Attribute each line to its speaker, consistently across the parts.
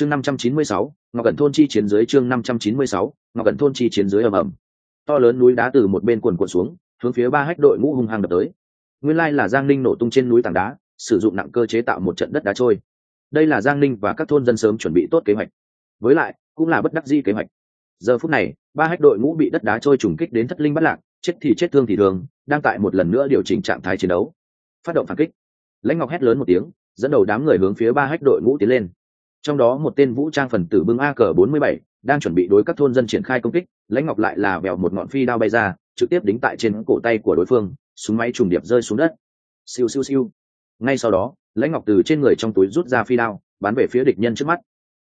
Speaker 1: chương năm trăm chín mươi sáu, ngọc cẩn thôn chi chiến dưới chương năm trăm chín mươi sáu, ngọc cẩn thôn chi chiến dưới ầm ầm. To lớn núi đá từ một bên quần quần xuống, hướng phía ba hách đội ngũ hung hăng đập tới. Nguyên lai là giang ninh nổ tung trên núi tảng đá, sử dụng nặng cơ chế tạo một trận đất đá trôi. Đây là giang ninh và các thôn dân sớm chuẩn bị tốt kế hoạch. Với lại, cũng là bất đắc di kế hoạch. Giờ phút này, ba hách đội ngũ bị đất đá trôi trùng kích đến thất linh bắt lạc, chết thì chết thương thì thường đang tại một lần nữa điều chỉnh trạng thái chiến đấu. Phát động phản kích. Lãnh ngọc hét lớn một tiếng, dẫn đầu đám người hướng phía ba hách đội ngũ tiến lên trong đó một tên vũ trang phần tử bưng a cờ bốn mươi bảy, đang chuẩn bị đối các thôn dân triển khai công kích, lãnh ngọc lại là vèo một ngọn phi đao bay ra, trực tiếp đính tại trên cổ tay của đối phương, súng máy trùng điệp rơi xuống đất. Siêu siêu siêu. Ngay sau đó, lãnh ngọc từ trên người trong túi rút ra phi đao, bắn về phía địch nhân trước mắt.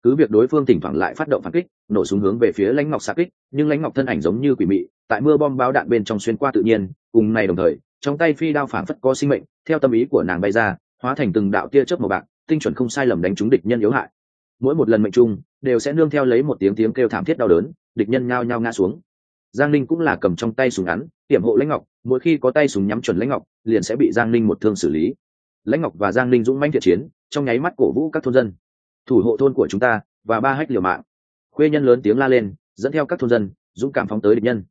Speaker 1: Cứ việc đối phương thỉnh thoảng lại phát động phản kích, nổ súng hướng về phía lãnh ngọc xa kích, nhưng lãnh ngọc thân ảnh giống như quỷ mị, tại mưa bom báo đạn bên trong xuyên qua tự nhiên, cùng này đồng thời, trong tay phi đao phản phất có sinh mệnh, theo tâm ý của nàng bay ra, hóa thành từng đạo tia chớp màu bạc, tinh chuẩn không sai lầm đánh trúng địch nhân yếu hại mỗi một lần mệnh trung đều sẽ nương theo lấy một tiếng tiếng kêu thảm thiết đau đớn, địch nhân nhao nhao ngã xuống. Giang ninh cũng là cầm trong tay súng ngắn hiểm hộ lãnh ngọc, mỗi khi có tay súng nhắm chuẩn lãnh ngọc, liền sẽ bị giang ninh một thương xử lý. Lãnh ngọc và giang ninh dũng manh thiện chiến, trong nháy mắt cổ vũ các thôn dân. Thủ hộ thôn của chúng ta và ba hách liều mạng. Khuê nhân lớn tiếng la lên, dẫn theo các thôn dân, dũng cảm phóng tới địch nhân.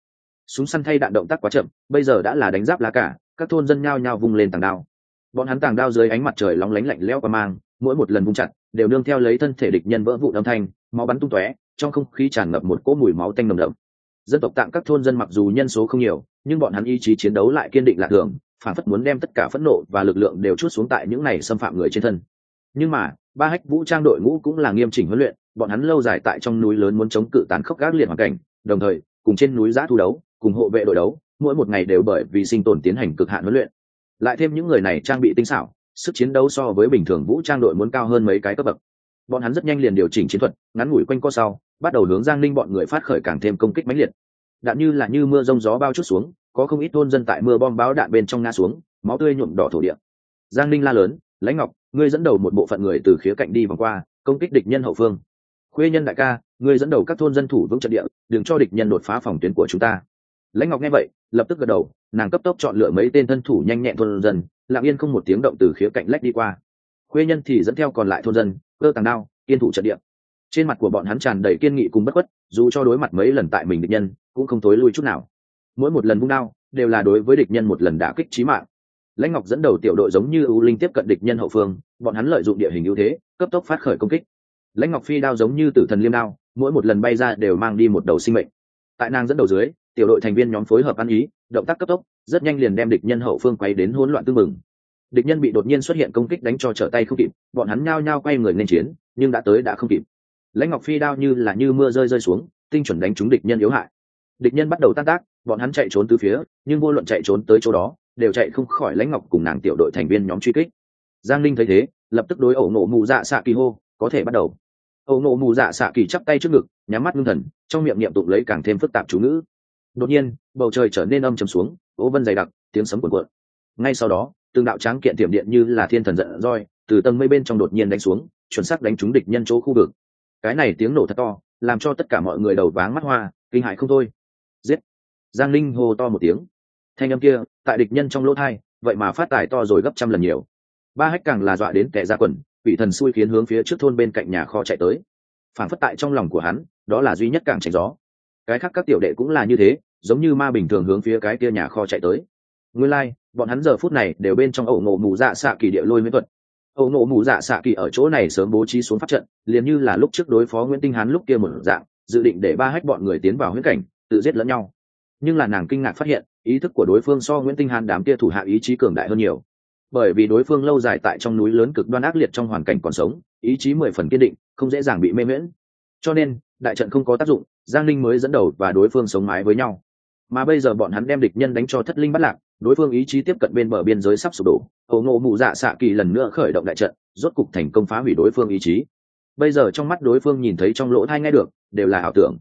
Speaker 1: Súng săn thay đạn động tác quá chậm, bây giờ đã là đánh giáp lá cả, các thôn dân nhao nhao vung lên tàng đao bọn hắn tàng đao dưới ánh mặt trời lóng lánh lạnh lẽo qua mang, mỗi một lần vung chặt, đều nương theo lấy thân thể địch nhân vỡ vụ âm thanh, máu bắn tung tóe, trong không khí tràn ngập một cỗ mùi máu tanh nồng đậm. Dân tộc tạng các thôn dân mặc dù nhân số không nhiều, nhưng bọn hắn ý chí chiến đấu lại kiên định lạ thường phản phất muốn đem tất cả phẫn nộ và lực lượng đều chút xuống tại những này xâm phạm người trên thân. Nhưng mà, ba hách vũ trang đội ngũ cũng là nghiêm chỉnh huấn luyện, bọn hắn lâu dài tại trong núi lớn muốn chống cự tàn khốc gác liệt hoàn cảnh, đồng thời, cùng trên núi giã thu đấu, cùng hộ vệ đội đấu, mỗi một ngày đều bởi vì sinh tồn tiến hành cực hạn huấn luyện lại thêm những người này trang bị tinh xảo, sức chiến đấu so với bình thường vũ trang đội muốn cao hơn mấy cái cấp bậc. Bọn hắn rất nhanh liền điều chỉnh chiến thuật, ngắn ngủi quanh co sau, bắt đầu hướng giang ninh bọn người phát khởi càng thêm công kích mãnh liệt. Đạn như là như mưa rông gió bao chút xuống, có không ít thôn dân tại mưa bom báo đạn bên trong ngã xuống, máu tươi nhuộm đỏ thổ địa. Giang ninh la lớn, lãnh ngọc, ngươi dẫn đầu một bộ phận người từ khía cạnh đi vòng qua, công kích địch nhân hậu phương. Khuê nhân đại ca, ngươi dẫn đầu các thôn dân thủ vững trận địa, đừng cho địch nhân đột phá phòng tuyến của chúng ta. Lãnh ngọc nghe vậy, lập tức gật đầu nàng cấp tốc chọn lựa mấy tên thân thủ nhanh nhẹn thôn dân, lặng yên không một tiếng động từ khía cạnh lách đi qua. Khuê nhân thì dẫn theo còn lại thôn dân, cơ tàng đao kiên thủ trận địa. Trên mặt của bọn hắn tràn đầy kiên nghị cùng bất khuất, dù cho đối mặt mấy lần tại mình địch nhân, cũng không thối lui chút nào. Mỗi một lần vung đao, đều là đối với địch nhân một lần đả kích trí mạng. Lãnh ngọc dẫn đầu tiểu đội giống như ưu linh tiếp cận địch nhân hậu phương, bọn hắn lợi dụng địa hình ưu thế, cấp tốc phát khởi công kích. Lãnh ngọc phi đao giống như tử thần liêm đao, mỗi một lần bay ra đều mang đi một đầu sinh mệnh. Tại nàng dẫn đầu dưới tiểu đội thành viên nhóm phối hợp ăn ý, động tác cấp tốc, rất nhanh liền đem địch nhân hậu phương quay đến hỗn loạn tư mừng địch nhân bị đột nhiên xuất hiện công kích đánh cho trở tay không kịp, bọn hắn nhao nhao quay người lên chiến, nhưng đã tới đã không kịp. Lãnh ngọc phi đao như là như mưa rơi rơi xuống, tinh chuẩn đánh trúng địch nhân yếu hại. Địch nhân bắt đầu tan tác, bọn hắn chạy trốn từ phía, nhưng vô luận chạy trốn tới chỗ đó, đều chạy không khỏi lãnh ngọc cùng nàng tiểu đội thành viên nhóm truy kích. Giang linh thấy thế, lập tức đối ẩu nổ mù dạ xạ kỳ hô, có thể bắt đầu. Ẩu nổ mù dạ xạ kỳ chắp tay trước ngực, nhắm mắt ngưng thần, trong miệng niệm tụng lấy càng thêm phức tạp chú ngữ đột nhiên, bầu trời trở nên âm trầm xuống ố vân dày đặc, tiếng sấm cuộn cuộn. Ngay sau đó, từng đạo tráng kiện tiệm điện như là thiên thần giận roi từ tầng mây bên trong đột nhiên đánh xuống, chuẩn xác đánh trúng địch nhân chỗ khu vực. Cái này tiếng nổ thật to, làm cho tất cả mọi người đầu váng mắt hoa, kinh hại không thôi. Giết! Giang linh hô to một tiếng. Thanh âm kia, tại địch nhân trong lỗ thai, vậy mà phát tài to rồi gấp trăm lần nhiều. Ba hách càng là dọa đến kẻ ra quần vị thần xui khiến hướng phía trước thôn bên cạnh nhà kho chạy tới. Phản phất tại trong lòng của hắn, đó là duy nhất càng tránh gió cái khác các tiểu đệ cũng là như thế giống như ma bình thường hướng phía cái kia nhà kho chạy tới. Nguyên lai、like, bọn hắn giờ phút này đều bên trong ẩu ngộ mù dạ xạ kỳ địa lôi miễn thuật ẩu ngộ mù dạ xạ kỳ ở chỗ này sớm bố trí xuống phát trận liền như là lúc trước đối phó nguyễn tinh hán lúc kia một dạng dự định để ba hách bọn người tiến vào huyết cảnh tự giết lẫn nhau. Nhưng là nàng kinh ngạc phát hiện ý thức của đối phương so nguyễn tinh hán đám kia thủ hạ ý chí cường đại hơn nhiều. Bởi vì đối phương lâu dài tại trong núi lớn cực đoan ác liệt trong hoàn cảnh còn sống ý chí mười phần kiên định không dễ dàng bị mê miễn cho nên, đại trận không có tác dụng, giang linh mới dẫn đầu và đối phương sống mái với nhau. Mà bây giờ bọn hắn đem địch nhân đánh cho thất linh bắt lạc, đối phương ý chí tiếp cận bên bờ biên giới sắp sụp đổ. Hậu ngộ mụ dạ xạ kỳ lần nữa khởi động đại trận, rốt cục thành công phá hủy đối phương ý chí. Bây giờ trong mắt đối phương nhìn thấy trong lỗ thai nghe được, đều là ảo tưởng.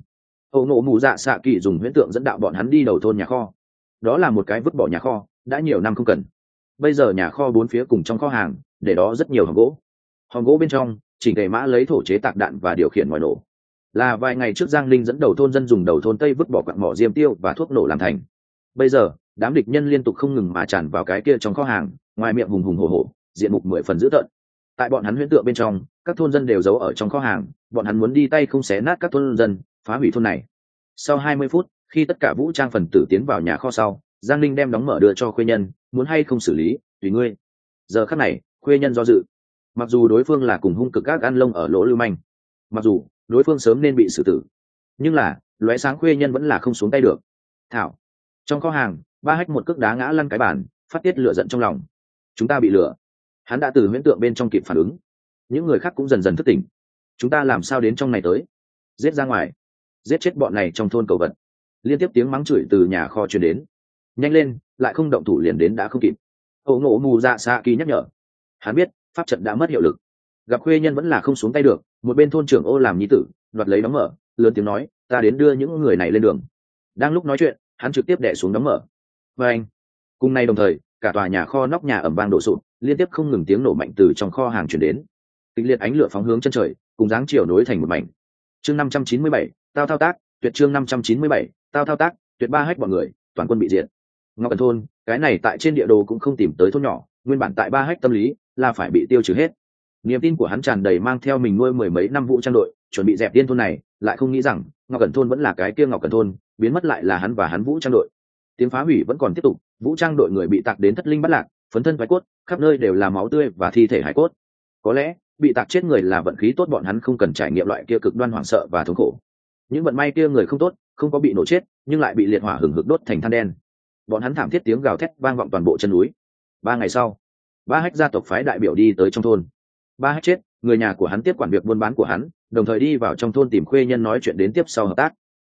Speaker 1: Hậu ngộ mụ dạ xạ kỳ dùng huyễn tượng dẫn đạo bọn hắn đi đầu thôn nhà kho. Đó là một cái vứt bỏ nhà kho, đã nhiều năm không cần. Bây giờ nhà kho bốn phía cùng trong kho hàng, để đó rất nhiều hòm gỗ. Hòm gỗ bên trong chỉnh tề mã lấy thổ chế tạc đạn và điều khiển ngoài nổ là vài ngày trước giang linh dẫn đầu thôn dân dùng đầu thôn tây vứt bỏ quặng mỏ diêm tiêu và thuốc nổ làm thành. Bây giờ, đám địch nhân liên tục không ngừng mà tràn vào cái kia trong kho hàng, ngoài miệng hùng hùng hổ hổ, diện mục mười phần dữ tợn. Tại bọn hắn huyễn tượng bên trong, các thôn dân đều giấu ở trong kho hàng, bọn hắn muốn đi tay không xé nát các thôn dân, phá hủy thôn này. Sau hai mươi phút, khi tất cả vũ trang phần tử tiến vào nhà kho sau, giang linh đem đóng mở đưa cho khuê nhân, muốn hay không xử lý, tùy ngươi. Giờ khắc này, khuê nhân do dự. Mặc dù đối phương là cùng hung cực các ăn lông ở lỗ lưu manh, mặc dù đối phương sớm nên bị xử tử. Nhưng là, lóe sáng khuê nhân vẫn là không xuống tay được. Thảo, trong kho hàng, ba hách một cước đá ngã lăn cái bàn, phát tiết lửa giận trong lòng. Chúng ta bị lửa. Hắn đã từ huyễn tượng bên trong kịp phản ứng. Những người khác cũng dần dần thức tỉnh. Chúng ta làm sao đến trong này tới? Giết ra ngoài. Giết chết bọn này trong thôn cầu vật. Liên tiếp tiếng mắng chửi từ nhà kho truyền đến. Nhanh lên, lại không động thủ liền đến đã không kịp. Ấu ngộ mù dạ xạ kỳ nhắc nhở. Hắn biết, pháp trận đã mất hiệu lực gặp khuê nhân vẫn là không xuống tay được, một bên thôn trưởng ô làm nhi tử, đoạt lấy đóng mở, lớn tiếng nói, ta đến đưa những người này lên đường. Đang lúc nói chuyện, hắn trực tiếp đẻ xuống đóng mở. Và anh. Cùng nay đồng thời, cả tòa nhà kho nóc nhà ẩm vang đổ sụp, liên tiếp không ngừng tiếng nổ mạnh từ trong kho hàng chuyển đến. Kịch liệt ánh lửa phóng hướng chân trời, cùng dáng chiều nối thành một mảnh. Chương năm trăm chín mươi bảy, tao thao tác, tuyệt chương năm trăm chín mươi bảy, tao thao tác, tuyệt ba hách bọn người, toàn quân bị diệt. Ngọc cần thôn, cái này tại trên địa đồ cũng không tìm tới thôn nhỏ, nguyên bản tại ba hách tâm lý, là phải bị tiêu trừ hết niềm tin của hắn tràn đầy mang theo mình nuôi mười mấy năm vụ trang đội, chuẩn bị dẹp tiên thôn này, lại không nghĩ rằng ngọc cẩn thôn vẫn là cái kia ngọc cẩn thôn, biến mất lại là hắn và hắn vũ trang đội. Tiếng phá hủy vẫn còn tiếp tục, vũ trang đội người bị tạc đến thất linh bắt lạc, phấn thân vai cốt, khắp nơi đều là máu tươi và thi thể hải cốt. Có lẽ, bị tạc chết người là vận khí tốt bọn hắn không cần trải nghiệm loại kia cực đoan hoảng sợ và thống khổ. Những vận may kia người không tốt, không có bị nổ chết, nhưng lại bị liệt hỏa hừng hực đốt thành than đen. Bọn hắn thảm thiết tiếng gào thét vang vọng toàn bộ chân núi. Ba ngày sau, ba hách gia tộc phái đại biểu đi tới trong thôn ba hách chết, người nhà của hắn tiếp quản việc buôn bán của hắn, đồng thời đi vào trong thôn tìm khuê nhân nói chuyện đến tiếp sau hợp tác.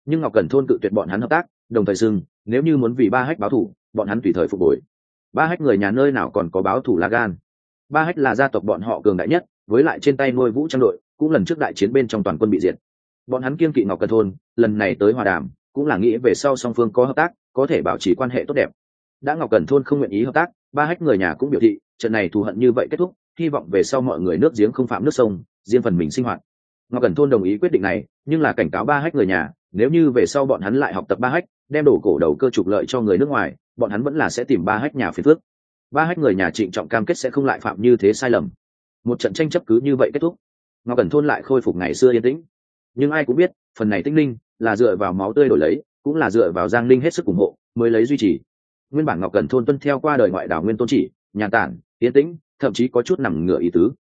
Speaker 1: Nhưng ngọc cần thôn cự tuyệt bọn hắn hợp tác, đồng thời dừng nếu như muốn vì ba hách báo thủ, bọn hắn tùy thời phục hồi. Ba hách người nhà nơi nào còn có báo thủ là gan. Ba hách là gia tộc bọn họ cường đại nhất, với lại trên tay nuôi vũ trang đội, cũng lần trước đại chiến bên trong toàn quân bị diệt. Bọn hắn kiên kỵ ngọc cần thôn, lần này tới hòa đàm, cũng là nghĩ về sau song phương có hợp tác, có thể bảo trì quan hệ tốt đẹp. Đã ngọc cần thôn không nguyện ý hợp tác, ba hách người nhà cũng biểu thị, trận này thù hận như vậy kết thúc hy vọng về sau mọi người nước giếng không phạm nước sông, riêng phần mình sinh hoạt. Ngọc cần thôn đồng ý quyết định này, nhưng là cảnh cáo ba hách người nhà, nếu như về sau bọn hắn lại học tập ba hách, đem đổ cổ đầu cơ trục lợi cho người nước ngoài, bọn hắn vẫn là sẽ tìm ba hách nhà phiền phước ba hách người nhà trịnh trọng cam kết sẽ không lại phạm như thế sai lầm. Một trận tranh chấp cứ như vậy kết thúc. Ngọc cần thôn lại khôi phục ngày xưa yên tĩnh. Nhưng ai cũng biết, phần này tinh linh là dựa vào máu tươi đổi lấy, cũng là dựa vào giang linh hết sức ủng hộ, mới lấy duy trì. Nguyên bản ngọc cần thôn tuân theo qua đời ngoại đảo nguyên tôn chỉ, nhàn tản, yên tĩnh thậm chí có chút nằm ngửa ý tứ.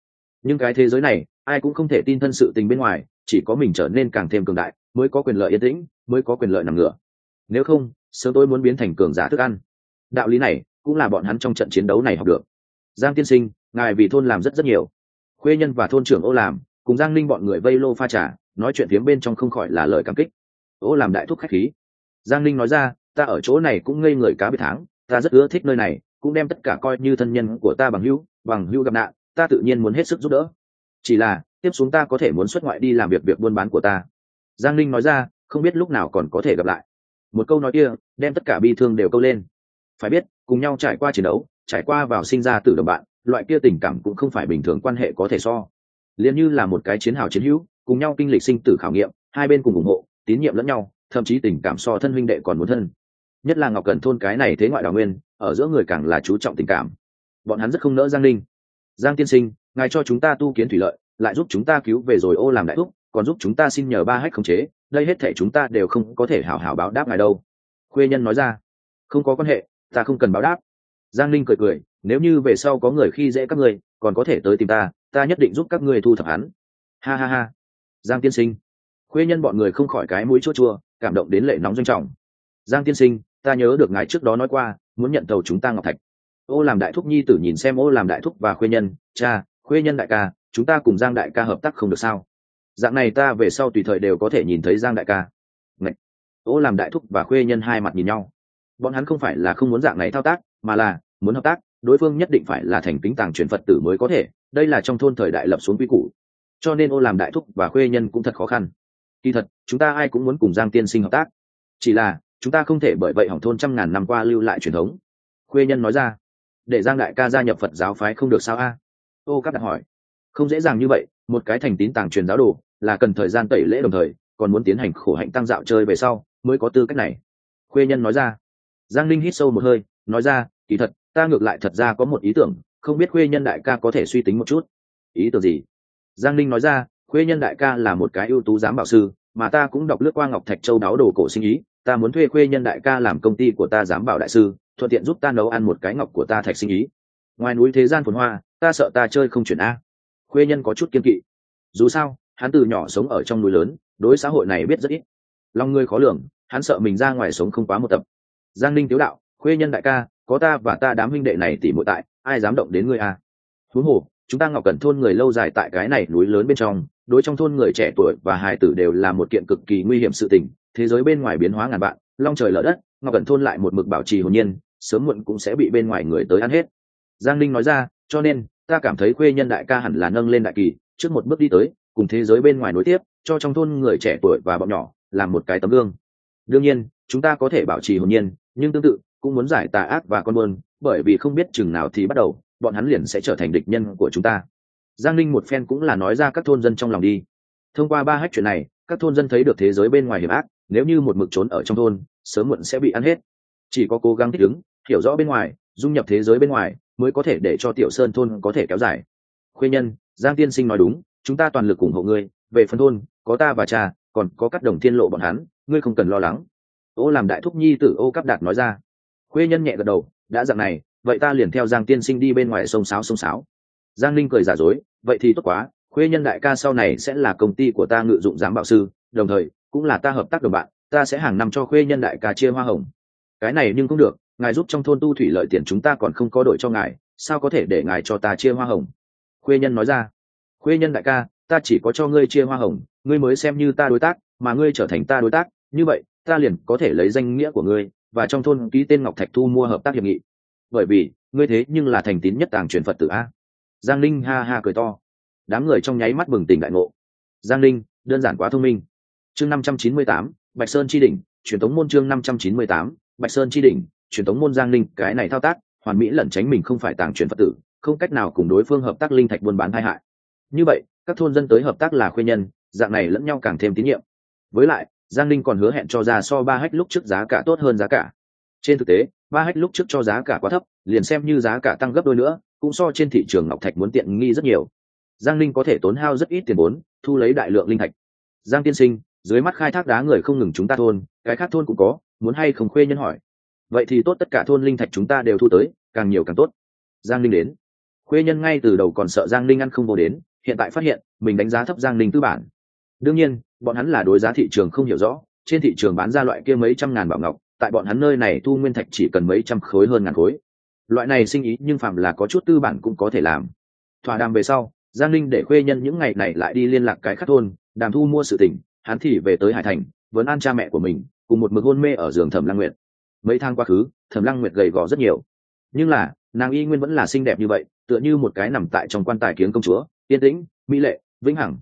Speaker 1: Nhưng cái thế giới này, ai cũng không thể tin thân sự tình bên ngoài, chỉ có mình trở nên càng thêm cường đại, mới có quyền lợi yên tĩnh, mới có quyền lợi nằm ngửa. Nếu không, sớm tôi muốn biến thành cường giả thức ăn. Đạo lý này, cũng là bọn hắn trong trận chiến đấu này học được. Giang tiên sinh, ngài vì thôn làm rất rất nhiều. Khuê nhân và thôn trưởng ô làm, cùng giang linh bọn người vây lô pha trà, nói chuyện phía bên trong không khỏi là lời cảm kích. Ô làm đại thúc khách khí. Giang linh nói ra, ta ở chỗ này cũng ngây người cá biệt tháng, ta rất ưa thích nơi này, cũng đem tất cả coi như thân nhân của ta bằng hữu bằng hữu gặp nạn, ta tự nhiên muốn hết sức giúp đỡ. Chỉ là, tiếp xuống ta có thể muốn xuất ngoại đi làm việc việc buôn bán của ta. Giang linh nói ra, không biết lúc nào còn có thể gặp lại. Một câu nói kia, đem tất cả bi thương đều câu lên. Phải biết, cùng nhau trải qua chiến đấu, trải qua vào sinh ra từ đồng bạn, loại kia tình cảm cũng không phải bình thường quan hệ có thể so. Liền như là một cái chiến hào chiến hữu, cùng nhau kinh lịch sinh tử khảo nghiệm, hai bên cùng ủng hộ, tín nhiệm lẫn nhau, thậm chí tình cảm so thân huynh đệ còn muốn thân. Nhất là ngọc cần thôn cái này thế ngoại đào nguyên, ở giữa người càng là chú trọng tình cảm bọn hắn rất không nỡ giang Ninh, giang tiên sinh ngài cho chúng ta tu kiến thủy lợi lại giúp chúng ta cứu về rồi ô làm đại thúc còn giúp chúng ta xin nhờ ba hách khống chế đây hết thể chúng ta đều không có thể hảo hảo báo đáp ngài đâu. Khuê nhân nói ra. Không có quan hệ ta không cần báo đáp. Giang Ninh cười cười nếu như về sau có người khi dễ các ngươi còn có thể tới tìm ta ta nhất định giúp các ngươi thu thập hắn. Ha ha ha. Giang tiên sinh. Khuê nhân bọn người không khỏi cái mũi chua chua cảm động đến lệ nóng doanh trọng. Giang tiên sinh ta nhớ được ngài trước đó nói qua muốn nhận tàu chúng ta ngọc thạch ô làm đại thúc nhi tử nhìn xem ô làm đại thúc và khuê nhân, cha, khuê nhân đại ca, chúng ta cùng giang đại ca hợp tác không được sao? Dạng này ta về sau tùy thời đều có thể nhìn thấy giang đại ca. Ngậy! ô làm đại thúc và khuê nhân hai mặt nhìn nhau. Bọn hắn không phải là không muốn dạng này thao tác, mà là muốn hợp tác, đối phương nhất định phải là thành kính tàng truyền phật tử mới có thể, đây là trong thôn thời đại lập xuống quy củ. Cho nên ô làm đại thúc và khuê nhân cũng thật khó khăn. Kỳ thật, chúng ta ai cũng muốn cùng giang tiên sinh hợp tác. Chỉ là, chúng ta không thể bởi vậy hỏng thôn trăm ngàn năm qua lưu lại truyền thống. Khuê nhân nói ra để giang đại ca gia nhập phật giáo phái không được sao a? Ô cắt đặt hỏi. Không dễ dàng như vậy, một cái thành tín tàng truyền giáo đồ là cần thời gian tẩy lễ đồng thời, còn muốn tiến hành khổ hạnh tăng dạo chơi về sau mới có tư cách này. Khuê nhân nói ra. Giang linh hít sâu một hơi, nói ra, kỳ thật, ta ngược lại thật ra có một ý tưởng, không biết khuê nhân đại ca có thể suy tính một chút. Ý tưởng gì? Giang Linh nói ra, khuê nhân đại ca là một cái ưu tú giám bảo sư, mà ta cũng đọc lướt qua ngọc thạch châu đáo đồ cổ sinh ý, ta muốn thuê khuê nhân đại ca làm công ty của ta giám bảo đại sư thuận tiện giúp ta nấu ăn một cái ngọc của ta thạch sinh ý. Ngoài núi thế gian phồn hoa, ta sợ ta chơi không chuyển a. Khuê nhân có chút kiên kỵ. Dù sao, hắn từ nhỏ sống ở trong núi lớn, đối xã hội này biết rất ít. Lòng ngươi khó lường, hắn sợ mình ra ngoài sống không quá một tập. Giang ninh tiếu đạo, khuê nhân đại ca, có ta và ta đám huynh đệ này tỉ mụi tại, ai dám động đến ngươi a? Thú hồ, chúng ta ngọc cần thôn người lâu dài tại cái này núi lớn bên trong, đối trong thôn người trẻ tuổi và hài tử đều là một kiện cực kỳ nguy hiểm sự tình, thế giới bên ngoài biến hóa ngàn vạn, long trời lở đất, ngọc cần thôn lại một mực bảo trì hồn nhiên sớm muộn cũng sẽ bị bên ngoài người tới ăn hết. Giang linh nói ra, cho nên, ta cảm thấy khuê nhân đại ca hẳn là nâng lên đại kỳ, trước một bước đi tới, cùng thế giới bên ngoài nối tiếp, cho trong thôn người trẻ tuổi và bọn nhỏ, làm một cái tấm gương. Đương nhiên, chúng ta có thể bảo trì hồn nhiên, nhưng tương tự, cũng muốn giải tà ác và con buôn, bởi vì không biết chừng nào thì bắt đầu, bọn hắn liền sẽ trở thành địch nhân của chúng ta. Giang linh một phen cũng là nói ra các thôn dân trong lòng đi. Thông qua ba hách chuyện này, các thôn dân thấy được thế giới bên ngoài hiểm ác, nếu như một mực trốn ở trong thôn, sớm muộn sẽ bị ăn hết. Chỉ có cố gắng thích ứng hiểu rõ bên ngoài, dung nhập thế giới bên ngoài mới có thể để cho tiểu sơn thôn có thể kéo dài. Khuê nhân, giang tiên sinh nói đúng, chúng ta toàn lực ủng hộ ngươi, về phần thôn, có ta và cha, còn có các đồng thiên lộ bọn hắn, ngươi không cần lo lắng. Ô làm đại thúc nhi tử ô cắp đạt nói ra. Khuê nhân nhẹ gật đầu, đã dặn này, vậy ta liền theo giang tiên sinh đi bên ngoài sông sáo sông sáo. Giang linh cười giả dối, vậy thì tốt quá, khuê nhân đại ca sau này sẽ là công ty của ta ngự dụng giám bảo sư, đồng thời, cũng là ta hợp tác đồng bạn, ta sẽ hàng năm cho khuê nhân đại ca chia hoa hồng. Cái này nhưng cũng được ngài giúp trong thôn tu thủy lợi tiền chúng ta còn không có đội cho ngài, sao có thể để ngài cho ta chia hoa hồng? Khuê nhân nói ra. Khuê nhân đại ca, ta chỉ có cho ngươi chia hoa hồng, ngươi mới xem như ta đối tác, mà ngươi trở thành ta đối tác, như vậy, ta liền có thể lấy danh nghĩa của ngươi, và trong thôn ký tên ngọc thạch thu mua hợp tác hiệp nghị. Bởi vì, ngươi thế nhưng là thành tín nhất tàng truyền phật tử a. Giang linh ha ha cười to. Đám người trong nháy mắt bừng tỉnh đại ngộ. Giang linh đơn giản quá thông minh. Chương năm trăm chín mươi tám, bạch sơn tri đỉnh, truyền thống môn chương năm trăm chín mươi tám, bạch sơn tri đỉnh truyền thống môn giang linh cái này thao tác, hoàn mỹ lẩn tránh mình không phải tàng truyền phật tử, không cách nào cùng đối phương hợp tác linh thạch buôn bán tai hại. Như vậy, các thôn dân tới hợp tác là khuyên nhân, dạng này lẫn nhau càng thêm tín nhiệm. Với lại, giang linh còn hứa hẹn cho ra so ba hách lúc trước giá cả tốt hơn giá cả. Trên thực tế, ba hách lúc trước cho giá cả quá thấp, liền xem như giá cả tăng gấp đôi nữa, cũng so trên thị trường ngọc thạch muốn tiện nghi rất nhiều. Giang linh có thể tốn hao rất ít tiền vốn, thu lấy đại lượng linh thạch. Giang tiên sinh, dưới mắt khai thác đá người không ngừng chúng ta thôn, cái khác thôn cũng có, muốn hay không khuê nhân hỏi? Vậy thì tốt tất cả thôn linh thạch chúng ta đều thu tới, càng nhiều càng tốt. Giang linh đến. Khuê nhân ngay từ đầu còn sợ giang linh ăn không vô đến, hiện tại phát hiện, mình đánh giá thấp giang linh tư bản. Đương nhiên, bọn hắn là đối giá thị trường không hiểu rõ, trên thị trường bán ra loại kia mấy trăm ngàn bảo ngọc, tại bọn hắn nơi này thu nguyên thạch chỉ cần mấy trăm khối hơn ngàn khối. Loại này sinh ý nhưng phạm là có chút tư bản cũng có thể làm. Thỏa đàm về sau, giang linh để khuê nhân những ngày này lại đi liên lạc cái khắc thôn, đàm thu mua sự tình hắn thì về tới hải thành vẫn an cha mẹ của mình, cùng một mực hôn mê ở giường thẩm lang nguyệt mấy tháng quá khứ, thẩm lăng nguyệt gầy gò rất nhiều. Nhưng là, nàng y nguyên vẫn là xinh đẹp như vậy, tựa như một cái nằm tại trong quan tài kiếng công chúa, yên tĩnh, mỹ lệ, vĩnh hằng.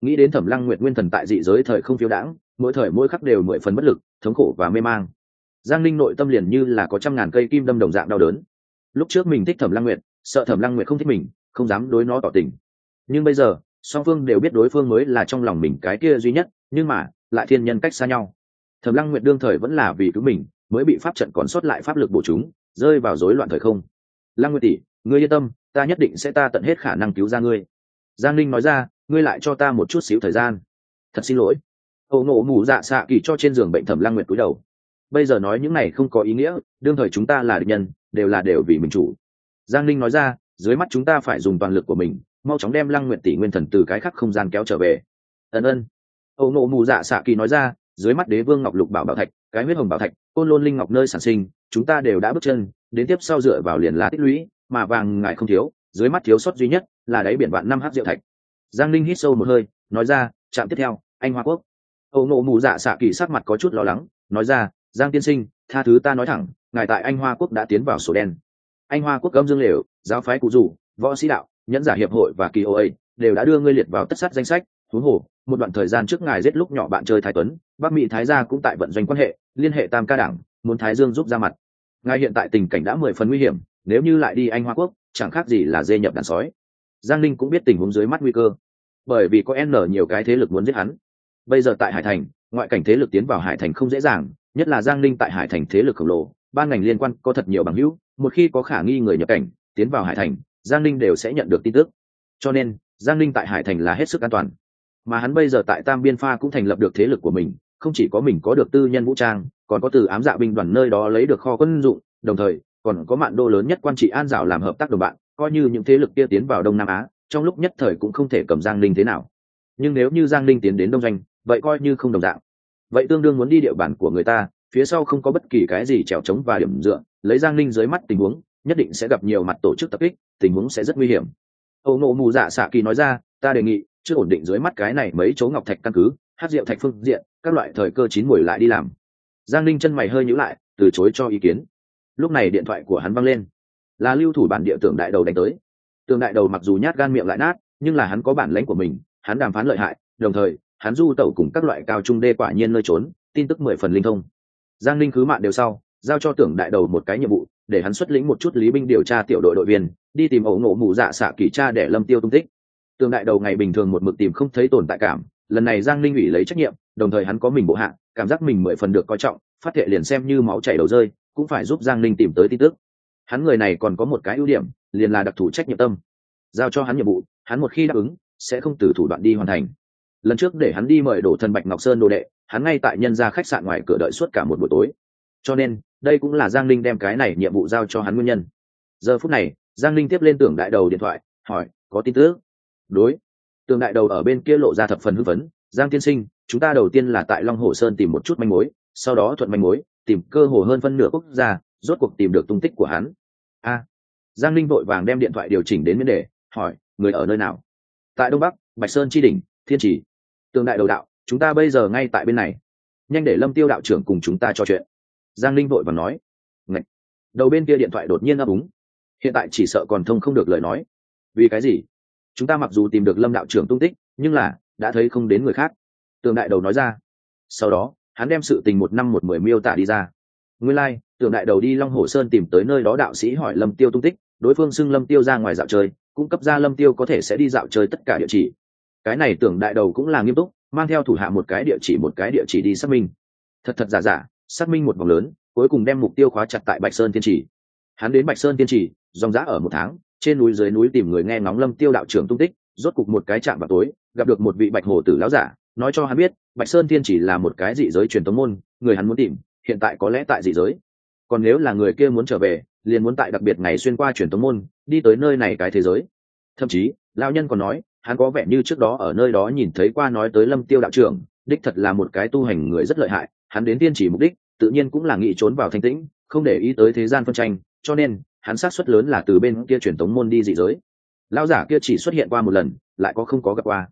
Speaker 1: Nghĩ đến thẩm lăng nguyệt nguyên thần tại dị giới thời không phiếu đãng, mỗi thời mỗi khắc đều mười phần bất lực, thống khổ và mê mang. Giang linh nội tâm liền như là có trăm ngàn cây kim đâm đồng dạng đau đớn. Lúc trước mình thích thẩm lăng nguyệt, sợ thẩm lăng nguyệt không thích mình, không dám đối nó tỏ tình. Nhưng bây giờ, song phương đều biết đối phương mới là trong lòng mình cái kia duy nhất, nhưng mà, lại thiên nhân cách xa nhau. Thẩm lăng nguyệt đương thời vẫn là vì cứu mình mới bị pháp trận còn sót lại pháp lực bổ chúng, rơi vào rối loạn thời không. Lăng nguyệt tỷ, ngươi yên tâm, ta nhất định sẽ ta tận hết khả năng cứu ra ngươi. Giang linh nói ra, ngươi lại cho ta một chút xíu thời gian. Thật xin lỗi. Âu nộ mù dạ xạ kỳ cho trên giường bệnh thẩm lăng nguyệt cúi đầu. Bây giờ nói những này không có ý nghĩa, đương thời chúng ta là địch nhân, đều là đều vì mình chủ. Giang linh nói ra, dưới mắt chúng ta phải dùng toàn lực của mình, mau chóng đem lăng nguyệt tỷ nguyên thần từ cái khắc không gian kéo trở về. Ân ân. Âu nộ mù dạ xạ kỳ nói ra dưới mắt đế vương ngọc lục bảo bảo thạch, cái huyết hồng bảo thạch, côn lôn linh ngọc nơi sản sinh, chúng ta đều đã bước chân, đến tiếp sau dựa vào liền là tích lũy, mà vàng ngài không thiếu, dưới mắt thiếu sót duy nhất là đáy biển vạn năm hát diệu thạch. Giang linh hít sâu một hơi, nói ra, trạm tiếp theo, anh hoa quốc. Âu nộ mù dạ xạ kỳ sắc mặt có chút lo lắng, nói ra, giang tiên sinh, tha thứ ta nói thẳng, ngài tại anh hoa quốc đã tiến vào sổ đen. Anh hoa quốc âm dương lều, giáo phái cụ rủ, võ sĩ đạo, nhẫn giả hiệp hội và kỳ oa đều đã đưa ngươi liệt vào tất sát danh sách. Thú hồ, một đoạn thời gian trước ngài giết lúc nhỏ bạn chơi thái tuấn bắc mỹ thái gia cũng tại vận doanh quan hệ, liên hệ tam ca đảng, muốn thái dương giúp ra mặt. Ngài hiện tại tình cảnh đã mười phần nguy hiểm, nếu như lại đi anh hoa quốc, chẳng khác gì là dê nhập đàn sói. Giang linh cũng biết tình huống dưới mắt nguy cơ, bởi vì có n nhiều cái thế lực muốn giết hắn. Bây giờ tại hải thành, ngoại cảnh thế lực tiến vào hải thành không dễ dàng, nhất là giang linh tại hải thành thế lực khổng lồ ban ngành liên quan có thật nhiều bằng hữu, một khi có khả nghi người nhập cảnh, tiến vào hải thành, giang linh đều sẽ nhận được tin tức. Cho nên, giang Linh tại hải thành là hết sức an toàn. Mà hắn bây giờ tại tam biên pha cũng thành lập được thế lực của mình không chỉ có mình có được tư nhân vũ trang, còn có từ ám dạ binh đoàn nơi đó lấy được kho quân dụng, đồng thời, còn có mạn đô lớn nhất quan trị an dạo làm hợp tác đồng bạn, coi như những thế lực kia tiến vào đông nam á, trong lúc nhất thời cũng không thể cầm giang ninh thế nào. Nhưng nếu như giang ninh tiến đến đông doanh, vậy coi như không đồng dạng. Vậy tương đương muốn đi địa bàn của người ta, phía sau không có bất kỳ cái gì trèo trống và điểm dựa, lấy giang ninh dưới mắt tình huống, nhất định sẽ gặp nhiều mặt tổ chức tập kích, tình huống sẽ rất nguy hiểm. Âu nộ mù dạ xạ kỳ nói ra, ta đề nghị, chưa ổn định dưới mắt cái này mấy chỗ ngọc thạch căn cứ, hát rượu thạch phương diện các loại thời cơ chín mùi lại đi làm. Giang Linh chân mày hơi nhữ lại, từ chối cho ý kiến. Lúc này điện thoại của hắn văng lên. Là lưu thủ bản địa tưởng đại đầu đánh tới. Tưởng đại đầu mặc dù nhát gan miệng lại nát, nhưng là hắn có bản lãnh của mình, hắn đàm phán lợi hại, đồng thời, hắn du tẩu cùng các loại cao trung đê quả nhiên nơi trốn, tin tức mười phần linh thông. Giang Linh cứ mạng đều sau, giao cho tưởng đại đầu một cái nhiệm vụ, để hắn xuất lĩnh một chút lý binh điều tra tiểu đội đội viên, đi tìm ẩu ngộ mù dạ xạ kỳ tra để lâm tiêu tung tích. Tường đại đầu ngày bình thường một mực tìm không thấy tồn tại cảm lần này giang linh ủy lấy trách nhiệm, đồng thời hắn có mình bộ hạ, cảm giác mình mười phần được coi trọng, phát thệ liền xem như máu chảy đầu rơi, cũng phải giúp giang linh tìm tới tin tức. Hắn người này còn có một cái ưu điểm, liền là đặc thù trách nhiệm tâm. Giao cho hắn nhiệm vụ, hắn một khi đáp ứng, sẽ không từ thủ đoạn đi hoàn thành. Lần trước để hắn đi mời đổ thần bạch ngọc sơn đồ đệ, hắn ngay tại nhân ra khách sạn ngoài cửa đợi suốt cả một buổi tối. Cho nên, đây cũng là giang linh đem cái này nhiệm vụ giao cho hắn nguyên nhân. Giờ phút này, giang linh tiếp lên tưởng đại đầu điện thoại, hỏi, có tin tức? Đối tường đại đầu ở bên kia lộ ra thập phần hưng phấn giang tiên sinh chúng ta đầu tiên là tại long hồ sơn tìm một chút manh mối sau đó thuận manh mối tìm cơ hồ hơn phân nửa quốc gia rốt cuộc tìm được tung tích của hắn. A. Giang linh vội vàng đem điện thoại điều chỉnh đến vấn đề hỏi người ở nơi nào? Tại đông bắc bạch sơn tri đình thiên trì. Tường đại đầu đạo chúng ta bây giờ ngay tại bên này. Nhanh để lâm tiêu đạo trưởng cùng chúng ta trò chuyện. Giang linh vội và nói. Ngạch, đầu bên kia điện thoại đột nhiên ấp úng. Hiện tại chỉ sợ còn thông không được lời nói. Vì cái gì? Chúng ta mặc dù tìm được lâm đạo trưởng tung tích nhưng là đã thấy không đến người khác. Tường đại đầu nói ra. Sau đó hắn đem sự tình một năm một mười miêu tả đi ra. Nguyên lai、like, tường đại đầu đi long hồ sơn tìm tới nơi đó đạo sĩ hỏi lâm tiêu tung tích đối phương xưng lâm tiêu ra ngoài dạo chơi cung cấp ra lâm tiêu có thể sẽ đi dạo chơi tất cả địa chỉ. Cái này tưởng đại đầu cũng là nghiêm túc mang theo thủ hạ một cái địa chỉ một cái địa chỉ đi xác minh. Thật thật giả giả xác minh một vòng lớn cuối cùng đem mục tiêu khóa chặt tại bạch sơn tiên trì. Hắn đến bạch sơn tiên trì dòng giã ở một tháng trên núi dưới núi tìm người nghe ngóng lâm tiêu đạo trưởng tung tích, rốt cục một cái chạm vào tối, gặp được một vị bạch hồ tử lão giả, nói cho hắn biết, bạch sơn Thiên chỉ là một cái dị giới truyền thống môn, người hắn muốn tìm, hiện tại có lẽ tại dị giới. Còn nếu là người kia muốn trở về, liền muốn tại đặc biệt ngày xuyên qua truyền thống môn, đi tới nơi này cái thế giới. Thậm chí, lão nhân còn nói, hắn có vẻ như trước đó ở nơi đó nhìn thấy qua nói tới lâm tiêu đạo trưởng, đích thật là một cái tu hành người rất lợi hại, hắn đến tiên chỉ mục đích, tự nhiên cũng là nghĩ trốn vào thanh tĩnh, không để ý tới thế gian phân tranh, cho nên hắn sát suất lớn là từ bên kia truyền tống môn đi dị giới. Lão giả kia chỉ xuất hiện qua một lần, lại có không có gặp qua.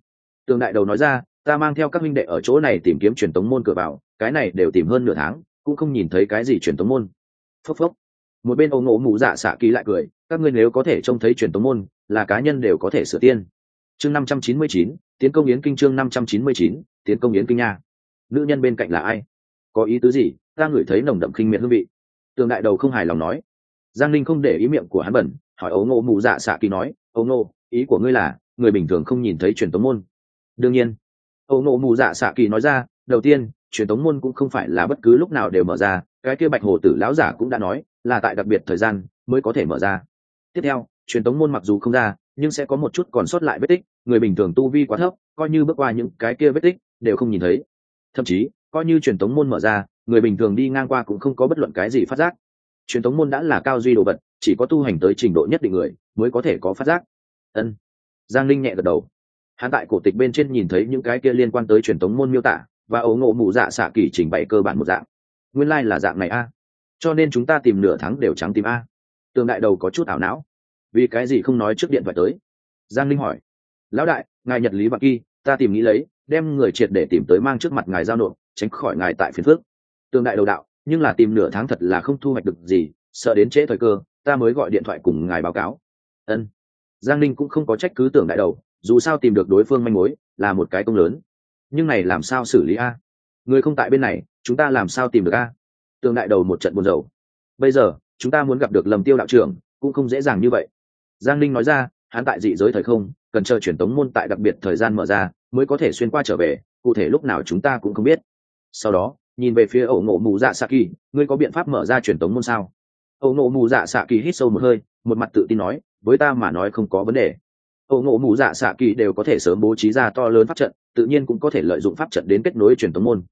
Speaker 1: Tường đại đầu nói ra, ta mang theo các huynh đệ ở chỗ này tìm kiếm truyền tống môn cửa vào, cái này đều tìm hơn nửa tháng, cũng không nhìn thấy cái gì truyền tống môn. Phốc phốc. Một bên âu ngộ mụ dạ xạ ký lại cười, các ngươi nếu có thể trông thấy truyền tống môn, là cá nhân đều có thể sửa tiên. Chương năm trăm chín mươi chín, tiến công yến kinh chương năm trăm chín mươi chín, tiến công yến kinh nha. Nữ nhân bên cạnh là ai? Có ý tứ gì? Ta ngửi thấy nồng đậm kinh miệt hương vị. Tường đại đầu không hài lòng nói giang linh không để ý miệng của hắn bẩn, hỏi ấu ngộ mụ dạ xạ kỳ nói ấu ngộ ý của ngươi là, người bình thường không nhìn thấy truyền tống môn. Đương nhiên. Ấu ngộ mụ dạ xạ kỳ nói ra, đầu tiên, truyền tống môn cũng không phải là bất cứ lúc nào đều mở ra, cái kia bạch hồ tử lão giả cũng đã nói, là tại đặc biệt thời gian mới có thể mở ra. Tiếp theo, truyền tống môn mặc dù không ra, nhưng sẽ có một chút còn sót lại vết tích, người bình thường tu vi quá thấp, coi như bước qua những cái kia vết tích, đều không nhìn thấy. Thậm chí, coi như truyền tống môn mở ra, người bình thường đi ngang qua cũng không có bất luận cái gì phát giác truyền thống môn đã là cao duy đồ vật, chỉ có tu hành tới trình độ nhất định người mới có thể có phát giác. Ân. Giang linh nhẹ gật đầu. Hắn tại cổ tịch bên trên nhìn thấy những cái kia liên quan tới truyền thống môn miêu tả và ấu ngộ mụ dạ xạ kỳ trình bày cơ bản một dạng. Nguyên lai、like、là dạng này a. Cho nên chúng ta tìm nửa tháng đều trắng tìm a. Tường đại đầu có chút ảo não. Vì cái gì không nói trước điện thoại tới? Giang linh hỏi. Lão đại, ngài nhật lý bạc kỳ, ta tìm nghĩ lấy, đem người triệt để tìm tới mang trước mặt ngài giao nộp, tránh khỏi ngài tại phiền phước Tương đại đầu đạo nhưng là tìm nửa tháng thật là không thu hoạch được gì, sợ đến trễ thời cơ, ta mới gọi điện thoại cùng ngài báo cáo. Ân. Giang ninh cũng không có trách cứ tưởng đại đầu, dù sao tìm được đối phương manh mối là một cái công lớn. Nhưng này làm sao xử lý a? Người không tại bên này, chúng ta làm sao tìm được a? Tưởng đại đầu một trận buồn rầu. Bây giờ, chúng ta muốn gặp được lầm tiêu đạo trưởng, cũng không dễ dàng như vậy. Giang ninh nói ra, hắn tại dị giới thời không, cần chờ truyền tống môn tại đặc biệt thời gian mở ra, mới có thể xuyên qua trở về, cụ thể lúc nào chúng ta cũng không biết. Sau đó nhìn về phía ẩu ngộ mù dạ xạ kỳ, ngươi có biện pháp mở ra truyền tống môn sao? Ẩu ngộ mù dạ xạ kỳ hít sâu một hơi, một mặt tự tin nói, với ta mà nói không có vấn đề. Ổ ngộ mù dạ xạ kỳ đều có thể sớm bố trí ra to lớn pháp trận, tự nhiên cũng có thể lợi dụng pháp trận đến kết nối truyền tống môn.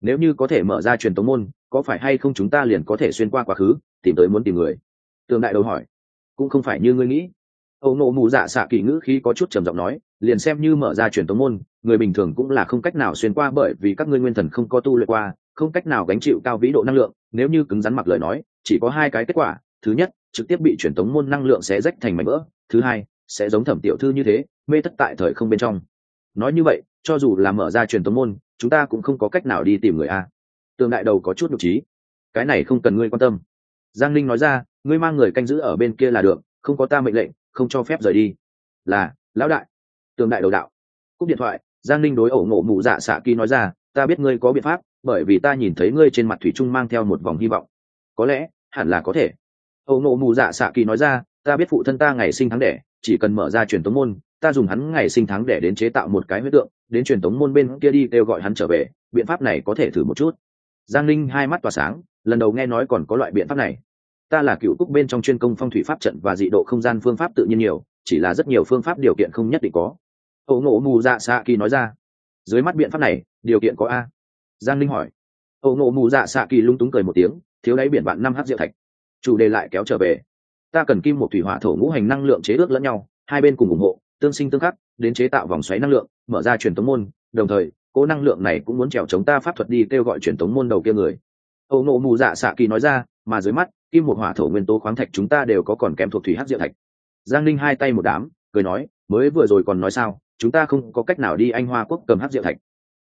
Speaker 1: Nếu như có thể mở ra truyền tống môn, có phải hay không chúng ta liền có thể xuyên qua quá khứ, tìm tới muốn tìm người? Tương đại đầu hỏi. Cũng không phải như ngươi nghĩ. Ẩu nộ mù dạ xạ kỳ ngữ khi có chút trầm giọng nói, liền xem như mở ra truyền tống môn, người bình thường cũng là không cách nào xuyên qua bởi vì các ngươi nguyên thần không có tu luyện qua không cách nào gánh chịu cao vĩ độ năng lượng, nếu như cứng rắn mặc lời nói, chỉ có hai cái kết quả, thứ nhất, trực tiếp bị truyền tống môn năng lượng sẽ rách thành mảnh vỡ, thứ hai, sẽ giống thẩm tiểu thư như thế, mê thất tại thời không bên trong. Nói như vậy, cho dù là mở ra truyền tống môn, chúng ta cũng không có cách nào đi tìm người a. Tường đại đầu có chút nhục trí. Cái này không cần ngươi quan tâm. Giang linh nói ra, ngươi mang người canh giữ ở bên kia là được, không có ta mệnh lệnh, không cho phép rời đi. Là, lão đại. Tường đại đầu đạo. Cúp điện thoại, giang linh đối ẩu ngộ mụ dạ xạ kỳ nói ra, ta biết ngươi có biện pháp bởi vì ta nhìn thấy ngươi trên mặt thủy trung mang theo một vòng hy vọng. Có lẽ, hẳn là có thể. Âu nộ mù dạ xạ kỳ nói ra, ta biết phụ thân ta ngày sinh tháng đẻ, chỉ cần mở ra truyền tống môn, ta dùng hắn ngày sinh tháng đẻ đến chế tạo một cái huyết tượng, đến truyền tống môn bên kia đi kêu gọi hắn trở về, biện pháp này có thể thử một chút. Giang linh hai mắt tỏa sáng, lần đầu nghe nói còn có loại biện pháp này. Ta là cựu cúc bên trong chuyên công phong thủy pháp trận và dị độ không gian phương pháp tự nhiên nhiều, chỉ là rất nhiều phương pháp điều kiện không nhất định có. Âu nộ mù dạ xạ kỳ nói ra, dưới mắt biện pháp này, điều kiện có a giang linh hỏi. Ẩu ngộ mù dạ xạ kỳ lung túng cười một tiếng, thiếu đáy biển bạn năm hát diệu thạch, chủ đề lại kéo trở về. Ta cần kim một thủy hỏa thổ ngũ hành năng lượng chế ước lẫn nhau, hai bên cùng ủng hộ, tương sinh tương khắc, đến chế tạo vòng xoáy năng lượng, mở ra truyền tống môn, đồng thời, cố năng lượng này cũng muốn trèo chống ta pháp thuật đi kêu gọi truyền tống môn đầu kia người. Âu nộ mù dạ xạ kỳ nói ra, mà dưới mắt, kim một hỏa thổ nguyên tố khoáng thạch chúng ta đều có còn kém thuộc thủy hát diệu thạch. Giang linh hai tay một đám, cười nói, mới vừa rồi còn nói sao, chúng ta không có cách nào đi anh hoa quốc cầm hát diệu thạch.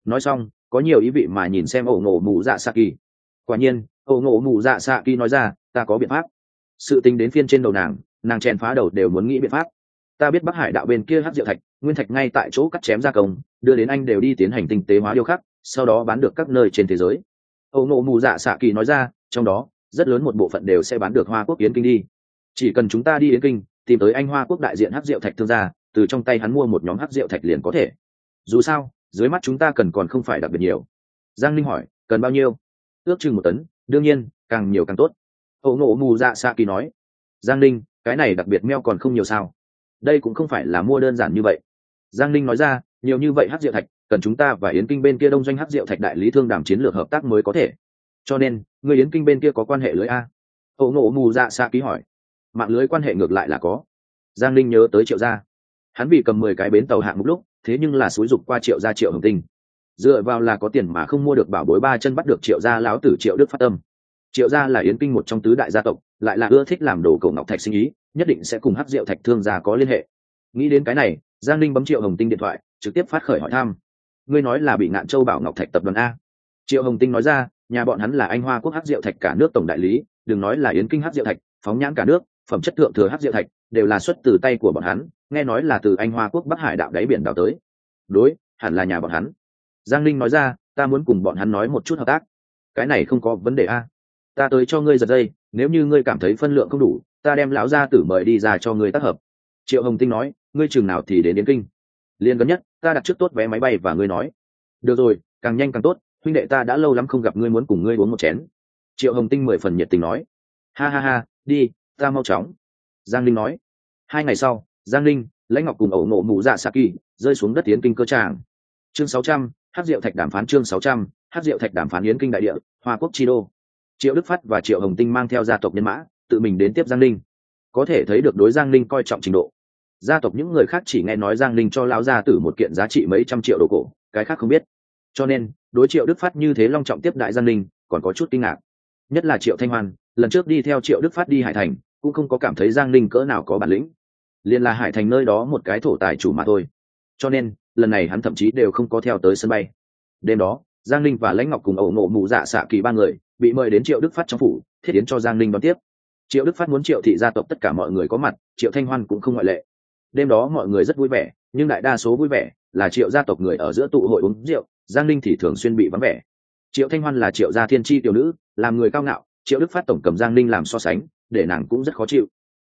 Speaker 1: Nói xong có nhiều ý vị mà nhìn xem ẩu ngộ mù dạ xạ kỳ. Quả nhiên ẩu ngộ mù dạ xạ kỳ nói ra, ta có biện pháp. Sự tính đến phiên trên đầu nàng nàng chèn phá đầu đều muốn nghĩ biện pháp. Ta biết bắc hải đạo bên kia hát diệu thạch, nguyên thạch ngay tại chỗ cắt chém gia công, đưa đến anh đều đi tiến hành tinh tế hóa điêu khắc, sau đó bán được các nơi trên thế giới. Âu nộ mù dạ xạ kỳ nói ra, trong đó, rất lớn một bộ phận đều sẽ bán được hoa quốc yến kinh đi. Chỉ cần chúng ta đi yến kinh, tìm tới anh hoa quốc đại diện hát rượu thạch thương gia, từ trong tay hắn mua một nhóm hát rượu thạch liền có thể. Dù sao dưới mắt chúng ta cần còn không phải đặc biệt nhiều. Giang linh hỏi, cần bao nhiêu? Ước chừng một tấn, đương nhiên, càng nhiều càng tốt. Ẩu nộ mù dạ Sa kỳ nói, giang linh cái này đặc biệt meo còn không nhiều sao? Đây cũng không phải là mua đơn giản như vậy. Giang linh nói ra, nhiều như vậy hát diệu thạch, cần chúng ta và yến kinh bên kia đông doanh hát diệu thạch đại lý thương đàm chiến lược hợp tác mới có thể. Cho nên, người yến kinh bên kia có quan hệ lưới a? Hậu nộ mù dạ Sa ký hỏi, mạng lưới quan hệ ngược lại là có. Giang linh nhớ tới triệu gia. Hắn bị cầm mười cái bến tàu hạng một lúc thế nhưng là xúi dục qua triệu gia triệu hồng tinh. Dựa vào là có tiền mà không mua được bảo bối ba chân bắt được triệu gia lão tử triệu đức phát tâm. Triệu gia là yến kinh một trong tứ đại gia tộc, lại là ưa thích làm đồ cổ ngọc thạch sinh ý, nhất định sẽ cùng hắc diệu thạch thương gia có liên hệ. Nghĩ đến cái này, giang linh bấm triệu hồng tinh điện thoại, trực tiếp phát khởi hỏi thăm. Ngươi nói là bị ngạn châu bảo ngọc thạch tập đoàn a. Triệu hồng tinh nói ra, nhà bọn hắn là anh hoa quốc hắc diệu thạch cả nước tổng đại lý, đừng nói là yến kinh hắc diệu thạch, phóng nhãn cả nước, phẩm chất thượng thừa hắc diệu thạch, đều là xuất từ tay của bọn hắn nghe nói là từ anh hoa quốc bắc hải đạo đáy biển đảo tới đối hẳn là nhà bọn hắn giang linh nói ra ta muốn cùng bọn hắn nói một chút hợp tác cái này không có vấn đề a ta tới cho ngươi giật dây nếu như ngươi cảm thấy phân lượng không đủ ta đem lão gia tử mời đi ra cho ngươi tác hợp triệu hồng tinh nói ngươi chừng nào thì đến yến kinh liên gần nhất ta đặt trước tốt vé máy bay và ngươi nói được rồi càng nhanh càng tốt huynh đệ ta đã lâu lắm không gặp ngươi muốn cùng ngươi uống một chén triệu hồng tinh mười phần nhiệt tình nói ha ha ha đi ta mau chóng giang linh nói hai ngày sau giang linh lãnh ngọc cùng ẩu nộ mụ dạ xạ kỳ, rơi xuống đất tiến kinh cơ tràng. Chương sáu trăm hát diệu thạch đàm phán chương sáu trăm hát diệu thạch đàm phán yến kinh đại địa, hoa quốc chi đô. Triệu đức phát và triệu hồng tinh mang theo gia tộc nhân mã, tự mình đến tiếp giang linh có thể thấy được đối giang linh coi trọng trình độ. Gia tộc những người khác chỉ nghe nói giang linh cho lão gia tử một kiện giá trị mấy trăm triệu đồ cổ, cái khác không biết. Cho nên, đối triệu đức phát như thế long trọng tiếp đại giang linh còn có chút kinh ngạc. Nhất là triệu thanh hoan, lần trước đi theo triệu đức phát đi hải thành, cũng không có cảm thấy giang linh cỡ nào có bản lĩnh liền là hải thành nơi đó một cái thổ tài chủ mà thôi. Cho nên, lần này hắn thậm chí đều không có theo tới sân bay. Đêm đó, giang linh và lãnh ngọc cùng ẩu nộ mụ dạ xạ kỳ ba người bị mời đến triệu đức phát trong phủ, thiết yến cho giang linh đón tiếp. Triệu đức phát muốn triệu thị gia tộc tất cả mọi người có mặt, triệu thanh hoan cũng không ngoại lệ. Đêm đó mọi người rất vui vẻ, nhưng đại đa số vui vẻ là triệu gia tộc người ở giữa tụ hội uống rượu, giang linh thì thường xuyên bị vắng vẻ. Triệu thanh hoan là triệu gia thiên tri tiểu nữ, làm người cao ngạo, triệu đức phát tổng cầm giang linh làm so sánh, để nàng cũng rất khó chịu.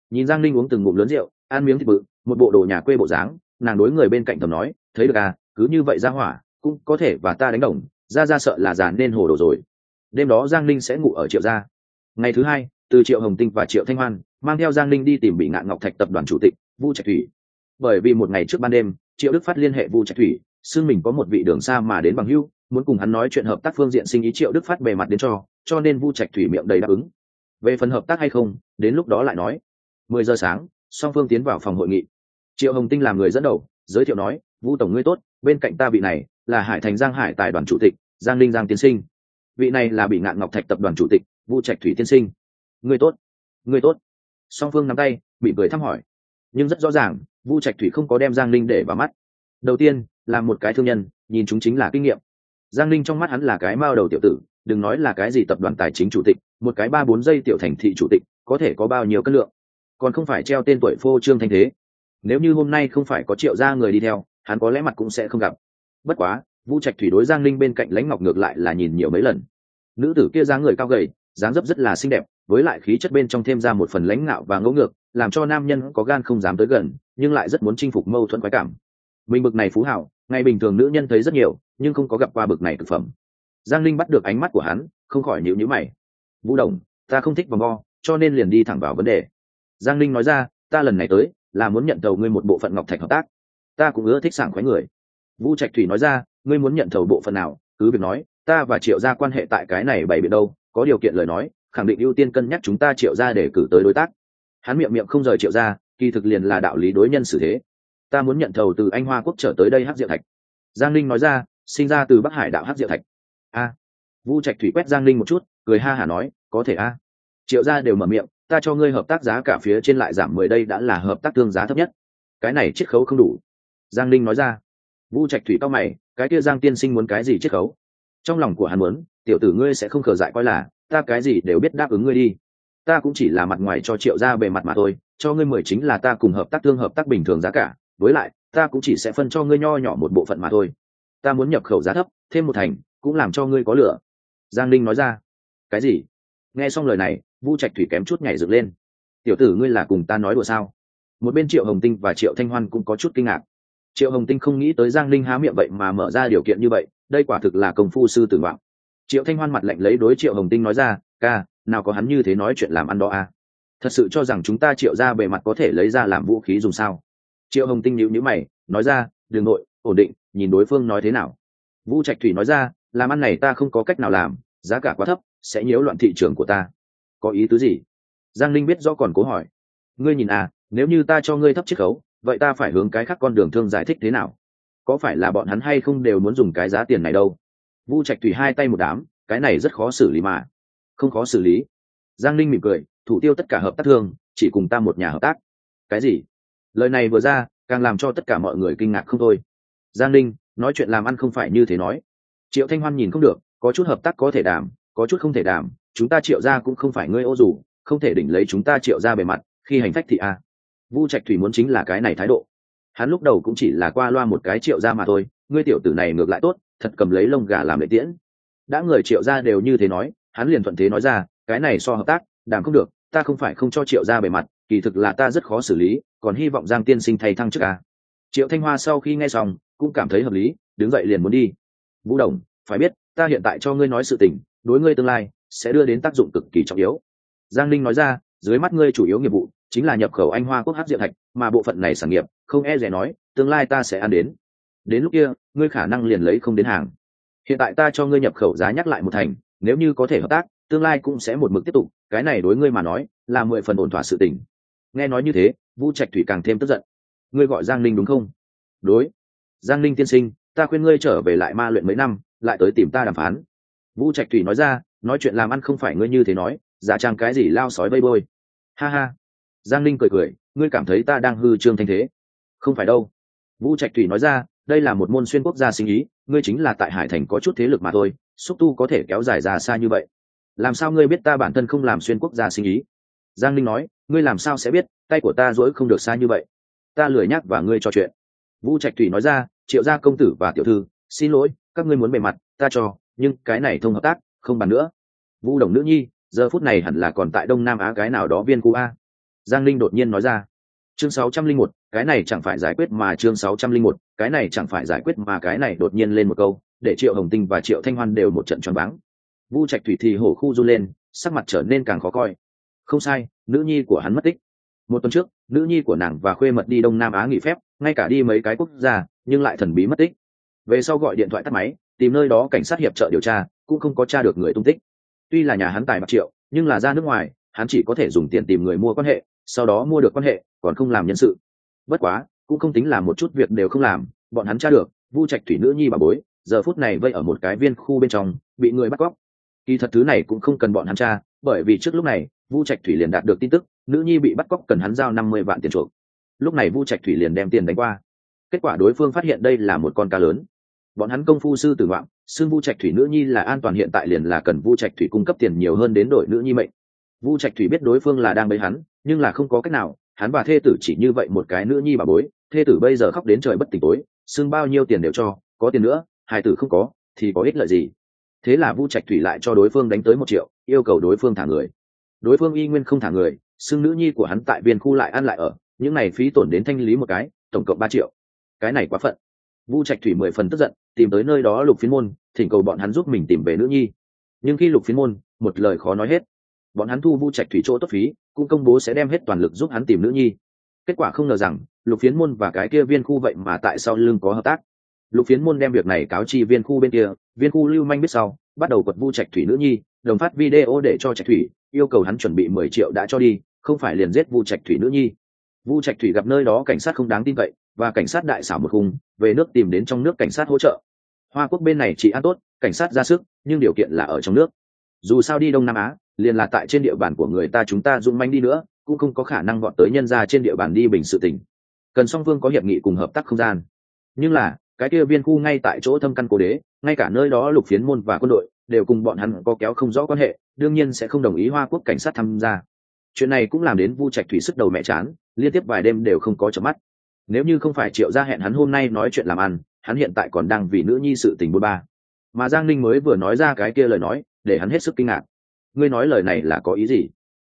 Speaker 1: Nhìn giang linh uống từng ngụm lớn rượu ăn miếng thịt bự, một bộ đồ nhà quê bộ dáng, nàng đối người bên cạnh thầm nói, thấy được à cứ như vậy ra hỏa, cũng có thể và ta đánh đồng, ra ra sợ là già nên hồ đồ rồi. Đêm đó giang linh sẽ ngủ ở triệu gia. Ngày thứ hai, từ triệu hồng tinh và triệu thanh hoan, mang theo giang linh đi tìm bị ngạn ngọc thạch tập đoàn chủ tịch, vu trạch thủy. Bởi vì một ngày trước ban đêm, triệu đức phát liên hệ vu trạch thủy, xưng mình có một vị đường xa mà đến bằng hưu muốn cùng hắn nói chuyện hợp tác phương diện sinh ý triệu đức phát bề mặt đến cho cho nên vu trạch thủy miệng đầy đáp ứng. Về phần hợp tác hay không, đến lúc đó lại nói. Mười giờ sáng song phương tiến vào phòng hội nghị. Triệu hồng tinh làm người dẫn đầu, giới thiệu nói, vu tổng ngươi tốt, bên cạnh ta vị này là hải thành giang hải tài đoàn chủ tịch, giang linh giang tiên sinh. Vị này là bị ngạn ngọc thạch tập đoàn chủ tịch, vu trạch thủy tiên sinh. Ngươi tốt ngươi tốt. Song phương nắm tay bị cười thăm hỏi. Nhưng rất rõ ràng, vu trạch thủy không có đem giang linh để vào mắt. Đầu tiên, là một cái thương nhân, nhìn chúng chính là kinh nghiệm. Giang linh trong mắt hắn là cái mao đầu tiểu tử, đừng nói là cái gì tập đoàn tài chính chủ tịch, một cái ba bốn giây tiểu thành thị chủ tịch, có thể có bao nhiêu cân lượng còn không phải treo tên tuổi phô trương thanh thế. Nếu như hôm nay không phải có triệu gia người đi theo, hắn có lẽ mặt cũng sẽ không gặp. Bất quá vu trạch thủy đối giang linh bên cạnh lãnh ngọc ngược lại là nhìn nhiều mấy lần. Nữ tử kia dáng người cao gầy, dáng dấp rất là xinh đẹp, với lại khí chất bên trong thêm ra một phần lãnh ngạo và ngẫu ngược, làm cho nam nhân có gan không dám tới gần, nhưng lại rất muốn chinh phục mâu thuẫn quái cảm. Mình bực này phú hảo, ngày bình thường nữ nhân thấy rất nhiều, nhưng không có gặp qua bực này thực phẩm. Giang linh bắt được ánh mắt của hắn, không khỏi nhịu nhữ mày. Vũ đồng, ta không thích vòng vo, cho nên liền đi thẳng vào vấn đề giang linh nói ra, ta lần này tới, là muốn nhận thầu ngươi một bộ phận ngọc thạch hợp tác. Ta cũng ưa thích sảng khoái người. Vu trạch thủy nói ra, ngươi muốn nhận thầu bộ phận nào? Cứ việc nói, ta và triệu gia quan hệ tại cái này bày biện đâu, có điều kiện lời nói, khẳng định ưu tiên cân nhắc chúng ta triệu gia để cử tới đối tác. Hắn miệng miệng không rời triệu gia, kỳ thực liền là đạo lý đối nhân xử thế. Ta muốn nhận thầu từ anh hoa quốc trở tới đây hát diệu thạch. Giang linh nói ra, sinh ra từ bắc hải đạo hát diệu thạch. A. Vu trạch thủy quét giang linh một chút, cười ha hả nói, có thể a. Triệu gia đều mở miệng ta cho ngươi hợp tác giá cả phía trên lại giảm mười đây đã là hợp tác thương giá thấp nhất. Cái này chiết khấu không đủ. Giang linh nói ra. Vu trạch thủy cao mày, cái kia giang tiên sinh muốn cái gì chiết khấu? Trong lòng của hắn muốn, tiểu tử ngươi sẽ không khờ dại coi là, ta cái gì đều biết đáp ứng ngươi đi. Ta cũng chỉ là mặt ngoài cho triệu gia bề mặt mà thôi, cho ngươi mười chính là ta cùng hợp tác thương hợp tác bình thường giá cả, với lại, ta cũng chỉ sẽ phân cho ngươi nho nhỏ một bộ phận mà thôi. Ta muốn nhập khẩu giá thấp, thêm một thành, cũng làm cho ngươi có lửa. Giang linh nói ra. Cái gì? Nghe xong lời này vu trạch thủy kém chút nhảy dựng lên. Tiểu tử ngươi là cùng ta nói đùa sao? Một bên triệu hồng tinh và triệu thanh hoan cũng có chút kinh ngạc. Triệu hồng tinh không nghĩ tới giang linh há miệng vậy mà mở ra điều kiện như vậy, đây quả thực là công phu sư tử vọng triệu thanh hoan mặt lạnh lấy đối triệu hồng tinh nói ra, ca, nào có hắn như thế nói chuyện làm ăn đó à? Thật sự cho rằng chúng ta triệu ra bề mặt có thể lấy ra làm vũ khí dùng sao? Triệu hồng tinh nhíu nhíu mày, nói ra đường nội, ổn định, nhìn đối phương nói thế nào. Vũ trạch thủy nói ra, làm ăn này ta không có cách nào làm, giá cả quá thấp, sẽ nhiễu loạn thị trường của ta có ý tứ gì? Giang linh biết rõ còn cố hỏi. Ngươi nhìn à nếu như ta cho ngươi thấp chiết khấu, vậy ta phải hướng cái khác con đường thương giải thích thế nào? Có phải là bọn hắn hay không đều muốn dùng cái giá tiền này đâu? Vu trạch thủy hai tay một đám, cái này rất khó xử lý mà. Không khó xử lý. Giang linh mỉm cười, thủ tiêu tất cả hợp tác thương, chỉ cùng ta một nhà hợp tác. Cái gì? Lời này vừa ra, càng làm cho tất cả mọi người kinh ngạc không thôi. Giang linh nói chuyện làm ăn không phải như thế nói. Triệu thanh hoan nhìn không được, có chút hợp tác có thể đảm, có chút không thể đảm chúng ta triệu ra cũng không phải ngươi ô dù, không thể đỉnh lấy chúng ta triệu ra bề mặt, khi hành khách thị a. Vu trạch thủy muốn chính là cái này thái độ. Hắn lúc đầu cũng chỉ là qua loa một cái triệu ra mà thôi, ngươi tiểu tử này ngược lại tốt, thật cầm lấy lông gà làm lệ tiễn. Đã người triệu ra đều như thế nói, hắn liền thuận thế nói ra, cái này so hợp tác đảm không được, ta không phải không cho triệu ra bề mặt, kỳ thực là ta rất khó xử lý, còn hy vọng giang tiên sinh thay thăng trước à. triệu thanh hoa sau khi nghe xong, cũng cảm thấy hợp lý, đứng dậy liền muốn đi. Vũ đồng, phải biết, ta hiện tại cho ngươi nói sự tình, đối ngươi tương lai sẽ đưa đến tác dụng cực kỳ trọng yếu. Giang linh nói ra, dưới mắt ngươi chủ yếu nghiệp vụ chính là nhập khẩu anh hoa quốc hát diệu thạch, mà bộ phận này sản nghiệp, không e rẻ nói, tương lai ta sẽ ăn đến. Đến lúc kia, ngươi khả năng liền lấy không đến hàng. Hiện tại ta cho ngươi nhập khẩu giá nhắc lại một thành, nếu như có thể hợp tác, tương lai cũng sẽ một mực tiếp tục, cái này đối ngươi mà nói, là mười phần ổn thỏa sự tình. Nghe nói như thế vu trạch thủy càng thêm tức giận. Ngươi gọi giang linh đúng không? Đối. Giang linh tiên sinh, ta khuyên ngươi trở về lại ma luyện mấy năm, lại tới tìm ta đàm phán. Vu trạch thủy nói ra nói chuyện làm ăn không phải ngươi như thế nói, giả trang cái gì lao sói vây bôi. Ha ha. Giang linh cười cười, ngươi cảm thấy ta đang hư trương thanh thế? Không phải đâu. Vu trạch thủy nói ra, đây là một môn xuyên quốc gia sinh ý, ngươi chính là tại hải thành có chút thế lực mà thôi, xúc tu có thể kéo dài ra xa như vậy. Làm sao ngươi biết ta bản thân không làm xuyên quốc gia sinh ý? Giang linh nói, ngươi làm sao sẽ biết, tay của ta dỗi không được xa như vậy? Ta lười nhắc và ngươi trò chuyện. Vu trạch thủy nói ra, triệu gia công tử và tiểu thư, xin lỗi, các ngươi muốn bề mặt, ta cho, nhưng cái này thông hợp tác, không bàn nữa vu đồng nữ nhi, giờ phút này hẳn là còn tại đông nam á cái nào đó viên khu a. Giang linh đột nhiên nói ra. Chương sáu trăm linh một, cái này chẳng phải giải quyết mà chương sáu trăm linh một, cái này chẳng phải giải quyết mà cái này đột nhiên lên một câu, để triệu hồng tinh và triệu thanh hoan đều một trận choáng váng. Vu trạch thủy thì hổ khu run lên, sắc mặt trở nên càng khó coi. Không sai, nữ nhi của hắn mất tích. Một tuần trước, nữ nhi của nàng và khuê mật đi đông nam á nghỉ phép, ngay cả đi mấy cái quốc gia, nhưng lại thần bí mất tích. Về sau gọi điện thoại tắt máy, tìm nơi đó cảnh sát hiệp trợ điều tra, cũng không có t r a được người tung tích tuy là nhà hắn tài bạc triệu, nhưng là ra nước ngoài, hắn chỉ có thể dùng tiền tìm người mua quan hệ, sau đó mua được quan hệ, còn không làm nhân sự. Bất quá, cũng không tính là một chút việc đều không làm, bọn hắn tra được, vu trạch thủy nữ nhi bà bối, giờ phút này vây ở một cái viên khu bên trong, bị người bắt cóc. Kỳ thật thứ này cũng không cần bọn hắn tra, bởi vì trước lúc này, vu trạch thủy liền đạt được tin tức, nữ nhi bị bắt cóc cần hắn giao năm mươi vạn tiền chuộc. Lúc này vu trạch thủy liền đem tiền đánh qua. Kết quả đối phương phát hiện đây là một con cá lớn bọn hắn công phu sư tử ngoạn xưng vu trạch thủy nữ nhi là an toàn hiện tại liền là cần vu trạch thủy cung cấp tiền nhiều hơn đến đổi nữ nhi mệnh. Vu trạch thủy biết đối phương là đang bấy hắn, nhưng là không có cách nào, hắn và thê tử chỉ như vậy một cái nữ nhi bà bối, thê tử bây giờ khóc đến trời bất tỉnh tối xưng bao nhiêu tiền đều cho, có tiền nữa, hai tử không có, thì có ích lợi gì? Thế là vu trạch thủy lại cho đối phương đánh tới một triệu, yêu cầu đối phương thả người. Đối phương y nguyên không thả người xưng nữ nhi của hắn tại viên khu lại ăn lại ở, những này phí tổn đến thanh lý một cái, tổng cộng ba triệu. Cái này quá phận vu trạch thủy mười phần tức giận, tìm tới nơi đó lục phiến môn, thỉnh cầu bọn hắn giúp mình tìm về nữ nhi. Nhưng khi lục phiến môn, một lời khó nói hết, bọn hắn thu vu trạch thủy chỗ tốt phí, cũng công bố sẽ đem hết toàn lực giúp hắn tìm nữ nhi. Kết quả không ngờ rằng, lục phiến môn và cái kia viên khu vậy mà tại sau lưng có hợp tác. Lục phiến môn đem việc này cáo chi viên khu bên kia, viên khu lưu manh biết sau, bắt đầu quật vu trạch thủy nữ nhi, đồng phát video để cho trạch thủy, yêu cầu hắn chuẩn bị mười triệu đã cho đi, không phải liền giết vu trạch thủy nữ nhi. Vu trạch thủy gặp nơi đó cảnh sát không đáng tin cậy và cảnh sát đại xảo một khung, về nước tìm đến trong nước cảnh sát hỗ trợ. Hoa quốc bên này chỉ ăn tốt, cảnh sát ra sức, nhưng điều kiện là ở trong nước. Dù sao đi đông nam á, liền là tại trên địa bàn của người ta chúng ta dung manh đi nữa, cũng không có khả năng gọn tới nhân ra trên địa bàn đi bình sự tình. Cần song phương có hiệp nghị cùng hợp tác không gian. Nhưng là, cái kia viên khu ngay tại chỗ thâm căn cố đế, ngay cả nơi đó lục phiến môn và quân đội, đều cùng bọn hắn có kéo không rõ quan hệ, đương nhiên sẽ không đồng ý hoa quốc cảnh sát tham gia. Chuyện này cũng làm đến vu trạch thủy sức đầu mẹ chán, liên tiếp vài đêm đều không có chợp mắt nếu như không phải triệu gia hẹn hắn hôm nay nói chuyện làm ăn, hắn hiện tại còn đang vì nữ nhi sự tình bôn ba. Mà giang ninh mới vừa nói ra cái kia lời nói, để hắn hết sức kinh ngạc. Ngươi nói lời này là có ý gì?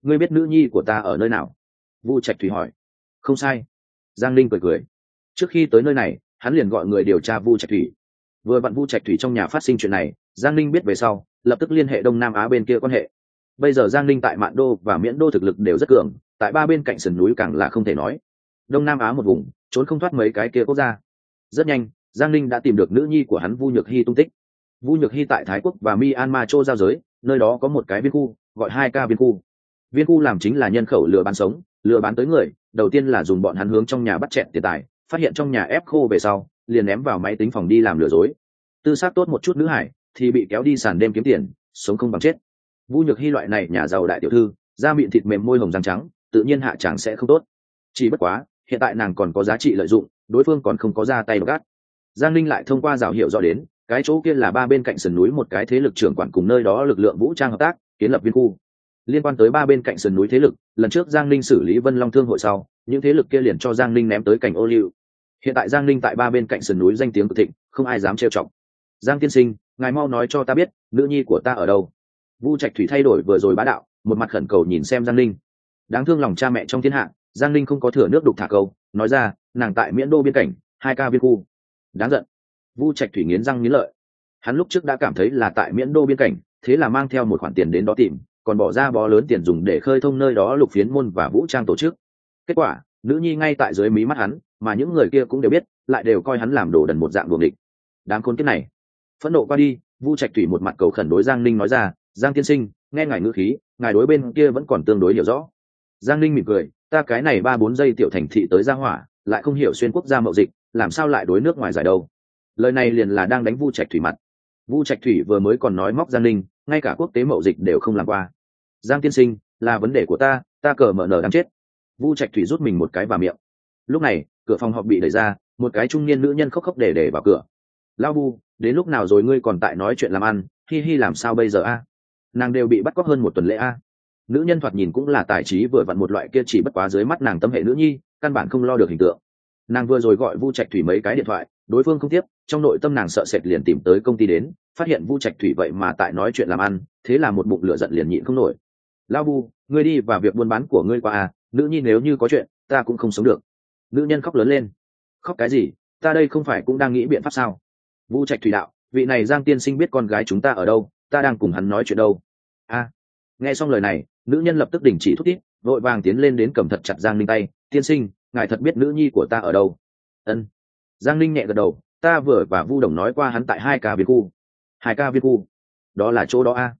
Speaker 1: Ngươi biết nữ nhi của ta ở nơi nào? Vu trạch thủy hỏi. Không sai. Giang ninh cười cười. Trước khi tới nơi này, hắn liền gọi người điều tra vu trạch thủy. Vừa vặn vu trạch thủy trong nhà phát sinh chuyện này, giang ninh biết về sau, lập tức liên hệ đông nam á bên kia quan hệ. Bây giờ giang ninh tại mạn đô và miễn đô thực lực đều rất cường, tại ba bên cạnh sườn núi càng là không thể nói đông nam á một vùng, trốn không thoát mấy cái kia quốc gia. Rất nhanh, giang ninh đã tìm được nữ nhi của hắn vu nhược hy tung tích. Vu nhược hy tại thái quốc và myanmar châu giao giới, nơi đó có một cái viên khu, gọi hai ca viên khu. Viên khu làm chính là nhân khẩu lừa bán sống, lừa bán tới người, đầu tiên là dùng bọn hắn hướng trong nhà bắt chẹn tiền tài, phát hiện trong nhà ép khô về sau, liền ném vào máy tính phòng đi làm lừa dối. Tư xác tốt một chút nữ hải, thì bị kéo đi sàn đêm kiếm tiền, sống không bằng chết. Vu nhược hy loại này nhà giàu đại tiểu thư, da miệng thịt mềm môi hồng răng trắng, tự nhiên hạ chẳng sẽ không tốt. Chỉ bất quá hiện tại nàng còn có giá trị lợi dụng đối phương còn không có ra tay gắt. Giang linh lại thông qua rào hiệu rõ đến cái chỗ kia là ba bên cạnh sườn núi một cái thế lực trưởng quản cùng nơi đó lực lượng vũ trang hợp tác kiến lập viên khu. Liên quan tới ba bên cạnh sườn núi thế lực lần trước giang Linh xử lý vân long thương hội sau những thế lực kia liền cho giang Linh ném tới cảnh ô liu. Hiện tại giang Linh tại ba bên cạnh sườn núi danh tiếng cực thịnh không ai dám trêu chọc. Giang tiên sinh ngài mau nói cho ta biết nữ nhi của ta ở đâu? Vu trạch thủy thay đổi vừa rồi bá đạo một mặt khẩn cầu nhìn xem giang Linh, đáng thương lòng cha mẹ trong thiên hạ giang Linh không có thừa nước đục thả câu, nói ra, nàng tại miễn đô biên cảnh, hai ca viên khu. Đáng giận. Vu trạch thủy nghiến răng nghiến lợi. Hắn lúc trước đã cảm thấy là tại miễn đô biên cảnh, thế là mang theo một khoản tiền đến đó tìm, còn bỏ ra bó lớn tiền dùng để khơi thông nơi đó lục phiến môn và vũ trang tổ chức. Kết quả, nữ nhi ngay tại dưới mí mắt hắn, mà những người kia cũng đều biết, lại đều coi hắn làm đồ đần một dạng buồng địch đáng khôn kiếp này. Phẫn nộ qua đi, vu trạch thủy một mặt cầu khẩn đối giang ninh nói ra, giang tiên sinh, nghe ngài ngữ khí, ngài đối bên kia vẫn còn tương đối hiểu rõ. Giang ninh mỉm cười ta cái này ba bốn giây tiểu thành thị tới ra hỏa, lại không hiểu xuyên quốc gia mậu dịch, làm sao lại đối nước ngoài giải đâu? Lời này liền là đang đánh vu trạch thủy mặt. Vu trạch thủy vừa mới còn nói móc giang linh ngay cả quốc tế mậu dịch đều không làm qua. Giang tiên sinh, là vấn đề của ta ta cờ mở nở đang chết. Vu trạch thủy rút mình một cái vào miệng. Lúc này, cửa phòng họp bị đẩy ra, một cái trung niên nữ nhân khóc khóc để để vào cửa. Lao vu, đến lúc nào rồi ngươi còn tại nói chuyện làm ăn, hi hi làm sao bây giờ a? Nàng đều bị bắt cóc hơn một tuần lễ a nữ nhân thoạt nhìn cũng là tài trí vừa vặn một loại kia chỉ bất quá dưới mắt nàng tâm hệ nữ nhi, căn bản không lo được hình tượng. Nàng vừa rồi gọi vu trạch thủy mấy cái điện thoại, đối phương không tiếp, trong nội tâm nàng sợ sệt liền tìm tới công ty đến, phát hiện vu trạch thủy vậy mà tại nói chuyện làm ăn, thế là một bụng lửa giận liền nhịn không nổi. Lao vu, ngươi đi và việc buôn bán của ngươi qua à nữ nhi nếu như có chuyện, ta cũng không sống được. Nữ nhân khóc lớn lên. Khóc cái gì? Ta đây không phải cũng đang nghĩ biện pháp sao? Vu trạch thủy đạo, vị này giang tiên sinh biết con gái chúng ta ở đâu, ta đang cùng hắn nói chuyện đâu. A nghe xong lời này, nữ nhân lập tức đình chỉ thúc tít vội vàng tiến lên đến cầm thật chặt giang ninh tay. Tiên sinh, ngài thật biết nữ nhi của ta ở đâu? Ân. Giang ninh nhẹ gật đầu, ta vừa và vu đồng nói qua hắn tại hai ca viên khu. Hai ca viên khu? Đó là chỗ đó a.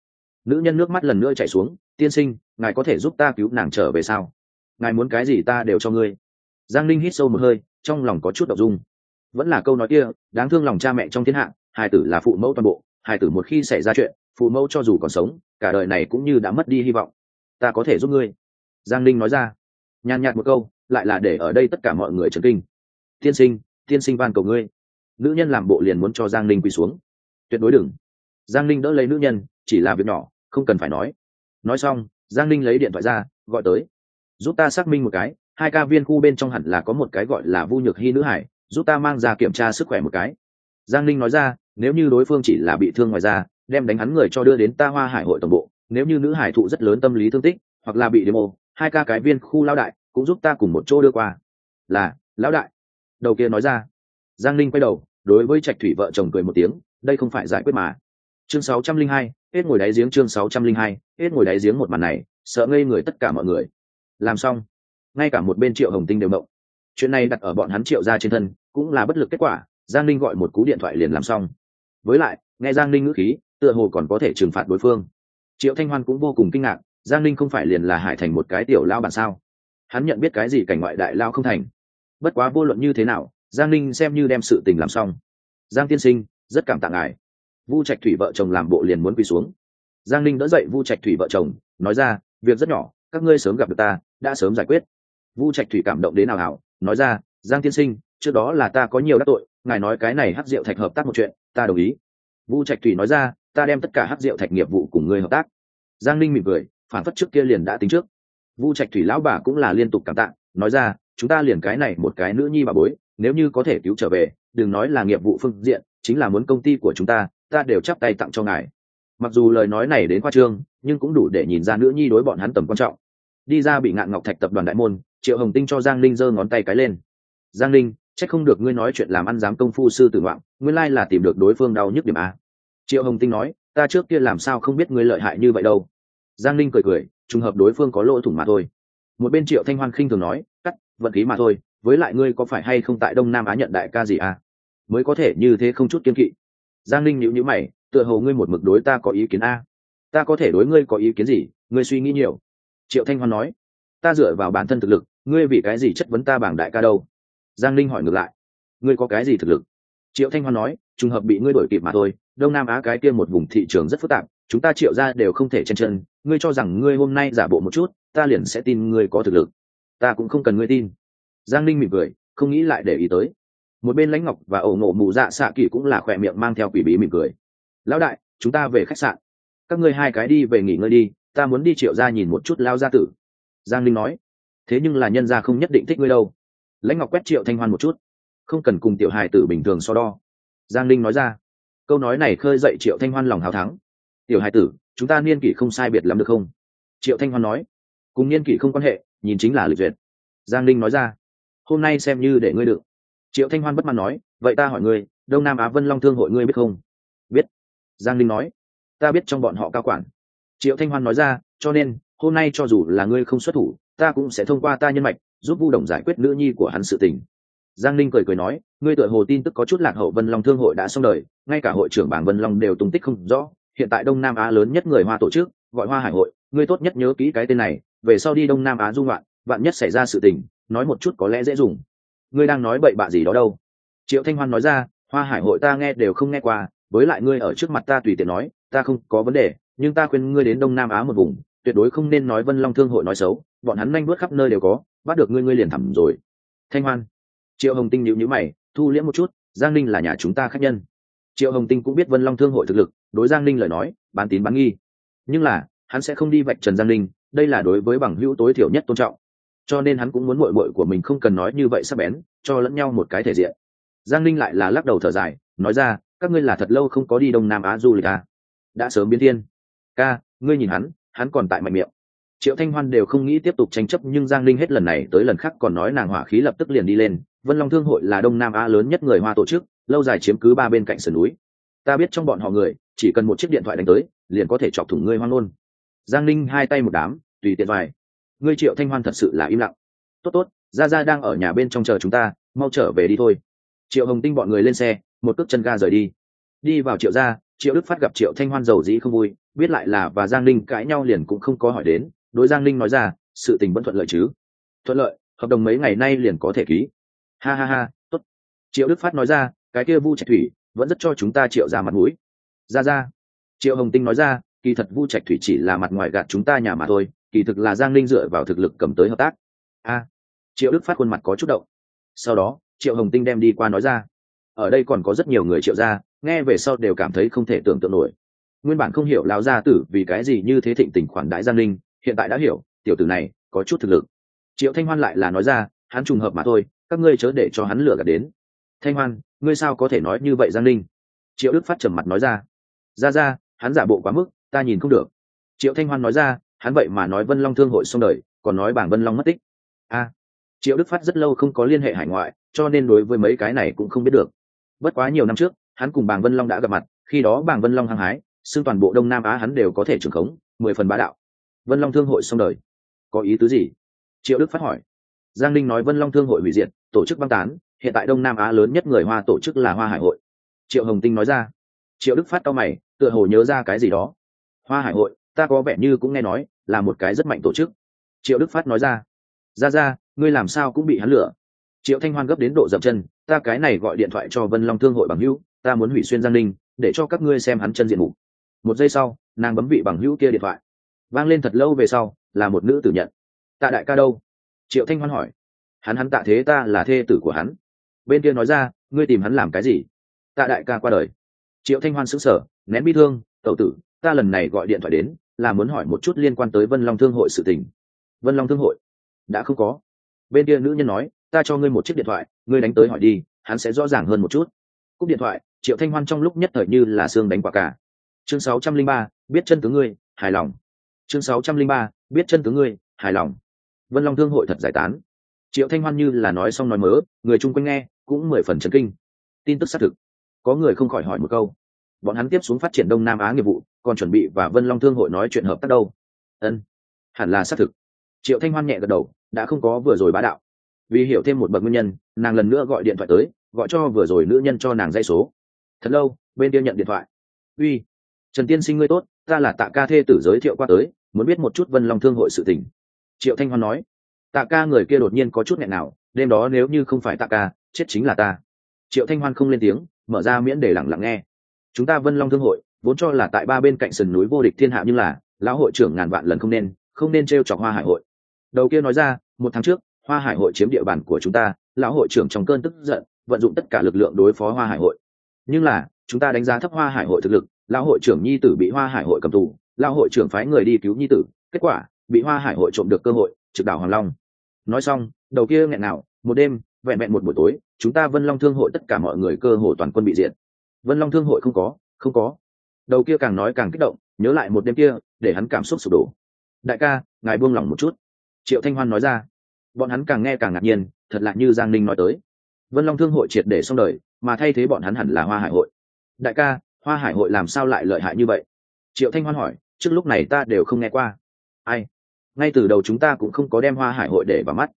Speaker 1: Nữ nhân nước mắt lần nữa chạy xuống, tiên sinh, ngài có thể giúp ta cứu nàng trở về sao? Ngài muốn cái gì ta đều cho ngươi. Giang ninh hít sâu một hơi, trong lòng có chút đ ộ n g dung. Vẫn là câu nói kia, đáng thương lòng cha mẹ trong thiên hạ hai tử là phụ mẫu toàn bộ hai tử một khi xảy ra chuyện phụ mẫu cho dù còn sống, cả đời này cũng như đã mất đi hy vọng. Ta có thể giúp ngươi. Giang ninh nói ra. Nhàn nhạt một câu, lại là để ở đây tất cả mọi người trấn kinh. Tiên sinh tiên sinh van cầu ngươi. Nữ nhân làm bộ liền muốn cho giang ninh quỳ xuống. Tuyệt đối đừng. Giang ninh đỡ lấy nữ nhân, chỉ là việc nhỏ, không cần phải nói. Nói xong, giang ninh lấy điện thoại ra, gọi tới. Giúp ta xác minh một cái, hai ca viên khu bên trong hẳn là có một cái gọi là vu nhược hy nữ hải, giúp ta mang ra kiểm tra sức khỏe một cái. Giang ninh nói ra, nếu như đối phương chỉ là bị thương ngoài ra đem đánh hắn người cho đưa đến ta hoa hải hội tổng bộ, nếu như nữ hải thụ rất lớn tâm lý thương tích, hoặc là bị demo, hai ca cái viên khu lao đại cũng giúp ta cùng một chỗ đưa qua. Là, lão đại. Đầu kia nói ra. Giang linh quay đầu, đối với trạch thủy vợ chồng cười một tiếng, đây không phải giải quyết mà. Chương sáu trăm linh hai, hết ngồi đáy giếng chương sáu trăm linh hai, hết ngồi đáy giếng một màn này, sợ ngây người tất cả mọi người. Làm xong, ngay cả một bên triệu hồng tinh đều mộng chuyện này đặt ở bọn hắn triệu ra trên thân, cũng là bất lực kết quả, giang linh gọi một cú điện thoại liền làm xong. Với lại nghe giang Linh ngữ khí, tựa hồ còn có thể trừng phạt đối phương. Triệu thanh hoan cũng vô cùng kinh ngạc, giang Linh không phải liền là hải thành một cái tiểu lao bản sao? Hắn nhận biết cái gì cảnh ngoại đại lao không thành? Bất quá vô luận như thế nào, giang Linh xem như đem sự tình làm xong. Giang tiên sinh, rất cảm tạ ngài. Vu trạch thủy vợ chồng làm bộ liền muốn quỳ xuống. Giang Linh đỡ dậy vu trạch thủy vợ chồng, nói ra, việc rất nhỏ, các ngươi sớm gặp được ta, đã sớm giải quyết. Vu trạch thủy cảm động đến nào hảo nói ra, giang tiên sinh, trước đó là ta có nhiều đắc tội, ngài nói cái này hắc rượu thạch hợp tác một chuyện, ta đồng ý vu trạch thủy nói ra, ta đem tất cả hát rượu thạch nghiệp vụ cùng ngươi hợp tác. Giang ninh mỉm cười, phản phất trước kia liền đã tính trước. Vu trạch thủy lão bà cũng là liên tục cảm tạ, nói ra, chúng ta liền cái này một cái nữ nhi bà bối, nếu như có thể cứu trở về, đừng nói là nghiệp vụ phương diện, chính là muốn công ty của chúng ta ta đều chắp tay tặng cho ngài. Mặc dù lời nói này đến khoa trương, nhưng cũng đủ để nhìn ra nữ nhi đối bọn hắn tầm quan trọng. Đi ra bị ngạn ngọc thạch tập đoàn đại môn, triệu hồng tinh cho giang linh giơ ngón tay cái lên. Giang linh chắc không được ngươi nói chuyện làm ăn dám công phu sư tử ngoạn, nguyên lai là tìm được đối phương đau nhức điểm a. Triệu hồng tinh nói, ta trước kia làm sao không biết ngươi lợi hại như vậy đâu. Giang linh cười cười, trùng hợp đối phương có lỗ thủng mà thôi. Một bên triệu thanh hoan khinh thường nói, cắt, vận khí mà thôi, với lại ngươi có phải hay không tại đông nam á nhận đại ca gì à mới có thể như thế không chút kiên kỵ. Giang linh nhữ nhữ mày, tựa hồ ngươi một mực đối ta có ý kiến a. Ta có thể đối ngươi có ý kiến gì? Ngươi suy nghĩ nhiều. Triệu thanh hoan nói, ta dựa vào bản thân thực lực, ngươi vì cái gì chất vấn ta bảng đại ca đâu? Giang linh hỏi ngược lại. Ngươi có cái gì thực lực? Triệu thanh hoan nói, trùng hợp bị ngươi đổi kịp mà thôi, đông nam á cái kia một vùng thị trường rất phức tạp, chúng ta triệu ra đều không thể chen chân. Ngươi cho rằng ngươi hôm nay giả bộ một chút, ta liền sẽ tin ngươi có thực lực. Ta cũng không cần ngươi tin. Giang linh mỉm cười, không nghĩ lại để ý tới. Một bên lãnh ngọc và ẩu ngộ mù dạ xạ kỳ cũng là khỏe miệng mang theo quỷ bí mỉm cười. Lão đại, chúng ta về khách sạn. Các ngươi hai cái đi về nghỉ ngơi đi, ta muốn đi triệu ra nhìn một chút lao gia tử. Giang linh nói. Thế nhưng là nhân gia không nhất định thích ngươi đâu lãnh ngọc quét triệu thanh hoan một chút. Không cần cùng tiểu hài tử bình thường so đo. Giang linh nói ra. Câu nói này khơi dậy triệu thanh hoan lòng hào thắng. Tiểu hài tử, chúng ta niên kỷ không sai biệt lắm được không? Triệu thanh hoan nói. Cùng niên kỷ không quan hệ, nhìn chính là lịch duyệt. Giang linh nói ra. Hôm nay xem như để ngươi được. Triệu thanh hoan bất mãn nói. Vậy ta hỏi ngươi, đông nam á vân long thương hội ngươi biết không? Biết. Giang linh nói. Ta biết trong bọn họ cao quản. Triệu thanh hoan nói ra. Cho nên, hôm nay cho dù là ngươi không xuất thủ, ta cũng sẽ thông qua ta nhân mạch giúp vu đồng giải quyết nữ nhi của hắn sự tình. Giang ninh cười cười nói, ngươi tựa hồ tin tức có chút lạc hậu vân long thương hội đã xong đời, ngay cả hội trưởng bảng vân long đều tung tích không rõ. Hiện tại đông nam á lớn nhất người hoa tổ chức, gọi hoa hải hội, ngươi tốt nhất nhớ kỹ cái tên này, về sau đi đông nam á dung loạn bạn nhất xảy ra sự tình, nói một chút có lẽ dễ dùng. Ngươi đang nói bậy bạ gì đó đâu? Triệu thanh hoan nói ra, hoa hải hội ta nghe đều không nghe qua, với lại ngươi ở trước mặt ta tùy tiện nói, ta không có vấn đề, nhưng ta khuyên ngươi đến đông nam á một vùng, tuyệt đối không nên nói vân long thương hội nói xấu, bọn hắn nhanh bước khắp nơi đều có bắt được ngươi ngươi liền thẳm rồi. Thanh hoan. Triệu hồng tinh nhịu nhữ mày, thu liễm một chút, giang ninh là nhà chúng ta khách nhân. Triệu hồng tinh cũng biết vân long thương hội thực lực, đối giang ninh lời nói, bán tín bán nghi. Nhưng là, hắn sẽ không đi vạch trần giang ninh, đây là đối với bằng hữu tối thiểu nhất tôn trọng. Cho nên hắn cũng muốn mội mội của mình không cần nói như vậy sắp bén, cho lẫn nhau một cái thể diện. Giang ninh lại là lắc đầu thở dài, nói ra, các ngươi là thật lâu không có đi đông nam á du lịch à. đã sớm biến thiên. Ca, ngươi nhìn hắn hắn còn tại mạnh miệng triệu thanh hoan đều không nghĩ tiếp tục tranh chấp, nhưng giang linh hết lần này tới lần khác còn nói nàng hỏa khí lập tức liền đi lên. Vân long thương hội là đông nam á lớn nhất người hoa tổ chức, lâu dài chiếm cứ ba bên cạnh sườn núi. Ta biết trong bọn họ người, chỉ cần một chiếc điện thoại đánh tới, liền có thể chọc thủng ngươi hoang ngôn. Giang linh hai tay một đám, tùy tiện vài. Ngươi triệu thanh hoan thật sự là im lặng. Tốt tốt ra ra đang ở nhà bên trong chờ chúng ta, mau trở về đi thôi. Triệu hồng tinh bọn người lên xe, một cước chân ga rời đi. Đi vào triệu gia, triệu đức phát gặp triệu thanh hoan giàu dĩ không vui, biết lại là và giang linh cãi nhau liền cũng không có hỏi đến đối giang linh nói ra, sự tình vẫn thuận lợi chứ? Thuận lợi, hợp đồng mấy ngày nay liền có thể ký. Ha ha ha, tốt. Triệu đức phát nói ra, cái kia vu trạch thủy, vẫn rất cho chúng ta triệu ra mặt mũi. Ra ra. Triệu hồng tinh nói ra, kỳ thật vu trạch thủy chỉ là mặt ngoài gạt chúng ta nhà mà thôi, kỳ thực là giang linh dựa vào thực lực cầm tới hợp tác. A. Triệu đức phát khuôn mặt có chút động. Sau đó, triệu hồng tinh đem đi qua nói ra, ở đây còn có rất nhiều người triệu gia nghe về sau đều cảm thấy không thể tưởng tượng nổi. Nguyên bản không hiểu lão gia tử vì cái gì như thế thịnh tình khoản đãi giang linh hiện tại đã hiểu, tiểu tử này có chút thực lực. Triệu thanh hoan lại là nói ra, hắn trùng hợp mà thôi, các ngươi chớ để cho hắn lừa gạt đến. Thanh hoan, ngươi sao có thể nói như vậy, giang linh triệu đức phát trầm mặt nói ra. Ra ra, hắn giả bộ quá mức, ta nhìn không được. Triệu thanh hoan nói ra, hắn vậy mà nói vân long thương hội xong đời, còn nói bảng vân long mất tích. A. Triệu đức phát rất lâu không có liên hệ hải ngoại, cho nên đối với mấy cái này cũng không biết được. Bất quá nhiều năm trước, hắn cùng bảng vân long đã gặp mặt, khi đó bảng vân long hăng hái, xưng toàn bộ đông nam á hắn đều có thể trưởng khống, mười phần bá đạo vân long thương hội xong đời. Có ý tứ gì? Triệu đức phát hỏi. Giang Ninh nói vân long thương hội hủy diệt, tổ chức băng tán, hiện tại đông nam á lớn nhất người hoa tổ chức là hoa hải hội. Triệu hồng tinh nói ra. Triệu đức phát cao mày, tựa hồ nhớ ra cái gì đó. Hoa hải hội, ta có vẻ như cũng nghe nói, là một cái rất mạnh tổ chức. Triệu đức phát nói ra. Ra ra, ngươi làm sao cũng bị hắn lửa triệu thanh hoan gấp đến độ dậm chân, ta cái này gọi điện thoại cho vân long thương hội bằng hữu, ta muốn hủy xuyên giang ninh, để cho các ngươi xem hắn chân diện mục. Một giây sau, nàng bấm vị bằng hữu kia điện thoại vang lên thật lâu về sau là một nữ tử nhận. Tạ đại ca đâu? Triệu thanh hoan hỏi. Hắn hắn tạ thế ta là thê tử của hắn. Bên kia nói ra ngươi tìm hắn làm cái gì? Tạ đại ca qua đời. Triệu thanh hoan sững sờ nén bi thương tẩu tử ta lần này gọi điện thoại đến là muốn hỏi một chút liên quan tới vân long thương hội sự tình. Vân long thương hội? Đã không có. Bên kia nữ nhân nói ta cho ngươi một chiếc điện thoại ngươi đánh tới hỏi đi hắn sẽ rõ ràng hơn một chút. Cúp điện thoại triệu thanh hoan trong lúc nhất thời như là xương đánh quả cả. Chương 603, biết chân tướng ngươi hài lòng chương 603, biết chân tướng ngươi hài lòng. Vân long thương hội thật giải tán. Triệu thanh hoan như là nói xong nói mớ người chung quanh nghe cũng mười phần chấn kinh. Tin tức xác thực. Có người không khỏi hỏi một câu. Bọn hắn tiếp xuống phát triển đông nam á nghiệp vụ còn chuẩn bị và vân long thương hội nói chuyện hợp tác đâu? Ân hẳn là xác thực. Triệu thanh hoan nhẹ gật đầu đã không có vừa rồi bá đạo. Vì hiểu thêm một bậc nguyên nhân nàng lần nữa gọi điện thoại tới gọi cho vừa rồi nữ nhân cho nàng dây số. Thật lâu bên kia nhận điện thoại. Uy trần tiên sinh ngươi tốt ta là tạ ca thê tử giới thiệu qua tới muốn biết một chút vân long thương hội sự tình. Triệu thanh hoan nói, tạ ca người kia đột nhiên có chút nghẹn nào, đêm đó nếu như không phải tạ ca, chết chính là ta. Triệu thanh hoan không lên tiếng, mở ra miễn để lẳng lặng nghe. Chúng ta vân long thương hội, vốn cho là tại ba bên cạnh sườn núi vô địch thiên hạ nhưng là, lão hội trưởng ngàn vạn lần không nên không nên t r e o chọc hoa hải hội. Đầu kia nói ra, một tháng trước, hoa hải hội chiếm địa bàn của chúng ta, lão hội trưởng trong cơn tức giận, vận dụng tất cả lực lượng đối phó hoa hải hội. Nhưng là, chúng ta đánh giá thấp hoa hải hội thực lực, lão hội trưởng nhi tử bị hoa hải hội cầm tù lão hội trưởng phái người đi cứu nhi tử, kết quả, bị hoa hải hội trộm được cơ hội, trực đảo hoàng long. Nói xong, đầu kia nghẹn nào một đêm, vẹn vẹn một buổi tối, chúng ta vân long thương hội tất cả mọi người cơ hội toàn quân bị diện. vân long thương hội không có không có. Đầu kia càng nói càng kích động, nhớ lại một đêm kia, để hắn cảm xúc sụp đổ. Đại ca, ngài buông lỏng một chút. Triệu thanh hoan nói ra. Bọn hắn càng nghe càng ngạc nhiên, thật lạ như giang ninh nói tới. Vân long thương hội triệt để xong đời, mà thay thế bọn hắn hẳn là hoa hải hội. Đại ca, hoa hải hội làm sao lại lợi hại như vậy? Triệu thanh hoan hỏi trước lúc này ta đều không nghe qua. Ai? Ngay từ đầu chúng ta cũng không có đem hoa hải hội để vào mắt.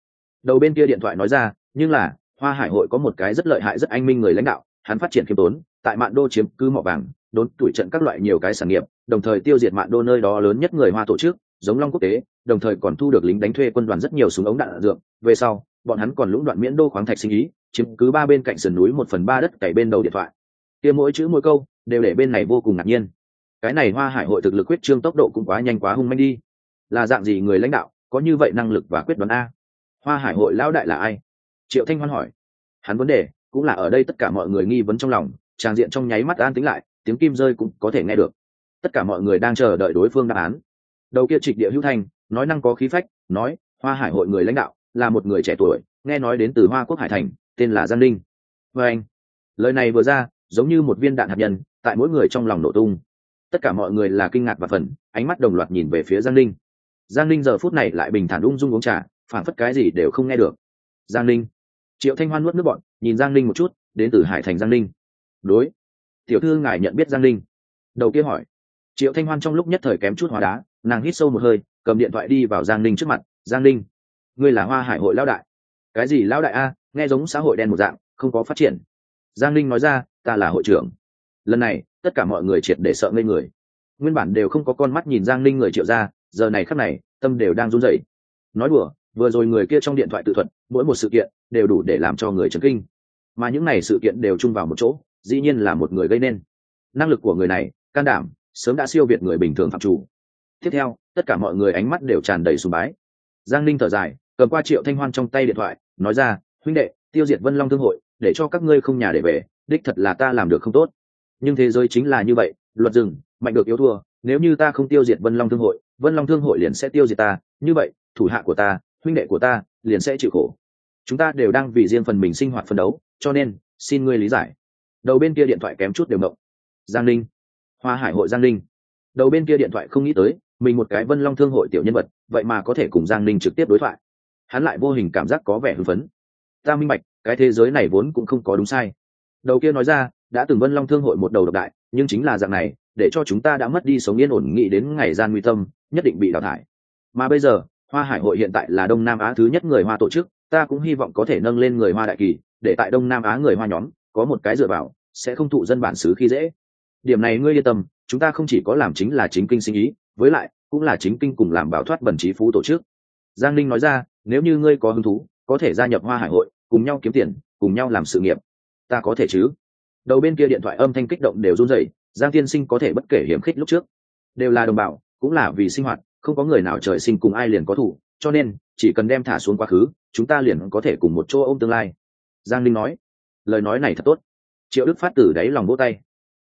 Speaker 1: Đầu bên kia điện thoại nói ra, nhưng là, hoa hải hội có một cái rất lợi hại, rất anh minh người lãnh đạo, hắn phát triển khiêm tốn, tại mạn đô chiếm cứ mỏ vàng, đốn tuổi trận các loại nhiều cái sản nghiệp, đồng thời tiêu diệt mạn đô nơi đó lớn nhất người hoa tổ chức, giống long quốc tế, đồng thời còn thu được lính đánh thuê quân đoàn rất nhiều súng ống đạn dược. Về sau, bọn hắn còn lũng đoạn miễn đô khoáng thạch sinh ý, chiếm cứ ba bên cạnh sườn núi một phần ba đất cày bên đầu điện thoại. Kia mỗi chữ mỗi câu, đều để bên này vô cùng ngạc nhiên cái này hoa hải hội thực lực quyết trương tốc độ cũng quá nhanh quá hung manh đi. Là dạng gì người lãnh đạo, có như vậy năng lực và quyết đoán a? Hoa hải hội lão đại là ai? Triệu thanh hoan hỏi. Hắn vấn đề cũng là ở đây tất cả mọi người nghi vấn trong lòng, tràng diện trong nháy mắt an tính lại, tiếng kim rơi cũng có thể nghe được. Tất cả mọi người đang chờ đợi đối phương đáp án. Đầu kia trịch địa hữu thanh, nói năng có khí phách, nói, hoa hải hội người lãnh đạo, là một người trẻ tuổi, nghe nói đến từ hoa quốc hải thành, tên là giang linh. Vê anh, lời này vừa ra, giống như một viên đạn hạt nhân, tại mỗi người trong lòng nổ tung tất cả mọi người là kinh ngạc và phần, ánh mắt đồng loạt nhìn về phía giang linh giang linh giờ phút này lại bình thản ung dung uống trà phản phất cái gì đều không nghe được. Giang linh triệu thanh hoan nuốt nước bọn nhìn giang linh một chút, đến từ hải thành giang linh đối. Tiểu thư ngài nhận biết giang linh đầu kia hỏi. Triệu thanh hoan trong lúc nhất thời kém chút hóa đá, nàng hít sâu một hơi, cầm điện thoại đi vào giang linh trước mặt. Giang linh ngươi là hoa hải hội lão đại. Cái gì lão đại a? Nghe giống xã hội đen một dạng, không có phát triển. Giang linh nói ra, ta là hội trưởng. Lần này tất cả mọi người triệt để sợ ngây người. Nguyên bản đều không có con mắt nhìn giang linh người triệu ra giờ này khắc này, tâm đều đang run rẩy. Nói đùa, vừa rồi người kia trong điện thoại tự thuật, mỗi một sự kiện đều đủ để làm cho người chấn kinh. Mà những này sự kiện đều chung vào một chỗ, dĩ nhiên là một người gây nên. Năng lực của người này, can đảm, sớm đã siêu việt người bình thường phạm chủ. Tiếp theo, tất cả mọi người ánh mắt đều tràn đầy sùng bái. Giang ninh thở dài, cầm qua triệu thanh hoan trong tay điện thoại, nói ra, huynh đệ, tiêu diệt vân long thương hội, để cho các ngươi không nhà để về, đích thật là ta làm được không tốt nhưng thế giới chính là như vậy, luật rừng, mạnh được yếu thua, nếu như ta không tiêu diệt vân long thương hội, vân long thương hội liền sẽ tiêu diệt ta, như vậy, thủ hạ của ta, huynh đệ của ta liền sẽ chịu khổ. Chúng ta đều đang vì riêng phần mình sinh hoạt phân đấu, cho nên, xin ngươi lý giải. Đầu bên kia điện thoại kém chút đều ngộng. Giang linh hoa hải hội giang linh đầu bên kia điện thoại không nghĩ tới, mình một cái vân long thương hội tiểu nhân vật, vậy mà có thể cùng giang linh trực tiếp đối thoại. Hắn lại vô hình cảm giác có vẻ hưng phấn. Ta minh bạch, cái thế giới này vốn cũng không có đúng sai. Đầu kia nói ra đã từng vân long thương hội một đầu độc đại, nhưng chính là dạng này, để cho chúng ta đã mất đi sống yên ổn nghĩ đến ngày gian nguy tâm, nhất định bị đào thải. Mà bây giờ, hoa hải hội hiện tại là đông nam á thứ nhất người hoa tổ chức, ta cũng hy vọng có thể nâng lên người hoa đại kỳ, để tại đông nam á người hoa nhóm, có một cái dựa vào, sẽ không thụ dân bản xứ khi dễ. Điểm này ngươi yên tâm, chúng ta không chỉ có làm chính là chính kinh sinh ý, với lại, cũng là chính kinh cùng làm bảo thoát bẩn trí phú tổ chức. Giang ninh nói ra, nếu như ngươi có hứng thú, có thể gia nhập hoa hải hội, cùng nhau kiếm tiền, cùng nhau làm sự nghiệp. Ta có thể chứ? Đầu bên kia điện thoại âm thanh kích động đều run rẩy, giang tiên sinh có thể bất kể hiểm khích lúc trước. Đều là đồng bào, cũng là vì sinh hoạt, không có người nào trời sinh cùng ai liền có thủ, cho nên, chỉ cần đem thả xuống quá khứ, chúng ta liền có thể cùng một chỗ ôm tương lai. Giang linh nói, lời nói này thật tốt. Triệu đức phát từ đáy lòng vỗ tay.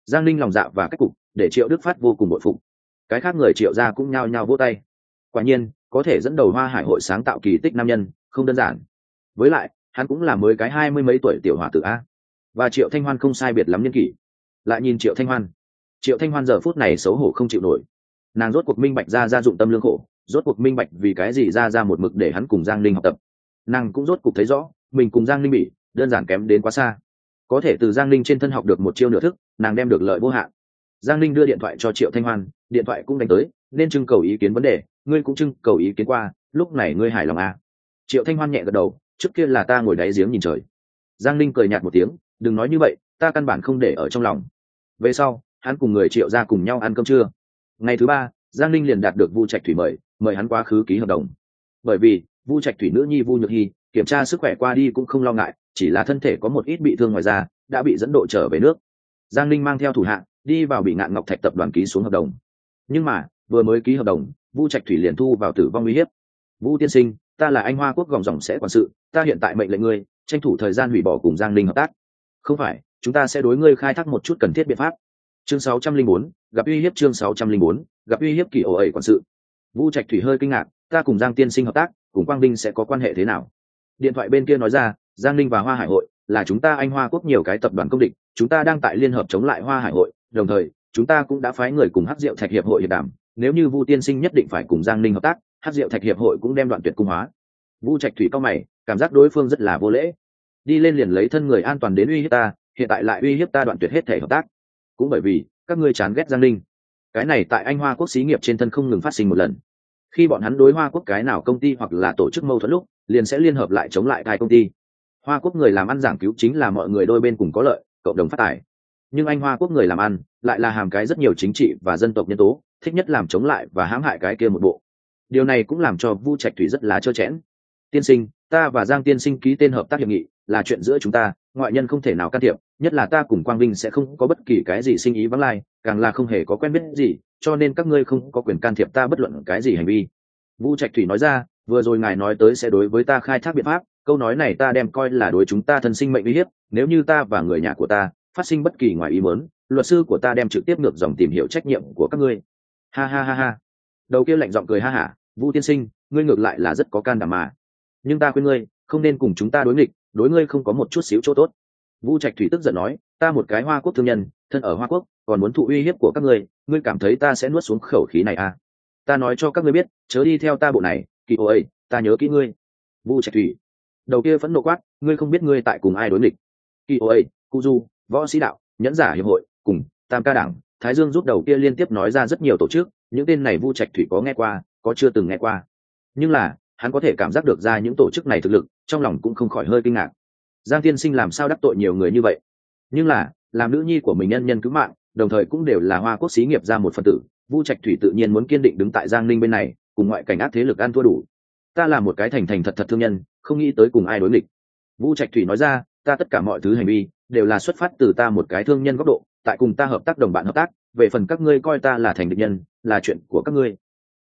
Speaker 1: Giang linh lòng dạ và cách cục, để triệu đức phát vô cùng bội phục. cái khác người triệu ra cũng nhao nhao vỗ tay. Quả nhiên, có thể dẫn đầu hoa hải hội sáng tạo kỳ tích nam nhân, không đơn giản. Với lại, hắn cũng là mới cái hai mươi mấy tuổi tiểu hòa tử a và triệu thanh hoan không sai biệt lắm nhân kỷ. Lại nhìn triệu thanh hoan. Triệu thanh hoan giờ phút này xấu hổ không chịu nổi. Nàng rốt cuộc minh bạch ra ra dụng tâm lương khổ, rốt cuộc minh bạch vì cái gì ra ra một mực để hắn cùng giang linh học tập. Nàng cũng rốt cuộc thấy rõ, mình cùng giang linh bị, đơn giản kém đến quá xa. Có thể từ giang linh trên thân học được một chiêu nửa thức, nàng đem được lợi vô hạn. Giang linh đưa điện thoại cho triệu thanh hoan, điện thoại cũng đánh tới, nên trưng cầu ý kiến vấn đề, ngươi cũng trưng cầu ý kiến qua, lúc này ngươi hài lòng à. triệu thanh hoan nhẹ gật đầu, trước kia là ta ngồi đáy giếng nhìn trời. Giang linh cười nhạt một tiếng đừng nói như vậy, ta căn bản không để ở trong lòng. Về sau, hắn cùng người triệu ra cùng nhau ăn cơm trưa. Ngày thứ ba, giang linh liền đạt được vu trạch thủy mời mời hắn quá khứ ký hợp đồng. Bởi vì, vu trạch thủy nữ nhi vu nhược hy, kiểm tra sức khỏe qua đi cũng không lo ngại, chỉ là thân thể có một ít bị thương ngoài ra đã bị dẫn độ trở về nước. Giang linh mang theo thủ hạng đi vào bị ngạn ngọc thạch tập đoàn ký xuống hợp đồng. Nhưng mà, vừa mới ký hợp đồng, vu trạch thủy liền thu vào tử vong uy hiếp. Vu tiên sinh, ta là anh hoa quốc gòng dòng sẽ quản sự, ta hiện tại mệnh lệnh ngươi, tranh thủ thời gian hủy bỏ cùng giang linh hợp tác không phải chúng ta sẽ đối ngươi khai thác một chút cần thiết biện pháp. Chương 604, gặp uy hiếp chương 604, gặp uy hiếp kỳ ổ ẩy quản sự. Vu trạch thủy hơi kinh ngạc ta cùng giang tiên sinh hợp tác cùng quang vinh sẽ có quan hệ thế nào? Điện thoại bên kia nói ra giang ninh và hoa hải hội là chúng ta anh hoa quốc nhiều cái tập đoàn công địch chúng ta đang tại liên hợp chống lại hoa hải hội đồng thời chúng ta cũng đã phái người cùng hát diệu thạch hiệp hội hiệp đàm nếu như vu tiên sinh nhất định phải cùng giang ninh hợp tác hát diệu thạch hiệp hội cũng đem đoạn tuyệt cung hóa. Vu trạch thủy cao mày cảm giác đối phương rất là vô lễ đi lên liền lấy thân người an toàn đến uy hiếp ta, hiện tại lại uy hiếp ta đoạn tuyệt hết thể hợp tác. Cũng bởi vì, các ngươi chán ghét giang ninh. Cái này tại anh hoa quốc xí nghiệp trên thân không ngừng phát sinh một lần. Khi bọn hắn đối hoa quốc cái nào công ty hoặc là tổ chức mâu thuẫn lúc, liền sẽ liên hợp lại chống lại hai công ty. Hoa quốc người làm ăn giảng cứu chính là mọi người đôi bên cùng có lợi, cộng đồng phát tài. Nhưng anh hoa quốc người làm ăn, lại là hàm cái rất nhiều chính trị và dân tộc nhân tố, thích nhất làm chống lại và hãm hại cái kia một bộ. Điều này cũng làm cho vu trạch thủy rất lá trơ chẽn tiên sinh, ta và giang tiên sinh ký tên hợp tác hiệp nghị là chuyện giữa chúng ta, ngoại nhân không thể nào can thiệp, nhất là ta cùng quang vinh sẽ không có bất kỳ cái gì sinh ý vắng lai, càng là không hề có quen biết gì, cho nên các ngươi không có quyền can thiệp ta bất luận cái gì hành vi. Vu trạch thủy nói ra, vừa rồi ngài nói tới sẽ đối với ta khai thác biện pháp, câu nói này ta đem coi là đối chúng ta thân sinh mệnh uy hiếp, nếu như ta và người nhà của ta phát sinh bất kỳ ngoài ý mớn luật sư của ta đem trực tiếp ngược dòng tìm hiểu trách nhiệm của các ngươi. Ha ha ha ha. Đầu kia lạnh giọng cười ha hả vu tiên sinh, ngươi ngược lại là rất có can đảm mà. Nhưng ta khuyên ngươi, không nên cùng chúng ta đối nghịch đối ngươi không có một chút xíu chỗ tốt. Vu trạch thủy tức giận nói, ta một cái hoa quốc thương nhân, thân ở hoa quốc, còn muốn thụ uy hiếp của các ngươi ngươi cảm thấy ta sẽ nuốt xuống khẩu khí này à? Ta nói cho các ngươi biết, chớ đi theo ta bộ này, kỳ ô ấy ta nhớ kỹ ngươi. Vu trạch thủy, đầu kia phẫn nộ quát, ngươi không biết ngươi tại cùng ai đối nghịch. Kỳ ô ấy cu du, võ sĩ đạo, nhẫn giả hiệp hội, cùng tam ca đảng, thái dương rút đầu kia liên tiếp nói ra rất nhiều tổ chức, những tên này vu trạch thủy có nghe qua, có chưa từng nghe qua. Nhưng là, hắn có thể cảm giác được ra những tổ chức này thực lực trong lòng cũng không khỏi hơi kinh ngạc. Giang tiên sinh làm sao đắc tội nhiều người như vậy? Nhưng là, làm nữ nhi của mình nhân nhân cứu mạng, đồng thời cũng đều là hoa quốc xí nghiệp ra một phần tử, vu trạch thủy tự nhiên muốn kiên định đứng tại giang ninh bên này, cùng ngoại cảnh ác thế lực ăn thua đủ. Ta là một cái thành thành thật thật thương nhân, không nghĩ tới cùng ai đối nghịch. Vu trạch thủy nói ra, ta tất cả mọi thứ hành vi, đều là xuất phát từ ta một cái thương nhân góc độ, tại cùng ta hợp tác đồng bạn hợp tác, về phần các ngươi coi ta là thành địch nhân, là chuyện của các ngươi.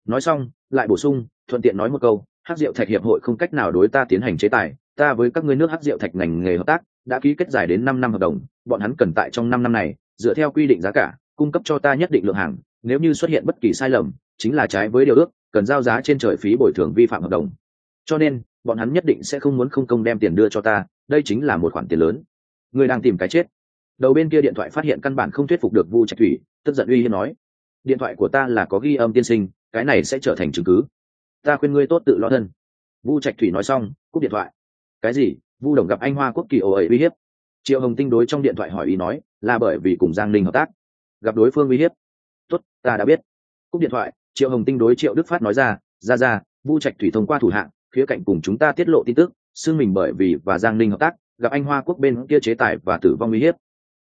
Speaker 1: Nói xong, lại bổ sung, thuận tiện nói một câu hát rượu thạch hiệp hội không cách nào đối ta tiến hành chế tài, ta với các ngươi nước hát rượu thạch ngành nghề hợp tác, đã ký kết dài đến năm năm hợp đồng, bọn hắn cần tại trong năm năm này, dựa theo quy định giá cả, cung cấp cho ta nhất định lượng hàng, nếu như xuất hiện bất kỳ sai lầm, chính là trái với điều ước, cần giao giá trên trời phí bồi thường vi phạm hợp đồng. Cho nên, bọn hắn nhất định sẽ không muốn không công đem tiền đưa cho ta, đây chính là một khoản tiền lớn. Người đang tìm cái chết. Đầu bên kia điện thoại phát hiện căn bản không thuyết phục được vu trạch thủy, tức giận uy hiếp nói. Điện thoại của ta là có ghi âm tiên sinh, cái này sẽ trở thành chứng cứ ta khuyên ngươi tốt tự lo thân. Vu trạch thủy nói xong, cúp điện thoại. Cái gì? Vu đồng gặp anh hoa quốc kỳ ồ ấy uy hiếp. Triệu hồng tinh đối trong điện thoại hỏi ý nói, là bởi vì cùng giang ninh hợp tác. Gặp đối phương uy hiếp. Tốt, ta đã biết. Cúp điện thoại, triệu hồng tinh đối triệu đức phát nói ra ra ra, vu trạch thủy thông qua thủ hạng, khía cạnh cùng chúng ta tiết lộ tin tức, xưng mình bởi vì và giang ninh hợp tác, gặp anh hoa quốc bên kia chế tài và tử vong uy hiếp.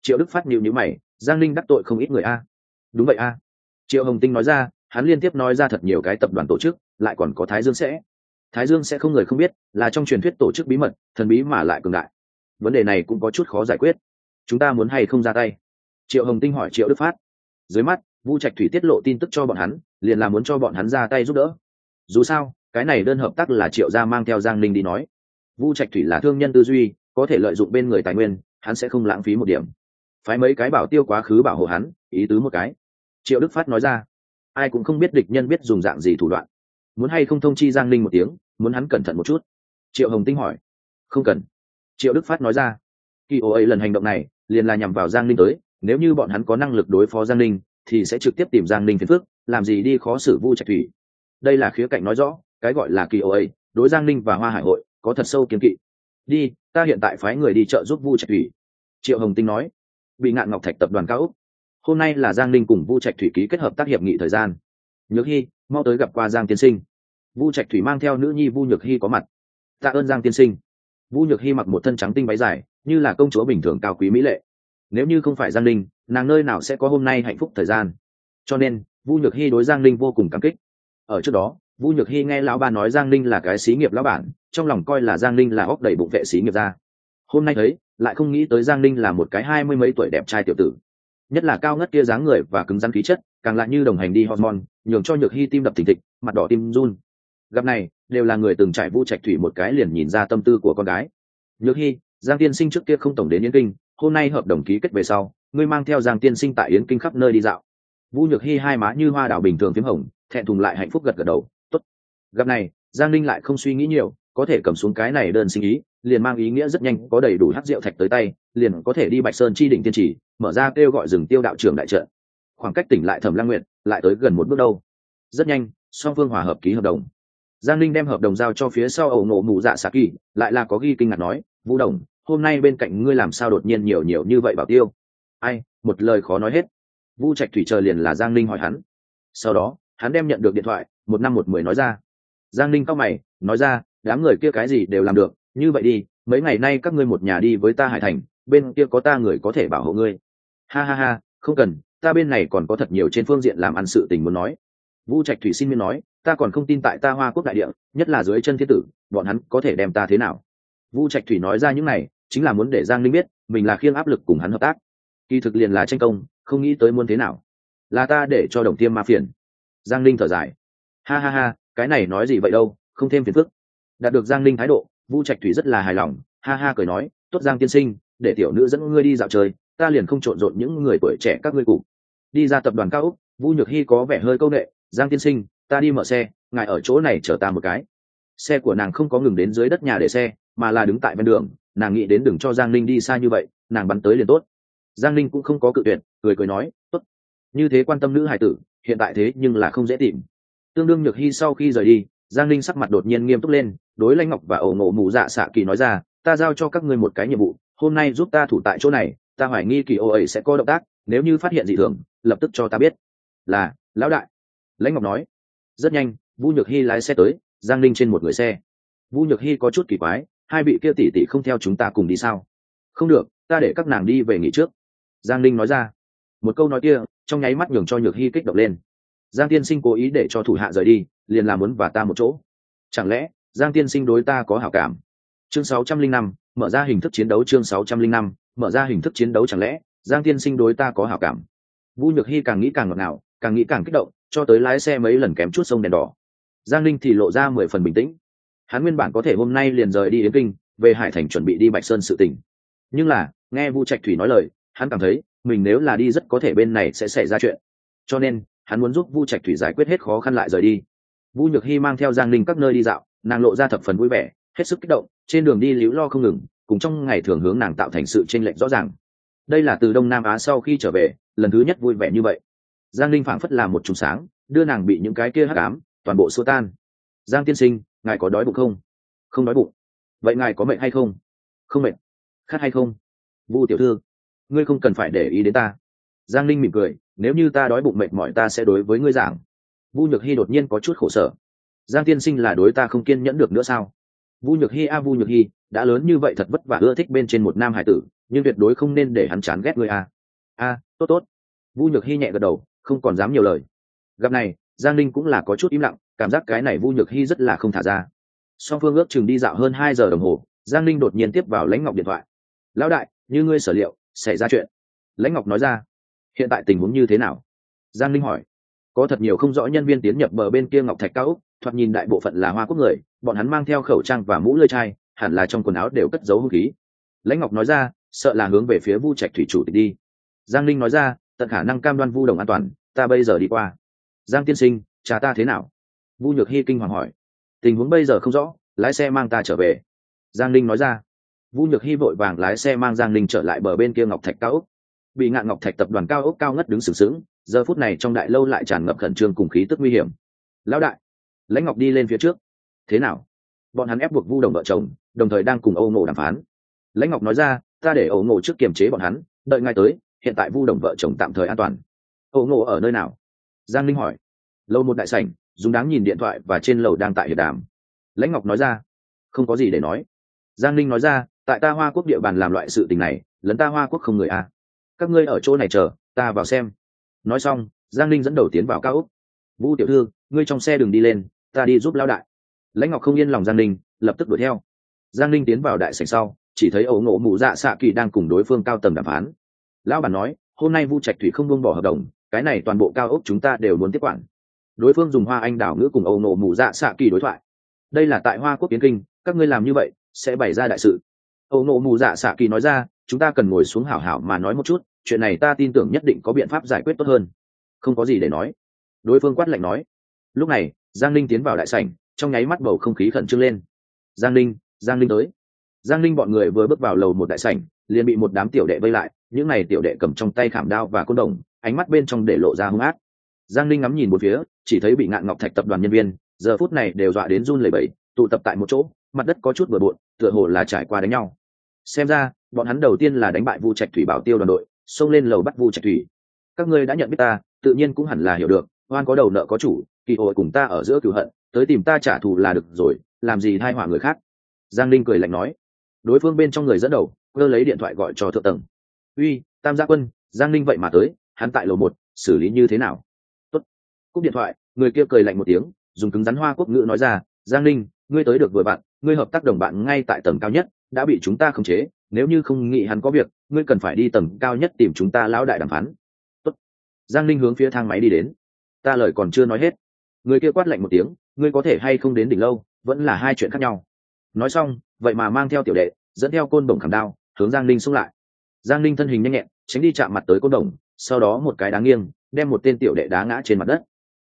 Speaker 1: Triệu đức phát nhịu nhữ mày, giang ninh đắc tội không ít người a. Đúng vậy a. Triệu hồng tinh nói ra hắn liên tiếp nói ra thật nhiều cái tập đoàn tổ chức, lại còn có thái dương sẽ. Thái dương sẽ không người không biết, là trong truyền thuyết tổ chức bí mật, thần bí mà lại cường đại. Vấn đề này cũng có chút khó giải quyết. Chúng ta muốn hay không ra tay? Triệu hồng tinh hỏi triệu đức phát. Dưới mắt, vu trạch thủy tiết lộ tin tức cho bọn hắn, liền là muốn cho bọn hắn ra tay giúp đỡ. Dù sao, cái này đơn hợp tác là triệu gia mang theo giang ninh đi nói. Vu trạch thủy là thương nhân tư duy, có thể lợi dụng bên người tài nguyên, hắn sẽ không lãng phí một điểm. Phái mấy cái bảo tiêu quá khứ bảo hộ hắn, ý tứ một cái. Triệu đức phát nói ra ai cũng không biết địch nhân biết dùng dạng gì thủ đoạn. Muốn hay không thông chi giang Linh một tiếng muốn hắn cẩn thận một chút. Triệu hồng tinh hỏi. Không cần. Triệu đức phát nói ra. Kỳ ô ấy lần hành động này liền là nhằm vào giang Linh tới nếu như bọn hắn có năng lực đối phó giang Linh, thì sẽ trực tiếp tìm giang Linh phiền phước làm gì đi khó xử vu trạch thủy. Đây là khía cạnh nói rõ cái gọi là kỳ ô ấy đối giang Linh và hoa hải hội có thật sâu kiếm kỵ. Đi ta hiện tại phái người đi chợ giúp vu trạch thủy. Triệu hồng tinh nói. Bị ngạn ngọc thạch tập đoàn cao úc hôm nay là giang ninh cùng vu trạch thủy ký kết hợp tác hiệp nghị thời gian. Nhược hy mau tới gặp qua giang tiên sinh. Vu trạch thủy mang theo nữ nhi vu nhược hy có mặt. Tạ ơn giang tiên sinh. Vu nhược hy mặc một thân trắng tinh váy dài, như là công chúa bình thường cao quý mỹ lệ. Nếu như không phải giang ninh, nàng nơi nào sẽ có hôm nay hạnh phúc thời gian? Cho nên, vu nhược hy đối giang ninh vô cùng cảm kích. Ở trước đó, vu nhược hy nghe lão ba nói giang ninh là cái xí nghiệp lão bản, trong lòng coi là giang ninh là óc đầy bụng vệ xí nghiệp ra. Hôm nay thấy, lại không nghĩ tới giang ninh là một cái hai mươi mấy tuổi đẹp trai tiểu tử nhất là cao ngất kia dáng người và cứng rắn khí chất, càng lại như đồng hành đi hormone, nhường cho nhược hy tim đập thình thịch, mặt đỏ tim run. Gặp này, đều là người từng trải vu trạch thủy một cái liền nhìn ra tâm tư của con gái. Nhược hy, giang tiên sinh trước kia không tổng đến yến kinh, hôm nay hợp đồng ký kết về sau, ngươi mang theo giang tiên sinh tại yến kinh khắp nơi đi dạo. Vu nhược hy hai má như hoa đảo bình thường p h í m hồng, thẹn thùng lại hạnh phúc gật gật đầu, tốt. Gặp này, giang linh lại không suy nghĩ nhiều, có thể cầm xuống cái này đơn sinh ý liền mang ý nghĩa rất nhanh, có đầy đủ hát rượu thạch tới tay, liền có thể đi bạch sơn chi đỉnh tiên trì, mở ra kêu gọi rừng tiêu đạo trưởng đại trợ khoảng cách tỉnh lại thẩm lang nguyện lại tới gần một bước đâu. Rất nhanh, song phương hòa hợp ký hợp đồng. Giang linh đem hợp đồng giao cho phía sau ẩu nổ mù dạ xạ kỳ, lại là có ghi kinh ngạc nói, vũ đồng, hôm nay bên cạnh ngươi làm sao đột nhiên nhiều nhiều như vậy bảo tiêu? Ai, một lời khó nói hết. Vu trạch thủy chờ liền là giang linh hỏi hắn. Sau đó, hắn đem nhận được điện thoại, một năm một mười nói ra. Giang linh cao mày, nói ra, đám người kia cái gì đều làm được như vậy đi, mấy ngày nay các ngươi một nhà đi với ta hải thành, bên kia có ta người có thể bảo hộ ngươi. Ha ha ha, không cần, ta bên này còn có thật nhiều trên phương diện làm ăn sự tình muốn nói. Vu trạch thủy xin miên nói, ta còn không tin tại ta hoa quốc đại địa, nhất là dưới chân thiên tử, bọn hắn có thể đem ta thế nào? Vu trạch thủy nói ra những này, chính là muốn để giang linh biết, mình là khiêng áp lực cùng hắn hợp tác. Kỳ thực liền là tranh công, không nghĩ tới muốn thế nào. Là ta để cho đồng tiêm ma phiền. Giang linh thở dài. Ha ha ha, cái này nói gì vậy đâu, không thêm phiền phức. Đạt được giang linh thái độ vu trạch thủy rất là hài lòng, ha ha cười nói, tốt giang tiên sinh, để tiểu nữ dẫn ngươi đi dạo chơi, ta liền không trộn rộn những người tuổi trẻ các ngươi cụ đi ra tập đoàn cao úc, vu nhược hy có vẻ hơi c â u n ệ giang tiên sinh, ta đi mở xe, ngài ở chỗ này chở ta một cái. Xe của nàng không có ngừng đến dưới đất nhà để xe, mà là đứng tại ven đường, nàng nghĩ đến đừng cho giang linh đi xa như vậy, nàng bắn tới liền tốt. Giang linh cũng không có cự tuyệt, cười cười nói, tốt, như thế quan tâm nữ hải tử, hiện tại thế nhưng là không dễ tìm. Tương đương nhược hy sau khi rời đi giang linh sắc mặt đột nhiên nghiêm túc lên, đối lãnh ngọc và ẩu ngộ mù dạ xạ kỳ nói ra, ta giao cho các ngươi một cái nhiệm vụ, hôm nay giúp ta thủ tại chỗ này, ta hoài nghi kỳ ô ấy sẽ có động tác, nếu như phát hiện dị thường, lập tức cho ta biết. Là, lão đại. Lãnh ngọc nói. Rất nhanh, vu nhược hy lái xe tới, giang linh trên một người xe. Vu nhược hy có chút kỳ quái, hai vị kia tỷ tỷ không theo chúng ta cùng đi sao? Không được, ta để các nàng đi về nghỉ trước. Giang linh nói ra. Một câu nói kia, trong nháy mắt nhường cho nhược hy kích động lên. Giang tiên sinh cố ý để cho thủ hạ rời đi liền làm muốn và ta một chỗ. Chẳng lẽ giang tiên sinh đối ta có hảo cảm? Chương 605, mở ra hình thức chiến đấu chương 605, mở ra hình thức chiến đấu chẳng lẽ giang tiên sinh đối ta có hảo cảm? Vu nhược hy càng nghĩ càng ngọt ngào càng nghĩ càng kích động cho tới lái xe mấy lần kém chút sông đèn đỏ. Giang linh thì lộ ra mười phần bình tĩnh. Hắn nguyên bản có thể hôm nay liền rời đi đến kinh về hải thành chuẩn bị đi bạch sơn sự tỉnh. Nhưng là nghe vu trạch thủy nói lời hắn cảm thấy mình nếu là đi rất có thể bên này sẽ xảy ra chuyện. Cho nên hắn muốn giúp vu trạch thủy giải quyết hết khó khăn lại rời đi vu nhược hy mang theo giang linh các nơi đi dạo, nàng lộ ra thập phần vui vẻ, hết sức kích động, trên đường đi liễu lo không ngừng, cùng trong ngày thường hướng nàng tạo thành sự chênh lệch rõ ràng. Đây là từ đông nam á sau khi trở về, lần thứ nhất vui vẻ như vậy. Giang linh phảng phất là một trùng sáng, đưa nàng bị những cái kia hắc ám, toàn bộ xua tan. Giang tiên sinh, ngài có đói bụng không? Không đói bụng. Vậy ngài có mệnh hay không? Không mệnh khát hay không? Vu tiểu thư, ngươi không cần phải để ý đến ta. Giang linh mỉm cười, nếu như ta đói bụng mệt mỏi ta sẽ đối với ngươi giảng vu nhược hy đột nhiên có chút khổ sở. Giang tiên sinh là đối ta không kiên nhẫn được nữa sao? Vu nhược hy a, vu nhược hy đã lớn như vậy thật vất vả ưa thích bên trên một nam hải tử, nhưng tuyệt đối không nên để hắn chán ghét ngươi a. A, tốt tốt. Vu nhược hy nhẹ gật đầu, không còn dám nhiều lời. Gặp này, giang linh cũng là có chút im lặng, cảm giác cái này vu nhược hy rất là không thả ra. Song phương ước chừng đi dạo hơn hai giờ đồng hồ, giang linh đột nhiên tiếp vào lãnh ngọc điện thoại. Lão đại, như ngươi sở liệu, xảy ra chuyện. Lãnh ngọc nói ra, hiện tại tình huống như thế nào? Giang linh hỏi có thật nhiều không rõ nhân viên tiến nhập bờ bên kia ngọc thạch cao úc, thoạt nhìn đại bộ phận là hoa quốc người, bọn hắn mang theo khẩu trang và mũ lơi chai, hẳn là trong quần áo đều cất giấu hung khí. Lãnh ngọc nói ra, sợ là hướng về phía vu trạch thủy chủ tịch đi. Giang linh nói ra, tận khả năng cam đoan vu đồng an toàn, ta bây giờ đi qua. Giang tiên sinh, cha ta thế nào? Vu nhược hy kinh hoàng hỏi. Tình huống bây giờ không rõ, lái xe mang ta trở về. Giang linh nói ra. Vu nhược hy vội vàng lái xe mang giang linh trở lại bờ bên kia ngọc thạch cao úc. Bị ngạn ngọc thạch tập đoàn cao ốc cao ngất đứng sừng sững giờ phút này trong đại lâu lại tràn ngập khẩn trương cùng khí tức nguy hiểm. Lão đại, lãnh ngọc đi lên phía trước. Thế nào? Bọn hắn ép buộc vu đồng vợ chồng, đồng thời đang cùng âu ngộ đàm phán. Lãnh ngọc nói ra, ta để âu ngộ trước kiềm chế bọn hắn, đợi ngay tới, hiện tại vu đồng vợ chồng tạm thời an toàn. Âu ngộ ở nơi nào? Giang linh hỏi. Lâu một đại sảnh, dùng đáng nhìn điện thoại và trên lầu đang tại hiệp đàm. Lãnh ngọc nói ra, không có gì để nói. Giang linh nói ra, tại ta hoa quốc địa bàn làm loại sự tình này, lấn ta hoa quốc không người a à. các ngươi ở chỗ này chờ, ta vào xem nói xong, giang linh dẫn đầu tiến vào cao úc vũ tiểu thư, ngươi trong xe đừng đi lên, ta đi giúp lão đại. Lãnh ngọc không yên lòng giang linh lập tức đuổi theo. Giang linh tiến vào đại sảnh sau, chỉ thấy ấu ngộ mụ dạ xạ kỳ đang cùng đối phương cao tầng đàm phán. Lão bản nói, hôm nay vu trạch thủy không buông bỏ hợp đồng, cái này toàn bộ cao ốc chúng ta đều muốn tiếp quản. Đối phương dùng hoa anh đảo ngữ cùng ấu ngộ mụ dạ xạ kỳ đối thoại. Đây là tại hoa quốc tiến kinh, các ngươi làm như vậy, sẽ bày ra đại sự. Ấu ngộ mụ dạ xạ kỳ nói ra chúng ta cần ngồi xuống hảo hảo mà nói một chút, chuyện này ta tin tưởng nhất định có biện pháp giải quyết tốt hơn. Không có gì để nói. Đối phương quát lạnh nói. Lúc này, giang linh tiến vào đại sảnh, trong nháy mắt bầu không khí khẩn trương lên. Giang linh giang linh tới. Giang linh bọn người vừa bước vào lầu một đại sảnh, liền bị một đám tiểu đệ vây lại, những n à y tiểu đệ cầm trong tay khảm đao và côn đồng, ánh mắt bên trong để lộ ra hung ác. Giang linh ngắm nhìn một phía, chỉ thấy bị ngạn ngọc thạch tập đoàn nhân viên, giờ phút này đều dọa đến run lẩy bẩy, tụ tập tại một chỗ, mặt đất có chút bừa bộn, tựa hồ là trải qua đánh nhau. Xem ra bọn hắn đầu tiên là đánh bại vu trạch thủy bảo tiêu đoàn đội, xông lên lầu bắt vu trạch thủy. Các ngươi đã nhận biết ta, tự nhiên cũng hẳn là hiểu được, oan có đầu nợ có chủ, kỳ hội cùng ta ở giữa cựu hận, tới tìm ta trả thù là được rồi, làm gì thai họa người khác? Giang linh cười lạnh nói. Đối phương bên trong người dẫn đầu cơ lấy điện thoại gọi cho thượng tầng. Uy, tam gia quân, giang linh vậy mà tới, hắn tại lầu một, xử lý như thế nào? Tốt. cúp điện thoại, người kia cười lạnh một tiếng, dùng cứng rắn hoa quốc ngữ nói ra, giang linh ngươi tới được vừa bạn, ngươi hợp tác đồng bạn ngay tại tầng cao nhất đã bị chúng ta khống chế, nếu như không nghĩ hắn có việc, ngươi cần phải đi tầng cao nhất tìm chúng ta lão đại đàm phán. Tốt. giang linh hướng phía thang máy đi đến. Ta lời còn chưa nói hết. Người kia quát lạnh một tiếng, ngươi có thể hay không đến đỉnh lâu, vẫn là hai chuyện khác nhau. Nói xong, vậy mà mang theo tiểu đệ, dẫn theo côn đồng khảm đao, hướng giang linh xung lại. Giang linh thân hình nhanh nhẹn, tránh đi chạm mặt tới côn đồng, sau đó một cái đá nghiêng, đem một tên tiểu đệ đá ngã trên mặt đất.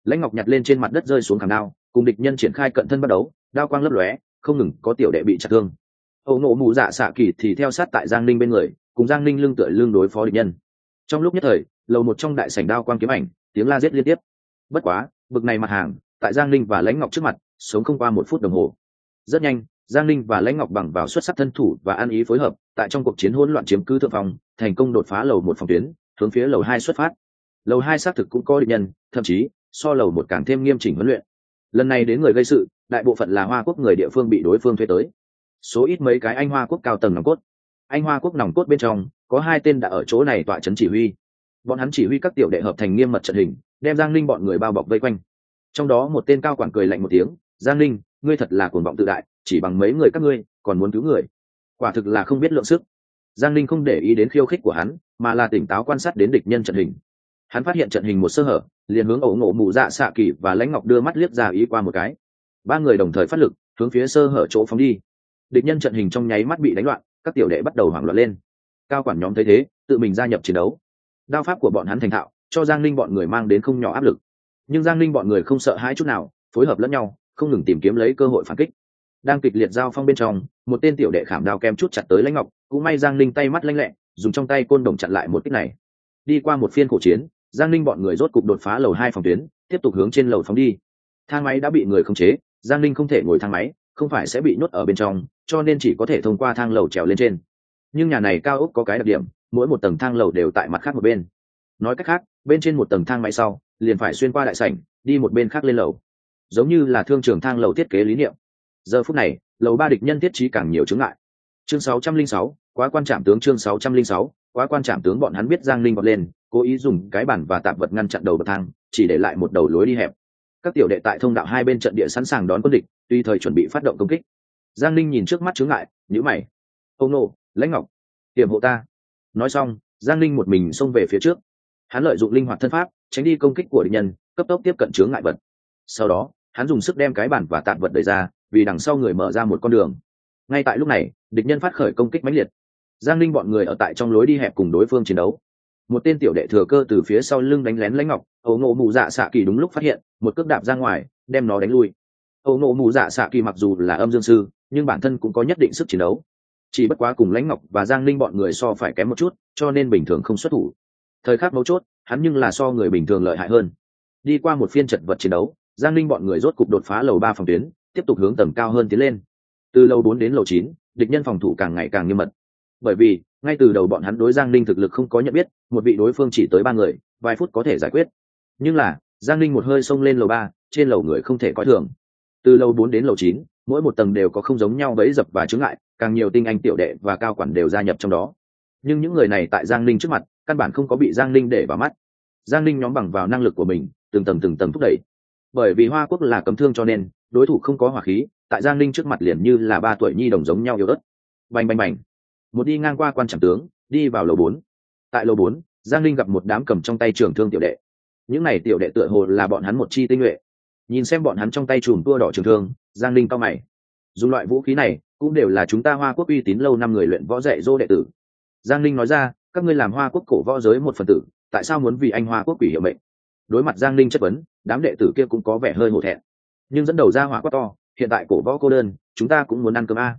Speaker 1: Lãnh ngọc nhặt lên trên mặt đất rơi xuống khảm đao, cùng địch nhân triển khai cận thân bắt đấu đao quang lấp lóe, không ngừng có tiểu đệ bị chặt thương ẩu nộ mù dạ xạ kỳ thì theo sát tại giang Ninh bên người, cùng giang Ninh lưng tựa lưng đối phó địch nhân. Trong lúc nhất thời, lầu một trong đại sảnh đao quang kiếm ảnh, tiếng la giết liên tiếp. Bất quá, bực này mặt hàng, tại giang Ninh và lãnh ngọc trước mặt, sống không qua một phút đồng hồ. Rất nhanh, giang Ninh và lãnh ngọc bằng vào xuất sắc thân thủ và ăn ý phối hợp, tại trong cuộc chiến hỗn loạn chiếm cứ thượng phòng thành công đột phá lầu một phòng tuyến, hướng phía lầu hai xuất phát. Lầu hai xác thực cũng có định nhân, thậm chí, so lầu một càng thêm nghiêm chỉnh huấn luyện. Lần này đến người gây sự, đại bộ phận là hoa quốc người địa phương bị đối phương thuê tới số ít mấy cái anh hoa quốc cao tầng nòng cốt. Anh hoa quốc nòng cốt bên trong, có hai tên đã ở chỗ này tọa trấn chỉ huy. Bọn hắn chỉ huy các tiểu đệ hợp thành nghiêm mật trận hình, đem giang linh bọn người bao bọc vây quanh. Trong đó một tên cao quản cười lạnh một tiếng, giang linh ngươi thật là cuồng vọng tự đại, chỉ bằng mấy người các ngươi, còn muốn cứu người. Quả thực là không biết lượng sức. Giang linh không để ý đến khiêu khích của hắn, mà là tỉnh táo quan sát đến địch nhân trận hình. Hắn phát hiện trận hình một sơ hở, liền hướng ẩu ngộ mù dạ xạ kỳ và lãnh ngọc đưa mắt liếc ra ý qua một cái. Ba người đồng thời phát lực, hướng phía sơ hở chỗ phóng đi địch nhân trận hình trong nháy mắt bị đánh loạn, các tiểu đệ bắt đầu hoảng loạn lên. Cao quản nhóm thấy thế, tự mình gia nhập chiến đấu. Đao pháp của bọn hắn thành thạo, cho giang linh bọn người mang đến không nhỏ áp lực. Nhưng giang linh bọn người không sợ hãi chút nào, phối hợp lẫn nhau, không ngừng tìm kiếm lấy cơ hội phản kích. Đang kịch liệt giao phong bên trong, một tên tiểu đệ khảm đao kem chút chặt tới lãnh ngọc, cũng may giang linh tay mắt lanh lẹ, dùng trong tay côn đồng chặn lại một kích này. Đi qua một phiên cổ chiến, giang linh bọn người rốt cục đột phá lầu hai phòng tuyến, tiếp tục hướng trên lầu phóng đi. Thang máy đã bị người khống chế, giang linh không thể ngồi thang máy không phải sẽ bị nhốt ở bên trong cho nên chỉ có thể thông qua thang lầu trèo lên trên. Nhưng nhà này cao ốc có cái đặc điểm mỗi một tầng thang lầu đều tại mặt khác một bên. Nói cách khác bên trên một tầng thang máy sau liền phải xuyên qua đại sảnh đi một bên khác lên lầu. Giống như là thương trường thang lầu thiết kế lý niệm. Giờ phút này lầu ba địch nhân thiết trí càng nhiều chứng ngại. Chương 606, quá quan trạm tướng chương 606, quá quan trạm tướng bọn hắn biết giang linh vọt lên cố ý dùng cái bản và tạp vật ngăn chặn đầu bậc thang chỉ để lại một đầu lối đi hẹp các tiểu đệ tại thông đạo hai bên trận địa sẵn sàng đón quân địch tùy thời chuẩn bị phát động công kích. Giang linh nhìn trước mắt chướng ngại nhữ mày. Ông nô, lãnh ngọc, hiểm hộ ta. Nói xong, giang linh một mình xông về phía trước. Hắn lợi dụng linh hoạt thân pháp, tránh đi công kích của địch nhân, cấp tốc tiếp cận chướng ngại vật. Sau đó, hắn dùng sức đem cái bản và tạp vật đẩy ra, vì đằng sau người mở ra một con đường. Ngay tại lúc này, địch nhân phát khởi công kích mãnh liệt. Giang linh bọn người ở tại trong lối đi hẹp cùng đối phương chiến đấu một tên tiểu đệ thừa cơ từ phía sau lưng đánh lén lãnh ngọc ấu ngộ mù dạ xạ kỳ đúng lúc phát hiện, một cước đạp ra ngoài, đem nó đánh lui. Ấu ngộ mù dạ xạ kỳ mặc dù là âm dương sư, nhưng bản thân cũng có nhất định sức chiến đấu. Chỉ bất quá cùng lãnh ngọc và giang linh bọn người so phải kém một chút, cho nên bình thường không xuất thủ. Thời khắc mấu chốt, hắn nhưng là so người bình thường lợi hại hơn. Đi qua một phiên trận vật chiến đấu, giang linh bọn người rốt cục đột phá lầu ba phòng tuyến, tiếp tục hướng tầm cao hơn tiến lên. Từ lầu bốn đến lầu chín, địch nhân phòng thủ càng ngày càng nghiêm mật bởi vì, ngay từ đầu bọn hắn đối giang Ninh thực lực không có nhận biết, một vị đối phương chỉ tới ba người, vài phút có thể giải quyết. Nhưng là, giang Ninh một hơi xông lên lầu ba, trên lầu người không thể coi thường. Từ lầu bốn đến lầu chín, mỗi một tầng đều có không giống nhau bẫy dập và chướng ngại, càng nhiều tinh anh tiểu đệ và cao quản đều gia nhập trong đó. Nhưng những người này tại giang Ninh trước mặt, căn bản không có bị giang Ninh để vào mắt. Giang Ninh nhóm bằng vào năng lực của mình, từng tầng từng tầng thúc đẩy. Bởi vì hoa quốc là cấm thương cho nên, đối thủ không có hỏa khí, tại giang Ninh trước mặt liền như là ba tuổi nhi đồng giống nhau yếu ớt. Bành bành bành một đi ngang qua quan trọng tướng, đi vào lầu bốn. Tại lầu bốn, giang linh gặp một đám cầm trong tay trường thương tiểu đệ. Những này tiểu đệ tựa hồ là bọn hắn một chi tinh nhuệ. Nhìn xem bọn hắn trong tay chùm tua đỏ trường thương, giang linh cao mày. Dùng loại vũ khí này, cũng đều là chúng ta hoa quốc uy tín lâu năm người luyện võ dạy dô đệ tử. Giang linh nói ra, các ngươi làm hoa quốc cổ võ giới một phần tử, tại sao muốn vì anh hoa quốc quỷ hiệu mệnh? Đối mặt giang linh chất vấn, đám đệ tử kia cũng có vẻ hơi hổ thẹn. Nhưng dẫn đầu ra hỏa quá to, hiện tại cổ võ cô đơn, chúng ta cũng muốn ăn cơm a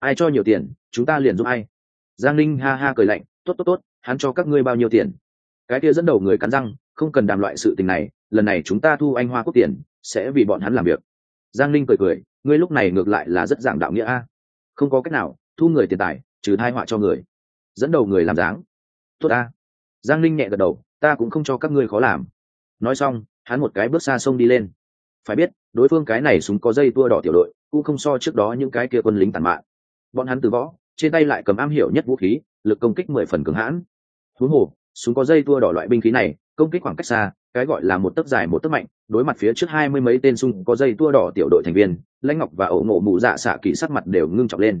Speaker 1: ai cho nhiều tiền, chúng ta liền giúp ai. Giang linh ha ha cười lạnh, tốt tốt tốt, hắn cho các ngươi bao nhiêu tiền? Cái kia dẫn đầu người cắn răng, không cần đàm loại sự tình này, lần này chúng ta thu anh hoa quốc tiền, sẽ vì bọn hắn làm việc. Giang linh cười cười, ngươi lúc này ngược lại là rất giảng đạo nghĩa a. Không có cách nào, thu người tiền tài, trừ thai họa cho người. Dẫn đầu người làm dáng. Tốt a. Giang linh nhẹ gật đầu, ta cũng không cho các ngươi khó làm. Nói xong, hắn một cái bước xa sông đi lên. Phải biết, đối phương cái này súng có dây tua đỏ tiểu đội, cũng không so trước đó những cái kia quân lính tàn mạng bọn hắn từ võ, trên tay lại cầm am hiểu nhất vũ khí, lực công kích mười phần cường hãn. Thú hồ, súng có dây tua đỏ loại binh khí này, công kích khoảng cách xa, cái gọi là một tấc dài một tấc mạnh, đối mặt phía trước hai mươi mấy tên súng có dây tua đỏ tiểu đội thành viên, lãnh ngọc và ổ ngộ mụ dạ xạ kỳ sắc mặt đều ngưng trọng lên.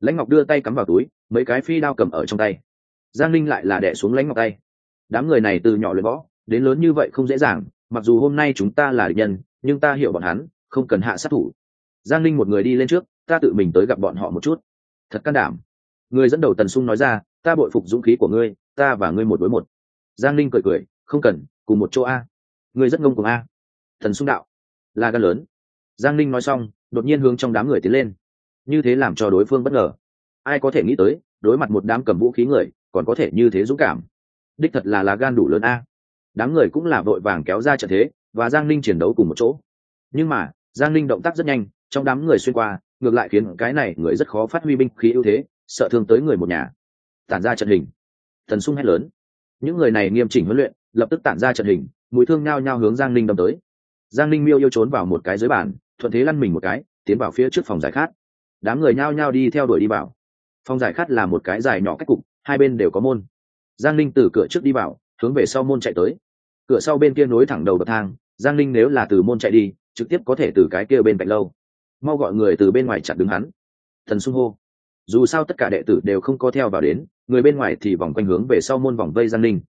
Speaker 1: Lãnh ngọc đưa tay cắm vào túi, mấy cái phi đao cầm ở trong tay. Giang linh lại là đẻ xuống lãnh ngọc tay. Đám người này từ nhỏ luyện võ, đến lớn như vậy không dễ dàng, mặc dù hôm nay chúng ta là địch nhân, nhưng ta hiểu bọn hắn, không cần hạ sát thủ. Giang linh một người đi lên trước ta tự mình tới gặp bọn họ một chút. Thật can đảm. Người dẫn đầu tần sung nói ra, ta bội phục dũng khí của ngươi, ta và ngươi một đối một. Giang linh cười cười, không cần, cùng một chỗ a. Ngươi rất ngông cùng a. Thần sung đạo. Là gan lớn. Giang linh nói xong, đột nhiên hướng trong đám người tiến lên. Như thế làm cho đối phương bất ngờ. Ai có thể nghĩ tới, đối mặt một đám cầm vũ khí người, còn có thể như thế dũng cảm. Đích thật là là gan đủ lớn a. Đám người cũng là vội vàng kéo ra trận thế, và giang ninh chiến đấu cùng một chỗ. Nhưng mà, giang ninh động tác rất nhanh, trong đám người xuyên qua ngược lại khiến cái này người rất khó phát huy binh khí ưu thế, sợ thương tới người một nhà. Tản ra trận hình. Thần sung hét lớn. Những người này nghiêm chỉnh huấn luyện, lập tức tản ra trận hình mũi thương nhao nhao hướng giang ninh đâm tới. Giang ninh miêu yêu trốn vào một cái dưới bàn, thuận thế lăn mình một cái, tiến vào phía trước phòng giải khát. Đám người nhao nhao đi theo đuổi đi vào. Phòng giải khát là một cái dài nhỏ cách cục, hai bên đều có môn. Giang linh từ cửa trước đi vào, hướng về sau môn chạy tới. Cửa sau bên kia nối thẳng đầu bậc thang, giang linh nếu là từ môn chạy đi, trực tiếp có thể từ cái kia bên cạnh lâu mau gọi người từ bên ngoài chặn đứng hắn. Thần sung hô. Dù sao tất cả đệ tử đều không có theo vào đến, người bên ngoài thì vòng quanh hướng về sau môn vòng vây giang linh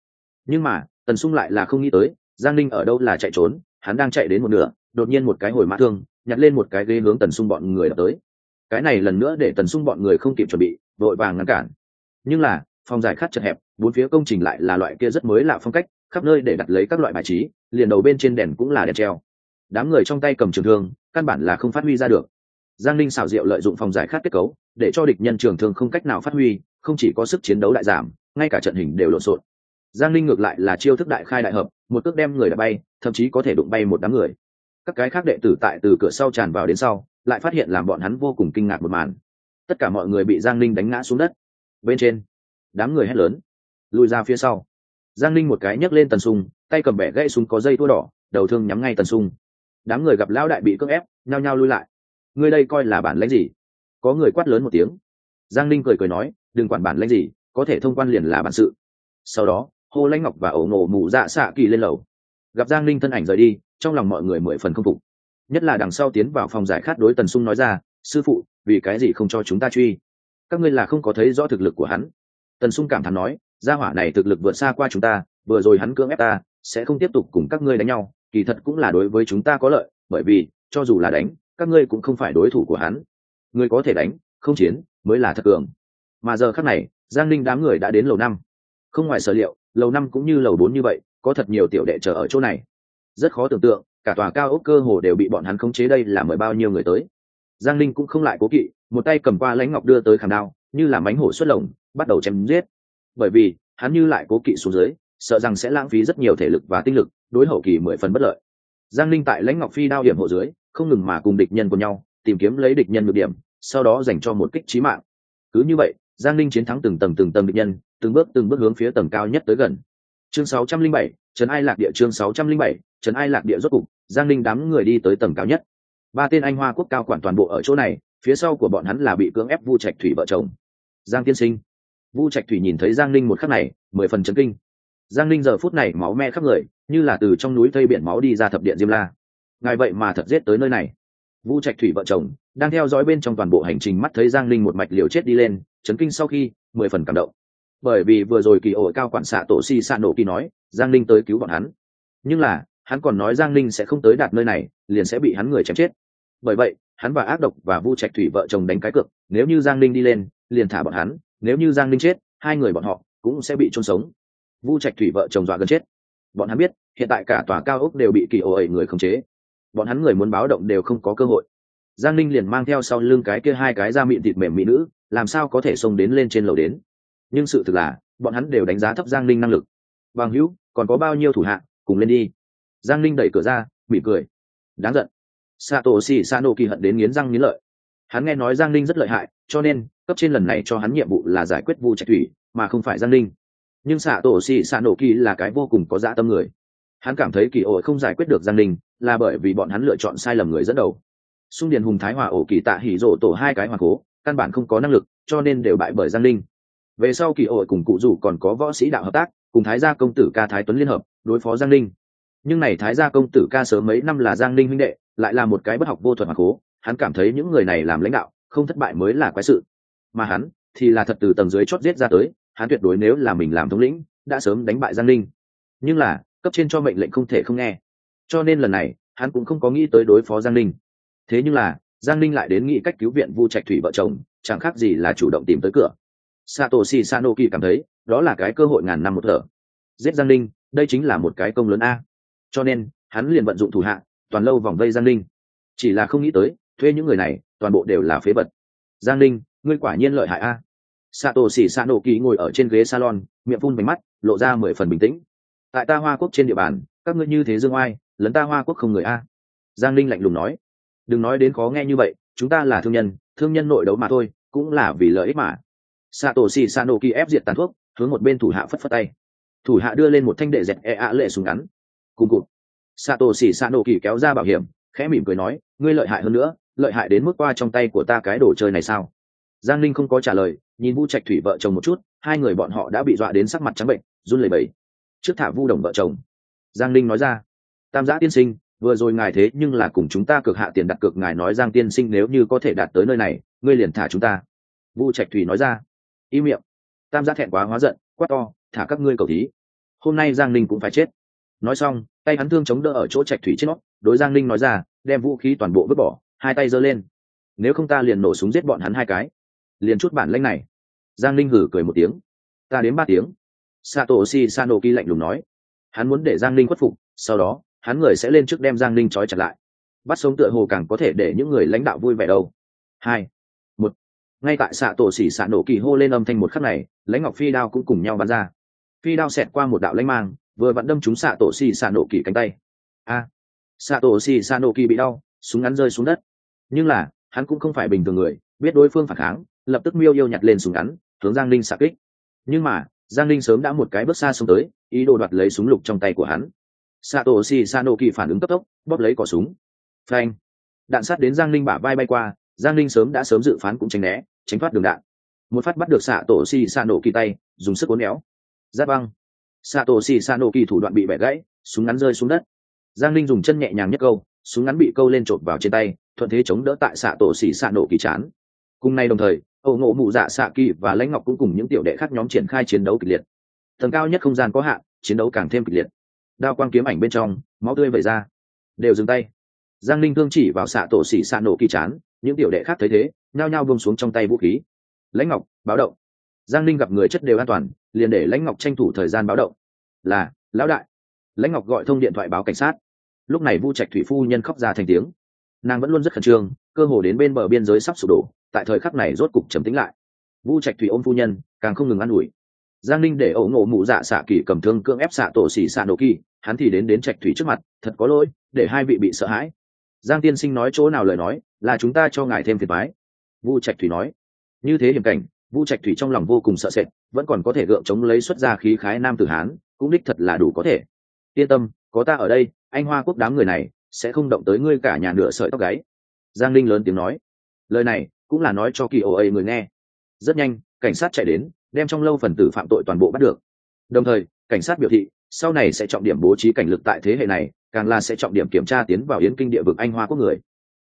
Speaker 1: nhưng mà, tần sung lại là không nghĩ tới, giang linh ở đâu là chạy trốn, hắn đang chạy đến một nửa, đột nhiên một cái hồi mã thương, nhặt lên một cái ghế hướng tần sung bọn người đập tới. Cái này lần nữa để tần sung bọn người không kịp chuẩn bị, vội vàng ngăn cản. Nhưng là, phòng giải khát chật hẹp, bốn phía công trình lại là loại kia rất mới lạ phong cách, khắp nơi để đặt lấy các loại bài trí, liền đầu bên trên đèn cũng là đèn treo. Đám người trong tay cầm trường thương căn bản là không phát huy ra được. Giang linh xảo diệu lợi dụng phòng giải khát kết cấu, để cho địch nhân trường thương không cách nào phát huy, không chỉ có sức chiến đấu đại giảm, ngay cả trận hình đều lộn xộn. Giang linh ngược lại là chiêu thức đại khai đại hợp, một cước đem người đã bay, thậm chí có thể đụng bay một đám người. Các cái khác đệ tử tại từ cửa sau tràn vào đến sau, lại phát hiện làm bọn hắn vô cùng kinh ngạc một màn. Tất cả mọi người bị giang linh đánh ngã xuống đất. Bên trên, đám người hét lớn, lùi ra phía sau. Giang linh một cái nhấc lên tần sung, tay cầm bẻ gãy súng có dây tua đỏ, đầu thương nhắm ngay tần sung đám người gặp lão đại bị cưỡng ép, nhao nhao lui lại. Người đây coi là bản lãnh gì? Có người quát lớn một tiếng. Giang linh cười cười nói, đừng quản bản lãnh gì, có thể thông quan liền là bản sự. Sau đó hô lãnh ngọc và ẩu nổ mù dạ xạ kỳ lên lầu. Gặp giang linh thân ảnh rời đi, trong lòng mọi người mười phần không phục. Nhất là đằng sau tiến vào phòng giải khát đối tần sung nói ra, sư phụ, vì cái gì không cho chúng ta truy? Các ngươi là không có thấy rõ thực lực của hắn. Tần sung cảm thán nói, gia hỏa này thực lực vượt xa qua chúng ta, vừa rồi hắn cưỡng ép ta, sẽ không tiếp tục cùng các ngươi đánh nhau kỳ thật cũng là đối với chúng ta có lợi, bởi vì, cho dù là đánh, các ngươi cũng không phải đối thủ của hắn. Người có thể đánh, không chiến, mới là thật cường. Mà giờ khác này, giang ninh đám người đã đến lầu năm. Không ngoài sở liệu, lầu năm cũng như lầu bốn như vậy, có thật nhiều tiểu đệ chờ ở chỗ này. Rất khó tưởng tượng, cả tòa cao ốc cơ hồ đều bị bọn hắn khống chế đây là mời bao nhiêu người tới. Giang ninh cũng không lại cố kỵ, một tay cầm qua lãnh ngọc đưa tới khảm đao, như là mánh hổ xuất lồng, bắt đầu chém giết. Bởi vì, hắn như lại cố kỵ xuống dưới, sợ rằng sẽ lãng phí rất nhiều thể lực và tinh lực đối hậu kỳ mười phần bất lợi. Giang Linh tại lãnh ngọc phi đao điểm hộ dưới không ngừng mà cùng địch nhân của nhau tìm kiếm lấy địch nhân được điểm sau đó dành cho một kích trí mạng. Cứ như vậy giang Linh chiến thắng từng tầng từng tầng địch nhân từng bước từng bước hướng phía tầng cao nhất tới gần. Chương 607, trấn ai lạc địa chương 607, trấn ai lạc địa rốt cục giang Linh đám người đi tới tầng cao nhất. Ba tên anh hoa quốc cao quản toàn bộ ở chỗ này phía sau của bọn hắn là bị cưỡng ép vu trạch thủy vợ chồng. Giang tiên sinh. Vu trạch thủy nhìn thấy giang Linh một khắc này mười phần chấn kinh giang ninh giờ phút này máu me khắp người, như là từ trong núi thây biển máu đi ra thập điện diêm la. Ngài vậy mà thật giết tới nơi này. Vu trạch thủy vợ chồng, đang theo dõi bên trong toàn bộ hành trình mắt thấy giang ninh một mạch liều chết đi lên, chấn kinh sau khi, mười phần cảm động. Bởi vì vừa rồi kỳ ổ cao quản xạ tổ si xạ nổ kỳ nói, giang ninh tới cứu bọn hắn. Nhưng là, hắn còn nói giang ninh sẽ không tới đạt nơi này, liền sẽ bị hắn người chém chết. Bởi vậy, hắn và ác độc và vu trạch thủy vợ chồng đánh cái cược, nếu như giang ninh đi lên, liền thả bọn hắn, nếu như giang ninh chết, hai người bọn họ cũng sẽ bị trôn sống vu trạch thủy vợ chồng dọa gần chết. Bọn hắn biết, hiện tại cả tòa cao ốc đều bị kỳ ô ẩy người khống chế. Bọn hắn người muốn báo động đều không có cơ hội. Giang ninh liền mang theo sau lưng cái kia hai cái da mịn thịt mềm mỹ nữ, làm sao có thể xông đến lên trên lầu đến. Nhưng sự thực là, bọn hắn đều đánh giá thấp giang ninh năng lực. Bằng hữu, còn có bao nhiêu thủ hạ, cùng lên đi. Giang ninh đẩy cửa ra, mỉm cười. Đáng giận. Sato si sano kỳ hận đến nghiến răng nghiến lợi. Hắn nghe nói giang ninh rất lợi hại, cho nên, cấp trên lần này cho hắn nhiệm vụ là giải quyết vu trạch thủy, mà không phải giang ninh nhưng xạ tổ xì xạ nổ kỳ là cái vô cùng có dã tâm người. Hắn cảm thấy kỳ ổ không giải quyết được giang đình là bởi vì bọn hắn lựa chọn sai lầm người dẫn đầu. Xung điền hùng thái hòa ổ kỳ tạ hỉ rộ tổ hai cái hoàng cố, căn bản không có năng lực, cho nên đều bại bởi giang linh về sau kỳ ổ cùng cụ rủ còn có võ sĩ đạo hợp tác, cùng thái gia công tử ca thái tuấn liên hợp, đối phó giang linh nhưng này thái gia công tử ca sớm mấy năm là giang linh huynh đệ, lại là một cái bất học vô thuật hoàng cố, hắn cảm thấy những người này làm lãnh đạo, không thất bại mới là quái sự. Mà hắn thì là thật từ tầng dưới chót giết ra tới hắn tuyệt đối nếu là mình làm thống lĩnh, đã sớm đánh bại giang ninh. Nhưng là, cấp trên cho mệnh lệnh không thể không nghe. Cho nên lần này, hắn cũng không có nghĩ tới đối phó giang ninh. Thế nhưng là, giang ninh lại đến nghĩ cách cứu viện vu trạch thủy vợ chồng, chẳng khác gì là chủ động tìm tới cửa. Satoshi sanoki cảm thấy, đó là cái cơ hội ngàn năm một thở. Giết giang ninh, đây chính là một cái công lớn a. Cho nên, hắn liền vận dụng thủ hạ, toàn lâu vòng vây giang ninh. Chỉ là không nghĩ tới, thuê những người này, toàn bộ đều là phế vật. Giang ninh, ngươi quả nhiên lợi hại a sato Sĩ Sano nổ kỳ ngồi ở trên ghế salon, miệng phun bánh mắt, lộ ra mười phần bình tĩnh. Tại ta hoa quốc trên địa bàn, các ngươi như thế dương oai, lấn ta hoa quốc không người a. Giang linh lạnh lùng nói. Đừng nói đến khó nghe như vậy, chúng ta là thương nhân thương nhân nội đấu mà thôi, cũng là vì lợi ích mà. Sato Sĩ Sano nổ kỳ ép diệt tàn thuốc, hướng một bên thủ hạ phất phất tay. Thủ hạ đưa lên một thanh đệ dẹt e ạ lệ súng ngắn. Cùng cụt. Sato Sĩ Sano nổ kỳ kéo ra bảo hiểm, khẽ mỉm cười nói, ngươi lợi hại hơn nữa, lợi hại đến mức qua trong tay của ta cái đồ chơi này sao? Giang linh không có trả lời, nhìn vu trạch thủy vợ chồng một chút, hai người bọn họ đã bị dọa đến sắc mặt trắng bệnh, run lẩy bẩy. Trước thả vu đồng vợ chồng, giang linh nói ra, tam giã tiên sinh, vừa rồi ngài thế nhưng là cùng chúng ta cực hạ tiền đặt cược, ngài nói giang tiên sinh nếu như có thể đạt tới nơi này, ngươi liền thả chúng ta. Vu trạch thủy nói ra, im miệng. Tam giác thẹn quá hóa giận, quát to, thả các ngươi cầu thí, hôm nay giang linh cũng phải chết. Nói xong, tay hắn thương chống đỡ ở chỗ trạch thủy trên nó đối giang linh nói ra, đem vũ khí toàn bộ vứt bỏ, hai tay giơ lên. Nếu không ta liền nổ súng giết bọn hắn hai cái liền chút bản lanh này. Giang linh hử cười một tiếng. Ta đến ba tiếng. Satoshi sanoki lạnh lùng nói. Hắn muốn để giang linh khuất phục, sau đó, hắn người sẽ lên trước đem giang linh trói chặt lại. Bắt sống tựa hồ càng có thể để những người lãnh đạo vui vẻ đâu. Hai. Một. Ngay tại xạ tổ xỉ xạ nổ kỳ hô lên âm thanh một khắc này, lãnh ngọc phi đao cũng cùng nhau bắn ra. Phi đao xẹt qua một đạo lãnh mang, vừa vặn đâm trúng xạ tổ xỉ xạ nổ kỳ cánh tay. A. Xạ tổ xỉ xạ nổ kỳ bị đau, súng ngắn rơi xuống đất. Nhưng là, hắn cũng không phải bình thường người, biết đối phương phản kháng lập tức miêu yêu nhặt lên súng ngắn hướng giang linh xạ kích nhưng mà giang linh sớm đã một cái bước xa xuống tới ý đồ đoạt lấy súng lục trong tay của hắn Satoshi Sanoki phản ứng cấp tốc, bóp lấy cò súng. Phanh! Đạn sát đến Giang Linh bả vai bay qua, Giang Linh sớm đã sớm dự phán cũng tránh né, tránh thoát đường đạn. Một phát bắt được Satoshi Sanoki tay, dùng sức uốn éo. Giáp băng. Nổ Kì thủ đoạn bị bẻ gãy, súng ngắn rơi xuống đất. Giang Linh dùng chân nhẹ nhàng nhất câu, súng ngắn bị câu lên trộn vào trên tay, thuận thế chống đỡ tại Satoshi Sanoki chán. Cùng nay đồng thời, Âu Ngộ Mụ Dạ Sạ Kỳ và Lãnh Ngọc cũng cùng những tiểu đệ khác nhóm triển khai chiến đấu kịch liệt. Tầng cao nhất không gian có hạn, chiến đấu càng thêm kịch liệt. Đao quang kiếm ảnh bên trong máu tươi vẩy ra. Đều dừng tay. Giang linh thương chỉ vào xạ tổ xỉ xạ nổ kỳ chán những tiểu đệ khác thấy thế nhao nhao buông xuống trong tay vũ khí. Lãnh ngọc báo động. Giang linh gặp người chất đều an toàn liền để lãnh ngọc tranh thủ thời gian báo động. Là lão đại. Lãnh ngọc gọi thông điện thoại báo cảnh sát. Lúc này vu trạch thủy phu nhân khóc ra thành tiếng nàng vẫn luôn rất khẩn trương, cơ hồ đến bên bờ biên giới sắp sụp đổ, tại thời khắc này rốt cục trầm tính lại. Vu trạch thủy ôm phu nhân, càng không ngừng ă n ủi. Giang Ninh để ẩu ngộ mụ dạ xạ kỳ cầm thương cưỡng ép xạ tổ xỉ xạ nổ kỳ, hắn thì đến đến trạch thủy trước mặt, thật có lỗi, để hai vị bị sợ hãi. Giang tiên sinh nói chỗ nào lời nói, là chúng ta cho ngài thêm thiệt mái vu trạch thủy nói. Như thế hiểm cảnh, vu trạch thủy trong lòng vô cùng sợ sệt, vẫn còn có thể gượng chống lấy xuất ra khí khái nam tử hán, cũng đích thật là đủ có thể. Yên tâm, có ta ở đây, anh hoa quốc đám người này sẽ không động tới ngươi cả nhà nửa sợi tóc gáy. Giang linh lớn tiếng nói. Lời này cũng là nói cho kỳ ô ấy người nghe. Rất nhanh, cảnh sát chạy đến, đem trong lâu phần tử phạm tội toàn bộ bắt được. Đồng thời, cảnh sát biểu thị, sau này sẽ trọng điểm bố trí cảnh lực tại thế hệ này, càng là sẽ trọng điểm kiểm tra tiến vào yến kinh địa vực anh hoa quốc người.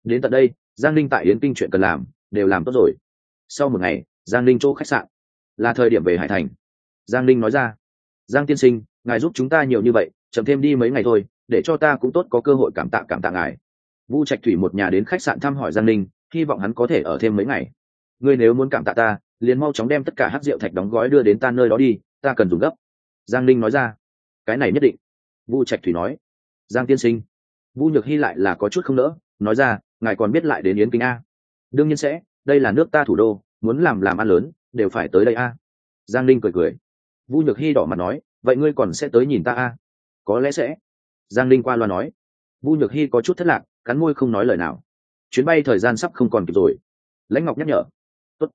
Speaker 1: Đến tận đây, giang linh tại yến kinh chuyện cần làm, đều làm tốt rồi. Sau một ngày, giang linh chỗ khách sạn. Là thời điểm về hải thành. Giang linh nói ra. Giang tiên sinh, ngài giúp chúng ta nhiều như vậy, chậm thêm đi mấy ngày thôi để cho ta cũng tốt có cơ hội cảm tạ cảm tạ ngài. Vu trạch thủy một nhà đến khách sạn thăm hỏi giang linh hy vọng hắn có thể ở thêm mấy ngày. Ngươi nếu muốn cảm tạ ta, liền mau chóng đem tất cả hát rượu thạch đóng gói đưa đến ta nơi đó đi, ta cần dùng gấp. Giang linh nói ra. Cái này nhất định. Vu trạch thủy nói. Giang tiên sinh. Vu nhược hy lại là có chút không nỡ, nói ra, ngài còn biết lại đến yến kinh a. Đương nhiên sẽ, đây là nước ta thủ đô, muốn làm làm ăn lớn, đều phải tới đây a. Giang linh cười cười. Vu nhược hy đỏ mặt nói, vậy ngươi còn sẽ tới nhìn ta a? Có lẽ sẽ giang linh qua loa nói. Vu nhược hy có chút thất lạc, cắn môi không nói lời nào. Chuyến bay thời gian sắp không còn kịp rồi. Lãnh ngọc nhắc nhở. Tốt.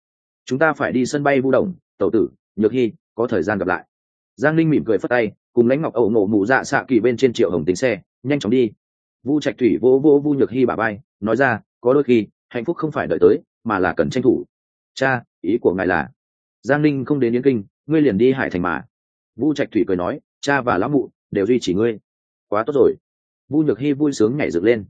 Speaker 1: chúng ta phải đi sân bay vu đồng, tẩu tử, nhược hy có thời gian gặp lại. Giang linh mỉm cười phất tay, cùng lãnh ngọc ẩu nổ mụ dạ xạ kỳ bên trên triệu hồng tính xe, nhanh chóng đi. Vu trạch thủy vỗ vỗ vu nhược hy bà bay nói ra, có đôi khi, hạnh phúc không phải đợi tới, mà là cần tranh thủ. Cha, ý của ngài là giang linh không đến yến kinh, ngươi liền đi hải thành mà. Vu trạch thủy cười nói, cha và lão mụ đều duy trì ngươi quá tốt rồi. Vu nhược hy vui sướng nhảy dựng lên.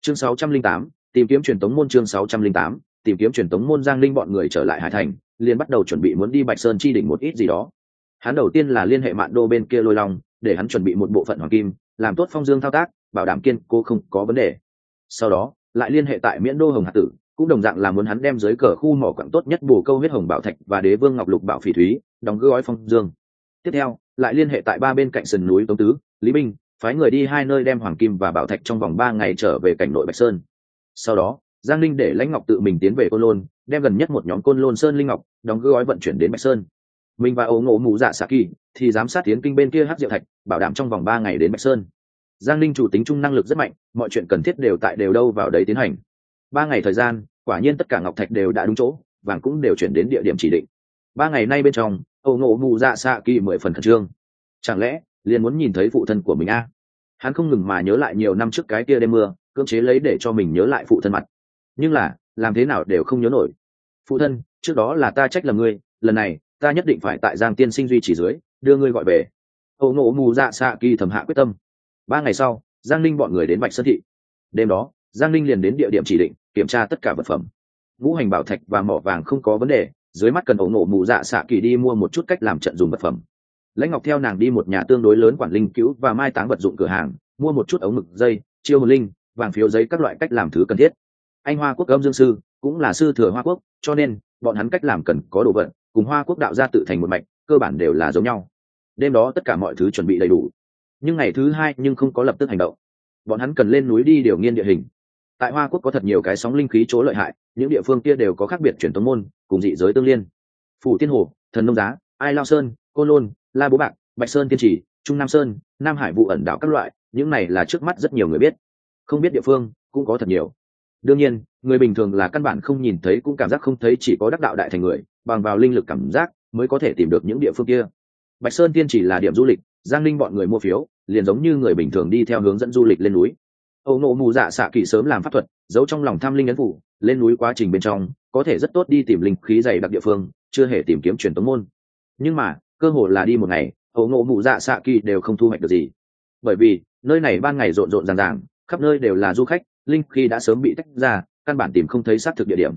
Speaker 1: Chương 608, tìm kiếm truyền tống môn chương 608, tìm kiếm truyền tống môn giang linh bọn người trở lại hải thành liền bắt đầu chuẩn bị muốn đi bạch sơn chi đỉnh một ít gì đó. Hắn đầu tiên là liên hệ mạn đô bên kia lôi long để hắn chuẩn bị một bộ phận hoàng kim làm tốt phong dương thao tác bảo đảm kiên cô không có vấn đề. Sau đó lại liên hệ tại miễn đô hồng hạt tử cũng đồng dạng là muốn hắn đem dưới cờ khu mỏ quặng tốt nhất bù câu huyết hồng bảo thạch và đế vương ngọc lục bảo phỉ thúy đóng gói phong dương. Tiếp theo lại liên hệ tại ba bên cạnh sườn núi tống tứ lý binh phái người đi hai nơi đem hoàng kim và bảo thạch trong vòng ba ngày trở về cảnh nội bạch sơn. Sau đó, giang linh để lãnh ngọc tự mình tiến về côn lôn, đem gần nhất một nhóm côn lôn sơn linh ngọc đóng gói vận chuyển đến bạch sơn. Mình và ấu ngộ mụ dạ xạ kỳ thì giám sát tiến kinh bên kia hát diệu thạch, bảo đảm trong vòng ba ngày đến bạch sơn. Giang linh chủ tính chung năng lực rất mạnh, mọi chuyện cần thiết đều tại đều đâu vào đấy tiến hành. Ba ngày thời gian, quả nhiên tất cả ngọc thạch đều đã đúng chỗ, vàng cũng đều chuyển đến địa điểm chỉ định. Ba ngày nay bên trong ấu ngộ mụ dạ xạ kỳ mười phần khẩn trương. Chẳng lẽ liền muốn nhìn thấy phụ thân của mình a. Hắn không ngừng mà nhớ lại nhiều năm trước cái kia đêm mưa, cưỡng chế lấy để cho mình nhớ lại phụ thân mặt. Nhưng là, làm thế nào đều không nhớ nổi. Phụ thân, trước đó là ta trách là ngươi, lần này, ta nhất định phải tại giang tiên sinh duy trì dưới, đưa ngươi gọi về. Âu nộ mù dạ xạ kỳ thầm hạ quyết tâm. Ba ngày sau, giang ninh bọn người đến bạch sơn thị. Đêm đó, giang ninh liền đến địa điểm chỉ định, kiểm tra tất cả vật phẩm. Ngũ hành bảo thạch và mỏ vàng không có vấn đề, dưới mắt cần ẩu nổ mù dạ xạ kỳ đi mua một chút cách làm trận dùng vật phẩm lãnh ngọc theo nàng đi một nhà tương đối lớn quản linh cứu và mai táng vật dụng cửa hàng, mua một chút ống mực, dây, chiêu hồn linh, vàng phiếu giấy các loại cách làm thứ cần thiết. Anh hoa quốc âm dương sư, cũng là sư thừa hoa quốc, cho nên, bọn hắn cách làm cần có đồ vật, cùng hoa quốc đạo gia tự thành một mạch, cơ bản đều là giống nhau. Đêm đó tất cả mọi thứ chuẩn bị đầy đủ. Nhưng ngày thứ hai nhưng không có lập tức hành động. Bọn hắn cần lên núi đi điều nghiên địa hình. Tại hoa quốc có thật nhiều cái sóng linh khí chỗ lợi hại, những địa phương kia đều có khác biệt truyền thống môn, cùng dị giới tương liên. Phủ tiên hồ, thần nông giá, ai lao sơn côn lôn la bố bạc, bạch sơn tiên trì, trung nam sơn, nam hải vụ ẩn đảo các loại, những này là trước mắt rất nhiều người biết. Không biết địa phương, cũng có thật nhiều. Đương nhiên, người bình thường là căn bản không nhìn thấy cũng cảm giác không thấy chỉ có đắc đạo đại thành người, bằng vào linh lực cảm giác mới có thể tìm được những địa phương kia. Bạch sơn tiên chỉ là điểm du lịch, giang linh bọn người mua phiếu, liền giống như người bình thường đi theo hướng dẫn du lịch lên núi. Âu nộ mù dạ xạ kỳ sớm làm pháp thuật, giấu trong lòng tham linh ấn phủ, lên núi quá trình bên trong, có thể rất tốt đi tìm linh khí dày đặc địa phương, chưa hề tìm kiếm truyền tống môn. Nhưng mà cơ hội là đi một ngày, hậu nộ mụ dạ xạ kỳ đều không thu hoạch được gì. Bởi vì, nơi này ban ngày rộn rộn ràng ràng, khắp nơi đều là du khách, linh khi đã sớm bị tách ra, căn bản tìm không thấy xác thực địa điểm.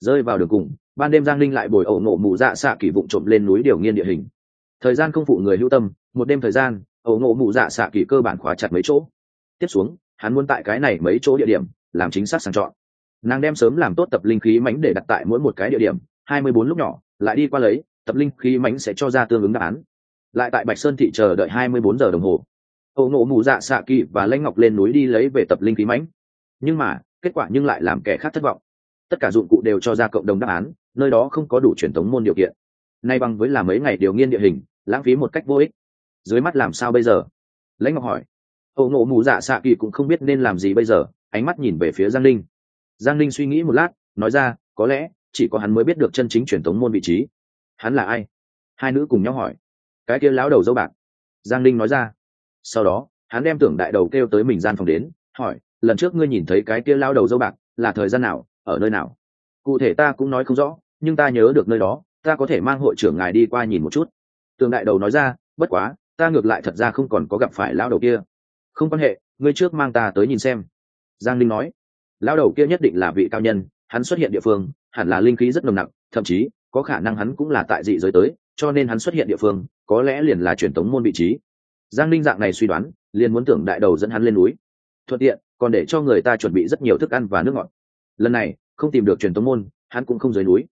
Speaker 1: Rơi vào đường cùng, ban đêm giang linh lại bồi ẩu nộ mụ dạ xạ kỳ vụng trộm lên núi điều nghiên địa hình. Thời gian không phụ người hữu tâm, một đêm thời gian ẩu nộ mụ dạ xạ kỳ cơ bản khóa chặt mấy chỗ. Tiếp xuống, hắn muốn tại cái này mấy chỗ địa điểm, làm chính xác sàng chọn. Nàng đem sớm làm tốt tập linh khí mánh để đặt tại mỗi một cái địa điểm, hai mươi bốn lúc nhỏ, lại đi qua lấy tập linh khí mãnh sẽ cho ra tương ứng đáp án. Lại tại bạch sơn thị chờ đợi hai mươi bốn giờ đồng hồ. Âu ngộ mù dạ xạ kỳ và lãnh ngọc lên núi đi lấy về tập linh khí mãnh. nhưng mà, kết quả nhưng lại làm kẻ khác thất vọng. Tất cả dụng cụ đều cho ra cộng đồng đáp án, nơi đó không có đủ truyền thống môn điều kiện. Nay bằng với là mấy ngày điều nghiên địa hình, lãng phí một cách vô ích. Dưới mắt làm sao bây giờ? Lãnh ngọc hỏi. Âu ngộ mù dạ xạ kỳ cũng không biết nên làm gì bây giờ, ánh mắt nhìn về phía giang linh giang linh suy nghĩ một lát, nói ra, có lẽ chỉ có hắn mới biết được chân chính truyền thống môn vị trí hắn là ai? Hai nữ cùng nhau hỏi. Cái kia lão đầu dâu bạc. Giang linh nói ra. Sau đó, hắn đem tưởng đại đầu kêu tới mình gian phòng đến, hỏi, lần trước ngươi nhìn thấy cái kia lao đầu dâu bạc là thời gian nào, ở nơi nào? Cụ thể ta cũng nói không rõ, nhưng ta nhớ được nơi đó, ta có thể mang hội trưởng ngài đi qua nhìn một chút. Tường đại đầu nói ra, bất quá, ta ngược lại thật ra không còn có gặp phải lao đầu kia. Không quan hệ, ngươi trước mang ta tới nhìn xem. Giang linh nói. Lao đầu kia nhất định là vị cao nhân, hắn xuất hiện địa phương, hẳn là linh khí rất nồng nặng thậm chí có khả năng hắn cũng là tại dị giới tới, cho nên hắn xuất hiện địa phương, có lẽ liền là truyền tống môn vị trí. Giang linh dạng này suy đoán, liền muốn tưởng đại đầu dẫn hắn lên núi. Thuận tiện, còn để cho người ta chuẩn bị rất nhiều thức ăn và nước ngọt. Lần này, không tìm được truyền tống môn, hắn cũng không rời núi.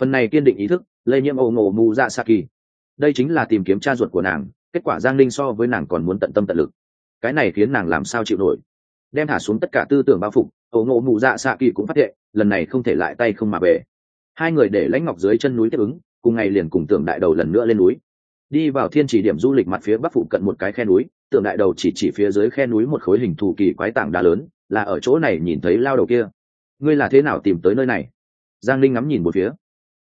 Speaker 1: Phần này kiên định ý thức, lây nhiễm âu ngộ mù dạ sa kỳ. Đây chính là tìm kiếm cha ruột của nàng, kết quả giang linh so với nàng còn muốn tận tâm tận lực. Cái này khiến nàng làm sao chịu nổi? Đem thả xuống tất cả tư tưởng bao phục âu ngộ mù dạ sa kỳ cũng phát hiện, lần này không thể lại tay không mà về hai người để lãnh ngọc dưới chân núi tiếp ứng, cùng ngày liền cùng tưởng đại đầu lần nữa lên núi. Đi vào thiên chỉ điểm du lịch mặt phía bắc phụ cận một cái khe núi tượng đại đầu chỉ chỉ phía dưới khe núi một khối hình thù kỳ quái tảng đá lớn, là ở chỗ này nhìn thấy lao đầu kia. Ngươi là thế nào tìm tới nơi này? Giang linh ngắm nhìn một phía.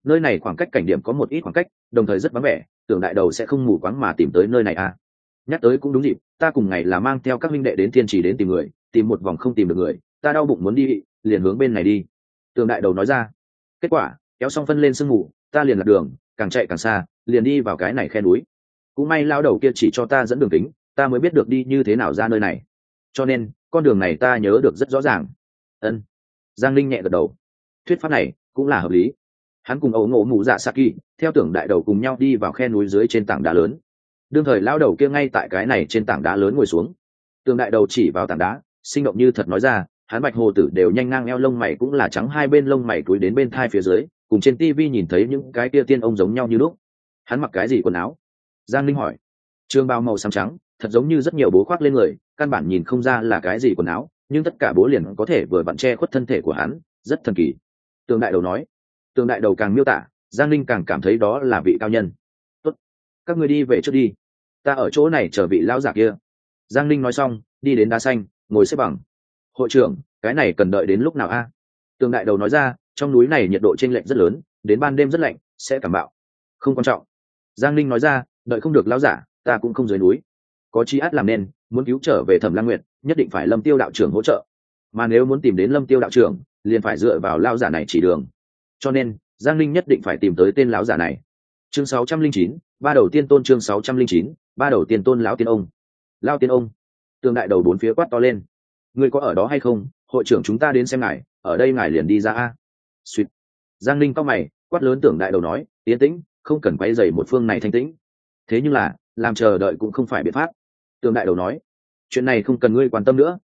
Speaker 1: Nơi này khoảng cách cảnh điểm có một ít khoảng cách, đồng thời rất vắng vẻ, tưởng đại đầu sẽ không mù quáng mà tìm tới nơi này à? Nhắc tới cũng đúng dịp, ta cùng ngày là mang theo các minh đệ đến thiên trì đến tìm người, tìm một vòng không tìm được người, ta đau bụng muốn đi, liền hướng bên này đi. Tưởng đại đầu nói ra kết quả, kéo xong phân lên sương mù, ta liền lạc đường, càng chạy càng xa, liền đi vào cái này khe núi. Cũng may lao đầu kia chỉ cho ta dẫn đường tính ta mới biết được đi như thế nào ra nơi này. Cho nên, con đường này ta nhớ được rất rõ ràng. Ân. Giang linh nhẹ gật đầu. Thuyết pháp này cũng là hợp lý. Hắn cùng ấu ngộ mù dạ saki theo tưởng đại đầu cùng nhau đi vào khe núi dưới trên tảng đá lớn. Đương thời lao đầu kia ngay tại cái này trên tảng đá lớn ngồi xuống. Tường đại đầu chỉ vào tảng đá, sinh động như thật nói ra hắn bạch hồ tử đều nhanh ngang eo lông mày cũng là trắng hai bên lông mày túi đến bên thai phía dưới, cùng trên tivi nhìn thấy những cái kia tiên ông giống nhau như lúc. Hắn mặc cái gì quần áo? Giang linh hỏi. Trường bao màu xám trắng, thật giống như rất nhiều bố khoác lên người, căn bản nhìn không ra là cái gì quần áo, nhưng tất cả bố liền có thể vừa vặn che khuất thân thể của hắn, rất thần kỳ. Tường đại đầu nói. Tường đại đầu càng miêu tả, giang linh càng cảm thấy đó là vị cao nhân. Tốt. các người đi về trước đi. Ta ở chỗ này chờ vị lão giả kia. Giang linh nói xong, đi đến đá xanh, ngồi xếp bằng hội trưởng cái này cần đợi đến lúc nào a? Tường đại đầu nói ra trong núi này nhiệt độ t r ê n lệch rất lớn đến ban đêm rất lạnh sẽ cảm bạo. Không quan trọng. Giang linh nói ra đợi không được lão giả ta cũng không dưới núi. Có chi át làm nên muốn cứu trở về thẩm lang nguyệt nhất định phải lâm tiêu đạo trưởng hỗ trợ. Mà nếu muốn tìm đến lâm tiêu đạo trưởng liền phải dựa vào lao giả này chỉ đường. Cho nên giang linh nhất định phải tìm tới tên lão giả này. Chương 609, ba đầu tiên tôn chương 609, ba đầu tiên tôn lão tiên ông. Lao tiên ông. Tường đại đầu bốn phía quát to lên ngươi có ở đó hay không? Hội trưởng chúng ta đến xem ngài, ở đây ngài liền đi ra a. Suýt giang linh cao mày, quát lớn tưởng đại đầu nói tiến tĩnh, không cần quay dày một phương này thanh tĩnh. Thế nhưng là, làm chờ đợi cũng không phải biện pháp. Tưởng đại đầu nói, chuyện này không cần ngươi quan tâm nữa.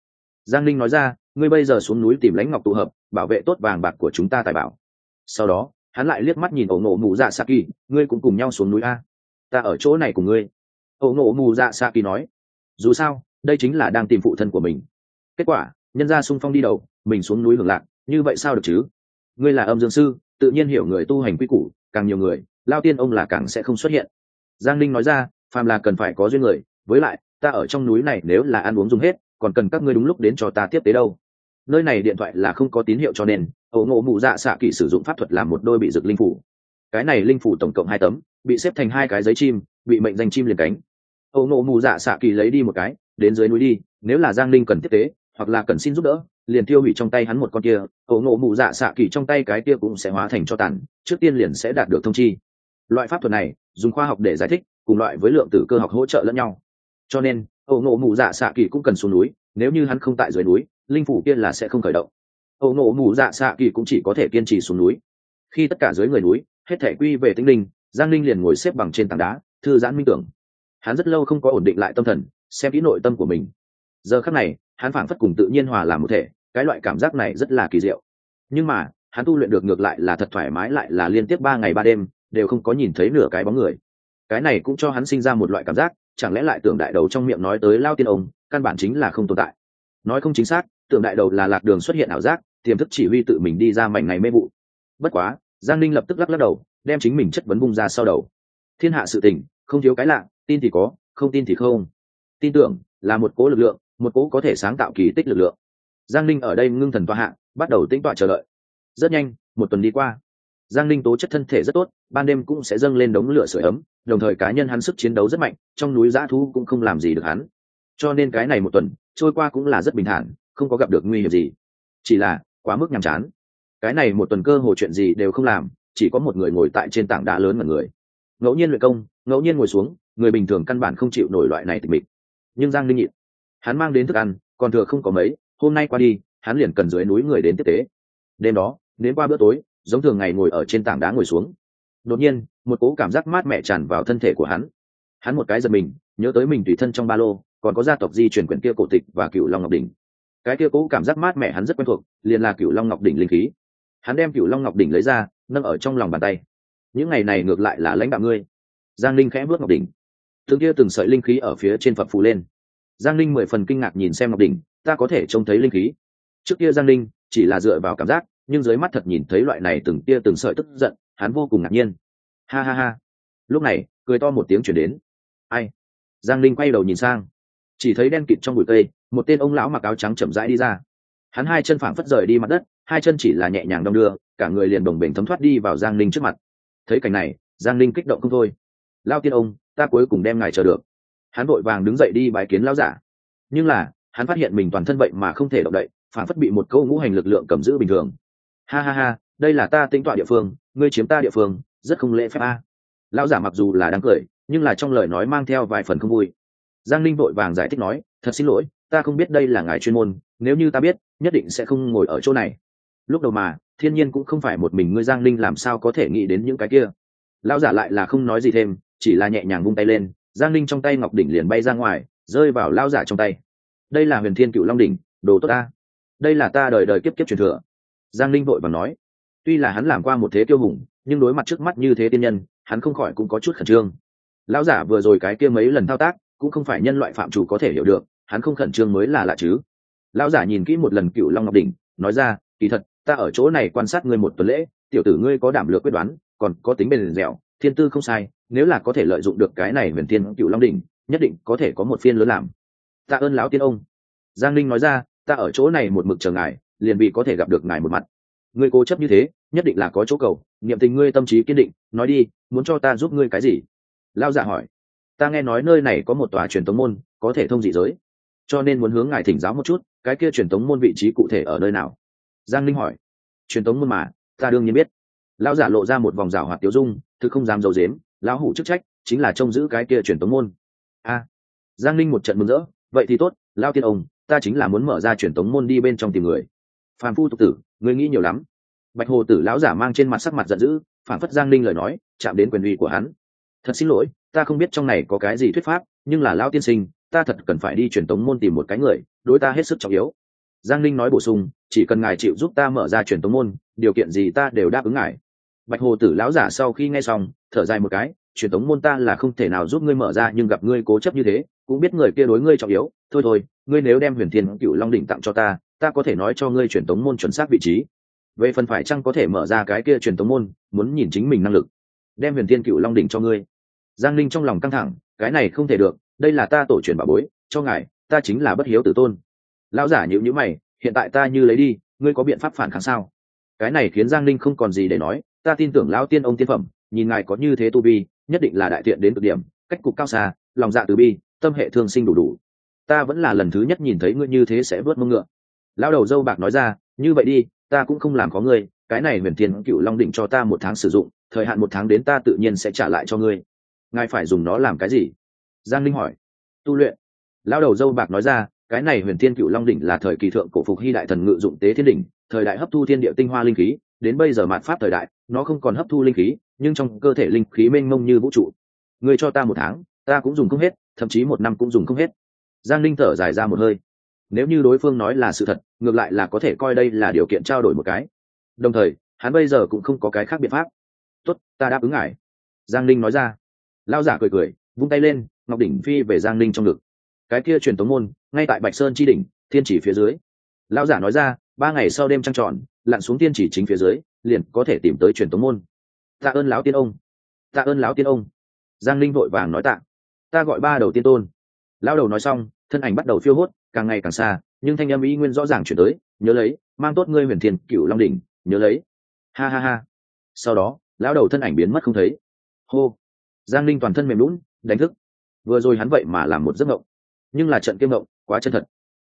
Speaker 1: Giang linh nói ra, ngươi bây giờ xuống núi tìm lãnh ngọc tụ hợp, bảo vệ tốt vàng bạc của chúng ta tài bảo. Sau đó, hắn lại liếc mắt nhìn ổ ngộ mù dạ sa kỳ, ngươi cũng cùng nhau xuống núi a. Ta ở chỗ này cùng ngươi. Ổ ngộ mù dạ sa kỳ nói, dù sao, đây chính là đang tìm phụ thân của mình kết quả, nhân gia sung phong đi đầu, mình xuống núi hưởng lạc, như vậy sao được chứ? Ngươi là âm dương sư, tự nhiên hiểu người tu hành quy củ, càng nhiều người, lao tiên ông là càng sẽ không xuất hiện. Giang linh nói ra, phàm là cần phải có duyên người, với lại, ta ở trong núi này nếu là ăn uống dùng hết, còn cần các ngươi đúng lúc đến cho ta tiếp tế đâu. Nơi này điện thoại là không có tín hiệu cho nên ẩu ngộ mụ dạ xạ kỵ sử dụng pháp thuật làm một đôi bị rực linh phủ. Cái này linh phủ tổng cộng hai tấm, bị xếp thành hai cái giấy chim, bị mệnh danh chim liền cánh. Ẩu ngộ mụ dạ xạ kỳ lấy đi một cái, đến dưới núi đi, nếu là giang linh cần tiếp tế hoặc là cần xin giúp đỡ, liền tiêu hủy trong tay hắn một con kia ẩu ngộ mụ dạ xạ kỳ trong tay cái kia cũng sẽ hóa thành cho tàn, trước tiên liền sẽ đạt được thông chi. Loại pháp thuật này, dùng khoa học để giải thích, cùng loại với lượng tử cơ học hỗ trợ lẫn nhau. Cho nên ẩu ngộ mụ dạ xạ kỳ cũng cần xuống núi, nếu như hắn không tại dưới núi, linh phủ kia là sẽ không khởi động. Ẩu ngộ mụ dạ xạ kỳ cũng chỉ có thể kiên trì xuống núi. Khi tất cả dưới người núi, hết thể quy về tinh linh, giang linh liền ngồi xếp bằng trên tảng đá, thư giãn minh tưởng. Hắn rất lâu không có ổn định lại tâm thần, xem kỹ nội tâm của mình. Giờ khắc này hắn phảng phất cùng tự nhiên hòa làm một thể, cái loại cảm giác này rất là kỳ diệu. Nhưng mà, hắn tu luyện được ngược lại là thật thoải mái, lại là liên tiếp ba ngày ba đêm, đều không có nhìn thấy nửa cái bóng người. Cái này cũng cho hắn sinh ra một loại cảm giác, chẳng lẽ lại tưởng đại đầu trong miệng nói tới lao tiên ông, căn bản chính là không tồn tại. Nói không chính xác, tưởng đại đầu là lạc đường xuất hiện ảo giác, tiềm thức chỉ huy tự mình đi ra mảnh này mê vụ. Bất quá, giang ninh lập tức lắc lắc đầu, đem chính mình chất vấn bung ra sau đầu. Thiên hạ sự tình, không thiếu cái lạ, tin thì có, không tin thì không. Tin tưởng là một cố lực lượng một cố có thể sáng tạo kỳ tích lực lượng. Giang ninh ở đây ngưng thần tọa hạ, bắt đầu tĩnh tọa chờ đợi. Rất nhanh, một tuần đi qua. Giang ninh tố chất thân thể rất tốt, ban đêm cũng sẽ dâng lên đống lửa sưởi ấm, đồng thời cá nhân hắn sức chiến đấu rất mạnh, trong núi dã thú cũng không làm gì được hắn. Cho nên cái này một tuần, trôi qua cũng là rất bình thản, không có gặp được nguy hiểm gì. Chỉ là, quá mức nhàm chán. Cái này một tuần cơ hồ chuyện gì đều không làm, chỉ có một người ngồi tại trên tảng đá lớn mà người. Ngẫu nhiên luyện công, ngẫu nhiên ngồi xuống, người bình thường căn bản không chịu nổi loại này tịch mịch. Nhưng giang linh nhịn hắn mang đến thức ăn, còn thừa không có mấy, hôm nay qua đi, hắn liền cần dưới núi người đến tiếp tế. Đêm đó, đến qua bữa tối, giống thường ngày ngồi ở trên tảng đá ngồi xuống. Đột nhiên, một cố cảm giác mát mẻ tràn vào thân thể của hắn. Hắn một cái giật mình, nhớ tới mình tùy thân trong ba lô, còn có gia tộc di chuyển quyển kia cổ tịch và cựu long ngọc đỉnh. Cái kia cố cảm giác mát mẻ hắn rất quen thuộc, liền là cựu long ngọc đỉnh linh khí. Hắn đem cựu long ngọc đỉnh lấy ra, nâng ở trong lòng bàn tay. Những ngày này ngược lại là lãnh đạo ngươi. Giang linh khẽ bước ngọc đỉnh. Từng kia từng sợi linh khí ở phía trên phật phù lên giang linh mười phần kinh ngạc nhìn xem ngọc đỉnh, ta có thể trông thấy linh khí. Trước kia giang linh chỉ là dựa vào cảm giác, nhưng dưới mắt thật nhìn thấy loại này từng tia từng sợi tức giận, hắn vô cùng ngạc nhiên. Ha ha ha. Lúc này, cười to một tiếng chuyển đến. Ai? Giang linh quay đầu nhìn sang. Chỉ thấy đen kịt trong bụi cây, một tên ông lão mặc áo trắng chậm rãi đi ra. Hắn hai chân phảng phất rời đi mặt đất, hai chân chỉ là nhẹ nhàng đong đưa, cả người liền đồng bềnh thấm thoát đi vào giang linh trước mặt. Thấy cảnh này, giang linh kích động không thôi. Lao tiên ông, ta cuối cùng đem ngài chờ được hắn vội vàng đứng dậy đi bái kiến lão giả. Nhưng là, hắn phát hiện mình toàn thân vậy mà không thể động đậy, phản phất bị một câu ngũ hành lực lượng cầm giữ bình thường. Ha ha ha, đây là ta tính tọa địa phương, ngươi chiếm ta địa phương, rất không lễ phép a. Lão giả mặc dù là đáng cười, nhưng là trong lời nói mang theo vài phần không vui. Giang linh vội vàng giải thích nói, thật xin lỗi, ta không biết đây là ngài chuyên môn, nếu như ta biết, nhất định sẽ không ngồi ở chỗ này. Lúc đầu mà, thiên nhiên cũng không phải một mình ngươi giang linh làm sao có thể nghĩ đến những cái kia. Lão giả lại là không nói gì thêm, chỉ là nhẹ nhàng vung tay lên giang linh trong tay ngọc đỉnh liền bay ra ngoài, rơi vào lao giả trong tay. Đây là huyền thiên cựu long đỉnh, đồ tốt ta. Đây là ta đời đời kiếp kiếp truyền thừa. Giang linh vội và nói. Tuy là hắn làm qua một thế tiêu hùng, nhưng đối mặt trước mắt như thế tiên nhân, hắn không khỏi cũng có chút khẩn trương. Lão giả vừa rồi cái kia mấy lần thao tác, cũng không phải nhân loại phạm chủ có thể hiểu được, hắn không khẩn trương mới là lạ chứ. Lão giả nhìn kỹ một lần cựu long ngọc đỉnh, nói ra, kỳ thật, ta ở chỗ này quan sát ngươi một tuần lễ, tiểu tử ngươi có đảm lược quyết đoán, còn có tính bền dẻo thiên tư không sai, nếu là có thể lợi dụng được cái này huyền thiên cựu long đỉnh, nhất định có thể có một phiên lớn làm. Tạ ơn lão tiên ông. Giang linh nói ra, ta ở chỗ này một mực chờ ngài, liền bị có thể gặp được ngài một mặt. Ngươi cố chấp như thế, nhất định là có chỗ cầu, niệm tình ngươi tâm trí kiên định, nói đi, muốn cho ta giúp ngươi cái gì? Lao giả hỏi. Ta nghe nói nơi này có một tòa truyền tống môn, có thể thông dị giới. Cho nên muốn hướng ngài thỉnh giáo một chút, cái kia truyền tống môn vị trí cụ thể ở nơi nào? Giang linh hỏi. Truyền tống môn mà, ta đương nhiên biết. Lão giả lộ ra một vòng rào hoạt tiêu dung thực không dám d i ấ u dếm lão hủ chức trách chính là trông giữ cái kia truyền tống môn. A, giang linh một trận mừng rỡ, vậy thì tốt lao tiên ông, ta chính là muốn mở ra truyền tống môn đi bên trong tìm người. Phàm phu tục tử người nghĩ nhiều lắm. Bạch hồ tử lão giả mang trên mặt sắc mặt giận dữ, phản phất giang linh lời nói, chạm đến quyền uy của hắn. Thật xin lỗi, ta không biết trong này có cái gì thuyết pháp, nhưng là lão tiên sinh, ta thật cần phải đi truyền tống môn tìm một cái người, đối ta hết sức trọng yếu. Giang linh nói bổ sung, chỉ cần ngài chịu giúp ta mở ra truyền tống môn, điều kiện gì ta đều đáp ứng ngài bạch hồ tử lão giả sau khi nghe xong, thở dài một cái, truyền tống môn ta là không thể nào giúp ngươi mở ra, nhưng gặp ngươi cố chấp như thế, cũng biết người kia đối ngươi trọng yếu. Thôi thôi, ngươi nếu đem huyền thiên cựu long đỉnh tặng cho ta ta có thể nói cho ngươi truyền tống môn chuẩn xác vị trí. Về phần phải chăng có thể mở ra cái kia truyền tống môn, muốn nhìn chính mình năng lực. Đem huyền thiên cựu long đỉnh cho ngươi. Giang linh trong lòng căng thẳng, cái này không thể được, đây là ta tổ truyền bà bối, cho ngài, ta chính là bất hiếu tử tôn. Lão giả nhịu nhữ mày, hiện tại ta như lấy đi, ngươi có biện pháp phản kháng sao? Cái này khiến giang linh không còn gì để nói ta tin tưởng lão tiên ông tiên phẩm, nhìn ngài có như thế tu vi, nhất định là đại tiện đến cực điểm, cách cục cao xa, lòng dạ từ bi, tâm hệ thương sinh đủ đủ. Ta vẫn là lần thứ nhất nhìn thấy ngươi như thế sẽ vớt mông ngựa. Lão đầu dâu bạc nói ra, như vậy đi, ta cũng không làm có ngươi, cái này huyền thiên cựu long định cho ta một tháng sử dụng, thời hạn một tháng đến ta tự nhiên sẽ trả lại cho ngươi. Ngài phải dùng nó làm cái gì? Giang linh hỏi. Tu luyện. Lão đầu dâu bạc nói ra, cái này huyền thiên cựu long đỉnh là thời kỳ thượng cổ phục hy đại thần ngự dụng tế thiên đỉnh, thời đại hấp thu thiên địa tinh hoa linh khí đến bây giờ mạt pháp thời đại, nó không còn hấp thu linh khí, nhưng trong cơ thể linh khí mênh mông như vũ trụ. Người cho ta một tháng, ta cũng dùng không hết, thậm chí một năm cũng dùng không hết. Giang linh thở dài ra một hơi. Nếu như đối phương nói là sự thật, ngược lại là có thể coi đây là điều kiện trao đổi một cái. Đồng thời, hắn bây giờ cũng không có cái khác biện pháp. Tốt, ta đáp ứng ngài. Giang linh nói ra. Lao giả cười cười, vung tay lên, ngọc đỉnh phi về giang linh trong ngực. Cái kia truyền tống môn, ngay tại bạch sơn chi đỉnh, thiên chỉ phía dưới. Lao giả nói ra, ba ngày sau đêm trăng tròn lặn xuống tiên chỉ chính phía dưới, liền có thể tìm tới truyền tống môn. Tạ ơn lão tiên ông. Tạ ơn lão tiên ông. Giang linh vội vàng nói tạ. Ta gọi ba đầu tiên tôn. Lao đầu nói xong, thân ảnh bắt đầu phiêu hốt, càng ngày càng xa, nhưng thanh âm ý nguyên rõ ràng chuyển tới, nhớ lấy, mang tốt ngươi huyền thiền cựu long đỉnh, nhớ lấy. Ha ha ha. Sau đó, lão đầu thân ảnh biến mất không thấy. Hô. Giang linh toàn thân mềm lún, đánh thức. Vừa rồi hắn vậy mà làm một giấc mộng. Nhưng là trận kiêm mộng, quá chân thật.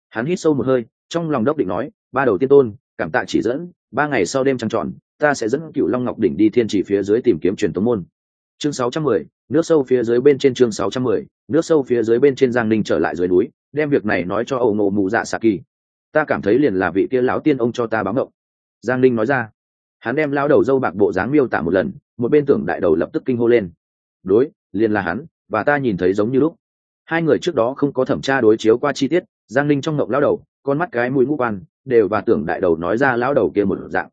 Speaker 1: Hắn hít sâu một hơi, trong lòng đốc định nói, ba đầu tiên tôn cảm tạ chỉ dẫn ba ngày sau đêm trăng tròn ta sẽ dẫn cựu long ngọc đỉnh đi thiên chỉ phía dưới tìm kiếm truyền tống môn. Chương 610, nước sâu phía dưới bên trên chương 610, nước sâu phía dưới bên trên giang ninh trở lại dưới núi đem việc này nói cho ẩu ngộ mù dạ xạ kỳ. Ta cảm thấy liền là vị kia lão tiên ông cho ta báo ngộng giang ninh nói ra. Hắn đem lao đầu dâu bạc bộ dáng miêu tả một lần một bên tưởng đại đầu lập tức kinh hô lên. Đối liền là hắn và ta nhìn thấy giống như lúc. Hai người trước đó không có thẩm tra đối chiếu qua chi tiết giang ninh trong ngộng lao đầu con mắt cái mũi ngũ quan đều và tưởng đại đầu nói ra lão đầu kia một dạng.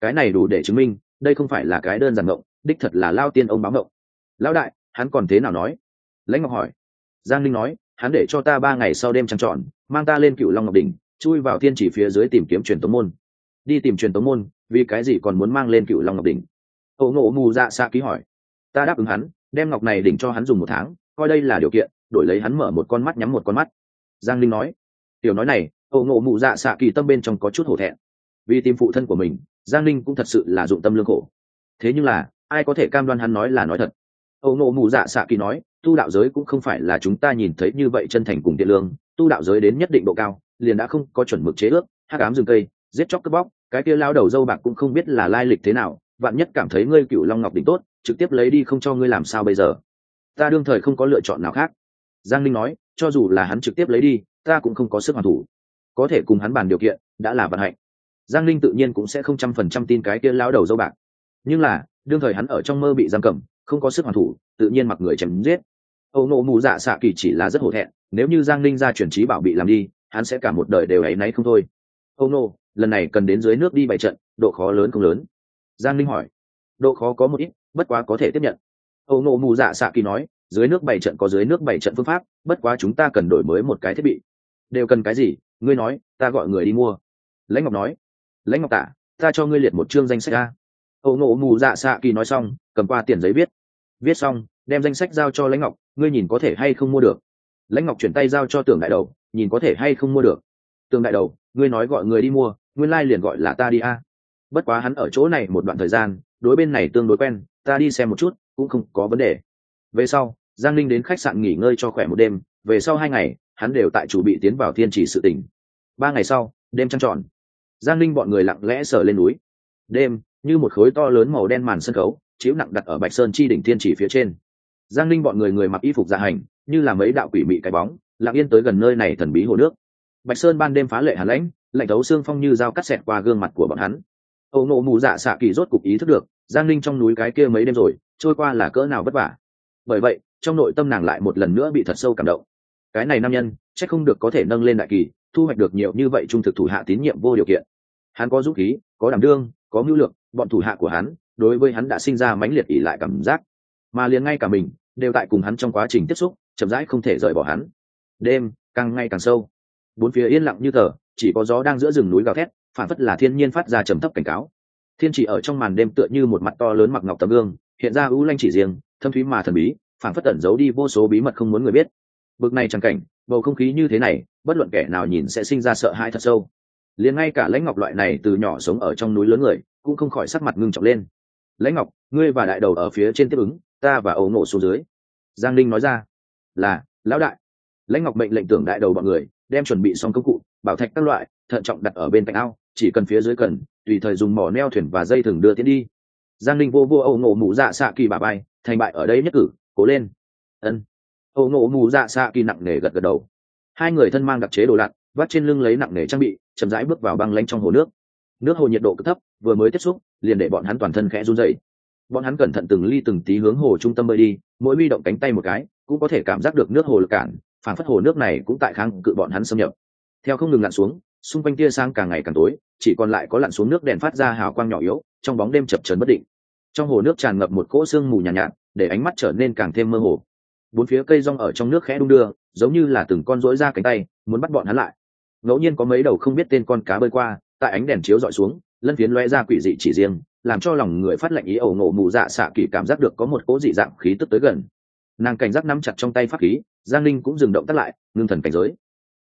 Speaker 1: Cái này đủ để chứng minh, đây không phải là cái đơn giản ngộng, đích thật là lao tiên ông báo ngộng. Lão đại, hắn còn thế nào nói? Lãnh ngọc hỏi. Giang linh nói, hắn để cho ta ba ngày sau đêm trăng trọn mang ta lên cựu long ngọc đỉnh, chui vào thiên chỉ phía dưới tìm kiếm truyền tống môn. Đi tìm truyền tống môn, vì cái gì còn muốn mang lên cựu long ngọc đỉnh? Ổ ngộ mù dạ xạ ký hỏi. Ta đáp ứng hắn, đem ngọc này đỉnh cho hắn dùng một tháng, coi đây là điều kiện, đổi lấy hắn mở một con mắt nhắm một con mắt. Giang linh nói. Tiểu nói này ổ ngộ mù dạ xạ kỳ tâm bên trong có chút hổ thẹn. Vì tìm phụ thân của mình, giang linh cũng thật sự là dụng tâm lương khổ. Thế nhưng là, ai có thể cam đoan hắn nói là nói thật? Ẩu nộ mù dạ xạ kỳ nói, tu đạo giới cũng không phải là chúng ta nhìn thấy như vậy chân thành cùng tiện lương. Tu đạo giới đến nhất định độ cao, liền đã không có chuẩn mực chế ước hát ám rừng cây, giết chóc cướp bóc, cái kia lao đầu dâu bạc cũng không biết là lai lịch thế nào. Vạn nhất cảm thấy ngươi cựu long ngọc đỉnh tốt, trực tiếp lấy đi không cho ngươi làm sao bây giờ? Ta đương thời không có lựa chọn nào khác. Giang linh nói, cho dù là hắn trực tiếp lấy đi, ta cũng không có sức hoàn thủ có thể cùng hắn bàn điều kiện, đã là vận hạnh. Giang linh tự nhiên cũng sẽ không trăm phần trăm tin cái kia lao đầu dâu bạc. Nhưng là, đương thời hắn ở trong mơ bị giam cầm, không có sức hoàn thủ, tự nhiên mặc người chém giết. Âu nộ mù dạ xạ kỳ chỉ là rất hổ thẹn, nếu như giang linh ra chuyển trí bảo bị làm đi, hắn sẽ cả một đời đều áy náy không thôi. Âu nộ, lần này cần đến dưới nước đi bảy trận, độ khó lớn không lớn? Giang linh hỏi. Độ khó có một ít, bất quá có thể tiếp nhận. Âu nộ mù dạ xạ kỳ nói, dưới nước bảy trận có dưới nước bảy trận phương pháp, bất quá chúng ta cần đổi mới một cái thiết bị. Đều cần cái gì? Ngươi nói, ta gọi người đi mua. Lãnh ngọc nói, lãnh ngọc tả, ta cho ngươi liệt một chương danh sách a. Âu nộ mù dạ xạ kỳ nói xong, cầm qua tiền giấy viết. Viết xong, đem danh sách giao cho lãnh ngọc, ngươi nhìn có thể hay không mua được. Lãnh ngọc chuyển tay giao cho tưởng đại đầu, nhìn có thể hay không mua được. Tường đại đầu, ngươi nói gọi người đi mua, nguyên lai、like、liền gọi là ta đi a. Bất quá hắn ở chỗ này một đoạn thời gian, đối bên này tương đối quen, ta đi xem một chút, cũng không có vấn đề. Về sau, giang linh đến khách sạn nghỉ ngơi cho khỏe một đêm, về sau hai ngày hắn đều tại chủ bị tiến vào thiên trì sự tỉnh. Ba ngày sau, đêm trăng tròn, giang linh bọn người lặng lẽ sờ lên núi. Đêm, như một khối to lớn màu đen màn sân khấu, chiếu nặng đặt ở bạch sơn chi đỉnh thiên chỉ phía trên. Giang linh bọn người người mặc y phục dạ hành, như là mấy đạo quỷ mị cái bóng, lặng yên tới gần nơi này thần bí hồ nước. Bạch sơn ban đêm phá lệ hàn lãnh, lạnh thấu xương phong như dao cắt xẹt qua gương mặt của bọn hắn. Ẩu nộ mù dạ xạ kỳ rốt cục ý thức được, giang linh trong núi cái kia mấy đêm rồi, trôi qua là cỡ nào vất vả. Bởi vậy, trong nội tâm nàng lại một lần nữa bị thật sâu cảm động cái này nam nhân c h ắ c không được có thể nâng lên đại kỳ, thu hoạch được nhiều như vậy trung thực thủ hạ tín nhiệm vô điều kiện. Hắn có dũng khí, có đảm đương, có mưu lược, bọn thủ hạ của hắn, đối với hắn đã sinh ra mãnh liệt ỉ lại cảm giác. Mà liền ngay cả mình, đều tại cùng hắn trong quá trình tiếp xúc, chậm rãi không thể rời bỏ hắn. Đêm, càng ngày càng sâu. Bốn phía yên lặng như tờ, chỉ có gió đang giữa rừng núi gào thét, phản phất là thiên nhiên phát ra trầm thấp cảnh cáo. Thiên chỉ ở trong màn đêm tựa như một mặt to lớn mặc ngọc tấm gương, hiện ra ưu lanh chỉ riêng, thâm thúy mà thần bí, phản phất tẩn giấu đi vô số bí mật không muốn người biết bực này chẳng cảnh, bầu không khí như thế này, bất luận kẻ nào nhìn sẽ sinh ra sợ hãi thật sâu. Liền ngay cả lãnh ngọc loại này từ nhỏ sống ở trong núi lớn người, cũng không khỏi sắc mặt ngưng trọng lên. Lãnh ngọc, ngươi và đại đầu ở phía trên tiếp ứng, ta và ấu ngộ xuống dưới. Giang linh nói ra. Là, lão đại. Lãnh ngọc mệnh lệnh tưởng đại đầu bọn người, đem chuẩn bị xong công cụ, bảo thạch các loại, thận trọng đặt ở bên cạnh ao, chỉ cần phía dưới cần, tùy thời dùng mỏ neo thuyền và dây thừng đưa tiến đi. Giang linh vô vô âu ngộ mụ dạ xạ kỳ bà bay, thành bại ở đây nhất cử, cố lên. Ân âu ngộ mù dạ xạ kỳ nặng nề gật gật đầu. Hai người thân mang đặc chế đồ lặn vắt trên lưng lấy nặng nề trang bị chậm rãi bước vào băng lanh trong hồ nước. Nước hồ nhiệt độ cực thấp vừa mới tiếp xúc liền để bọn hắn toàn thân khẽ run dậy bọn hắn cẩn thận từng ly từng tí hướng hồ trung tâm bơi đi mỗi huy động cánh tay một cái cũng có thể cảm giác được nước hồ lực cản phản phất hồ nước này cũng tại kháng cự bọn hắn xâm nhập. Theo không ngừng lặn xuống xung quanh tia sang càng ngày càng tối chỉ còn lại có lặn xuống nước đèn phát ra hào quang nhỏ yếu trong bóng đêm chập trấn bất định. Trong hồ nước tràn ngập một cỗ sương mù nhàn nhạt, nhạt để ánh mắt trở nên càng thêm mơ hồ bốn phía cây rong ở trong nước khẽ đung đưa, giống như là từng con rỗi ra cánh tay, muốn bắt bọn hắn lại. Ngẫu nhiên có mấy đầu không biết tên con cá bơi qua, tại ánh đèn chiếu dọi xuống, lân phiến loe ra quỷ dị chỉ riêng, làm cho lòng người phát lệnh ý ẩu ngộ mù dạ xạ kỳ cảm giác được có một cỗ dị dạng khí tức tới gần. Nàng cảnh giác nắm chặt trong tay pháp khí, giang linh cũng dừng động tắt lại, ngưng thần cảnh giới.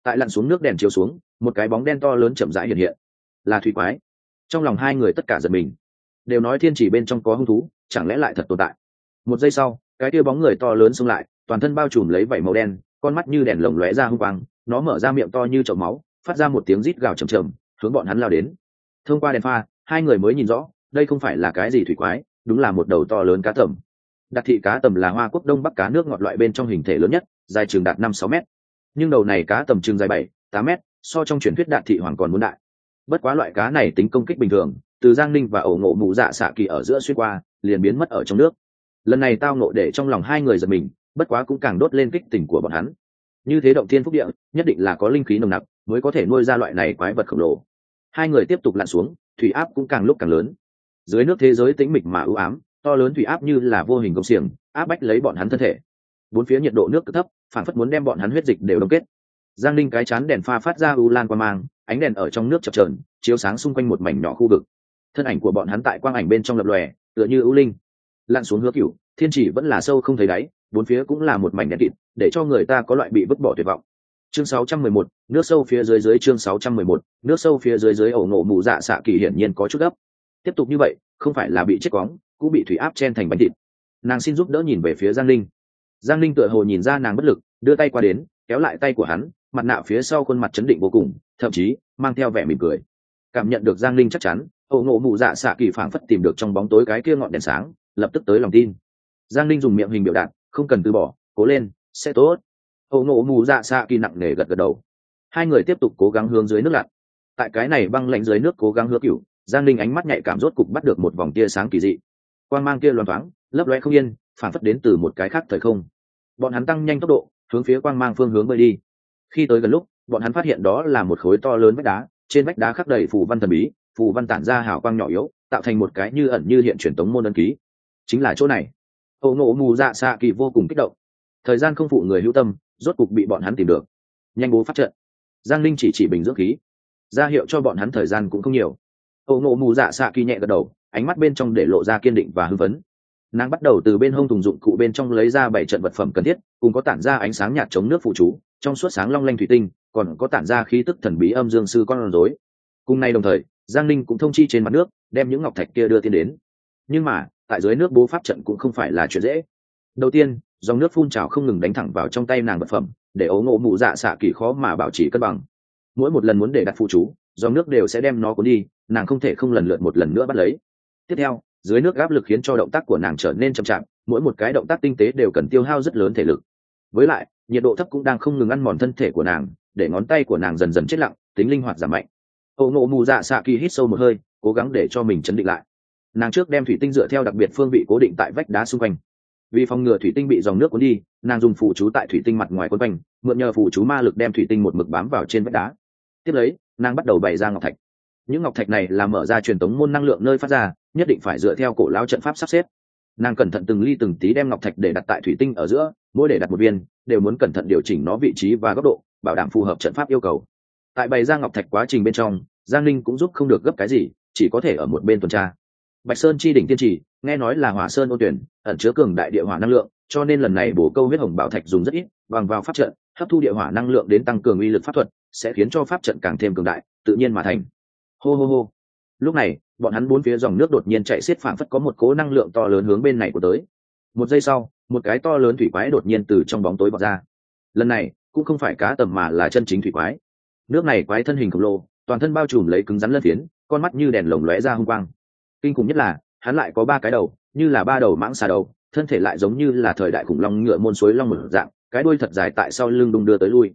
Speaker 1: Tại lặn xuống nước đèn chiếu xuống, một cái bóng đen to lớn chậm rãi hiện hiện. Là thủy quái. Trong lòng hai người tất cả giật mình. Đều nói thiên chỉ bên trong có hung thú, chẳng lẽ lại thật tồn tại? Một giây sau, cái tia bóng người to lớn xông lại toàn thân bao trùm lấy vảy màu đen, con mắt như đèn lồng lóe ra hung quang, nó mở ra miệng to như chậu máu, phát ra một tiếng rít gào chầm chầm hướng bọn hắn lao đến. Thông qua đèn pha, hai người mới nhìn rõ, đây không phải là cái gì thủy quái, đúng là một đầu to lớn cá tầm. Đặc thị cá tầm là hoa quốc đông bắc cá nước ngọt loại bên trong hình thể lớn nhất, dài trường đạt năm sáu m nhưng đầu này cá tầm trường dài bảy, tám m so trong truyền thuyết đạt thị hoàng còn muốn đại. Bất quá loại cá này tính công kích bình thường, từ giang ninh và ổ ngộ mụ dạ xạ kỳ ở giữa xuyên qua, liền biến mất ở trong nước. Lần này tao nộ để trong lòng hai người giật mình bất quá cũng càng đốt lên kích tình của bọn hắn. Như thế động thiên phúc địa, nhất định là có linh khí nồng nặc mới có thể nuôi ra loại này quái vật khổng lồ. Hai người tiếp tục lặn xuống, thủy áp cũng càng lúc càng lớn. Dưới nước thế giới tĩnh mịch mà ưu ám, to lớn thủy áp như là vô hình công xiềng, áp bách lấy bọn hắn thân thể. Bốn phía nhiệt độ nước cực thấp, phản phất muốn đem bọn hắn huyết dịch đều đông kết. Giang linh cái chán đèn pha phát ra u lan qua mang, ánh đèn ở trong nước chập trờn chiếu sáng xung quanh một mảnh nhỏ khu vực. Thân ảnh của bọn hắn tại quang ảnh bên trong lập lòe, tựa như ưu linh. Lặn xuống hứa cửu, thiên chỉ vẫn là sâu không thấy đáy bốn phía cũng là một mảnh đen kịt để cho người ta có loại bị vứt bỏ tuyệt vọng. Chương 611, nước sâu phía dưới dưới chương 611, nước sâu phía dưới dưới ổ ngộ mù dạ xạ kỳ hiển nhiên có chút gấp. Tiếp tục như vậy không phải là bị chết quóng cũng bị thủy áp chen thành bánh thịt. Nàng xin giúp đỡ nhìn về phía giang linh giang linh tựa hồ nhìn ra nàng bất lực đưa tay qua đến kéo lại tay của hắn mặt nạ phía sau khuôn mặt chấn định vô cùng thậm chí mang theo vẻ mỉm cười. Cảm nhận được giang linh chắc chắn ổ ngộ mù dạ xạ kỳ phảng phất tìm được trong bóng tối cái kia ngọn đèn sáng lập tức tới lòng tin. Giang linh dùng miệng hình biểu đạt không cần từ bỏ, cố lên, sẽ tốt. Ổ nộ mù dạ xạ kỳ nặng nề gật gật đầu. Hai người tiếp tục cố gắng hướng dưới nước lặn. Tại cái này băng lạnh dưới nước cố gắng hứa cửu, giang linh ánh mắt nhạy cảm rốt cục bắt được một vòng tia sáng kỳ dị. Quan g mang kia loan thoáng, lấp loe không yên, phản phất đến từ một cái khác thời không. Bọn hắn tăng nhanh tốc độ, hướng phía quang mang phương hướng bơi đi. Khi tới gần lúc, bọn hắn phát hiện đó là một khối to lớn vách đá, trên vách đá khắc đầy phù văn thần bí, phù văn tản ra hào quang nhỏ yếu, tạo thành một cái như ẩn như hiện truyền tống môn ân ký. Chính là chỗ này ẩu nộ mù dạ xạ kỳ vô cùng kích động. Thời gian không phụ người hữu tâm, rốt cục bị bọn hắn tìm được. Nhanh bố phát trận. Giang linh chỉ chỉ bình dưỡng khí. Ra hiệu cho bọn hắn thời gian cũng không nhiều. Ẩu nộ mù dạ xạ kỳ nhẹ gật đầu, ánh mắt bên trong để lộ ra kiên định và hưng phấn. Nàng bắt đầu từ bên hông thùng dụng cụ bên trong lấy ra bảy trận vật phẩm cần thiết, cùng có tản ra ánh sáng nhạt chống nước phụ chú, trong suốt sáng long lanh thủy tinh, còn có tản ra khí tức thần bí âm dương sư con rối. Cùng nay đồng thời, giang ninh cũng thông chi trên mặt nước, đem những ngọc thạch kia đưa tiên đến. Nhưng mà tại dưới nước bố pháp trận cũng không phải là chuyện dễ. Đầu tiên, dòng nước phun trào không ngừng đánh thẳng vào trong tay nàng vật phẩm, để ấu ngộ mụ dạ xạ kỳ khó mà bảo trì cân bằng. Mỗi một lần muốn để đặt phụ chú, dòng nước đều sẽ đem nó cuốn đi, nàng không thể không lần lượt một lần nữa bắt lấy. Tiếp theo, dưới nước áp lực khiến cho động tác của nàng trở nên chậm chạp, mỗi một cái động tác tinh tế đều cần tiêu hao rất lớn thể lực. Với lại, nhiệt độ thấp cũng đang không ngừng ăn mòn thân thể của nàng, để ngón tay của nàng dần dần chết lặng, tính linh hoạt giảm mạnh. Ổ ngộ mù dạ xạ kỳ hít sâu một hơi, cố gắng để cho mình chấn định lại nàng trước đem thủy tinh dựa theo đặc biệt phương vị cố định tại vách đá xung quanh. Vì phòng ngừa thủy tinh bị dòng nước cuốn đi, nàng dùng phụ chú tại thủy tinh mặt ngoài quấn quanh, mượn nhờ phụ chú ma lực đem thủy tinh một mực bám vào trên vách đá. Tiếp lấy, nàng bắt đầu bày ra ngọc thạch. Những ngọc thạch này là mở ra truyền tống môn năng lượng nơi phát ra, nhất định phải dựa theo cổ lao trận pháp sắp xếp. Nàng cẩn thận từng ly từng tí đem ngọc thạch để đặt tại thủy tinh ở giữa, mỗi để đặt một viên, đều muốn cẩn thận điều chỉnh nó vị trí và góc độ, bảo đảm phù hợp trận pháp yêu cầu. Tại bày ra ngọc thạch quá trình bên trong, giang linh cũng giúp không được gấp cái gì, chỉ có thể ở một bên tuần tra bạch sơn chi đỉnh tiên trì, nghe nói là hỏa sơn ô tuyển, ẩn chứa cường đại địa hỏa năng lượng, cho nên lần này bổ câu huyết hồng bảo thạch dùng rất ít, bằng vào pháp trận, hấp thu địa hỏa năng lượng đến tăng cường uy lực pháp thuật, sẽ khiến cho pháp trận càng thêm cường đại, tự nhiên mà thành. Hô hô hô. Lúc này, bọn hắn bốn phía dòng nước đột nhiên chạy xiết phảng phất có một cố năng lượng to lớn hướng bên này của tới. Một giây sau, một cái to lớn thủy quái đột nhiên từ trong bóng tối bọt ra. Lần này, cũng không phải cá tầm mà là chân chính thủy quái. Nước này quái thân hình khổng lồ, toàn thân bao trùm lấy cứng rắn lân phiến, con mắt như đèn lồng lóe ra hung quang kinh khủng nhất là, hắn lại có ba cái đầu, như là ba đầu mãng xà đầu, thân thể lại giống như là thời đại khủng long ngựa môn suối long một dạng, cái đuôi thật dài tại sau lưng đung đưa tới lui.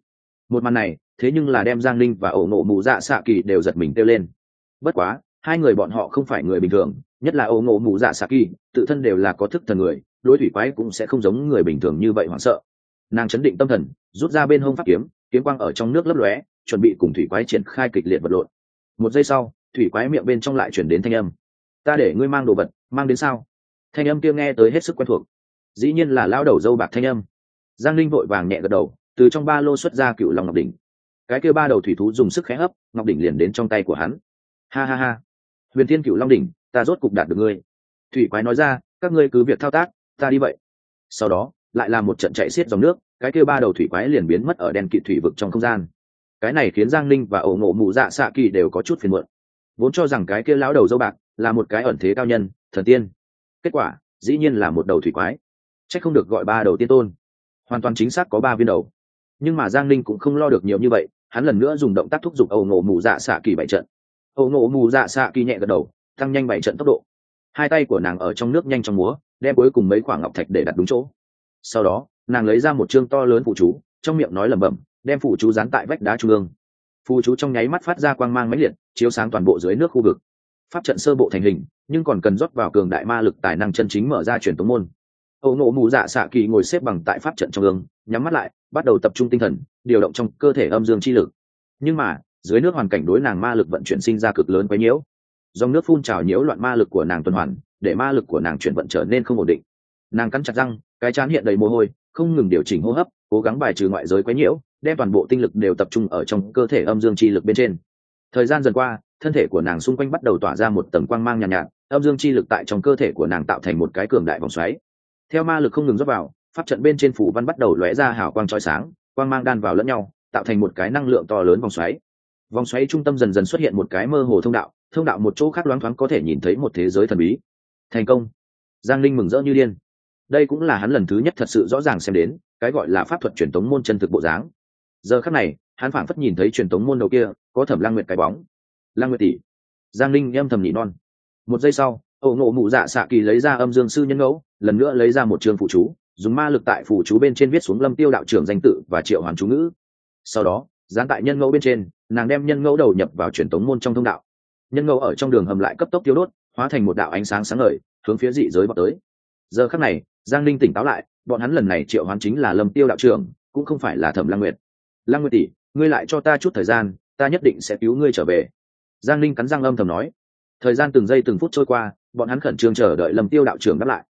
Speaker 1: Một màn này, thế nhưng là đem giang linh và ổ Ngộ mù dạ xạ kỳ đều giật mình kêu lên. Bất quá, hai người bọn họ không phải người bình thường, nhất là ổ Ngộ mù dạ xạ kỳ, tự thân đều là có thức thần người, đối thủy quái cũng sẽ không giống người bình thường như vậy hoảng sợ. Nàng chấn định tâm thần, rút ra bên hông pháp kiếm kiếm quang ở trong nước lấp lóe, chuẩn bị cùng thủy quái triển khai kịch liệt vật lộn. Một giây sau, thủy quái miệng bên trong lại chuyển đến thanh âm ta để ngươi mang đồ vật, mang đến sao? Thanh âm kia nghe tới hết sức quen thuộc. Dĩ nhiên là lao đầu dâu bạc thanh âm. Giang linh vội vàng nhẹ gật đầu, từ trong ba lô xuất ra cựu lòng ngọc đỉnh. Cái kia ba đầu thủy thú dùng sức khẽ hấp, ngọc đỉnh liền đến trong tay của hắn. Ha ha ha. Huyền thiên cựu long đỉnh, ta rốt cục đạt được ngươi. Thủy quái nói ra, các ngươi cứ việc thao tác, ta đi vậy. Sau đó, lại là một trận chạy xiết dòng nước, cái kia ba đầu thủy quái liền biến mất ở đèn kỵ thủy vực trong không gian. Cái này khiến giang linh và ẩu ngộ mụ dạ xạ kỳ đều có chút phiền muộn. Vốn cho rằng cái kia lão đầu dâu bạc là một cái ẩn thế cao nhân, thần tiên. Kết quả, dĩ nhiên là một đầu thủy quái. C h ắ c không được gọi ba đầu tiên tôn. Hoàn toàn chính xác có ba viên đầu. Nhưng mà giang linh cũng không lo được nhiều như vậy, hắn lần nữa dùng động tác thúc giục ẩu ngộ mù dạ xạ kỳ bảy trận. Ẩu ngộ mù dạ xạ kỳ nhẹ gật đầu, tăng nhanh bảy trận tốc độ. Hai tay của nàng ở trong nước nhanh trong múa, đem cuối cùng mấy khoảng ngọc thạch để đặt đúng chỗ. Sau đó, nàng lấy ra một chương to lớn phụ chú, trong miệng nói lẩm bẩm, đem phụ chú dán tại vách đá trung ương. Phụ chú trong nháy mắt phát ra quang mang máy liệt, chiếu sáng toàn bộ dưới nước khu vực pháp trận sơ bộ thành hình, nhưng còn cần rót vào cường đại ma lực tài năng chân chính mở ra truyền tống môn. Ẩu nộ mù dạ xạ kỳ ngồi xếp bằng tại pháp trận trong ương nhắm mắt lại, bắt đầu tập trung tinh thần, điều động trong cơ thể âm dương chi lực. Nhưng mà, dưới nước hoàn cảnh đối nàng ma lực vận chuyển sinh ra cực lớn quấy nhiễu. Dòng nước phun trào nhiễu loạn ma lực của nàng tuần hoàn, để ma lực của nàng chuyển vận trở nên không ổn định. Nàng cắn chặt răng, cái chán hiện đầy mồ hôi, không ngừng điều chỉnh hô hấp, cố gắng bài trừ ngoại giới quấy nhiễu, đem toàn bộ tinh lực đều tập trung ở trong cơ thể âm dương chi lực bên trên. Thời gian dần qua thân thể của nàng xung quanh bắt đầu tỏa ra một tầng quang mang nhàn nhạt, nhạt âm dương chi lực tại trong cơ thể của nàng tạo thành một cái cường đại vòng xoáy. Theo ma lực không ngừng rót vào pháp trận bên trên phủ văn bắt đầu lóe ra hào quang trói sáng quang mang đan vào lẫn nhau tạo thành một cái năng lượng to lớn vòng xoáy. Vòng xoáy trung tâm dần dần xuất hiện một cái mơ hồ thông đạo thông đạo một chỗ khác loáng thoáng có thể nhìn thấy một thế giới thần bí. Thành công. Giang linh mừng rỡ như điên. Đây cũng là hắn lần thứ nhất thật sự rõ ràng xem đến cái gọi là pháp thuật truyền thống môn chân thực bộ dáng. Giờ khắc này hắn phảng phất nhìn thấy truyền thống môn đầu kia có thẩm lang nguyệt cái bóng lang nguyệt tỷ. Giang linh em thầm nhị non. Một giây sau ẩu ngộ mụ dạ xạ kỳ lấy ra âm dương sư nhân ngẫu, lần nữa lấy ra một trường phụ chú, dùng ma lực tại phụ chú bên trên viết xuống lâm tiêu đạo trưởng danh tự và triệu hoàn chú ngữ. Sau đó, dán tại nhân ngẫu bên trên, nàng đem nhân ngẫu đầu nhập vào truyền tống môn trong thông đạo. Nhân ngẫu ở trong đường hầm lại cấp tốc tiêu đốt, hóa thành một đạo ánh sáng sáng ngời, hướng phía dị giới bọc tới. Giờ khắc này, giang linh tỉnh táo lại, bọn hắn lần này triệu hoán chính là lâm tiêu đạo trưởng, cũng không phải là thẩm lang nguyệt. Lang nguyệt tỷ, ngươi lại cho ta chút thời gian, ta nhất định sẽ cứu ngươi trở về giang linh cắn răng âm thầm nói. Thời gian từng giây từng phút trôi qua bọn hắn khẩn trương chờ đợi lâm tiêu đạo trưởng đáp lại.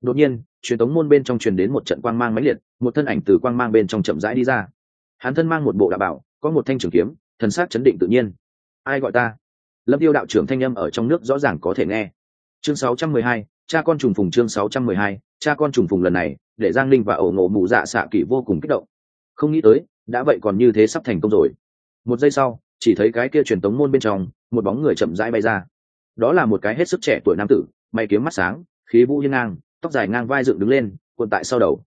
Speaker 1: Đột nhiên truyền tống môn bên trong truyền đến một trận quang mang máy liệt một thân ảnh từ quang mang bên trong chậm rãi đi ra. Hắn thân mang một bộ đạo bảo có một thanh trường kiếm thần sắc chấn định tự nhiên. Ai gọi ta? Lâm tiêu đạo trưởng thanh âm ở trong nước rõ ràng có thể nghe. Chương 612, cha con trùng phùng chương 612, cha con trùng phùng lần này để giang linh và ẩu ngộ mù dạ xạ kỷ vô cùng kích động. Không nghĩ tới đã vậy còn như thế sắp thành công rồi. Một giây sau chỉ thấy cái kia truyền tống môn bên trong, một bóng người chậm rãi bay ra. Đó là một cái hết sức trẻ tuổi nam tử mày kiếm mắt sáng, khí vũ hiên ngang, tóc dài ngang vai dựng đứng lên, cuộn tại sau đầu.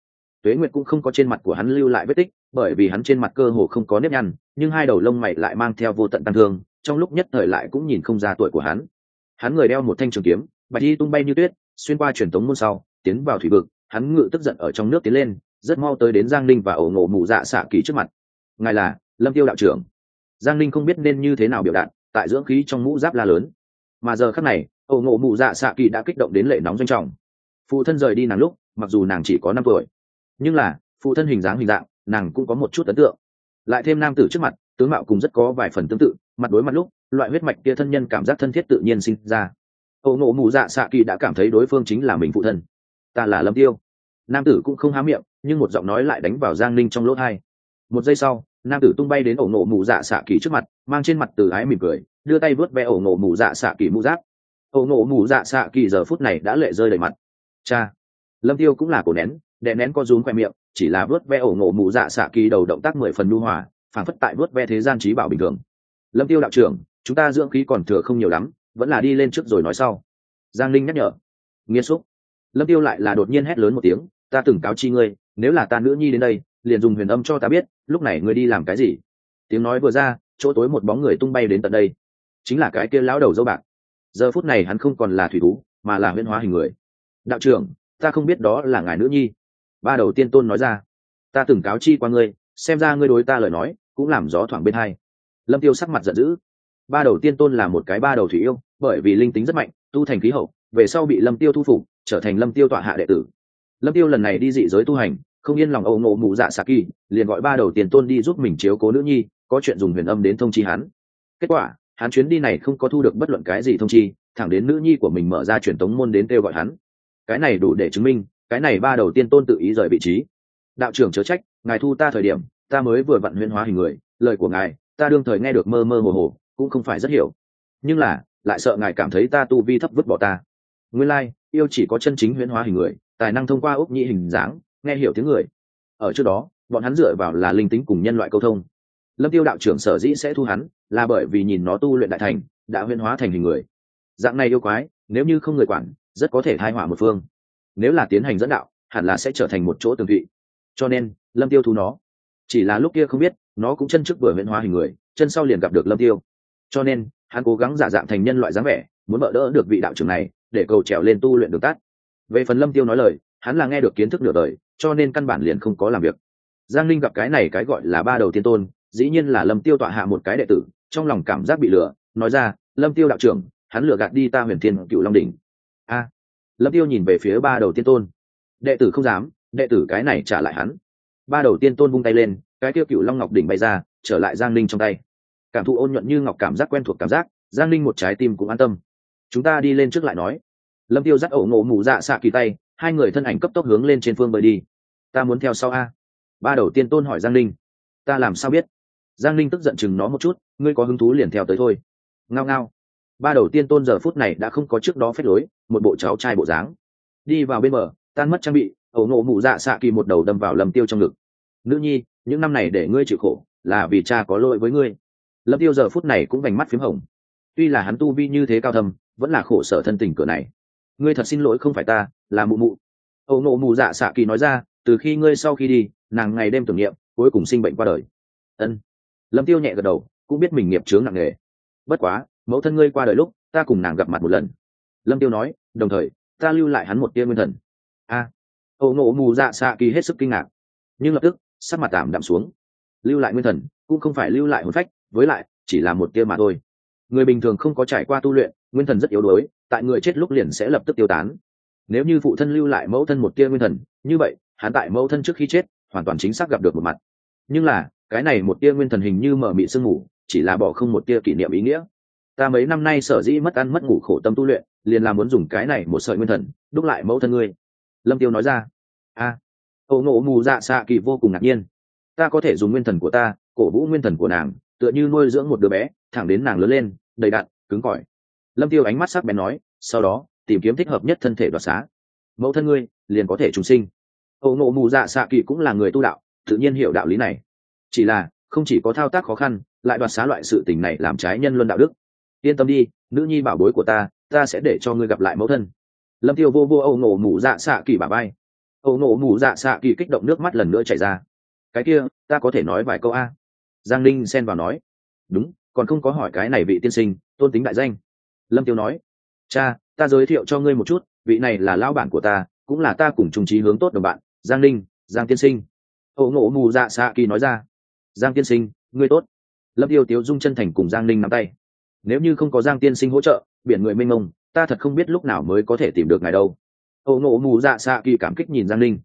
Speaker 1: Tuế nguyệt cũng không có trên mặt của hắn lưu lại vết tích, bởi vì hắn trên mặt cơ hồ không có nếp nhăn, nhưng hai đầu lông mày lại mang theo vô tận tăng thương, trong lúc nhất thời lại cũng nhìn không ra tuổi của hắn. Hắn người đeo một thanh trường kiếm, bạch đi tung bay như tuyết, xuyên qua truyền tống môn sau, tiến vào thủy vực, hắn ngự tức giận ở trong nước tiến lên, rất mau tới đến giang ninh và ổ ngộ mù dạ xạ kỳ trước mặt. Ngài là lâm tiêu đạo trưởng giang ninh không biết nên như thế nào biểu đạt, tại dưỡng khí trong mũ giáp la lớn. Mà giờ khắc này ẩu ngộ Mụ dạ xạ kỳ đã kích động đến lệ nóng doanh trọng. Phụ thân rời đi nàng lúc, mặc dù nàng chỉ có năm tuổi, nhưng là, phụ thân hình dáng hình dạng, nàng cũng có một chút ấn tượng. Lại thêm nam tử trước mặt, tướng mạo cùng rất có vài phần tương tự, mặt đối mặt lúc, loại huyết mạch kia thân nhân cảm giác thân thiết tự nhiên sinh ra. Ẩu ngộ Mụ dạ xạ kỳ đã cảm thấy đối phương chính là mình phụ thân. Ta là lâm tiêu. Nam tử cũng không há miệng, nhưng một giọng nói lại đánh vào giang ninh trong lỗ thai một giây sau nam tử tung bay đến ổ ngộ mù dạ xạ kỳ trước mặt, mang trên mặt từ ái mỉm cười, đưa tay vớt ve ổ ngộ mù dạ xạ kỳ mũ giáp. Ổ ngộ mù dạ xạ kỳ giờ phút này đã lệ rơi đầy mặt. Cha! Lâm tiêu cũng là cổ nén, đè nén con rúm khoe miệng, chỉ là vớt ve ổ ngộ mù dạ xạ kỳ đầu động tác mười phần lưu hòa phản phất tại vớt ve thế gian trí bảo bình thường. Lâm tiêu đạo trưởng, chúng ta dưỡng khí còn thừa không nhiều lắm, vẫn là đi lên trước rồi nói sau. Giang linh nhắc nhở. Nghiêm xúc lâm tiêu lại là đột nhiên hét lớn một tiếng, ta từng cáo chi ngươi, nếu là ta nữ nhi đến đây liền dùng huyền âm cho ta biết, lúc này ngươi đi làm cái gì? Tiếng nói vừa ra, chỗ tối một bóng người tung bay đến tận đây. Chính là cái kia lão đầu dâu bạc. Giờ phút này hắn không còn là thủy thú, mà là huyễn hóa hình người. Đạo trưởng, ta không biết đó là ngài nữ nhi. Ba đầu tiên tôn nói ra. Ta từng cáo chi qua ngươi, xem ra ngươi đối ta lời nói, cũng làm gió thoảng bên hai. Lâm tiêu sắc mặt giận dữ. Ba đầu tiên tôn là một cái ba đầu thủy yêu, bởi vì linh tính rất mạnh, tu thành khí hậu, về sau bị lâm tiêu thu phục, trở thành lâm tiêu tọa hạ đệ tử. Lâm tiêu lần này đi dị giới tu hành không yên lòng âu ngộ mụ dạ kỳ, liền gọi ba đầu tiền tôn đi giúp mình chiếu cố nữ nhi có chuyện dùng huyền âm đến thông chi hắn. Kết quả hắn chuyến đi này không có thu được bất luận cái gì thông chi thẳng đến nữ nhi của mình mở ra truyền tống môn đến kêu gọi hắn. Cái này đủ để chứng minh cái này ba đầu tiên tôn tự ý rời vị trí. Đạo trưởng chớ trách ngài thu ta thời điểm ta mới vừa vặn huyên hóa hình người lời của ngài ta đương thời nghe được mơ mơ hồ hồ cũng không phải rất hiểu. Nhưng là lại sợ ngài cảm thấy ta tu vi thấp vứt bỏ ta. Nguyên lai、like, yêu chỉ có chân chính huyễn hóa hình người tài năng thông qua ốc nhị hình dáng nghe hiểu tiếng người. Ở trước đó, bọn hắn dựa vào là linh tính cùng nhân loại câu thông. Lâm tiêu đạo trưởng sở dĩ sẽ thu hắn là bởi vì nhìn nó tu luyện đại thành, đã huyên hóa thành hình người. Dạng này yêu quái, nếu như không người quản, rất có thể thai hỏa một phương. Nếu là tiến hành dẫn đạo, hẳn là sẽ trở thành một chỗ tường thụy. Cho nên, lâm tiêu thu nó. Chỉ là lúc kia không biết, nó cũng chân trước vừa huyễn hóa hình người, chân sau liền gặp được lâm tiêu. Cho nên, hắn cố gắng giả dạng thành nhân loại dáng vẻ, muốn bỡ đỡ được vị đạo trưởng này, để cầu trèo lên tu luyện được tắt. Về phần lâm tiêu nói lời, hắn là nghe được kiến thức nửa đời cho nên căn bản liền không có làm việc. Giang linh gặp cái này cái gọi là ba đầu tiên tôn, dĩ nhiên là lâm tiêu tọa hạ một cái đệ tử, trong lòng cảm giác bị lừa, nói ra, lâm tiêu đạo trưởng, hắn lừa gạt đi ta huyền thiên cựu long đỉnh. A. Lâm tiêu nhìn về phía ba đầu tiên tôn. Đệ tử không dám, đệ tử cái này trả lại hắn. Ba đầu tiên tôn vung tay lên, cái tiêu cựu long ngọc đỉnh bay ra, trở lại giang linh trong tay. Cảm thụ ôn nhuận như ngọc cảm giác quen thuộc cảm giác, giang linh một trái tim cũng an tâm. Chúng ta đi lên trước lại nói. Lâm tiêu dắt ổ ngộ mù dạ xạ kỳ tay hai người thân ảnh cấp tốc hướng lên trên phương bơi đi. Ta muốn theo sau a. Ba đầu tiên tôn hỏi giang linh ta làm sao biết? Giang linh tức giận chừng nó một chút, ngươi có hứng thú liền theo tới thôi. Ngao ngao. Ba đầu tiên tôn giờ phút này đã không có trước đó phép lối, một bộ cháu trai bộ dáng. Đi vào bên bờ, tan mất trang bị, ẩu nộ mụ dạ xạ kỳ một đầu đâm vào lầm tiêu trong ngực. Nữ nhi, những năm này để ngươi chịu khổ, là vì cha có lỗi với ngươi. Lâm tiêu giờ phút này cũng vành mắt p h í m hồng. Tuy là hắn tu vi như thế cao thầm vẫn là khổ sở thân tình cửa này ngươi thật xin lỗi không phải ta là mụ mụ. Âu nộ mù dạ xạ kỳ nói ra từ khi ngươi sau khi đi nàng ngày đêm tưởng niệm cuối cùng sinh bệnh qua đời. Ân. Lâm tiêu nhẹ gật đầu cũng biết mình nghiệp chướng nặng nề. Bất quá mẫu thân ngươi qua đời lúc ta cùng nàng gặp mặt một lần. Lâm tiêu nói đồng thời ta lưu lại hắn một tia nguyên thần. A. À, nộ mù dạ xạ kỳ hết sức kinh ngạc. Nhưng lập tức sắc mặt tạm đạm xuống. Lưu lại nguyên thần cũng không phải lưu lại hồn phách với lại chỉ là một tia mà thôi. Người bình thường không có trải qua tu luyện nguyên thần rất yếu đuối tại người chết lúc liền sẽ lập tức tiêu tán. Nếu như phụ thân lưu lại mẫu thân một tia nguyên thần như vậy hắn tại mẫu thân trước khi chết hoàn toàn chính xác gặp được một mặt. Nhưng là cái này một tia nguyên thần hình như mở mị sương ngủ chỉ là bỏ không một tia kỷ niệm ý nghĩa. Ta mấy năm nay sở dĩ mất ăn mất ngủ khổ tâm tu luyện liền là muốn dùng cái này một sợi nguyên thần đúc lại mẫu thân ngươi. Lâm tiêu nói ra. A à, ẩu ngộ mù dạ xạ kỳ vô cùng ngạc nhiên. Ta có thể dùng nguyên thần của ta cổ vũ nguyên thần của nàng tựa như nuôi dưỡng một đứa bé thẳng đến nàng lớn lên đầy đặn cứng cỏi lâm tiêu ánh mắt sắc bén nói, sau đó, tìm kiếm thích hợp nhất thân thể đoạt xá. Mẫu thân ngươi, liền có thể trùng sinh. Âu nộ mù dạ xạ kỳ cũng là người tu đạo, tự nhiên hiểu đạo lý này. Chỉ là, không chỉ có thao tác khó khăn, lại đoạt xá loại sự tình này làm trái nhân luân đạo đức. Yên tâm đi, nữ nhi bảo bối của ta ta sẽ để cho ngươi gặp lại mẫu thân. Lâm tiêu vô vô âu nộ mù dạ xạ kỳ bà bay âu nộ mù dạ xạ kỳ kích động nước mắt lần nữa chảy ra. Cái kia, ta có thể nói vài câu a? Giang ninh xen vào nói. Đúng, còn không có hỏi cái này vị tiên sinh, tôn tính đại danh lâm tiêu nói, cha, ta giới thiệu cho ngươi một chút, vị này là lão bản của ta, cũng là ta cùng trung trí hướng tốt đồng bạn, giang ninh, giang tiên sinh. Ổ ngộ mù dạ xạ kỳ nói ra, giang tiên sinh, ngươi tốt. Lâm tiêu tiếu dung chân thành cùng giang ninh nắm tay, nếu như không có giang tiên sinh hỗ trợ, biển người mênh mông, ta thật không biết lúc nào mới có thể tìm được ngài đâu. Ổ ngộ mù dạ xạ kỳ cảm kích nhìn giang ninh.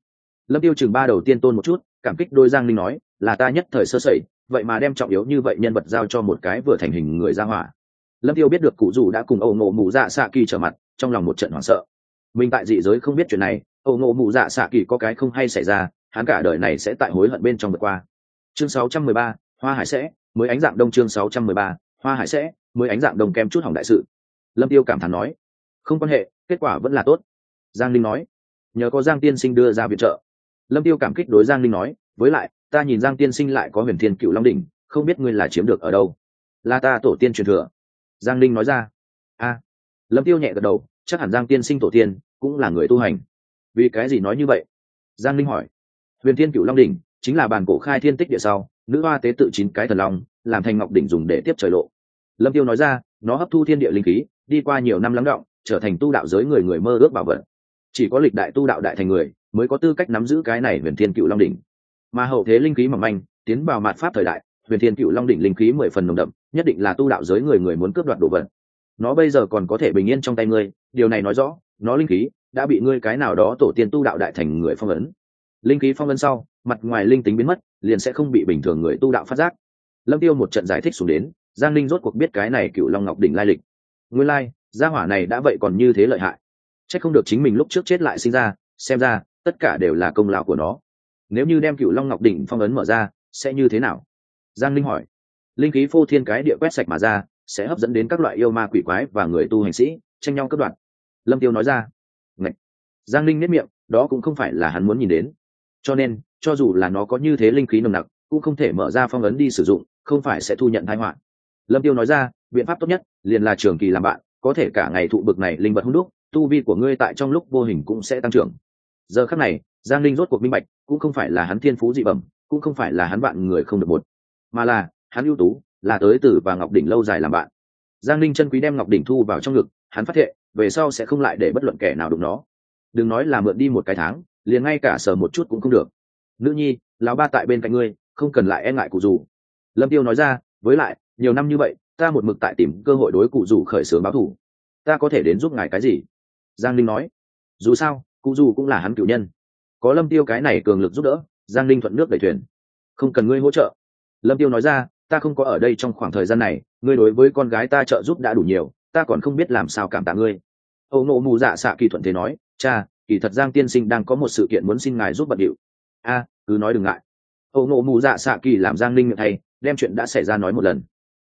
Speaker 1: Lâm tiêu chừng ba đầu tiên tôn một chút, cảm kích đôi giang ninh nói, là ta nhất thời sơ sẩy, vậy mà đem trọng yếu như vậy nhân vật giao cho một cái vừa thành hình người ra hỏa lâm tiêu biết được cụ dù đã cùng Âu ngộ mù dạ xạ kỳ trở mặt trong lòng một trận hoảng sợ. Mình tại dị giới không biết chuyện này Âu ngộ mù dạ xạ kỳ có cái không hay xảy ra hắn cả đời này sẽ tại hối hận bên trong vượt qua. Chương 613, hoa hải sẽ mới ánh dạng đông chương 613, hoa hải sẽ mới ánh dạng đông kem chút hỏng đại sự. Lâm tiêu cảm thán nói không quan hệ kết quả vẫn là tốt. Giang linh nói nhờ có giang tiên sinh đưa ra viện trợ. Lâm tiêu cảm kích đối giang linh nói với lại ta nhìn giang tiên sinh lại có huyền thiên cựu long đỉnh không biết ngươi là chiếm được ở đâu. Là ta tổ tiên truyền thừa giang linh nói ra. A. Lâm tiêu nhẹ gật đầu, chắc hẳn giang tiên sinh tổ tiên cũng là người tu hành. Vì cái gì nói như vậy? Giang linh hỏi. Huyền thiên cựu long đỉnh chính là bàn cổ khai thiên tích địa sau, nữ hoa tế tự chín cái thần long, làm thành ngọc đỉnh dùng để tiếp trời lộ. Lâm tiêu nói ra, nó hấp thu thiên địa linh khí, đi qua nhiều năm lắng động, trở thành tu đạo giới người người mơ ước bảo vật. Chỉ có lịch đại tu đạo đại thành người mới có tư cách nắm giữ cái này huyền thiên cựu long đỉnh. Mà hậu thế linh khí mỏng manh, tiến vào mạt pháp thời đại, huyền thiên cựu long đỉnh linh khí mười phần nồng đậm nhất định là tu đạo giới người người muốn cướp đoạt đồ vật. Nó bây giờ còn có thể bình yên trong tay ngươi, điều này nói rõ, nó linh khí đã bị ngươi cái nào đó tổ tiên tu đạo đại thành người phong ấn. Linh khí phong ấn sau, mặt ngoài linh tính biến mất, liền sẽ không bị bình thường người tu đạo phát giác. Lâm tiêu một trận giải thích xuống đến, giang linh rốt cuộc biết cái này cựu long ngọc đỉnh lai lịch. Nguyên lai, gia hỏa này đã vậy còn như thế lợi hại. Chắc không được chính mình lúc trước chết lại sinh ra, xem ra, tất cả đều là công lao của nó. Nếu như đem cựu long ngọc đỉnh phong ấn mở ra, sẽ như thế nào? Giang linh hỏi linh khí phô thiên cái địa quét sạch mà ra, sẽ hấp dẫn đến các loại yêu ma quỷ quái và người tu hành sĩ, tranh nhau cất đoạn lâm tiêu nói ra. Ngậy! giang linh nếp miệng, đó cũng không phải là hắn muốn nhìn đến. Cho nên, cho dù là nó có như thế linh khí nồng nặc, cũng không thể mở ra phong ấn đi sử dụng, không phải sẽ thu nhận tai họa. Lâm tiêu nói ra, biện pháp tốt nhất, liền là trường kỳ làm bạn, có thể cả ngày thụ bực này linh vật hung đúc, tu vi của ngươi tại trong lúc vô hình cũng sẽ tăng trưởng. Giờ khắc này, giang linh rốt cuộc minh bạch, cũng không phải là hắn thiên phú dị bẩm, cũng không phải là hắn bạn người không được một, mà là hắn ưu tú, là tới từ và ngọc đỉnh lâu dài làm bạn. Giang linh chân quý đem ngọc đỉnh thu vào trong ngực, hắn phát hiện, về sau sẽ không lại để bất luận kẻ nào đụng nó. Đừng nói là mượn đi một cái tháng, liền ngay cả sờ một chút cũng không được. Nữ nhi, lão ba tại bên cạnh ngươi, không cần lại e ngại cụ dù. Lâm tiêu nói ra, với lại, nhiều năm như vậy, ta một mực tại tìm cơ hội đối cụ dù khởi xướng báo thù ta có thể đến giúp ngài cái gì? Giang linh nói. Dù sao, cụ dù cũng là hắn cựu nhân. Có lâm tiêu cái này cường lực giúp đỡ, giang linh thuận nước đẩy thuyền. Không cần ngươi hỗ trợ. Lâm tiêu nói ra ta không có ở đây trong khoảng thời gian này, ngươi đối với con gái ta trợ giúp đã đủ nhiều, ta còn không biết làm sao cảm tạ ngươi. Âu nộ mù dạ xạ kỳ thuận thế nói, cha, kỳ thật giang tiên sinh đang có một sự kiện muốn xin ngài giúp bận điệu. A, cứ nói đừng ngại. Âu nộ mù dạ xạ kỳ làm giang linh miệng thay, đem chuyện đã xảy ra nói một lần.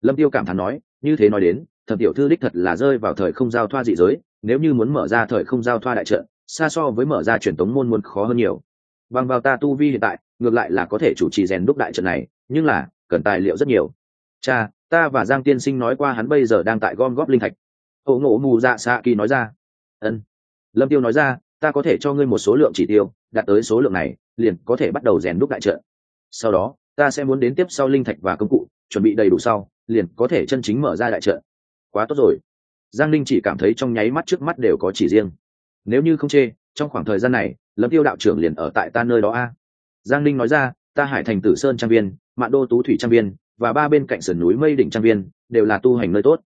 Speaker 1: Lâm tiêu cảm thán nói, như thế nói đến, thẩm tiểu thư đích thật là rơi vào thời không giao thoa dị giới, nếu như muốn mở ra thời không giao thoa đại trận, xa so với mở ra truyền tống môn muốn khó hơn nhiều. Bằng vào ta tu vi hiện tại, ngược lại là có thể chủ trì rèn đúc đại trận này, nhưng là cần tài liệu rất nhiều. Cha, ta và giang tiên sinh nói qua hắn bây giờ đang tại gom góp linh thạch. Ổ ngộ mù dạ xạ kỳ nói ra. Ân. Lâm tiêu nói ra, ta có thể cho ngươi một số lượng chỉ tiêu, đạt tới số lượng này, liền có thể bắt đầu rèn đúc đại trợ. sau đó, ta sẽ muốn đến tiếp sau linh thạch và công cụ, chuẩn bị đầy đủ sau, liền có thể chân chính mở ra đại trợ. quá tốt rồi. Giang linh chỉ cảm thấy trong nháy mắt trước mắt đều có chỉ riêng. Nếu như không chê, trong khoảng thời gian này, lâm tiêu đạo trưởng liền ở tại ta nơi đó a. Giang linh nói ra, ta hải thành tử sơn trang viên mạn đô tú thủy trang viên, và ba bên cạnh sườn núi mây đỉnh trang viên, đều là tu hành nơi tốt.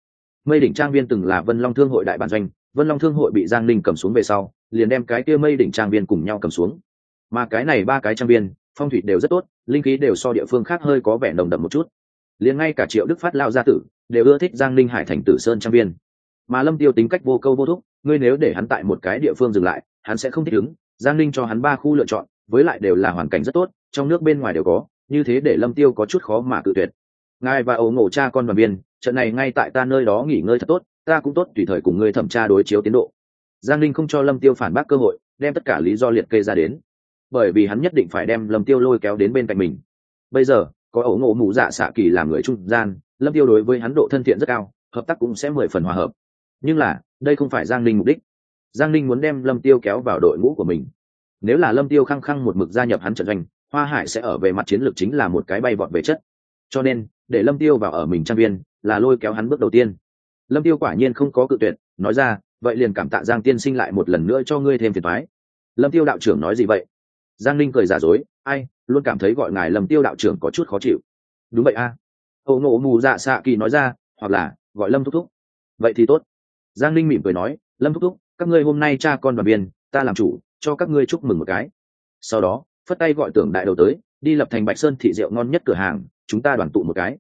Speaker 1: Mây đỉnh trang viên từng là vân long thương hội đại bản doanh, vân long thương hội bị giang linh cầm xuống về sau, liền đem cái kia mây đỉnh trang viên cùng nhau cầm xuống. Mà cái này ba cái trang viên, phong thủy đều rất tốt, linh khí đều so địa phương khác hơi có vẻ nồng đậm một chút. Liền ngay cả triệu đức phát lao gia tử, đều ưa thích giang linh hải thành tử sơn trang viên. Mà lâm tiêu tính cách vô câu vô thúc, ngươi nếu để hắn tại một cái địa phương dừng lại, hắn sẽ không thích ứng. Giang linh cho hắn ba khu lựa chọn, với lại đều là hoàn cảnh rất tốt, trong nước bên ngoài đều có như thế để lâm tiêu có chút khó mà tự tuyệt. Ngài và ấu ngộ cha con đoàn viên trận này ngay tại ta nơi đó nghỉ ngơi thật tốt, ta cũng tốt tùy thời cùng ngươi thẩm tra đối chiếu tiến độ. Giang linh không cho lâm tiêu phản bác cơ hội, đem tất cả lý do liệt kê ra đến. Bởi vì hắn nhất định phải đem lâm tiêu lôi kéo đến bên cạnh mình. Bây giờ, có ấu ngộ mù dạ xạ kỳ làm người trung gian, lâm tiêu đối với hắn độ thân thiện rất cao, hợp tác cũng sẽ mười phần hòa hợp. Nhưng là, đây không phải giang linh mục đích. Giang linh muốn đem lâm tiêu kéo vào đội ngũ của mình. Nếu là lâm tiêu khăng khăng một mực gia nhập hắn trận doanh hoa hải sẽ ở về mặt chiến lược chính là một cái bay vọt về chất. Cho nên, để lâm tiêu vào ở mình trang viên là lôi kéo hắn bước đầu tiên. Lâm tiêu quả nhiên không có cự tuyệt, nói ra, vậy liền cảm tạ giang tiên sinh lại một lần nữa cho ngươi thêm phiền thoái lâm tiêu đạo trưởng nói gì vậy? Giang linh cười giả dối, ai, luôn cảm thấy gọi ngài lâm tiêu đạo trưởng có chút khó chịu. Đúng vậy a. À. ẩu nộ mù dạ xạ kỳ nói ra, hoặc là, gọi lâm thúc thúc. Vậy thì tốt. Giang linh mỉm cười nói, lâm thúc thúc, các ngươi hôm nay cha con đoàn viên, ta làm chủ, cho các ngươi chúc mừng một cái. Sau đó phất tay gọi tưởng đại đầu tới đi lập thành bạch sơn thị rượu ngon nhất cửa hàng chúng ta đoàn tụ một cái.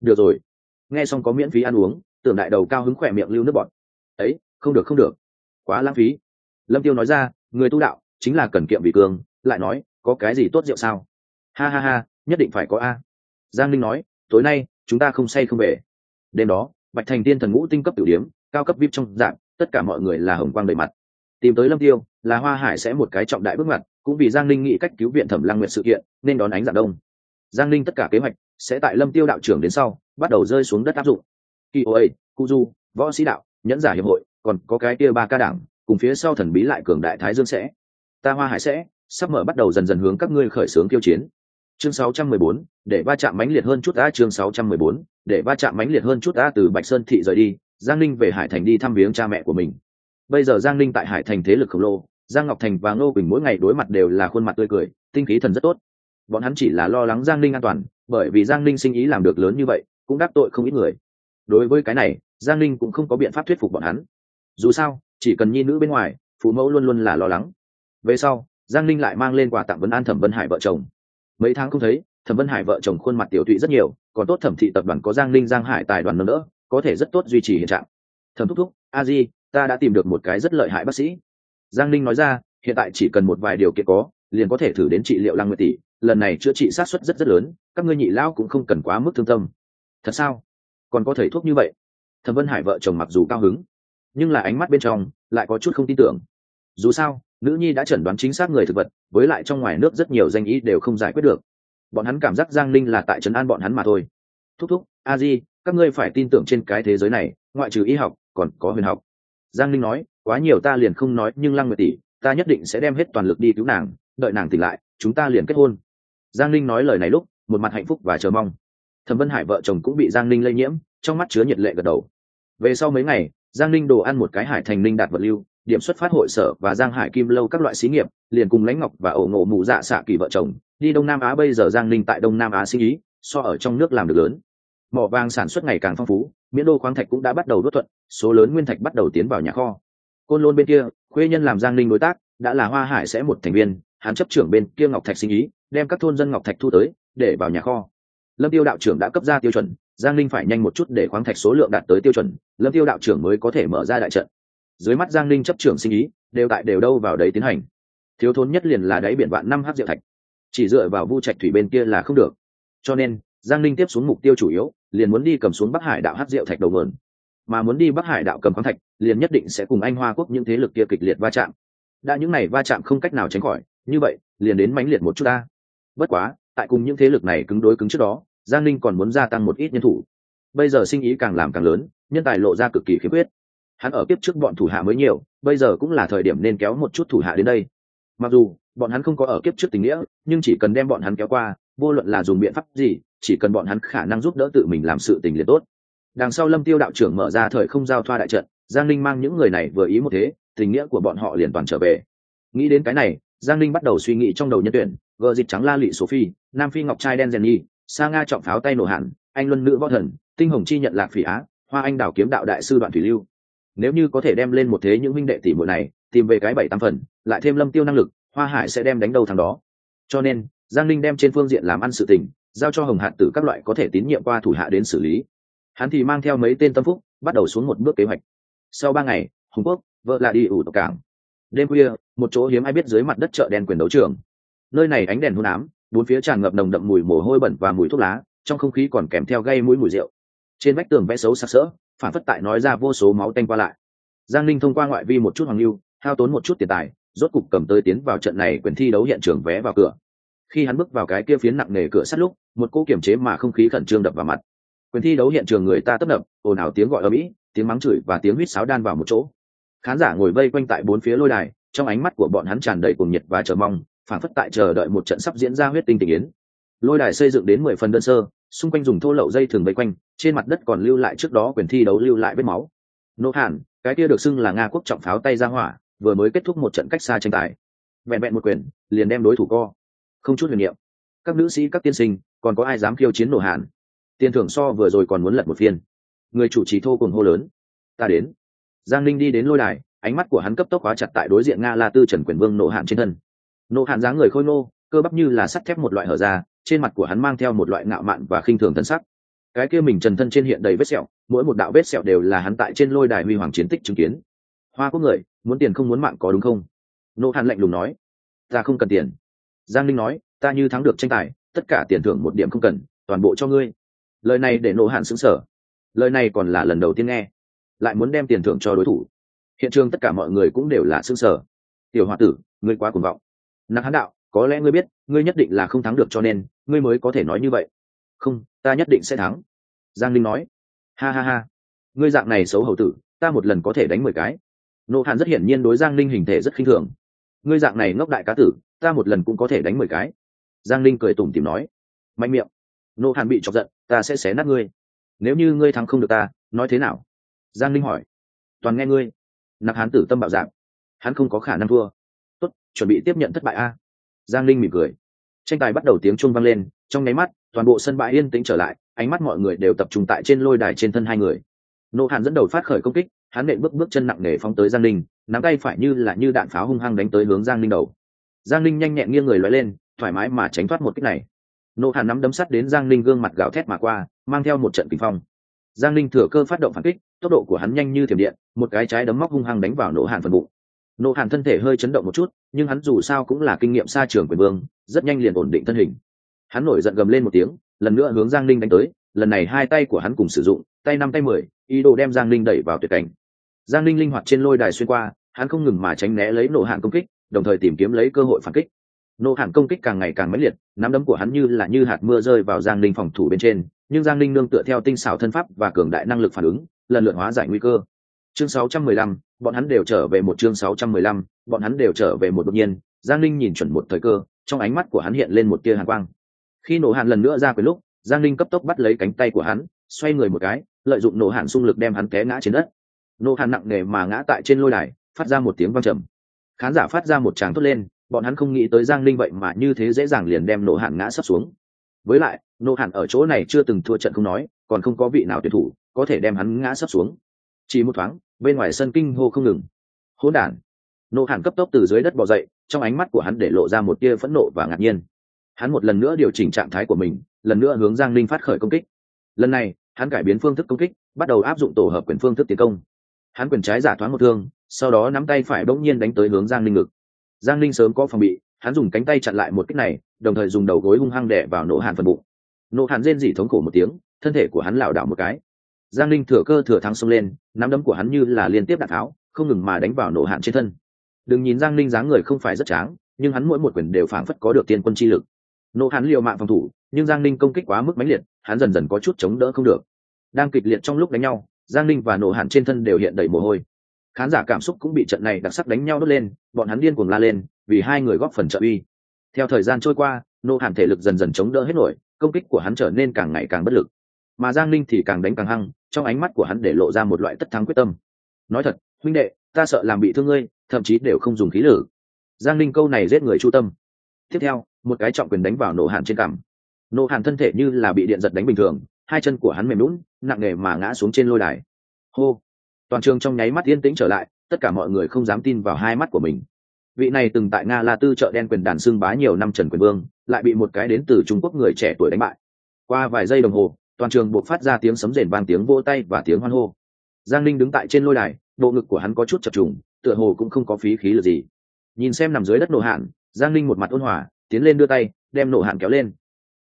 Speaker 1: Được rồi. Nghe xong có miễn phí ăn uống tưởng đại đầu cao hứng khỏe miệng lưu nước bọt. Ấy không được không được. Quá lãng phí. Lâm tiêu nói ra người tu đạo chính là cần kiệm vị cường, lại nói có cái gì tốt rượu sao? Ha ha ha nhất định phải có a. Giang linh nói tối nay chúng ta không say không về. Đêm đó bạch thành tiên thần ngũ tinh cấp tiểu điếm cao cấp vip trong dạng tất cả mọi người là hồng quang đầy mặt. Tìm tới lâm tiêu là hoa hải sẽ một cái trọng đại bước ngoặt cũng vì giang linh nghĩ cách cứu viện thẩm lăng nguyện sự kiện nên đón ánh dạng đông. Giang linh tất cả kế hoạch sẽ tại lâm tiêu đạo trưởng đến sau bắt đầu rơi xuống đất áp dụng. Kỳ ô cu du võ sĩ đạo nhẫn giả hiệp hội còn có cái kia ba ca đảng cùng phía sau thần bí lại cường đại thái dương sẽ. Ta hoa hải sẽ sắp mở bắt đầu dần dần hướng các ngươi khởi xướng kiêu chiến. Chương 614, để va chạm mãnh liệt hơn chút ta chương 614, để va chạm mãnh liệt hơn chút ta từ bạch sơn thị rời đi giang ninh về hải thành đi thăm viếng cha mẹ của mình. Bây giờ giang ninh tại hải thành thế lực khổng lồ giang ngọc thành và ngô quỳnh mỗi ngày đối mặt đều là khuôn mặt tươi cười, tinh khí thần rất tốt. Bọn hắn chỉ là lo lắng giang ninh an toàn, bởi vì giang ninh sinh ý làm được lớn như vậy, cũng đắc tội không ít người. Đối với cái này, giang ninh cũng không có biện pháp thuyết phục bọn hắn. Dù sao, chỉ cần nhi nữ bên ngoài, phụ mẫu luôn luôn là lo lắng. Về sau, giang ninh lại mang lên quà tặng vấn an thẩm vân hải vợ chồng. Mấy tháng không thấy, thẩm vân hải vợ chồng khuôn mặt tiểu thụy rất nhiều, còn tốt thẩm thị tập đoàn có giang ninh, giang hải tài đoàn nữa có thể rất tốt duy trì hiện trạng. Thẩm thúc thúc, a di, ta đã tìm được một cái rất lợi hại bác sĩ giang ninh nói ra, hiện tại chỉ cần một vài điều kiện có, liền có thể thử đến trị liệu lăng nguyệt tỷ. Lần này chữa trị sát xuất rất rất lớn, các ngươi nhị lão cũng không cần quá mức thương tâm. Thật sao? Còn có thầy thuốc như vậy? Thẩm vân hải vợ chồng mặc dù cao hứng, nhưng là ánh mắt bên trong lại có chút không tin tưởng. Dù sao, nữ nhi đã chẩn đoán chính xác người thực vật, với lại trong ngoài nước rất nhiều danh ý đều không giải quyết được. Bọn hắn cảm giác giang linh là tại trấn an bọn hắn mà thôi. Thúc thúc, a di, các ngươi phải tin tưởng trên cái thế giới này, ngoại trừ y học, còn có huyền học. Giang linh nói quá nhiều ta liền không nói, nhưng lăng nguyệt tỷ, ta nhất định sẽ đem hết toàn lực đi cứu nàng, đợi nàng tỉnh lại, chúng ta liền kết hôn. Giang linh nói lời này lúc, một mặt hạnh phúc và chờ mong. Thẩm vân hải vợ chồng cũng bị giang linh lây nhiễm, trong mắt chứa nhiệt lệ gật đầu. Về sau mấy ngày, giang linh đồ ăn một cái hải thành linh đạt vật lưu, điểm xuất phát hội sở và giang hải kim lâu các loại xí nghiệp, liền cùng lãnh ngọc và ổ ngộ mù dạ xạ kỳ vợ chồng, đi đông nam á bây giờ giang linh tại đông nam á sinh ý, so ở trong nước làm được lớn. Mỏ vàng sản xuất ngày càng phong phú, miễn đô khoáng thạch cũng đã bắt đầu đốt thuận, số lớn nguyên thạch bắt đầu tiến vào nhà kho côn lôn bên kia, khuê nhân làm giang ninh đối tác, đã là hoa hải sẽ một thành viên, hắn chấp trưởng bên kia ngọc thạch sinh ý, đem các thôn dân ngọc thạch thu tới, để vào nhà kho. Lâm tiêu đạo trưởng đã cấp ra tiêu chuẩn, giang ninh phải nhanh một chút để khoáng thạch số lượng đạt tới tiêu chuẩn, lâm tiêu đạo trưởng mới có thể mở ra đại trận. Dưới mắt giang ninh chấp trưởng sinh ý, đều tại đều đâu vào đấy tiến hành. Thiếu thốn nhất liền là đáy biển vạn năm hát diệu thạch. Chỉ dựa vào vu trạch thủy bên kia là không được. Cho nên, giang ninh tiếp xuống mục tiêu chủ yếu, liền muốn đi cầm xuống bắc hải đạo hát diệu thạch đầu mượn mà muốn đi bắc hải đạo cầm khoáng thạch, liền nhất định sẽ cùng anh hoa quốc những thế lực kia kịch liệt va chạm. Đã những này va chạm không cách nào tránh khỏi, như vậy, liền đến mãnh liệt một chút ta. Bất quá, tại cùng những thế lực này cứng đối cứng trước đó, giang linh còn muốn gia tăng một ít nhân thủ. Bây giờ sinh ý càng làm càng lớn, nhân tài lộ ra cực kỳ khiếm khuyết. Hắn ở kiếp trước bọn thủ hạ mới nhiều, bây giờ cũng là thời điểm nên kéo một chút thủ hạ đến đây. Mặc dù, bọn hắn không có ở kiếp trước tình nghĩa, nhưng chỉ cần đem bọn hắn kéo qua, vô luận là dùng biện pháp gì, chỉ cần bọn hắn khả năng giúp đỡ tự mình làm sự tình liền tốt đằng sau lâm tiêu đạo trưởng mở ra thời không giao thoa đại trận, giang linh mang những người này vừa ý một thế, tình nghĩa của bọn họ liền toàn trở về. Nghĩ đến cái này, giang linh bắt đầu suy nghĩ trong đầu nhân tuyển, gờ dịch trắng la lụy phi nam phi ngọc trai đen rèn nhi, sa nga trọng pháo tay nổ hẳn, anh luân nữ võ thần, tinh hồng chi nhận lạc phỉ á, hoa anh đảo kiếm đạo đại sư đoạn thủy lưu. Nếu như có thể đem lên một thế những minh đệ tỷ muội này, tìm về cái bảy tam phần, lại thêm lâm tiêu năng lực, hoa hải sẽ đem đánh đầu thằng đó. Cho nên, giang linh đem trên phương diện làm ăn sự tình, giao cho hồng hạt tử các loại có thể tín nhiệm qua thủ hạ đến xử lý hắn thì mang theo mấy tên tâm phúc, bắt đầu xuống một bước kế hoạch. Sau ba ngày, hùng quốc, vợ là đi ủ tộc cảng. Đêm khuya, một chỗ hiếm ai biết dưới mặt đất chợ đen quyền đấu trường. Nơi này ánh đèn hôn ám, bốn phía tràn ngập nồng đậm mùi mồ hôi bẩn và mùi thuốc lá, trong không khí còn kèm theo gây mũi mùi rượu. Trên vách tường vẽ xấu sặc sỡ, phản phất tại nói ra vô số máu tanh qua lại. Giang linh thông qua ngoại vi một chút hoàng lưu, hao tốn một chút tiền tài, rốt cục cầm tới tiến vào trận này quyền thi đấu hiện trường vé vào cửa. Khi hắn bước vào cái kia phiến nặng nề cửa sắt lúc, một cỗ kiểm chế mà không khí khẩn trương đập vào mặt quyền thi đấu hiện trường người ta tấp nập, ồn ào tiếng gọi ở mỹ tiếng mắng chửi và tiếng huýt sáo đan vào một chỗ. Khán giả ngồi vây quanh tại bốn phía lôi đài, trong ánh mắt của bọn hắn tràn đầy cuồng nhiệt và chờ mong phản phất tại chờ đợi một trận sắp diễn ra huyết tinh tình yến. Lôi đài xây dựng đến mười phần đơn sơ, xung quanh dùng thô lậu dây thường vây quanh, trên mặt đất còn lưu lại trước đó quyền thi đấu lưu lại vết máu. Nô hàn, cái kia được xưng là nga quốc trọng pháo tay ra hỏa, vừa mới kết thúc một trận cách xa tranh tài. Vẹn vẹn một quyền, liền đem đối thủ co. Không chút huyền niệm. Các nữ sĩ, các tiên sinh, còn có ai dám khiêu chiến nổ hàn? Tiền thưởng so vừa rồi còn muốn lật một phiên. Người chủ trì thô cùng hô lớn. Ta đến. Giang linh đi đến lôi đài, ánh mắt của hắn cấp tốc hóa chặt tại đối diện nga la tư trần quyền vương nộ hạn trên thân. Nộ hạn dáng người khôi nô cơ bắp như là sắt thép một loại hở ra, trên mặt của hắn mang theo một loại ngạo mạn và khinh thường thân sắc. Cái kia mình trần thân trên hiện đầy vết sẹo, mỗi một đạo vết sẹo đều là hắn tại trên lôi đài huy hoàng chiến tích chứng kiến. Hoa quốc người, muốn tiền không muốn mạng có đúng không? Nộ hạn lạnh lùng nói. Ta không cần tiền. Giang linh nói, ta như thắng được tranh tài, tất cả tiền thưởng một điểm không cần, toàn bộ cho ngươi lời này để nộ hạn xứng sở lời này còn là lần đầu tiên nghe. Lại muốn đem tiền thưởng cho đối thủ. Hiện trường tất cả mọi người cũng đều là xứng sở tiểu h o a tử, ngươi quá cuồng vọng. Nặc hán đạo, có lẽ ngươi biết, ngươi nhất định là không thắng được cho nên, ngươi mới có thể nói như vậy. Không, ta nhất định sẽ thắng. Giang linh nói. Ha ha ha. Ngươi dạng này xấu hầu tử, ta một lần có thể đánh mười cái. Nộ hàn rất hiển nhiên đối giang linh hình thể rất khinh thường. Ngươi dạng này ngốc đại cá tử, ta một lần cũng có thể đánh mười cái. Giang linh cười tủm tìm nói. Mạnh miệng. Nộ hàn bị chọc giận ta sẽ xé nát ngươi. Nếu như ngươi thắng không được ta, nói thế nào? Giang linh hỏi. Toàn nghe ngươi. Nặc hán tử tâm bạo dạng. Hắn không có khả năng thua. Tốt, chuẩn bị tiếp nhận thất bại a. Giang linh mỉm cười. Tranh tài bắt đầu tiếng chuông vang lên, trong nháy mắt, toàn bộ sân bãi yên tĩnh trở lại, ánh mắt mọi người đều tập trung tại trên lôi đài trên thân hai người. Nộ hàn dẫn đầu phát khởi công kích, hắn nện bước bước chân nặng nề phóng tới giang linh nắm tay phải như là như đạn pháo hung hăng đánh tới hướng giang linh đầu. Giang linh nhanh nhẹn nghiêng người lói lên, thoải mái mà tránh thoát một kích này nộ hàn nắm đấm sắt đến giang linh gương mặt gào thét mà qua, mang theo một trận kinh phong. Giang linh thừa cơ phát động phản kích, tốc độ của hắn nhanh như thiểm điện, một cái trái đấm móc hung hăng đánh vào nộ hàn phần bụng. Nộ hàn thân thể hơi chấn động một chút, nhưng hắn dù sao cũng là kinh nghiệm xa trường quyền vương, rất nhanh liền ổn định thân hình. Hắn nổi giận gầm lên một tiếng, lần nữa hướng giang linh đánh tới, lần này hai tay của hắn cùng sử dụng, tay năm tay mười, ý đồ đem giang linh đẩy vào tuyệt cảnh. Giang linh linh hoạt trên lôi đài xuyên qua, hắn không ngừng mà tránh né lấy nộ hạn công kích, đồng thời tìm kiếm lấy cơ hội phản kích nô hàn công kích càng ngày càng mãnh liệt nắm đấm của hắn như là như hạt mưa rơi vào giang linh phòng thủ bên trên nhưng giang linh nương tựa theo tinh xảo thân pháp và cường đại năng lực phản ứng lần lượt hóa giải nguy cơ. Chương 615, bọn hắn đều trở về một chương 615, bọn hắn đều trở về một đột nhiên giang linh nhìn chuẩn một thời cơ trong ánh mắt của hắn hiện lên một tia hàn quang. Khi nổ hàn lần nữa ra quyền lúc giang linh cấp tốc bắt lấy cánh tay của hắn xoay người một cái lợi dụng nổ hàn xung lực đem hắn té ngã trên đất. Nổ hàn nặng nề mà ngã tại trên lôi đài phát ra một tiếng vang trầm. Khán giả phát ra một tràng thốt lên bọn hắn không nghĩ tới giang linh vậy mà như thế dễ dàng liền đem nộ hạn ngã sấp xuống. Với lại, nộ hạn ở chỗ này chưa từng thua trận không nói, còn không có vị nào tuyệt thủ có thể đem hắn ngã sấp xuống. Chỉ một thoáng, bên ngoài sân kinh hô không ngừng. Hỗn đản! Nộ hạn cấp tốc từ dưới đất bò dậy, trong ánh mắt của hắn để lộ ra một tia phẫn nộ và ngạc nhiên. Hắn một lần nữa điều chỉnh trạng thái của mình, lần nữa hướng giang linh phát khởi công kích. Lần này, hắn cải biến phương thức công kích, bắt đầu áp dụng tổ hợp quyền phương thức tiến công. Hắn quyền trái giả thoáng một thương, sau đó nắm tay phải bỗng nhiên đánh tới hướng giang linh ngực giang linh sớm có phòng bị, hắn dùng cánh tay chặn lại một kích này, đồng thời dùng đầu gối hung hăng đẻ vào nổ hàn phần bụng. Nổ hàn rên dỉ thống khổ một tiếng, thân thể của hắn lảo đảo một cái. Giang linh thừa cơ thừa thắng xông lên, nắm đấm của hắn như là liên tiếp đạn tháo, không ngừng mà đánh vào nổ hàn trên thân. Đừng nhìn giang linh dáng người không phải rất tráng, nhưng hắn mỗi một quyền đều phảng phất có được tiên quân chi lực. Nộ hắn liều mạng phòng thủ, nhưng giang ninh công kích quá mức mãnh liệt, hắn dần dần có chút chống đỡ không được. Đang kịch liệt trong lúc đánh nhau, giang ninh và nộ hạn trên thân đều hiện đầy mồ hôi khán giả cảm xúc cũng bị trận này đặc sắc đánh nhau đốt lên, bọn hắn điên cuồng la lên, vì hai người góp phần trợ uy. Theo thời gian trôi qua, Nô hạn thể lực dần dần chống đỡ hết nổi, công kích của hắn trở nên càng ngày càng bất lực. Mà giang ninh thì càng đánh càng hăng, trong ánh mắt của hắn để lộ ra một loại tất thắng quyết tâm. Nói thật, huynh đệ, ta sợ làm bị thương ngươi, thậm chí đều không dùng khí lử. Giang ninh câu này giết người chu tâm. Tiếp theo, một cái trọng quyền đánh vào nổ hàn trên cằm. Nổ hàn thân thể như là bị điện giật đánh bình thường, hai chân của hắn mềm lún nặng nề mà ngã xuống trên lôi đài. Hô! Toàn trường trong nháy mắt yên tĩnh trở lại, tất cả mọi người không dám tin vào hai mắt của mình. Vị này từng tại nga la tư chợ đen quyền đàn xương bá nhiều năm trần quyền vương, lại bị một cái đến từ trung quốc người trẻ tuổi đánh bại. Qua vài giây đồng hồ, toàn trường buộc phát ra tiếng sấm rền vang tiếng vỗ tay và tiếng hoan hô. Giang linh đứng tại trên lôi đài, bộ ngực của hắn có chút chập trùng, tựa hồ cũng không có phí khí lực gì. Nhìn xem nằm dưới đất nổ hạn, giang linh một mặt ôn hòa, tiến lên đưa tay, đem nổ hạn kéo lên.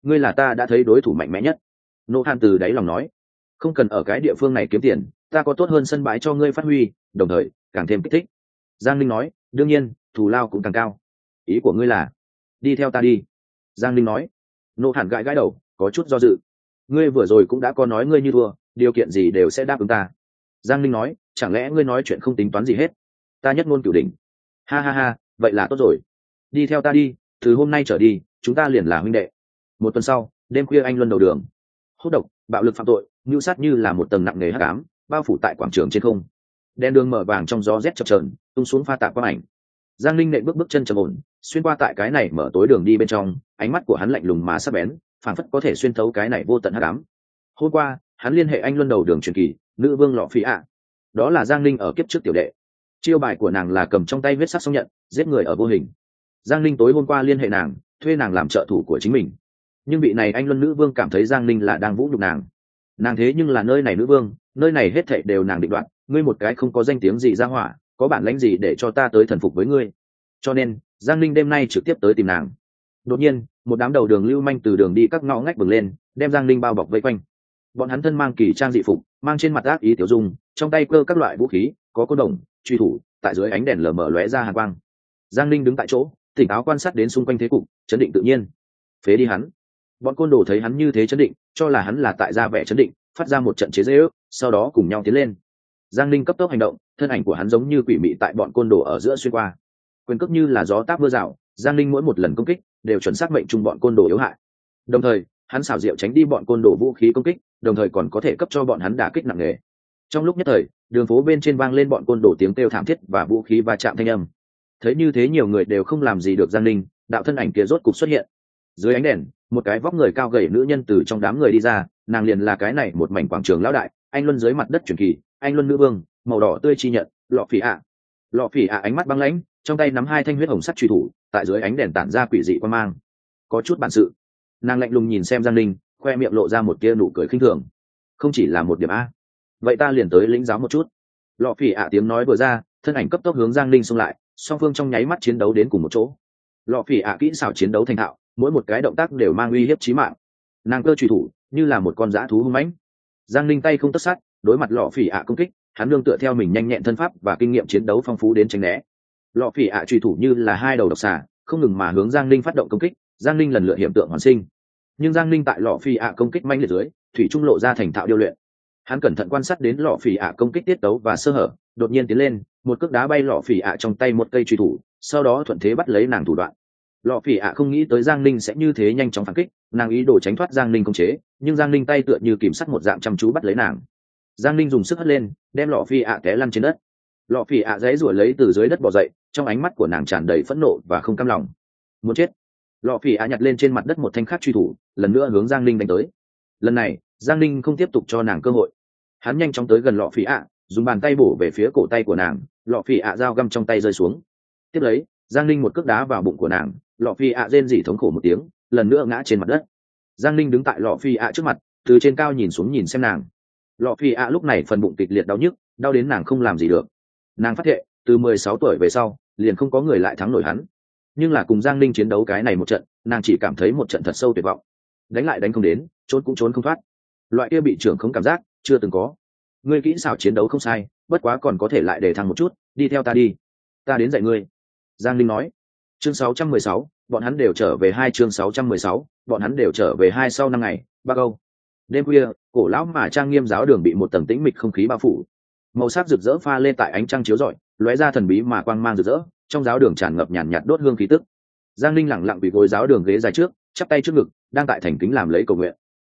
Speaker 1: Ngươi là ta đã thấy đối thủ mạnh mẽ nhất. Nổ hạn từ đáy lòng nói. Không cần ở cái địa phương này kiếm tiền ta có tốt hơn sân bãi cho ngươi phát huy, đồng thời, càng thêm kích thích. Giang linh nói, đương nhiên, thù lao cũng càng cao. Ý của ngươi là, đi theo ta đi. Giang linh nói nộ hẳn gãi gãi đầu, có chút do dự. Ngươi vừa rồi cũng đã có nói ngươi như thua, điều kiện gì đều sẽ đáp ứng ta. Giang linh nói, chẳng lẽ ngươi nói chuyện không tính toán gì hết? Ta nhất ngôn cửu đỉnh. Ha ha ha, vậy là tốt rồi. Đi theo ta đi, từ hôm nay trở đi, chúng ta liền là huynh đệ. Một tuần sau, đêm khuya anh luân đầu đường. Hốt độc, bạo lực phạm tội, ngưu sát như là một tầng nặng nề hắc ám bao phủ tại quảng trường trên không. Đèn đường mở vàng trong gió rét chập trờn tung xuống pha tạp quang ảnh. Giang linh nệ bước bước chân trầm ổn, xuyên qua tại cái này mở tối đường đi bên trong, ánh mắt của hắn lạnh lùng mà sắc bén phản phất có thể xuyên thấu cái này vô tận hát đám hôm qua, hắn liên hệ anh luân đầu đường truyền kỳ, nữ vương lọ phi ạ. Đó là giang linh ở kiếp trước tiểu đệ. Chiêu bài của nàng là cầm trong tay huyết sắc xong nhận, giết người ở vô hình. Giang linh tối hôm qua liên hệ nàng, thuê nàng làm trợ thủ của chính mình. Nhưng vị này anh luân nữ vương cảm thấy giang linh là đang vũ nhục nàng. Nàng thế nhưng là nơi này nữ vương nơi này hết thảy đều nàng định đoạt, ngươi một cái không có danh tiếng gì ra hỏa, có bản lãnh gì để cho ta tới thần phục với ngươi? Cho nên, giang linh đêm nay trực tiếp tới tìm nàng. Đột nhiên, một đám đầu đường lưu manh từ đường đi các ngõ ngách bừng lên, đem giang linh bao bọc vây quanh. Bọn hắn thân mang kỳ trang dị phục, mang trên mặt ác ý tiểu dung, trong tay cơ các loại vũ khí, có côn đồng, truy thủ, tại dưới ánh đèn lờ mờ lóe ra hàng quang. Giang linh đứng tại chỗ, tỉnh táo quan sát đến xung quanh thế cục, chấn định tự nhiên. Phế đi hắn. Bọn côn đồ thấy hắn như thế chấn định, cho là hắn là tại gia vẻ chấn định phát ra một trận chế dễ ước, sau đó cùng nhau tiến lên. Giang linh cấp tốc hành động, thân ảnh của hắn giống như quỷ mị tại bọn côn đồ ở giữa xuyên qua. Quyền cước như là gió táp mưa rào, giang linh mỗi một lần công kích đều chuẩn xác mệnh chung bọn côn đồ yếu hại. Đồng thời, hắn xảo diệu tránh đi bọn côn đồ vũ khí công kích, đồng thời còn có thể cấp cho bọn hắn đả kích nặng nề. Trong lúc nhất thời, đường phố bên trên vang lên bọn côn đồ tiếng kêu thảm thiết và vũ khí va chạm thanh âm. Thấy như thế nhiều người đều không làm gì được giang linh đạo thân ảnh kia rốt cục xuất hiện dưới ánh đèn, một cái vóc người cao gầy nữ nhân từ trong đám người đi ra, nàng liền là cái này một mảnh quảng trường lão đại, anh luân dưới mặt đất truyền kỳ, anh luân nữ vương, màu đỏ tươi chi nhận, lọ phỉ ạ. Lọ phỉ ạ ánh mắt băng lãnh, trong tay nắm hai thanh huyết hồng sắt truy thủ, tại dưới ánh đèn tản ra quỷ dị quan mang. Có chút bản sự. Nàng lạnh lùng nhìn xem giang linh khoe miệng lộ ra một tia nụ cười khinh thường. Không chỉ là một điểm a. Vậy ta liền tới lĩnh giáo một chút. Lọ phỉ ạ tiếng nói vừa ra, thân ảnh cấp tốc hướng giang linh xông lại, song phương trong nháy mắt chiến đấu đến cùng một chỗ. Lọ phỉ ạ kỹ xảo chiến đấu thành thạo mỗi một cái động tác đều mang uy hiếp chí mạng. Nàng cơ truy thủ, như là một con dã thú hung mãnh. Giang linh tay không tất sát, đối mặt lọ phỉ ạ công kích, hắn nương tựa theo mình nhanh nhẹn thân pháp và kinh nghiệm chiến đấu phong phú đến tránh né. Lọ phỉ ạ truy thủ như là hai đầu độc xà, không ngừng mà hướng giang linh phát động công kích, giang linh lần lượt hiện tượng hoàn sinh. Nhưng giang linh tại lọ phỉ ạ công kích manh liệt dưới, thủy trung lộ ra thành thạo điêu luyện. Hắn cẩn thận quan sát đến lọ phỉ ạ công kích tiết tấu và sơ hở, đột nhiên tiến lên, một cước đá bay lọ phỉ ạ trong tay một cây truy thủ, sau đó thuận thế bắt lấy nàng thủ đoạn lọ phỉ ạ không nghĩ tới giang ninh sẽ như thế nhanh chóng phản kích, nàng ý đồ tránh thoát giang ninh công chế, nhưng giang ninh tay tựa như kìm sắt một dạng chăm chú bắt lấy nàng. Giang ninh dùng sức hất lên, đem lọ phỉ ạ té lăn trên đất. Lọ phỉ ạ dãy ruổi lấy từ dưới đất bỏ dậy, trong ánh mắt của nàng tràn đầy phẫn nộ và không cam lòng. Muốn chết. Lọ phỉ ạ nhặt lên trên mặt đất một thanh khắc truy thủ, lần nữa hướng giang ninh đánh tới. Lần này, giang ninh không tiếp tục cho nàng cơ hội. Hắn nhanh chóng tới gần lọ phỉ ạ, dùng bàn tay bổ về phía cổ tay của nàng, lọ phỉ ạ dao găm trong tay rơi xuống. Tiếp lấy, giang ninh một cước đá vào bụng của nàng lọ phi ạ rên rỉ thống khổ một tiếng, lần nữa ngã trên mặt đất. Giang ninh đứng tại lọ phi ạ trước mặt, từ trên cao nhìn xuống nhìn xem nàng. Lọ phi ạ lúc này phần bụng kịch liệt đau nhức, đau đến nàng không làm gì được. Nàng phát hiện từ mười sáu tuổi về sau, liền không có người lại thắng nổi hắn. Nhưng là cùng giang ninh chiến đấu cái này một trận, nàng chỉ cảm thấy một trận thật sâu tuyệt vọng. Đánh lại đánh không đến, trốn cũng trốn không thoát. Loại kia bị trưởng không cảm giác, chưa từng có. Ngươi kỹ xảo chiến đấu không sai, bất quá còn có thể lại để thăng một chút, đi theo ta đi. Ta đến dạy ngươi. Giang linh nói chương 616, bọn hắn đều trở về hai chương 616, bọn hắn đều trở về hai sau năm ngày ba câu đêm khuya cổ lão mà trang nghiêm giáo đường bị một tầng tĩnh mịch không khí bao phủ. Màu sắc rực rỡ pha lên tại ánh trăng chiếu rọi lóe ra thần bí mà quang mang rực rỡ trong giáo đường tràn ngập nhàn nhạt đốt hương khí tức. Giang linh lẳng lặng bị gối giáo đường ghế dài trước chắp tay trước ngực đang tại thành kính làm lấy cầu nguyện.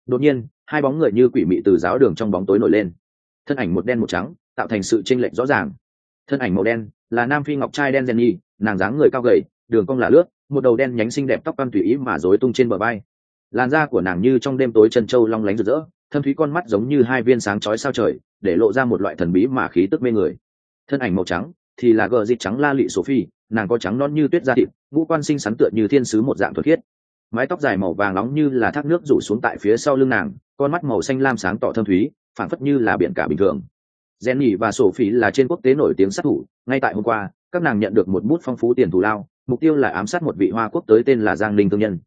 Speaker 1: Đột nhiên hai bóng người như quỷ mị từ giáo đường trong bóng tối nổi lên. Thân ảnh một đen một trắng tạo thành sự chênh lệch rõ ràng. Thân ảnh màu đen là nam phi ngọc trai đen jenny nàng dáng người cao gầy đường cong là lướt một đầu đen nhánh xinh đẹp tóc căn tùy ý mà rối tung trên bờ vai. Làn da của nàng như trong đêm tối chân trâu long lánh rực rỡ thâm thúy con mắt giống như hai viên sáng chói sao trời để lộ ra một loại thần bí mà khí tức mê người. Thân ảnh màu trắng thì là gờ dịt trắng la lị sophie nàng có trắng non như tuyết da thịt ngũ quan sinh sắn tựa như thiên sứ một dạng thuật khiết. Mái tóc dài màu vàng nóng như là thác nước rủ xuống tại phía sau lưng nàng con mắt màu xanh lam sáng tỏ thâm thúy phản phất như là biển cả bình thường. Jenny và Sophie là trên quốc tế nổi tiếng sát thủ, ngay tại hôm qua, các nàng nhận được một bút phong phú tiền thù lao, mục tiêu là ám sát một vị hoa quốc tới tên là Giang Ninh thương nhân.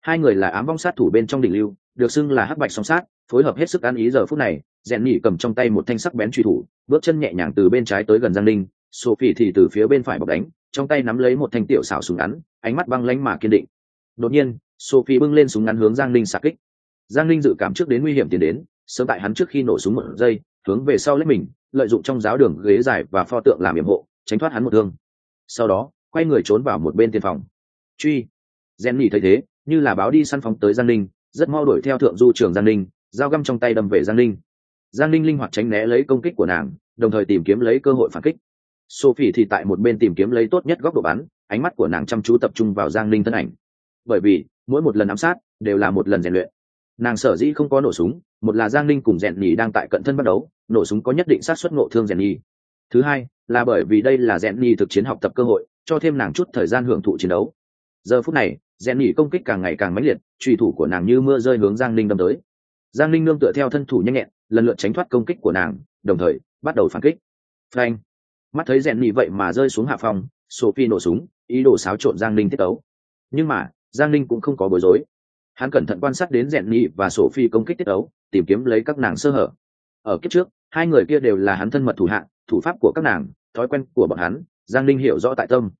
Speaker 1: Hai người là ám vong sát thủ bên trong đỉnh lưu, được xưng là hắc bạch song sát, phối hợp hết sức ăn ý giờ phút này, Jenny cầm trong tay một thanh sắc bén truy thủ, bước chân nhẹ nhàng từ bên trái tới gần Giang Ninh. Sophie thì từ phía bên phải bọc đánh, trong tay nắm lấy một thanh tiểu xảo súng ngắn, ánh mắt băng lãnh mà kiên định. Đột nhiên, Sophie bưng lên súng ngắn hướng Giang Ninh xạ kích. Giang Ninh dự cảm trước đến nguy hiểm tiến đến, sớm tại hắn trước khi nổ súng một giây, hướng về sau lấy mình, lợi dụng trong giáo đường ghế dài và pho tượng làm yểm hộ tránh thoát hắn một thương sau đó quay người trốn vào một bên tiền phòng. Truy. Jenny thấy thế, như là báo đi săn phóng tới giang ninh, rất mau đuổi theo thượng du trường giang ninh, dao găm trong tay đâm về giang ninh. Giang ninh linh hoạt tránh né lấy công kích của nàng, đồng thời tìm kiếm lấy cơ hội phản kích. Sophie thì tại một bên tìm kiếm lấy tốt nhất góc độ bắn, ánh mắt của nàng chăm chú tập trung vào giang ninh thân ảnh. Bởi vì, mỗi một lần ám sát, đều là một lần rèn luyện. Nàng sở dĩ không có nổ súng, một là giang ninh cùng rèn nhì đang tại cận thân bắt đấu nổ súng có nhất định sát xuất ngộ thương rèn nhì thứ hai, là bởi vì đây là rèn nhì thực chiến học tập cơ hội cho thêm nàng chút thời gian hưởng thụ chiến đấu. Giờ phút này rèn nhỉ công kích càng ngày càng mãnh liệt, truy thủ của nàng như mưa rơi hướng giang ninh đâm tới. Giang ninh nương tựa theo thân thủ nhanh nhẹn, lần lượt tránh thoát công kích của nàng, đồng thời, bắt đầu phản kích. Frank mắt thấy rèn nhỉ vậy mà rơi xuống hạ phòng, sophie nổ súng, ý đồ xáo trộn giang ninh tiết tấu. Nhưng mà, giang ninh cũng không có bối rối. Hắn cẩn thận quan sát đến rèn nhỉ và sophie công kích tiết tấu, tìm kiếm lấy các nàng sơ hở. Ở kiếp trước, hai người kia đều là hắn thân mật thủ hạng thủ pháp của các nàng, thói quen của bọn hắn giang ninh hiểu rõ tại tâm.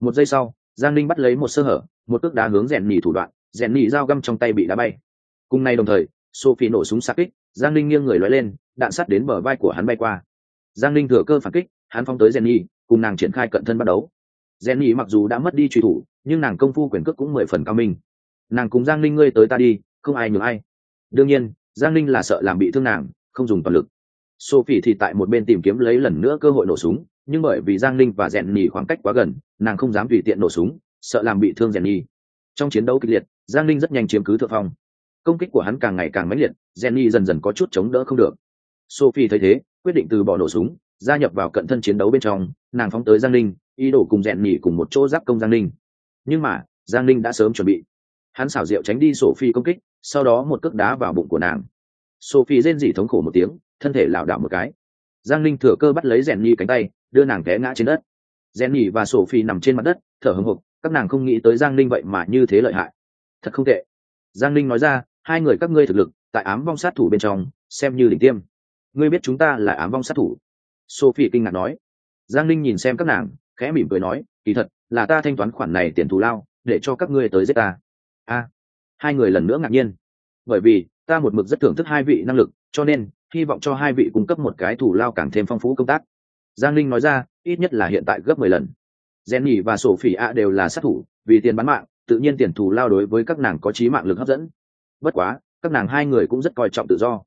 Speaker 1: Một giây sau, giang ninh bắt lấy một sơ hở, một cước đá hướng rèn nỉ thủ đoạn, rèn nỉ dao găm trong tay bị đá bay. Cùng nay đồng thời, sophie nổ súng xa kích, giang ninh nghiêng người lói lên, đạn sắt đến bờ vai của hắn bay qua. Giang ninh thừa cơ phản kích, hắn phong tới rèn nỉ cùng nàng triển khai cận thân bắt đấu. Rèn nỉ mặc dù đã mất đi truy thủ, nhưng nàng công phu quyền cước cũng mười phần cao minh. Nàng cùng giang ninh ngươi tới ta đi, không ai nhường ai. Đương nhiên, giang ninh là sợ làm bị thương nàng, không dùng toàn lực. Sophie thì tại một bên tìm kiếm lấy lần nữa cơ hội nổ súng nhưng bởi vì giang ninh và rèn nhì khoảng cách quá gần, nàng không dám tùy tiện nổ súng, sợ làm bị thương rèn nhì trong chiến đấu kịch liệt, giang ninh rất nhanh chiếm cứ thượng phong. Công kích của hắn càng ngày càng mãnh liệt, rèn nhì dần dần có chút chống đỡ không được. Sophie thấy thế, quyết định từ bỏ nổ súng, gia nhập vào cận thân chiến đấu bên trong, nàng phóng tới giang ninh, ý đồ cùng rèn nhì cùng một chỗ giáp công giang ninh. Nhưng mà, giang ninh đã sớm chuẩn bị. Hắn xảo diệu tránh đi sophie công kích, sau đó một cước đá vào bụng của nàng. Sophie rên rỉ thống khổ một tiếng, thân thể lảo đảo một cái. Giang ninh thừa cơ bắt lấy rèn nhi cánh tay đưa nàng té ngã trên đất. Jenny và sophie nằm trên mặt đất, thở hồng hộc các nàng không nghĩ tới giang ninh vậy mà như thế lợi hại. Thật không tệ. Giang ninh nói ra, hai người các ngươi thực lực, tại ám vong sát thủ bên trong, xem như đỉnh tiêm. Ngươi biết chúng ta là ám vong sát thủ? Sophie kinh ngạc nói. Giang ninh nhìn xem các nàng, khẽ mỉm cười nói, kỳ thật, là ta thanh toán khoản này tiền thù lao, để cho các ngươi tới giết ta. A. Hai người lần nữa ngạc nhiên. Bởi vì, ta một mực rất thưởng thức hai vị năng lực, cho nên, hy vọng cho hai vị cung cấp một cái thủ lao càng thêm phong phú công tác giang linh nói ra, ít nhất là hiện tại gấp mười lần. Jenny và sổ phỉ ạ đều là sát thủ, vì tiền bán mạng, tự nhiên tiền thù lao đối với các nàng có trí mạng lực hấp dẫn. Bất quá, các nàng hai người cũng rất coi trọng tự do.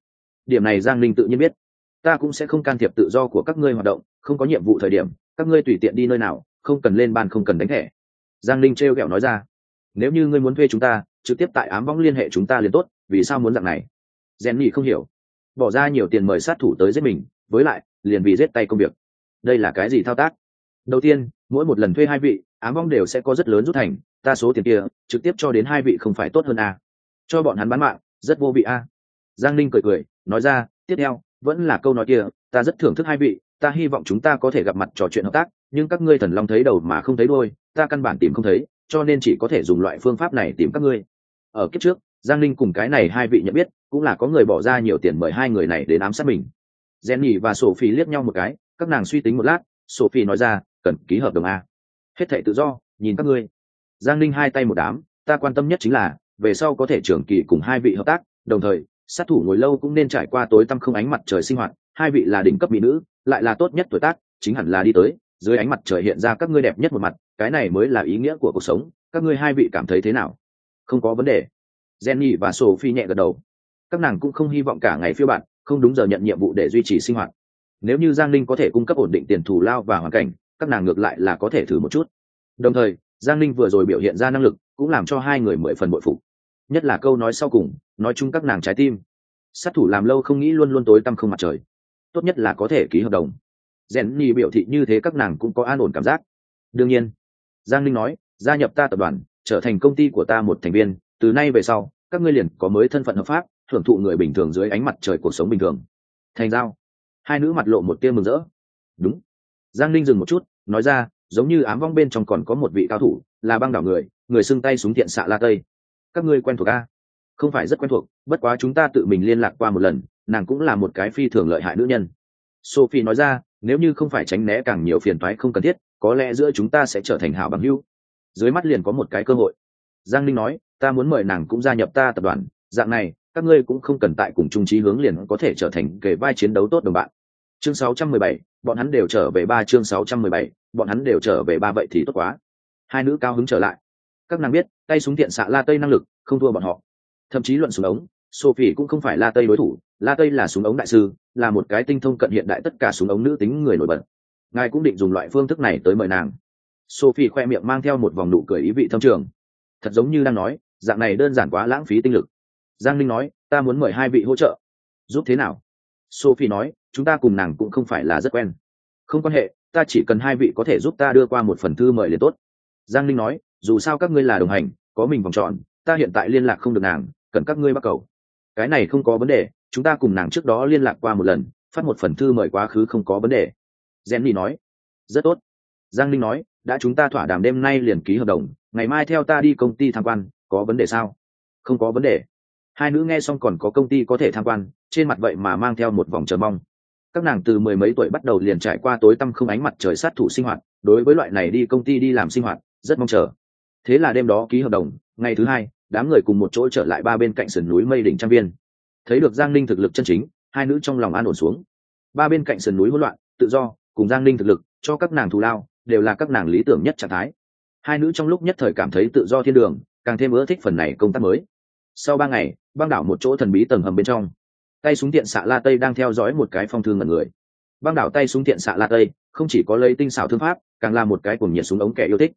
Speaker 1: Điểm này giang linh tự nhiên biết. Ta cũng sẽ không can thiệp tự do của các ngươi hoạt động, không có nhiệm vụ thời điểm, các ngươi tùy tiện đi nơi nào, không cần lên bàn không cần đánh thẻ. Giang linh trêu ghẹo nói ra. Nếu như ngươi muốn thuê chúng ta, trực tiếp tại ám võng liên hệ chúng ta liền tốt, vì sao muốn dạng này? Jenny không hiểu. Bỏ ra nhiều tiền mời sát thủ tới giết mình, với lại, liền vì giết tay công việc đây là cái gì thao tác? Đầu tiên, mỗi một lần thuê hai vị, ám vong đều sẽ có rất lớn rút thành, ta số tiền kia, trực tiếp cho đến hai vị không phải tốt hơn à? cho bọn hắn bán mạng, rất vô vị a giang ninh cười cười, nói ra, tiếp theo, vẫn là câu nói kia, ta rất thưởng thức hai vị, ta hy vọng chúng ta có thể gặp mặt trò chuyện hợp tác, nhưng các ngươi thần long thấy đầu mà không thấy đôi ta căn bản tìm không thấy, cho nên chỉ có thể dùng loại phương pháp này tìm các ngươi. Ở kiếp trước, giang ninh cùng cái này hai vị nhận biết, cũng là có người bỏ ra nhiều tiền mời hai người này đến ám sát mình. Jenny và sophie liếc nhau một cái các nàng suy tính một lát, sophie nói ra, cần ký hợp đồng a. Hết thệ tự do, nhìn các ngươi. Giang ninh hai tay một đám, ta quan tâm nhất chính là, về sau có thể trưởng kỳ cùng hai vị hợp tác, đồng thời, sát thủ ngồi lâu cũng nên trải qua tối tăm không ánh mặt trời sinh hoạt, hai vị là đỉnh cấp mỹ nữ, lại là tốt nhất tuổi tác, chính hẳn là đi tới, dưới ánh mặt trời hiện ra các ngươi đẹp nhất một mặt, cái này mới là ý nghĩa của cuộc sống, các ngươi hai vị cảm thấy thế nào? Không có vấn đề. Jenny và sophie nhẹ gật đầu. Các nàng cũng không hy vọng cả ngày phiêu bạn, không đúng giờ nhận nhiệm vụ để duy trì sinh hoạt nếu như giang linh có thể cung cấp ổn định tiền thù lao và hoàn cảnh, các nàng ngược lại là có thể thử một chút. Đồng thời, giang linh vừa rồi biểu hiện ra năng lực, cũng làm cho hai người mười phần bội phục. Nhất là câu nói sau cùng, nói chung các nàng trái tim. Sát thủ làm lâu không nghĩ luôn luôn tối tăm không mặt trời. Tốt nhất là có thể ký hợp đồng. Rèn nhi biểu thị như thế các nàng cũng có an ổn cảm giác. Đương nhiên, giang linh nói, gia nhập ta tập đoàn, trở thành công ty của ta một thành viên, từ nay về sau, các ngươi liền có mới thân phận hợp pháp hưởng thụ người bình thường dưới ánh mặt trời cuộc sống bình thường. Thành giao hai nữ mặt lộ một tia mừng rỡ. Đúng. Giang linh dừng một chút, nói ra, giống như ám vong bên trong còn có một vị cao thủ, là băng đảo người người xưng tay súng thiện xạ la tây. Các ngươi quen thuộc a không phải rất quen thuộc, bất quá chúng ta tự mình liên lạc qua một lần, nàng cũng là một cái phi thường lợi hại nữ nhân. Sophie nói ra, nếu như không phải tránh né càng nhiều phiền toái không cần thiết, có lẽ giữa chúng ta sẽ trở thành hảo bằng hữu. Dưới mắt liền có một cái cơ hội. Giang linh nói, ta muốn mời nàng cũng gia nhập ta tập đoàn, dạng này các ngươi cũng không cần tại cùng chung trí hướng liền có thể trở thành kề vai chiến đấu tốt đồng bạn. Chương 617, bọn hắn đều trở về ba chương 617, bọn hắn đều trở về ba vậy thì tốt quá. Hai nữ cao hứng trở lại. Các nàng biết tay súng tiện xạ la tây năng lực không thua bọn họ. Thậm chí luận súng ống sophie cũng không phải la tây đối thủ la tây là súng ống đại sư là một cái tinh thông cận hiện đại tất cả súng ống nữ tính người nổi bật. Ngài cũng định dùng loại phương thức này tới mời nàng. Sophie khoe miệng mang theo một vòng nụ cười ý vị thâm trường. Thật giống như đang nói dạng này đơn giản quá lãng phí tinh lực giang linh nói, ta muốn mời hai vị hỗ trợ. Giúp thế nào? Sophie nói, chúng ta cùng nàng cũng không phải là rất quen. Không quan hệ, ta chỉ cần hai vị có thể giúp ta đưa qua một phần thư mời liền tốt. Giang linh nói, dù sao các ngươi là đồng hành, có mình vòng tròn, ta hiện tại liên lạc không được nàng, cần các ngươi bắt cầu. Cái này không có vấn đề, chúng ta cùng nàng trước đó liên lạc qua một lần, phát một phần thư mời quá khứ không có vấn đề. Jenny nói, rất tốt. Giang linh nói, đã chúng ta thỏa đàm đêm nay liền ký hợp đồng, ngày mai theo ta đi công ty tham quan, có vấn đề sao? Không có vấn đề hai nữ nghe xong còn có công ty có thể tham quan, trên mặt vậy mà mang theo một vòng chờ mong. Các nàng từ mười mấy tuổi bắt đầu liền trải qua tối tăm không ánh mặt trời sát thủ sinh hoạt, đối với loại này đi công ty đi làm sinh hoạt, rất mong chờ. Thế là đêm đó ký hợp đồng, ngày thứ hai, đám người cùng một chỗ trở lại ba bên cạnh sườn núi mây đỉnh trang viên. Thấy được giang ninh thực lực chân chính, hai nữ trong lòng an ổn xuống. Ba bên cạnh sườn núi hỗn loạn, tự do, cùng giang ninh thực lực, cho các nàng thù lao, đều là các nàng lý tưởng nhất trạng thái. Hai nữ trong lúc nhất thời cảm thấy tự do thiên đường, càng thêm ưa thích phần này công tác mới. Sau ba ngày băng đảo một chỗ thần bí tầng hầm bên trong. Tay súng tiện xạ la tây đang theo dõi một cái phong thương ngần người. Băng đảo tay súng tiện xạ la tây, không chỉ có lấy tinh xảo thương pháp, càng là một cái cùng nhiệt súng ống kẻ yêu thích.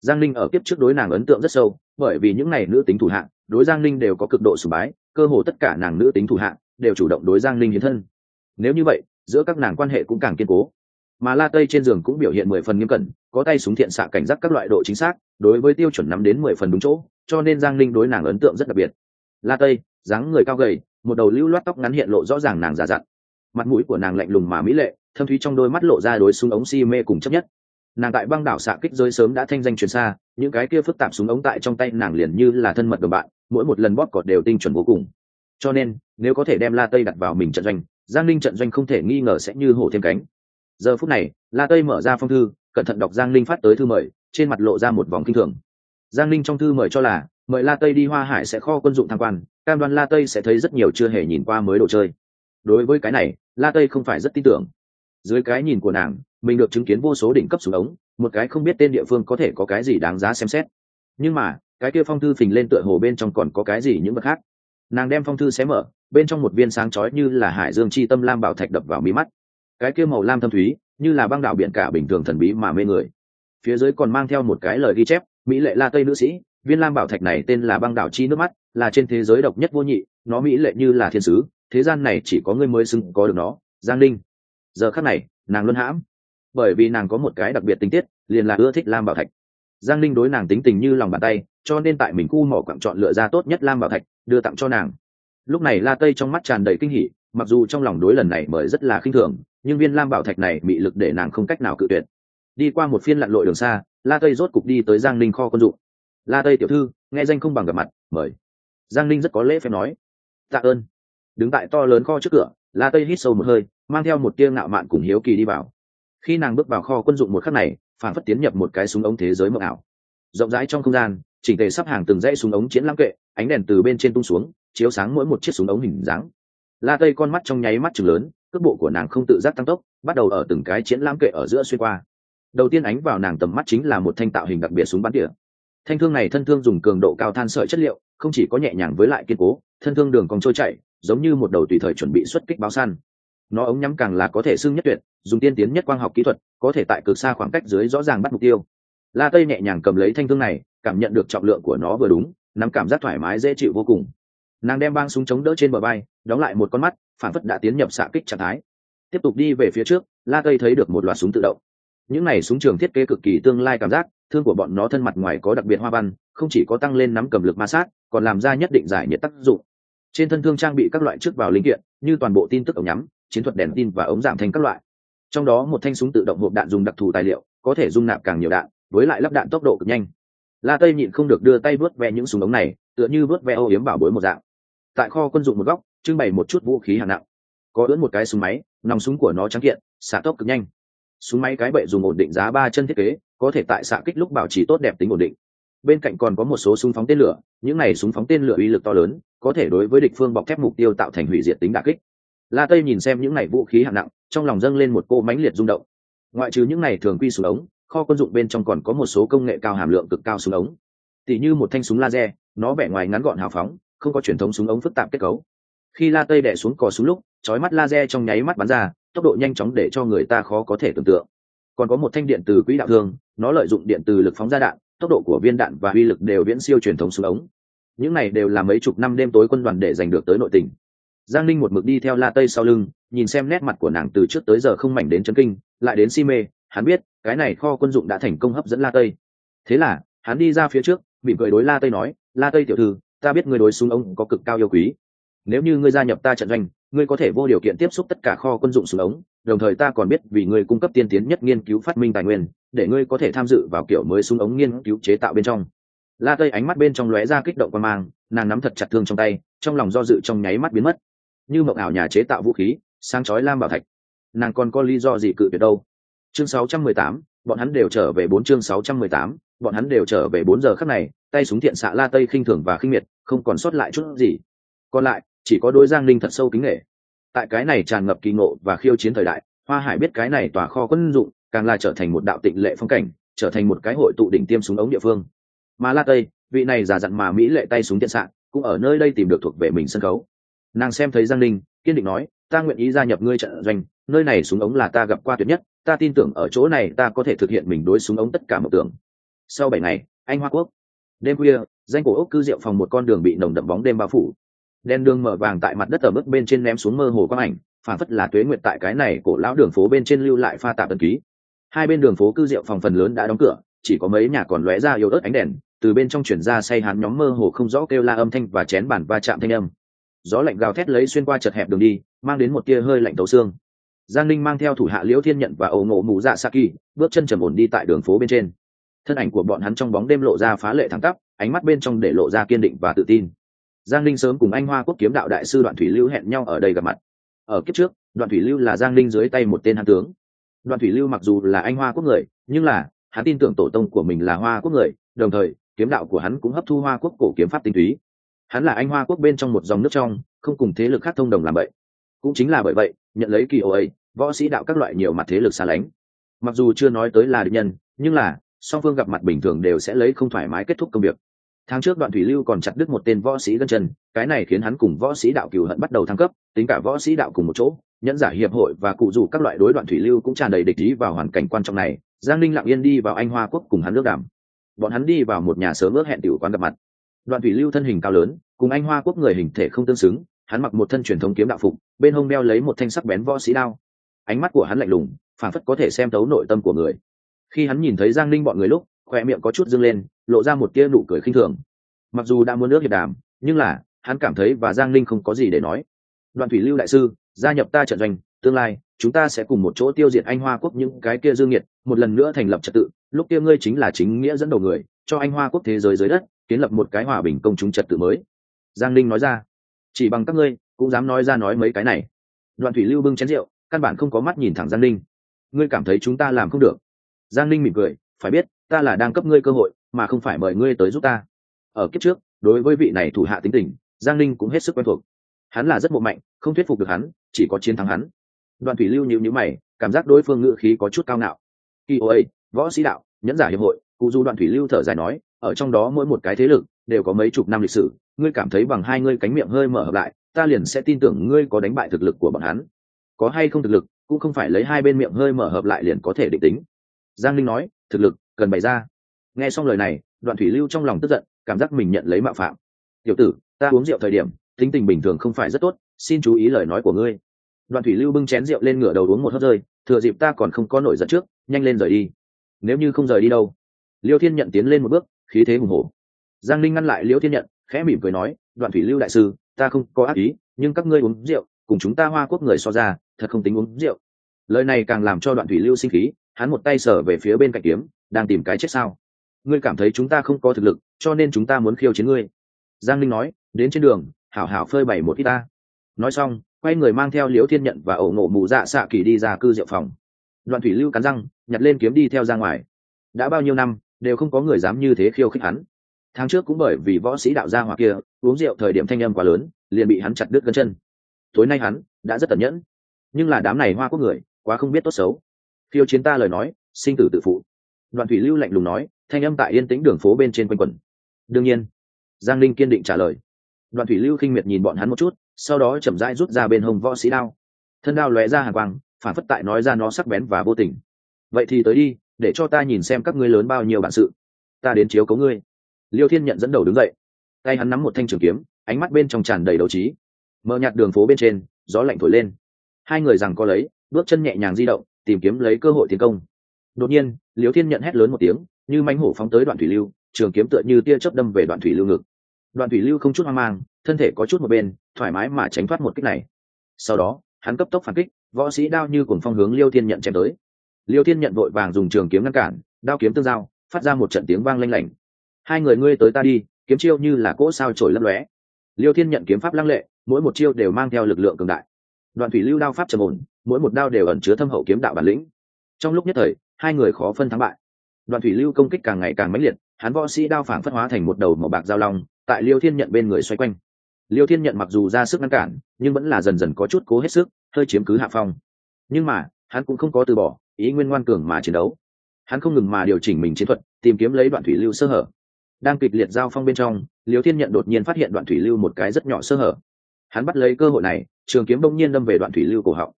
Speaker 1: Giang linh ở kiếp trước đối nàng ấn tượng rất sâu, bởi vì những n à y nữ tính thủ hạng đối giang linh đều có cực độ sùng bái, cơ hồ tất cả nàng nữ tính thủ hạng đều chủ động đối giang linh hiến thân. Nếu như vậy, giữa các nàng quan hệ cũng càng kiên cố. Mà la tây trên giường cũng biểu hiện mười phần nghiêm cẩn, có tay súng thiện xạ cảnh giác các loại độ chính xác, đối với tiêu chuẩn nắm đến mười phần đúng chỗ, cho nên giang linh đối nàng ấn tượng rất đặc biệt la tây, dáng người cao gầy, một đầu lưu loát tóc ngắn hiện lộ rõ ràng nàng già dặn. Mặt mũi của nàng lạnh lùng mà mỹ lệ, thâm thúy trong đôi mắt lộ ra đối súng ống si mê cùng chấp nhất. Nàng tại băng đảo xạ kích rơi sớm đã thanh danh truyền xa, những cái kia phức tạp súng ống tại trong tay nàng liền như là thân mật đồng bạn, mỗi một lần bóp cọt đều tinh chuẩn vô cùng. Cho nên, nếu có thể đem la tây đặt vào mình trận doanh, giang ninh trận doanh không thể nghi ngờ sẽ như hổ thêm cánh. Giờ phút này, la tây mở ra phong thư, cẩn thận đọc giang ninh phát tới thư mời, trên mặt lộ ra một vòng kinh thường. Giang ninh trong thư mời cho là mời la tây đi hoa hải sẽ kho quân dụng tham quan, cam đoan la tây sẽ thấy rất nhiều chưa hề nhìn qua mới đồ chơi. Đối với cái này, la tây không phải rất tin tưởng. Dưới cái nhìn của nàng, mình được chứng kiến vô số đỉnh cấp súng ống, một cái không biết tên địa phương có thể có cái gì đáng giá xem xét. Nhưng mà, cái kia phong thư phình lên tựa hồ bên trong còn có cái gì những vật khác. Nàng đem phong thư xé mở, bên trong một viên sáng chói như là hải dương chi tâm lam bảo thạch đập vào mí mắt. Cái kia màu lam thâm thúy, như là băng đảo biển cả bình thường thần bí mà mê người. Phía dưới còn mang theo một cái lời ghi chép, mỹ lệ la tây nữ sĩ viên lam bảo thạch này tên là băng đảo chi nước mắt, là trên thế giới độc nhất vô nhị, nó mỹ lệ như là thiên sứ, thế gian này chỉ có ngươi mới xưng có được nó. Giang linh giờ khắc này, nàng luân hãm. Bởi vì nàng có một cái đặc biệt tình tiết, liền là ưa thích lam bảo thạch. Giang linh đối nàng tính tình như lòng bàn tay, cho nên tại mình khu mỏ quặng chọn lựa ra tốt nhất lam bảo thạch, đưa tặng cho nàng. Lúc này la tây trong mắt tràn đầy kinh hỉ, mặc dù trong lòng đối lần này mời rất là khinh thường, nhưng viên lam bảo thạch này bị lực để nàng không cách nào cự tuyệt. Đi qua một phiên lặn lội đường xa, la tây rốt cục đi tới giang linh kho quân dụng la tây tiểu thư, nghe danh không bằng gặp mặt, mời. Giang linh rất có lễ phép nói. Tạ ơn. Đứng tại to lớn kho trước cửa, la tây hít sâu một hơi, mang theo một tia ngạo mạn cùng hiếu kỳ đi vào. Khi nàng bước vào kho quân dụng một khắc này, phản phất tiến nhập một cái súng ống thế giới mộng ảo. Rộng rãi trong không gian, chỉnh tề sắp hàng từng dãy súng ống chiến lãng kệ, ánh đèn từ bên trên tung xuống, chiếu sáng mỗi một chiếc súng ống hình dáng. La tây con mắt trong nháy mắt chừng lớn, cước bộ của nàng không tự giác tăng tốc, bắt đầu ở từng cái chiến lãng kệ ở giữa xuyên qua. Đầu tiên ánh vào nàng tầm mắt chính là một thanh tạo hình đặc biệt súng bắn tỉa thanh thương này thân thương dùng cường độ cao than sợi chất liệu, không chỉ có nhẹ nhàng với lại kiên cố, thân thương đường còn trôi chạy giống như một đầu tùy thời chuẩn bị xuất kích báo săn. Nó ống nhắm càng là có thể xưng nhất tuyệt, dùng tiên tiến nhất quang học kỹ thuật, có thể tại cực xa khoảng cách dưới rõ ràng bắt mục tiêu. La tây nhẹ nhàng cầm lấy thanh thương này, cảm nhận được trọng lượng của nó vừa đúng, nắm cảm giác thoải mái dễ chịu vô cùng. Nàng đem băng súng chống đỡ trên bờ bay, đóng lại một con mắt, phản phất đã tiến nhập xạ kích trạng thái. Tiếp tục đi về phía trước, la tây thấy được một loạt súng tự động. Những này súng trường thiết kế cực kỳ tương lai cảm giác thương của bọn nó thân mặt ngoài có đặc biệt hoa văn, không chỉ có tăng lên nắm cầm lực ma sát, còn làm ra nhất định giải nhiệt tác dụng. Trên thân thương trang bị các loại trước vào linh kiện, như toàn bộ tin tức ống nhắm, chiến thuật đèn tin và ống giảm thành các loại. Trong đó một thanh súng tự động hộp đạn dùng đặc thù tài liệu, có thể dung nạp càng nhiều đạn, với lại lắp đạn tốc độ cực nhanh. La tây nhịn không được đưa tay vớt ve những súng ống này, tựa như vớt ve ô yếm bảo bối một dạng. Tại kho quân dụng một góc, trưng bày một chút vũ khí hạng nặng. Có ướn một cái súng máy, nòng súng của nó trắng kiện xả tốc cực nhanh. Súng máy cái bệ dùng ổn định giá ba chân thiết kế có thể tại xạ kích lúc bảo trì tốt đẹp tính ổn định. Bên cạnh còn có một số súng phóng tên lửa, những này súng phóng tên lửa uy lực to lớn, có thể đối với địch phương bọc thép mục tiêu tạo thành hủy diệt tính đà kích. La tây nhìn xem những này vũ khí hạng nặng, trong lòng dâng lên một cô mãnh liệt rung động. Ngoại trừ những này thường quy súng ống, kho quân dụng bên trong còn có một số công nghệ cao hàm lượng cực cao súng ống. Tỉ như một thanh súng laser, nó vẻ ngoài ngắn gọn hào phóng, không có truyền thống súng ống phức tạp kết cấu. Khi la tây đẻ xuống cò súng lúc, chói mắt laser trong nháy mắt bắn ra, tốc độ nhanh chóng để cho người ta khó có thể tưởng tượng. Còn có một thanh điện từ quỹ đạo thương nó lợi dụng điện từ lực phóng ra đạn, tốc độ của viên đạn và uy lực đều viễn siêu truyền thống súng ống. Những này đều là mấy chục năm đêm tối quân đoàn để giành được tới nội tình. Giang linh một mực đi theo la tây sau lưng, nhìn xem nét mặt của nàng từ trước tới giờ không mảnh đến chân kinh, lại đến si mê, hắn biết, cái này kho quân dụng đã thành công hấp dẫn la tây. Thế là, hắn đi ra phía trước bị cười đối la tây nói, la tây tiểu thư, ta biết ngươi đối súng ống có cực cao yêu quý. Nếu như ngươi gia nhập ta trận doanh, ngươi có thể vô điều kiện tiếp xúc tất cả kho quân dụng súng ống, đồng thời ta còn biết vì ngươi cung cấp tiên tiến nhất nghiên cứu phát minh tài nguyên để ngươi có thể tham dự vào kiểu mới súng ống nghiên cứu chế tạo bên trong. La tây ánh mắt bên trong lóe ra kích động quan mang nàng nắm thật chặt thương trong tay trong lòng do dự trong nháy mắt biến mất. Như mộng ảo nhà chế tạo vũ khí sang chói lam bảo thạch. Nàng còn có lý do gì cự tuyệt đâu? Chương 618, bọn hắn đều trở về bốn chương 618, bọn hắn đều trở về bốn giờ khắc này tay súng thiện xạ la tây khinh thường và khinh miệt không còn sót lại chút gì. Còn lại chỉ có đối giang linh thật sâu kính nghệ tại cái này tràn ngập kỳ ngộ và khiêu chiến thời đại hoa hải biết cái này tòa kho quân dụng càng là trở thành một đạo tịnh lệ phong cảnh, trở thành một cái hội tụ đỉnh tiêm súng ống địa phương. Mà la tây, vị này giả dặn mà mỹ lệ tay súng tiện sạn, cũng ở nơi đây tìm được thuộc về mình sân khấu. Nàng xem thấy giang linh kiên định nói, ta nguyện ý gia nhập ngươi trận doanh, nơi này súng ống là ta gặp qua tuyệt nhất, ta tin tưởng ở chỗ này ta có thể thực hiện mình đối súng ống tất cả mộng tưởng. Sau bảy ngày, anh hoa quốc. Đêm khuya, danh cổ ốc cư rượu phòng một con đường bị nồng đậm bóng đêm bao phủ. Đen đường mở vàng tại mặt đất ở mức bên trên ném xuống mơ hồ quang ảnh, phản phất là tuế nguyệt tại cái này cổ lão đường phố bên trên lưu lại pha tạp ẩn ký hai bên đường phố cư rượu phòng phần lớn đã đóng cửa, chỉ có mấy nhà còn lóe ra yếu ớt ánh đèn, từ bên trong chuyển ra say hắn nhóm mơ hồ không rõ kêu la âm thanh và chén bản va chạm thanh âm. Gió lạnh gào thét lấy xuyên qua chật hẹp đường đi, mang đến một tia hơi lạnh tấu xương. Giang linh mang theo thủ hạ liễu thiên nhận và ẩu ngộ mù dạ saki bước chân trầm ổn đi tại đường phố bên trên. Thân ảnh của bọn hắn trong bóng đêm lộ ra phá lệ thẳng tắp, ánh mắt bên trong để lộ ra kiên định và tự tin. Giang linh sớm cùng anh hoa quốc kiếm đạo đại sư đoạn thủy lưu hẹn nhau ở đây gặp mặt. Ở kiếp trước, đoạn thủy lưu là giang linh dưới tay một tên hán tướng. Đoàn thủy lưu mặc dù là anh hoa quốc người, nhưng là, hắn tin tưởng tổ tông của mình là hoa quốc người, đồng thời, kiếm đạo của hắn cũng hấp thu hoa quốc cổ kiếm pháp tinh túy. Hắn là anh hoa quốc bên trong một dòng nước trong, không cùng thế lực khác thông đồng làm vậy. Cũng chính là bởi vậy, nhận lấy kỳ ô ấy, võ sĩ đạo các loại nhiều mặt thế lực xa lánh. Mặc dù chưa nói tới là địch nhân, nhưng là, song phương gặp mặt bình thường đều sẽ lấy không thoải mái kết thúc công việc. Tháng trước đoạn thủy lưu còn chặt đứt một tên võ sĩ gân chân, cái này khiến hắn cùng võ sĩ đạo cừu hận bắt đầu thăng cấp, tính cả võ sĩ đạo cùng một chỗ nhẫn giả hiệp hội và cụ dù các loại đối đoạn thủy lưu cũng tràn đầy địch ý vào hoàn cảnh quan trọng này, giang linh lặng yên đi vào anh hoa quốc cùng hắn nước đàm. Bọn hắn đi vào một nhà sớm ước hẹn tiểu quán gặp mặt. Đoạn thủy lưu thân hình cao lớn, cùng anh hoa quốc người hình thể không tương xứng, hắn mặc một thân truyền thống kiếm đạo phục, bên hông đeo lấy một thanh sắc bén võ sĩ đao. Ánh mắt của hắn lạnh lùng phản phất có thể xem thấu nội tâm của người. Khi hắn nhìn thấy giang linh bọn người lúc, khoe miệng có chút dâng lên, lộ ra một tia nụ cười khinh thường. Mặc dù đã muốn nước hiệp đàm, nhưng là, hắn cảm thấy và giang linh không có gì để nói. Đoạn thủy lưu đại sư gia nhập ta trận doanh, tương lai, chúng ta sẽ cùng một chỗ tiêu diệt anh hoa quốc những cái kia dương nhiệt một lần nữa thành lập trật tự. Lúc kia ngươi chính là chính nghĩa dẫn đầu người, cho anh hoa quốc thế giới dưới đất, kiến lập một cái hòa bình công chúng trật tự mới. Giang linh nói ra. Chỉ bằng các ngươi, cũng dám nói ra nói mấy cái này. Đoạn thủy lưu bưng chén rượu, căn bản không có mắt nhìn thẳng giang linh ngươi cảm thấy chúng ta làm không được. Giang linh mỉm cười, phải biết, ta là đang cấp ngươi cơ hội, mà không phải mời ngươi tới giúp ta. Ở kiếp trước, đối với vị này thủ hạ tính tình, giang linh cũng hết sức quen thuộc. Hắn là rất bộ mạnh, không thuyết phục được hắn chỉ có chiến thắng hắn. Đoàn thủy lưu nhịu nhữ mày, cảm giác đối phương ngữ khí có chút cao ngạo. Kỳ ô võ sĩ đạo, nhẫn giả hiệp hội, cụ du đoàn thủy lưu thở dài nói, ở trong đó mỗi một cái thế lực, đều có mấy chục năm lịch sử, ngươi cảm thấy bằng hai ngươi cánh miệng hơi mở hợp lại, ta liền sẽ tin tưởng ngươi có đánh bại thực lực của bọn hắn. Có hay không thực lực, cũng không phải lấy hai bên miệng hơi mở hợp lại liền có thể định tính. Giang linh nói, thực lực, cần bày ra. Nghe xong lời này, đoạn thủy lưu trong lòng tức giận, cảm giác mình nhận lấy mạo phạm. Tiểu tử, ta uống rượu thời điểm, tính tình bình thường không phải rất tốt, xin chú ý lời nói của ngươi đoạn thủy lưu bưng chén rượu lên ngửa đầu uống một hớp rơi, thừa dịp ta còn không có nổi giận trước, nhanh lên rời đi. Nếu như không rời đi đâu? Liêu thiên nhận tiến lên một bước, khí thế hùng hổ. Giang linh ngăn lại liêu thiên nhận, khẽ mỉm cười nói đoạn thủy lưu đại sư, ta không có ác ý, nhưng các ngươi uống rượu, cùng chúng ta hoa quốc người so ra, thật không tính uống rượu. Lời này càng làm cho đoạn thủy lưu sinh khí, hắn một tay sở về phía bên cạnh kiếm, đang tìm cái chết sao? Ngươi cảm thấy chúng ta không có thực lực, cho nên chúng ta muốn khiêu chiến ngươi. Giang linh nói, đến trên đường, hảo hảo phơi bày một ít ta nói xong, quay người mang theo liễu thiên nhận và ẩu ngộ mù dạ xạ kỳ đi ra cư diệu phòng. Đoạn thủy lưu cắn răng, nhặt lên kiếm đi theo ra ngoài. Đã bao nhiêu năm, đều không có người dám như thế khiêu khích hắn. Tháng trước cũng bởi vì võ sĩ đạo gia hoặc kia, uống rượu thời điểm thanh âm quá lớn, liền bị hắn chặt đứt gân chân. Tối nay hắn đã rất tẩn nhẫn. Nhưng là đám này hoa quốc người, quá không biết tốt xấu. Khiêu chiến ta lời nói, sinh tử tự phụ. Đoạn thủy lưu lạnh lùng nói, thanh âm tại yên tĩnh đường phố bên trên quanh quẩn. Đương nhiên, giang linh kiên định trả lời. Đoạn thủy lưu khinh miệt nhìn bọn hắn một chút sau đó chậm rãi rút ra bên hông võ sĩ đao. Thân đao lóe ra hàng quang, phản phất tại nói ra nó sắc bén và vô tình. Vậy thì tới đi, để cho ta nhìn xem các ngươi lớn bao nhiêu bản sự. Ta đến chiếu cấu ngươi. Liêu thiên nhận dẫn đầu đứng dậy. Tay hắn nắm một thanh trường kiếm, ánh mắt bên trong tràn đầy đấu trí. Mờ nhạt đường phố bên trên, gió lạnh thổi lên. Hai người rằng có lấy, bước chân nhẹ nhàng di động, tìm kiếm lấy cơ hội tiến công. Đột nhiên, liêu thiên nhận hét lớn một tiếng, như mánh hổ phóng tới đoạn thủy lưu, trường kiếm tựa như tia chớp đâm về đoạn thủy lưu ngực đoạn thủy lưu không chút hoang mang, thân thể có chút một bên, thoải mái mà tránh thoát một kích này. Sau đó, hắn cấp tốc phản kích, võ sĩ đao như cùng phong hướng liêu thiên nhận chém tới. Liêu thiên nhận vội vàng dùng trường kiếm ngăn cản, đao kiếm tương giao, phát ra một trận tiếng vang lanh lảnh. Hai người ngươi tới ta đi, kiếm chiêu như là cỗ sao trổi lấp lóe. Liêu thiên nhận kiếm pháp lăng lệ, mỗi một chiêu đều mang theo lực lượng cường đại. Đoạn thủy lưu đao pháp trầm ổn, mỗi một đao đều ẩn chứa thâm hậu kiếm đạo bản lĩnh. Trong lúc nhất thời, hai người khó phân thắng bại. Đoạn thủy lưu công kích càng ngày càng mãnh liệt, hắn võ sĩ đao phảng phất hóa thành một đầu màu bạc giao long tại liêu thiên nhận bên người xoay quanh. Liêu thiên nhận mặc dù ra sức ngăn cản, nhưng vẫn là dần dần có chút cố hết sức, hơi chiếm cứ hạ phong. Nhưng mà, hắn cũng không có từ bỏ, ý nguyên ngoan cường mà chiến đấu. Hắn không ngừng mà điều chỉnh mình chiến thuật, tìm kiếm lấy đoạn thủy lưu sơ hở. Đang kịch liệt giao phong bên trong, liêu thiên nhận đột nhiên phát hiện đoạn thủy lưu một cái rất nhỏ sơ hở. Hắn bắt lấy cơ hội này, trường kiếm bỗng nhiên đâm về đoạn thủy lưu cổ họng.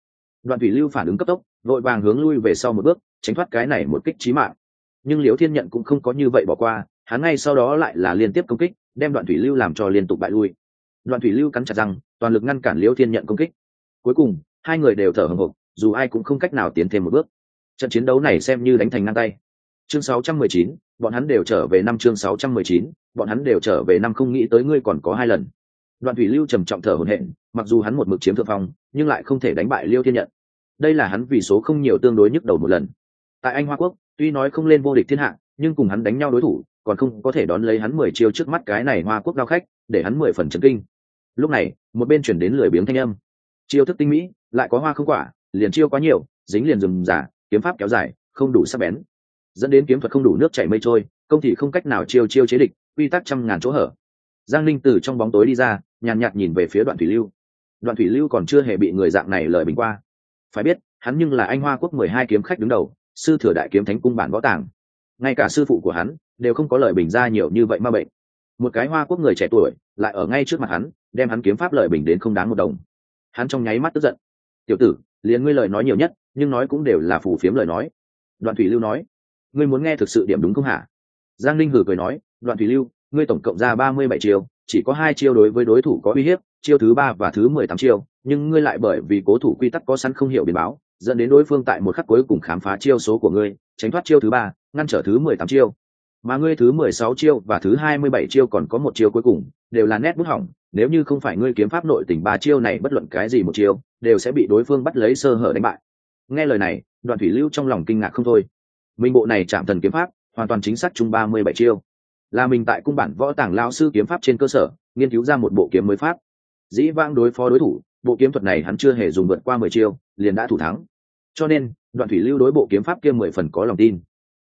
Speaker 1: Đoạn thủy lưu phản ứng cấp tốc, vội vàng hướng lui về sau một bước, tránh thoát cái này một kích trí mạng. Nhưng liêu thiên nhận cũng không có như vậy bỏ qua, hắn ngay sau đó lại là liên tiếp công kích đem đoạn thủy lưu làm cho liên tục bại lui. Đoạn thủy lưu cắn chặt răng toàn lực ngăn cản liễu thiên nhận công kích. Cuối cùng hai người đều thở hồng hộc dù ai cũng không cách nào tiến thêm một bước. Trận chiến đấu này xem như đánh thành ngang tay. Chương 619, bọn hắn đều trở về năm chương 619, bọn hắn đều trở về năm không nghĩ tới ngươi còn có hai lần. Đoạn thủy lưu trầm trọng thở hổn hển mặc dù hắn một mực chiếm thượng phong nhưng lại không thể đánh bại liêu thiên nhận. Đây là hắn vì số không nhiều tương đối nhức đầu một lần. Tại anh hoa quốc tuy nói không lên vô địch thiên hạ nhưng cùng hắn đánh nhau đối thủ còn không có thể đón lấy hắn mười chiêu trước mắt cái này hoa quốc đao khách, để hắn mười phần chấn kinh. Lúc này, một bên chuyển đến lười biếng thanh âm. Chiêu thức tinh mỹ, lại có hoa không quả, liền chiêu quá nhiều, dính liền rừng giả kiếm pháp kéo dài, không đủ sắc bén. Dẫn đến kiếm thuật không đủ nước chảy mây trôi, công thì không cách nào chiêu chiêu chế địch, quy tắc trăm ngàn chỗ hở. Giang linh từ trong bóng tối đi ra, nhàn nhạt nhìn về phía đoạn thủy lưu. Đoạn thủy lưu còn chưa hề bị người dạng này lời bình qua. Phải biết, hắn nhưng là anh hoa quốc mười hai kiếm khách đứng đầu, sư thừa đại kiếm thánh cung bản võ tàng. Ngay cả sư phụ của hắn đều không có lời bình ra nhiều như vậy ma bệnh. Một cái hoa quốc người trẻ tuổi lại ở ngay trước mặt hắn, đem hắn kiếm pháp lời bình đến không đáng một đồng. Hắn trong nháy mắt tức giận. Tiểu tử, liền ngươi lời nói nhiều nhất, nhưng nói cũng đều là phù phiếm lời nói. Đoạn thủy lưu nói. Ngươi muốn nghe thực sự điểm đúng không hả? Giang linh hử cười nói. Đoạn thủy lưu, ngươi tổng cộng ra ba mươi bảy chiêu, chỉ có hai chiêu đối với đối thủ có uy hiếp, chiêu thứ ba và thứ mười tám chiêu, nhưng ngươi lại bởi vì cố thủ quy tắc có sẵn không hiểu biến báo, dẫn đến đối phương tại một khắc cuối cùng khám phá chiêu số của ngươi, tránh thoát chiêu thứ ba, ngăn trở thứ mười tám chiêu mà ngươi thứ mười sáu chiêu và thứ hai mươi bảy chiêu còn có một chiêu cuối cùng, đều là nét bút hỏng. Nếu như không phải ngươi kiếm pháp nội tình ba chiêu này bất luận cái gì một chiêu, đều sẽ bị đối phương bắt lấy sơ hở đánh bại. Nghe lời này đoàn thủy lưu trong lòng kinh ngạc không thôi. Minh bộ này chạm thần kiếm pháp, hoàn toàn chính xác chung ba mươi bảy chiêu. Là mình tại cung bản võ tàng lao sư kiếm pháp trên cơ sở, nghiên cứu ra một bộ kiếm mới pháp. Dĩ vang đối phó đối thủ, bộ kiếm thuật này hắn chưa hề dùng vượt qua mười chiêu, liền đã thủ thắng. Cho nên, đoạn thủy lưu đối bộ kiếm pháp kia mười phần có lòng tin.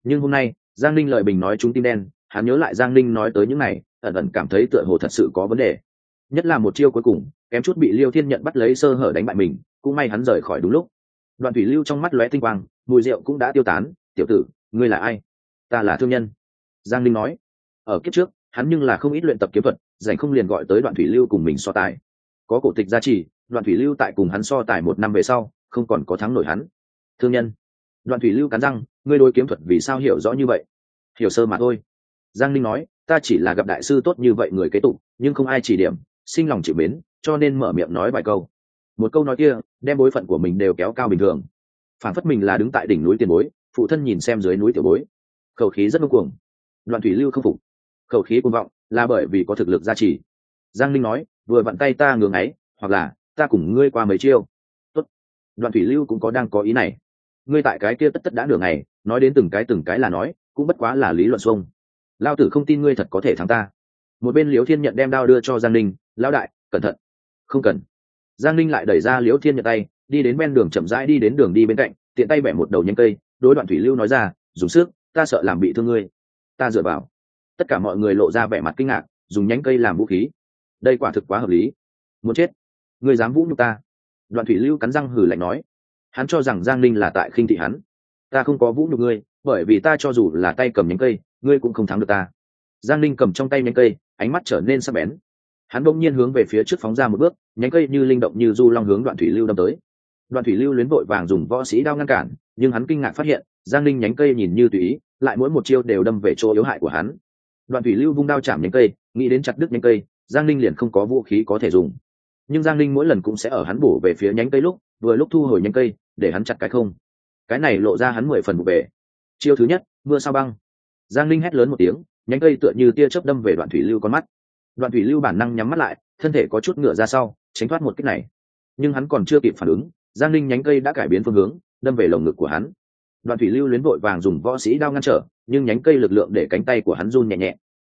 Speaker 1: Nhưng hôm nay giang ninh lời bình nói chúng tim đen, hắn nhớ lại giang ninh nói tới những này, ẩn ẩn cảm thấy tựa hồ thật sự có vấn đề. Nhất là một chiêu cuối cùng, kém chút bị liêu thiên nhận bắt lấy sơ hở đánh bại mình, cũng may hắn rời khỏi đúng lúc. Đoạn thủy lưu trong mắt lóe tinh quang, mùi rượu cũng đã tiêu tán, tiểu tử, ngươi là ai? Ta là thương nhân. Giang ninh nói. Ở kiếp trước, hắn nhưng là không ít luyện tập kiếm thuật dành không liền gọi tới đoạn thủy lưu cùng mình so tài. Có cổ tịch gia trì, đoạn thủy lưu tại cùng hắn so tài một năm về sau, không còn có thắng nổi hắn. Thương nhân. Đoạn thủy lưu cắn răng, ngươi đôi kiếm thuật vì sao hiểu rõ như vậy? Hiểu sơ mà thôi. Giang linh nói, ta chỉ là gặp đại sư tốt như vậy người kế tục, nhưng không ai chỉ điểm, sinh lòng chịu mến, cho nên mở miệng nói vài câu. Một câu nói kia, đem bối phận của mình đều kéo cao bình thường. Phản phất mình là đứng tại đỉnh núi tiền bối, phụ thân nhìn xem dưới núi tiểu bối. Khẩu khí rất ngông cuồng. Đoạn thủy lưu không phục. Khẩu khí cuồng vọng, là bởi vì có thực lực gia trì. Giang linh nói, vừa vặn tay ta ngưỡng ấy, hoặc là, ta cùng ngươi qua mấy chiêu. Tốt. đoạn thủy lưu cũng có đang có ý này. Ngươi tại cái kia tất tất đã nửa ngày nói đến từng cái từng cái là nói, cũng bất quá là lý luận xuông. Lao tử không tin ngươi thật có thể thắng ta. Một bên liễu thiên nhận đem đao đưa cho giang ninh, lão đại, cẩn thận. Không cần. Giang ninh lại đẩy ra liễu thiên nhận tay, đi đến bên đường chậm rãi đi đến đường đi bên cạnh, tiện tay bẻ một đầu nhanh cây, đối đoạn thủy lưu nói ra, dùng sức, ta sợ làm bị thương ngươi. Ta dựa vào. Tất cả mọi người lộ ra vẻ mặt kinh ngạc, dùng nhánh cây làm vũ khí. Đây quả thực quá hợp lý. Muốn chết. Ngươi dám vũ nhục ta. Đoạn thủy lưu cắn răng hử lạnh nói. Hắn cho rằng giang ninh là tại khinh thị hắn ta không có vũ nhục ngươi, bởi vì ta cho dù là tay cầm nhánh cây, ngươi cũng không thắng được ta. Giang linh cầm trong tay nhánh cây, ánh mắt trở nên sắc bén. Hắn bỗng nhiên hướng về phía trước phóng ra một bước, nhánh cây như linh động như du long hướng đoạn thủy lưu đâm tới. Đoạn thủy lưu luyến vội vàng dùng võ sĩ đao ngăn cản, nhưng hắn kinh ngạc phát hiện, giang linh nhánh cây nhìn như tùy ý, lại mỗi một chiêu đều đâm về chỗ yếu hại của hắn. Đoạn thủy lưu vung đao chạm nhánh cây, nghĩ đến chặt đứt nhánh cây, giang linh liền không có vũ khí có thể dùng. Nhưng giang linh mỗi lần cũng sẽ ở hắn bổ về phía nhánh cây lúc, vừa lúc thu hồi nhánh cây, để hắn chặt cái không cái này lộ ra hắn mười phần vụ về chiêu thứ nhất, mưa sao băng. Giang linh hét lớn một tiếng, nhánh cây tựa như tia chớp đâm về đoạn thủy lưu con mắt. Đoạn thủy lưu bản năng nhắm mắt lại, thân thể có chút ngựa ra sau, tránh thoát một cách này. Nhưng hắn còn chưa kịp phản ứng, giang linh nhánh cây đã cải biến phương hướng, đâm về lồng ngực của hắn. Đoạn thủy lưu luyến vội vàng dùng võ sĩ đao ngăn trở, nhưng nhánh cây lực lượng để cánh tay của hắn run nhẹ nhẹ.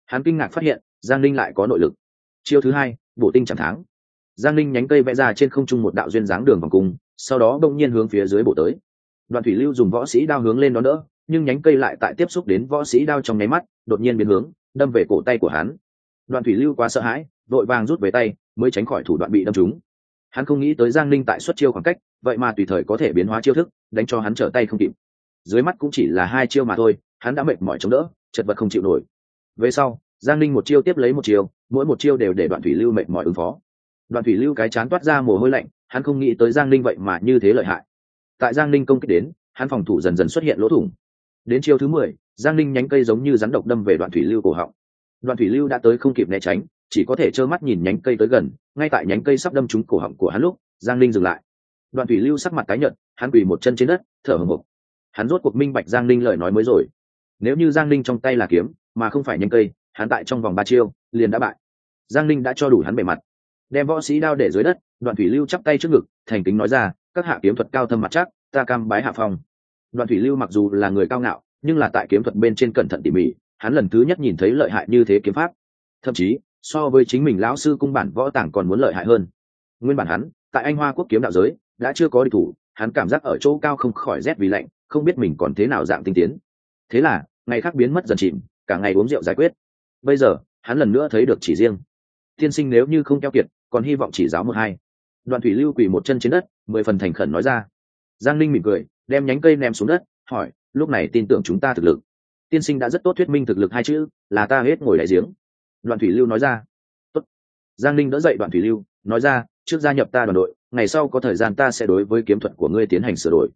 Speaker 1: Hắn kinh ngạc phát hiện, giang linh lại có nội lực. Chiêu thứ hai, bổ tinh chẳng tháng giang linh nhánh cây vẽ ra trên không trung một đạo duyên dáng đường vòng cung, sau đó bỗng nhiên hướng phía dưới bổ tới đoạn thủy lưu dùng võ sĩ đao hướng lên đó đỡ, nhưng nhánh cây lại tại tiếp xúc đến võ sĩ đao trong nháy mắt, đột nhiên biến hướng, đâm về cổ tay của hắn. Đoạn thủy lưu quá sợ hãi, vội vàng rút về tay, mới tránh khỏi thủ đoạn bị đâm trúng. Hắn không nghĩ tới giang linh tại xuất chiêu khoảng cách, vậy mà tùy thời có thể biến hóa chiêu thức, đánh cho hắn trở tay không kịp. Dưới mắt cũng chỉ là hai chiêu mà thôi, hắn đã mệt mỏi chống đỡ, chật vật không chịu nổi. Về sau, giang linh một chiêu tiếp lấy một chiêu, mỗi một chiêu đều để đoạn thủy lưu mệt mỏi ứng phó. Đoạn thủy lưu cái chán toát ra mồ hôi lạnh, hắn không nghĩ tới giang linh vậy mà như thế lợi hại tại giang linh công kích đến, hắn phòng thủ dần dần xuất hiện lỗ thủng. Đến chiêu thứ mười, giang linh nhánh cây giống như rắn độc đâm về đoạn thủy lưu cổ họng. Đoạn thủy lưu đã tới không kịp né tránh, chỉ có thể trơ mắt nhìn nhánh cây tới gần, ngay tại nhánh cây sắp đâm trúng cổ họng của hắn lúc, giang linh dừng lại. Đoạn thủy lưu sắc mặt tái nhợt, hắn quỳ một chân trên đất, thở hồng hộc hắn rốt cuộc minh bạch giang linh lời nói mới rồi. Nếu như giang linh trong tay là kiếm, mà không phải nhánh cây, hắn tại trong vòng ba chiêu, liền đã bại. Giang linh đã cho đủ hắn bề mặt. Đem võ sĩ đao để dưới đất, đoạn thủy lưu chắp tay trước ngực, thành kính nói ra các hạ kiếm thuật cao thâm mặt chắc, ta cam bái hạ phong. Đoạn thủy lưu mặc dù là người cao ngạo, nhưng là tại kiếm thuật bên trên cẩn thận tỉ mỉ, hắn lần thứ nhất nhìn thấy lợi hại như thế kiếm pháp. Thậm chí, so với chính mình lão sư cung bản võ tàng còn muốn lợi hại hơn. Nguyên bản hắn, tại anh hoa quốc kiếm đạo giới, đã chưa có địch thủ, hắn cảm giác ở chỗ cao không khỏi rét vì lạnh, không biết mình còn thế nào dạng tinh tiến. Thế là, ngày khác biến mất dần chìm, cả ngày uống rượu giải quyết. Bây giờ, hắn lần nữa thấy được chỉ riêng. Tiên sinh nếu như không keo kiệt, còn hy vọng chỉ giáo một hai đoạn thủy lưu quỳ một chân trên đất, mười phần thành khẩn nói ra. Giang linh mỉm cười, đem nhánh cây ném xuống đất, hỏi, lúc này tin tưởng chúng ta thực lực? Tiên sinh đã rất tốt thuyết minh thực lực hai chữ, là ta hết ngồi đại giếng. Đoạn thủy lưu nói ra. Tốt. giang linh đỡ dậy đoạn thủy lưu, nói ra, trước gia nhập ta đoàn đội, ngày sau có thời gian ta sẽ đối với kiếm thuật của ngươi tiến hành sửa đổi.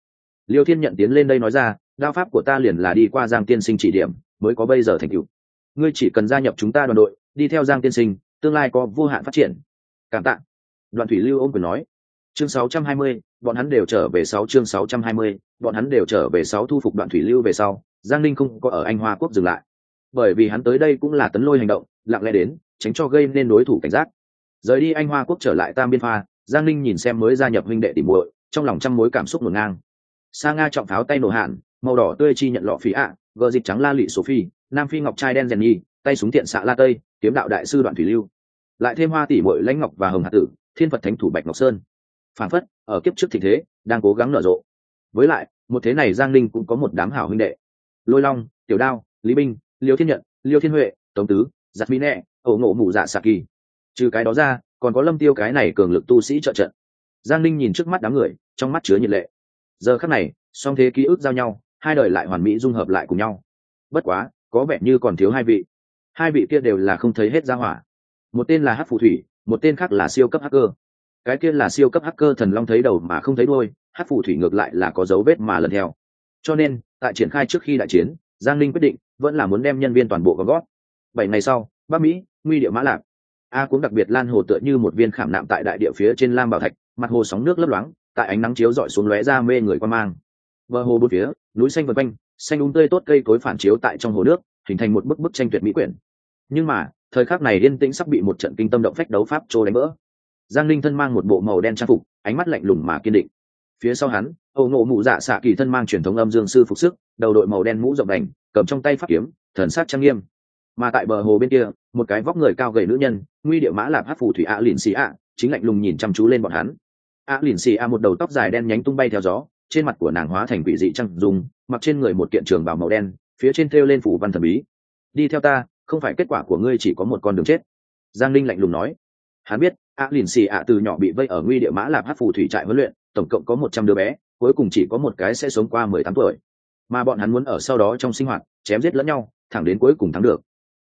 Speaker 1: Liêu thiên nhận tiến lên đây nói ra, đao pháp của ta liền là đi qua giang tiên sinh chỉ điểm, mới có bây giờ thành tựu. Ngươi chỉ cần gia nhập chúng ta đoàn đội, đi theo giang tiên sinh, tương lai có vô hạn phát triển. Cảm tạ đoạn thủy lưu ôm quyền nói chương 620, bọn hắn đều trở về sáu chương 620, bọn hắn đều trở về sáu thu phục đoạn thủy lưu về sau giang linh không có ở anh hoa quốc dừng lại. Bởi vì hắn tới đây cũng là tấn lôi hành động lặng lẽ đến tránh cho gây nên đối thủ cảnh giác. Rời đi anh hoa quốc trở lại tam biên pha giang linh nhìn xem mới gia nhập huynh đệ tìm muội trong lòng trăm mối cảm xúc ngổn ngang. Sa nga trọng pháo tay nổ hạn màu đỏ tươi chi nhận lọ phí ạ gờ dịch trắng la lị phi nam phi ngọc trai đen rèn nhi tay súng tiện xạ la tây kiếm đạo đại sư đoạn thủy lưu. Lại thêm hoa tỷ muội lãnh ngọc và hồng hạ tử thiên phật thánh thủ bạch ngọc sơn. Phản phất, ở kiếp trước thịnh thế, đang cố gắng nở rộ. Với lại, một thế này giang linh cũng có một đám hảo huynh đệ. Lôi long, tiểu đao, lý binh, liêu thiên nhận, liêu thiên huệ, tống tứ, giặt mỹ nẹ ẩu ngộ mù dạ xạ kỳ. Trừ cái đó ra, còn có lâm tiêu cái này cường lực tu sĩ trợ trận. Giang linh nhìn trước mắt đám người, trong mắt chứa nhiệt lệ. Giờ khắc này, song thế ký ức giao nhau, hai đời lại hoàn mỹ dung hợp lại cùng nhau. Bất quá, có vẻ như còn thiếu hai vị. Hai vị kia đều là không thấy hết ra hỏa. Một tên là hát phù thủy một tên khác là siêu cấp hacker. Cái kia là siêu cấp hacker thần long thấy đầu mà không thấy đôi hát phù thủy ngược lại là có dấu vết mà lần theo. Cho nên, tại triển khai trước khi đại chiến, giang linh quyết định vẫn là muốn đem nhân viên toàn bộ vào gót bảy ngày sau, bắc mỹ, nguy địa mã lạc a cũng đặc biệt lan hồ tựa như một viên khảm nạm tại đại địa phía trên lam bảo thạch, mặt hồ sóng nước lấp loáng, tại ánh nắng chiếu rọi xuống lóe ra mê người quan mang. Bờ hồ bốn phía, núi xanh vân quanh, xanh đúng um tươi tốt cây cối phản chiếu tại trong hồ nước, hình thành một bức bức tranh tuyệt mỹ quyển. Nhưng mà thời khắc này yên tĩnh sắp bị một trận kinh tâm động phách đấu pháp trô đánh vỡ. Giang linh thân mang một bộ màu đen trang phục, ánh mắt lạnh lùng mà kiên định. Phía sau hắn, âu ngộ mụ dạ xạ kỳ thân mang truyền thống âm dương sư phục sức, đầu đội màu đen mũ rộng đành, cầm trong tay pháp kiếm, thần sát trang nghiêm. Mà tại bờ hồ bên kia, một cái vóc người cao gầy nữ nhân, nguy điệu mã lạp hát phù thủy ạ lìn xì ạ, chính lạnh lùng nhìn chăm chú lên bọn hắn. Ạ lìn xì ạ một đầu tóc dài đen nhánh tung bay theo gió, trên mặt của nàng hóa thành vị dị trăng dùng mặc trên người một kiện trường bào màu đen, phía trên thêu lên phủ văn thần bí. Đi theo ta không phải kết quả của ngươi chỉ có một con đường chết. Giang linh lạnh lùng nói. Hắn biết ạ lìn xì ạ từ nhỏ bị vây ở nguy địa mã lạp hát phù thủy trại huấn luyện, tổng cộng có một trăm đứa bé, cuối cùng chỉ có một cái sẽ sống qua mười tám tuổi. Mà bọn hắn muốn ở sau đó trong sinh hoạt, chém giết lẫn nhau, thẳng đến cuối cùng thắng được.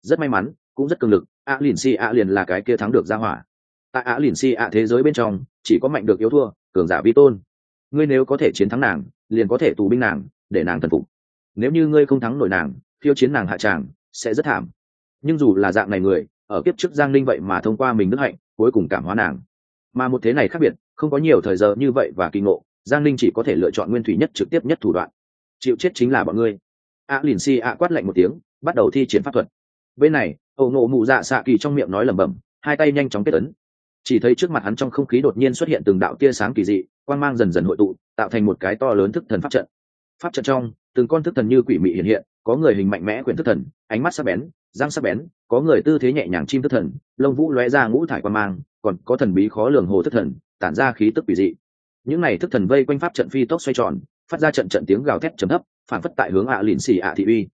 Speaker 1: Rất may mắn, cũng rất cường lực ạ lìn xì ạ liền là cái kia thắng được ra hỏa. Tại ạ lìn xì ạ thế giới bên trong, chỉ có mạnh được yếu thua, cường giả vi tôn. Ngươi nếu có thể chiến thắng nàng, liền có thể tù binh nàng, để nàng thần phục. Nếu như ngươi không thắng nổi nàng phiêu chiến nàng hạ tràng, sẽ rất thảm nhưng dù là dạng này người, ở kiếp trước giang linh vậy mà thông qua mình đức hạnh, cuối cùng cảm hóa nàng. Mà một thế này khác biệt, không có nhiều thời giờ như vậy và kỳ ngộ, giang linh chỉ có thể lựa chọn nguyên thủy nhất trực tiếp nhất thủ đoạn. Chịu chết chính là bọn ngươi. A lìn si a quát lạnh một tiếng, bắt đầu thi triển pháp thuật. Bên này ẩu nộ mụ dạ xạ kỳ trong miệng nói lẩm bẩm, hai tay nhanh chóng kết ấn. Chỉ thấy trước mặt hắn trong không khí đột nhiên xuất hiện từng đạo tia sáng kỳ dị, quang mang dần dần hội tụ, tạo thành một cái to lớn thức thần pháp trận. Pháp trận trong, từng con thức thần như quỷ mị hiện hiện, có người hình mạnh mẽ quyển thức thần, ánh mắt sắc bén răng sắc bén, có người tư thế nhẹ nhàng chim thất thần, lông vũ lóe ra ngũ thải quan mang, còn có thần bí khó lường hồ thất thần, tản ra khí tức quỷ dị. Những này thức thần vây quanh pháp trận phi tốc xoay tròn, phát ra trận trận tiếng gào thét trầm thấp, phản phất tại hướng ạ lìn xì ạ thị uy.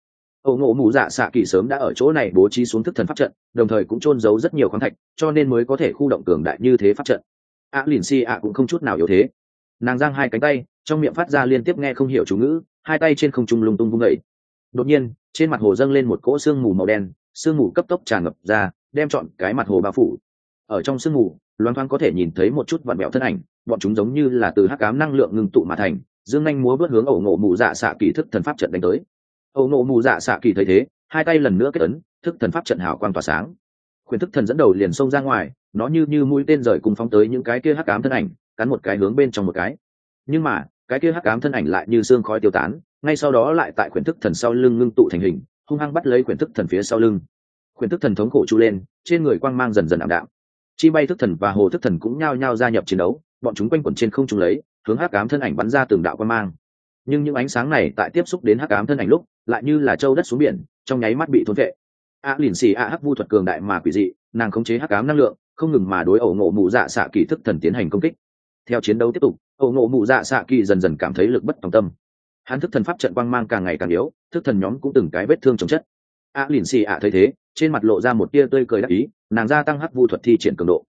Speaker 1: Ẩu ngộ mù dạ xạ kỳ sớm đã ở chỗ này bố trí xuống thức thần pháp trận, đồng thời cũng trôn giấu rất nhiều khoáng thạch, cho nên mới có thể khu động cường đại như thế pháp trận. Ạ lìn xì ạ cũng không chút nào yếu thế. Nàng giang hai cánh tay, trong miệng phát ra liên tiếp nghe không hiểu chú ngữ, hai tay trên không trung lung tung vung vẩy đột nhiên, trên mặt hồ dâng lên một cỗ sương mù màu đen, sương mù cấp tốc tràn ngập ra, đem trọn cái mặt hồ bao phủ. Ở trong sương mù loan thoáng có thể nhìn thấy một chút vặn mẹo thân ảnh, bọn chúng giống như là từ hắc cám năng lượng ngừng tụ mà thành, dương anh múa vớt hướng ẩu nộ mù dạ xạ kỳ thức thần pháp trận đánh tới. Ẩu nộ mù dạ xạ kỳ thấy thế, hai tay lần nữa kết ấn, thức thần pháp trận hào quang tỏa sáng. Khuyến thức thần dẫn đầu liền xông ra ngoài, nó như như mũi tên rời cùng phóng tới những cái kia hắc cám thân ảnh, cắn một cái hướng bên trong một cái. Nhưng mà, cái kia hắc cám thân ảnh lại như xương khói tiêu tán ngay sau đó lại tại Quyển thức thần sau lưng ngưng tụ thành hình, hung hăng bắt lấy Quyển thức thần phía sau lưng. Quyển thức thần thống khổ chu lên, trên người quang mang dần dần ảm đạm. Chi bay thức thần và hồ thức thần cũng nhao nhao gia nhập chiến đấu, bọn chúng quanh quẩn trên không trung lấy, hướng hắc ám thân ảnh bắn ra từng đạo quang mang. Nhưng những ánh sáng này tại tiếp xúc đến hắc ám thân ảnh lúc, lại như là châu đất xuống biển, trong nháy mắt bị thốn vệ. A lìn xì a hắc vu thuật cường đại mà quỷ dị, nàng khống chế hắc ám năng lượng, không ngừng mà đối ẩu ngộ mụ dạ xạ kỳ thức thần tiến hành công kích. Theo chiến đấu tiếp tục ẩu ngộ mụ dạ xạ kỳ dần dần cảm thấy lực bất tòng tâm hắn thức thần pháp trận quang mang càng ngày càng yếu, thức thần nhóm cũng từng cái vết thương chồng chất. A lìn xì a thấy thế, trên mặt lộ ra một tia tươi cười đắc ý, nàng gia tăng hắc vu thuật thi triển cường độ.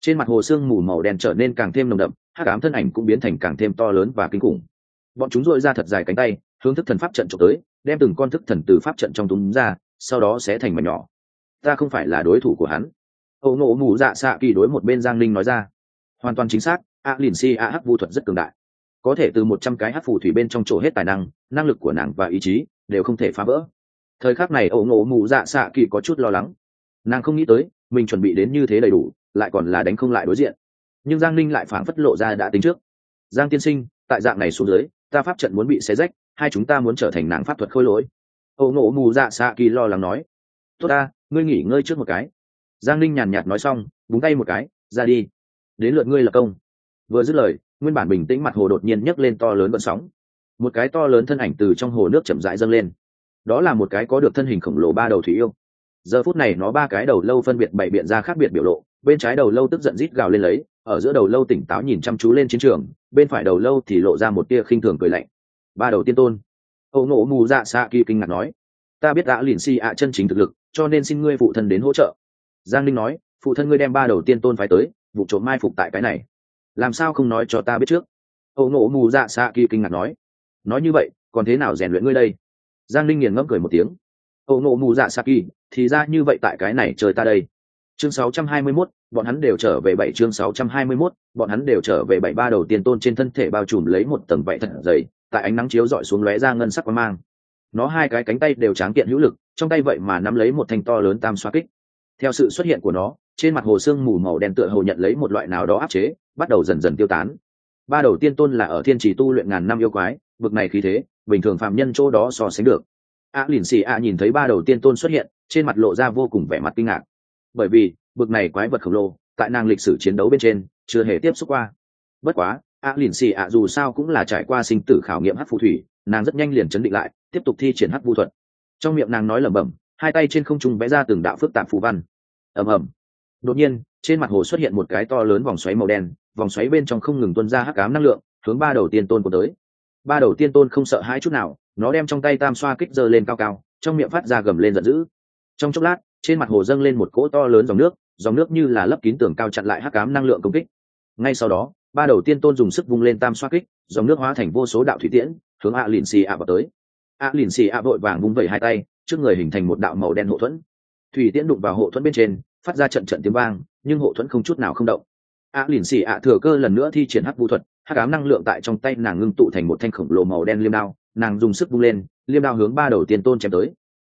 Speaker 1: Trên mặt hồ sương mù màu đen trở nên càng thêm nồng đậm, hắc ám thân ảnh cũng biến thành càng thêm to lớn và kinh khủng. Bọn chúng dội ra thật dài cánh tay, hướng thức thần pháp trận trộm tới, đem từng con thức thần từ pháp trận trong túng ra, sau đó sẽ thành mảnh nhỏ. Ta không phải là đối thủ của hắn. Âu nộ mù dạ xạ kỳ đối một bên giang linh nói ra. Hoàn toàn chính xác, a lìn si a hắc vu thuật rất cường đại có thể từ một trăm cái hắc phù thủy bên trong chỗ hết tài năng năng lực của nàng và ý chí đều không thể phá vỡ. Thời khắc này ẩu ngộ mù dạ xạ kỳ có chút lo lắng. Nàng không nghĩ tới, mình chuẩn bị đến như thế đầy đủ, lại còn là đánh không lại đối diện. Nhưng giang ninh lại phảng phất lộ ra đã tính trước. Giang tiên sinh, tại dạng này xuống dưới, ta pháp trận muốn bị xé rách, hai chúng ta muốn trở thành nàng pháp thuật khôi lỗi. Ẩu ngộ mù dạ xạ kỳ lo lắng nói. Tốt ta, ngươi nghỉ ngơi trước một cái. Giang ninh nhàn nhạt nói xong, búng tay một cái, ra đi. Đến lượt ngươi là công. Vừa dứt lời nguyên bản bình tĩnh mặt hồ đột nhiên nhấc lên to lớn vận sóng. Một cái to lớn thân ảnh từ trong hồ nước chậm rãi dâng lên. Đó là một cái có được thân hình khổng lồ ba đầu thủy yêu. Giờ phút này nó ba cái đầu lâu phân biệt bày biện ra khác biệt biểu lộ, bên trái đầu lâu tức giận rít gào lên lấy, ở giữa đầu lâu tỉnh táo nhìn chăm chú lên chiến trường, bên phải đầu lâu thì lộ ra một tia khinh thường cười lạnh. Ba đầu tiên tôn. Âu nộ mù dạ xạ kỳ kinh ngạc nói, ta biết đã liền si ạ chân chính thực lực, cho nên xin ngươi phụ thân đến hỗ trợ. Giang linh nói, phụ thân ngươi đem ba đầu tiên tôn phái tới, vụ trộm mai phục tại cái này làm sao không nói cho ta biết trước? Âu nộ mù dạ xạ kỳ kinh ngạc nói. Nói như vậy còn thế nào rèn luyện ngươi đây? Giang linh nghiền ngẫm cười một tiếng. Âu nộ mù dạ xạ kỳ thì ra như vậy tại cái này trời ta đây. Chương 621, bọn hắn đều trở về bảy chương 621, bọn hắn đều trở về bảy ba đầu tiên tôn trên thân thể bao trùm lấy một tầng vảy thật dày tại ánh nắng chiếu rọi xuống lóe ra ngân sắc quang mang. Nó hai cái cánh tay đều tráng kiện hữu lực trong tay vậy mà nắm lấy một thanh to lớn tam xoa kích. Theo sự xuất hiện của nó trên mặt hồ xương mù màu đen tựa hồ nhận lấy một loại nào đó áp chế, bắt đầu dần dần tiêu tán. Ba đầu tiên tôn là ở thiên trì tu luyện ngàn năm yêu quái vực này khí thế, bình thường phạm nhân chỗ đó so sánh được. A lìn xì a nhìn thấy ba đầu tiên tôn xuất hiện, trên mặt lộ ra vô cùng vẻ mặt kinh ngạc. Bởi vì vực này quái vật khổng lồ, tại nàng lịch sử chiến đấu bên trên, chưa hề tiếp xúc qua. Bất quá, a lìn xì a dù sao cũng là trải qua sinh tử khảo nghiệm hát phù thủy, nàng rất nhanh liền chấn định lại, tiếp tục thi triển hát vũ thuật. Trong miệng nàng nói lẩm bẩm, hai tay trên không trung vẽ ra từng đạo phức tạp phù văn. Ầm ầm đột nhiên, trên mặt hồ xuất hiện một cái to lớn vòng xoáy màu đen, vòng xoáy bên trong không ngừng tuân ra hắc ám năng lượng, hướng ba đầu tiên tôn của tới. Ba đầu tiên tôn không sợ hãi chút nào, nó đem trong tay tam xoa kích giơ lên cao cao, trong miệng phát ra gầm lên giận dữ. Trong chốc lát, trên mặt hồ dâng lên một cỗ to lớn dòng nước dòng nước như là lấp kín tường cao chặn lại hắc ám năng lượng công kích. Ngay sau đó, ba đầu tiên tôn dùng sức vung lên tam xoa kích, dòng nước hóa thành vô số đạo thủy tiễn, hướng ạ lìn xì ạ vào tới. Ạ lìn xì ạ vội vàng vung vẩy hai tay, trước người hình thành một đạo màu đen hộ thuẫn. Thủy tiễn đụng vào hộ thuẫn bên trên phát ra trận trận tiếng vang nhưng hộ thuẫn không chút nào không động. A à, lìn xì ạ thừa cơ lần nữa thi triển hắc vũ thuật hắc ám năng lượng tại trong tay nàng ngưng tụ thành một thanh khổng lồ màu đen liêm đao nàng dùng sức bung lên liêm đao hướng ba đầu tiên tôn chém tới.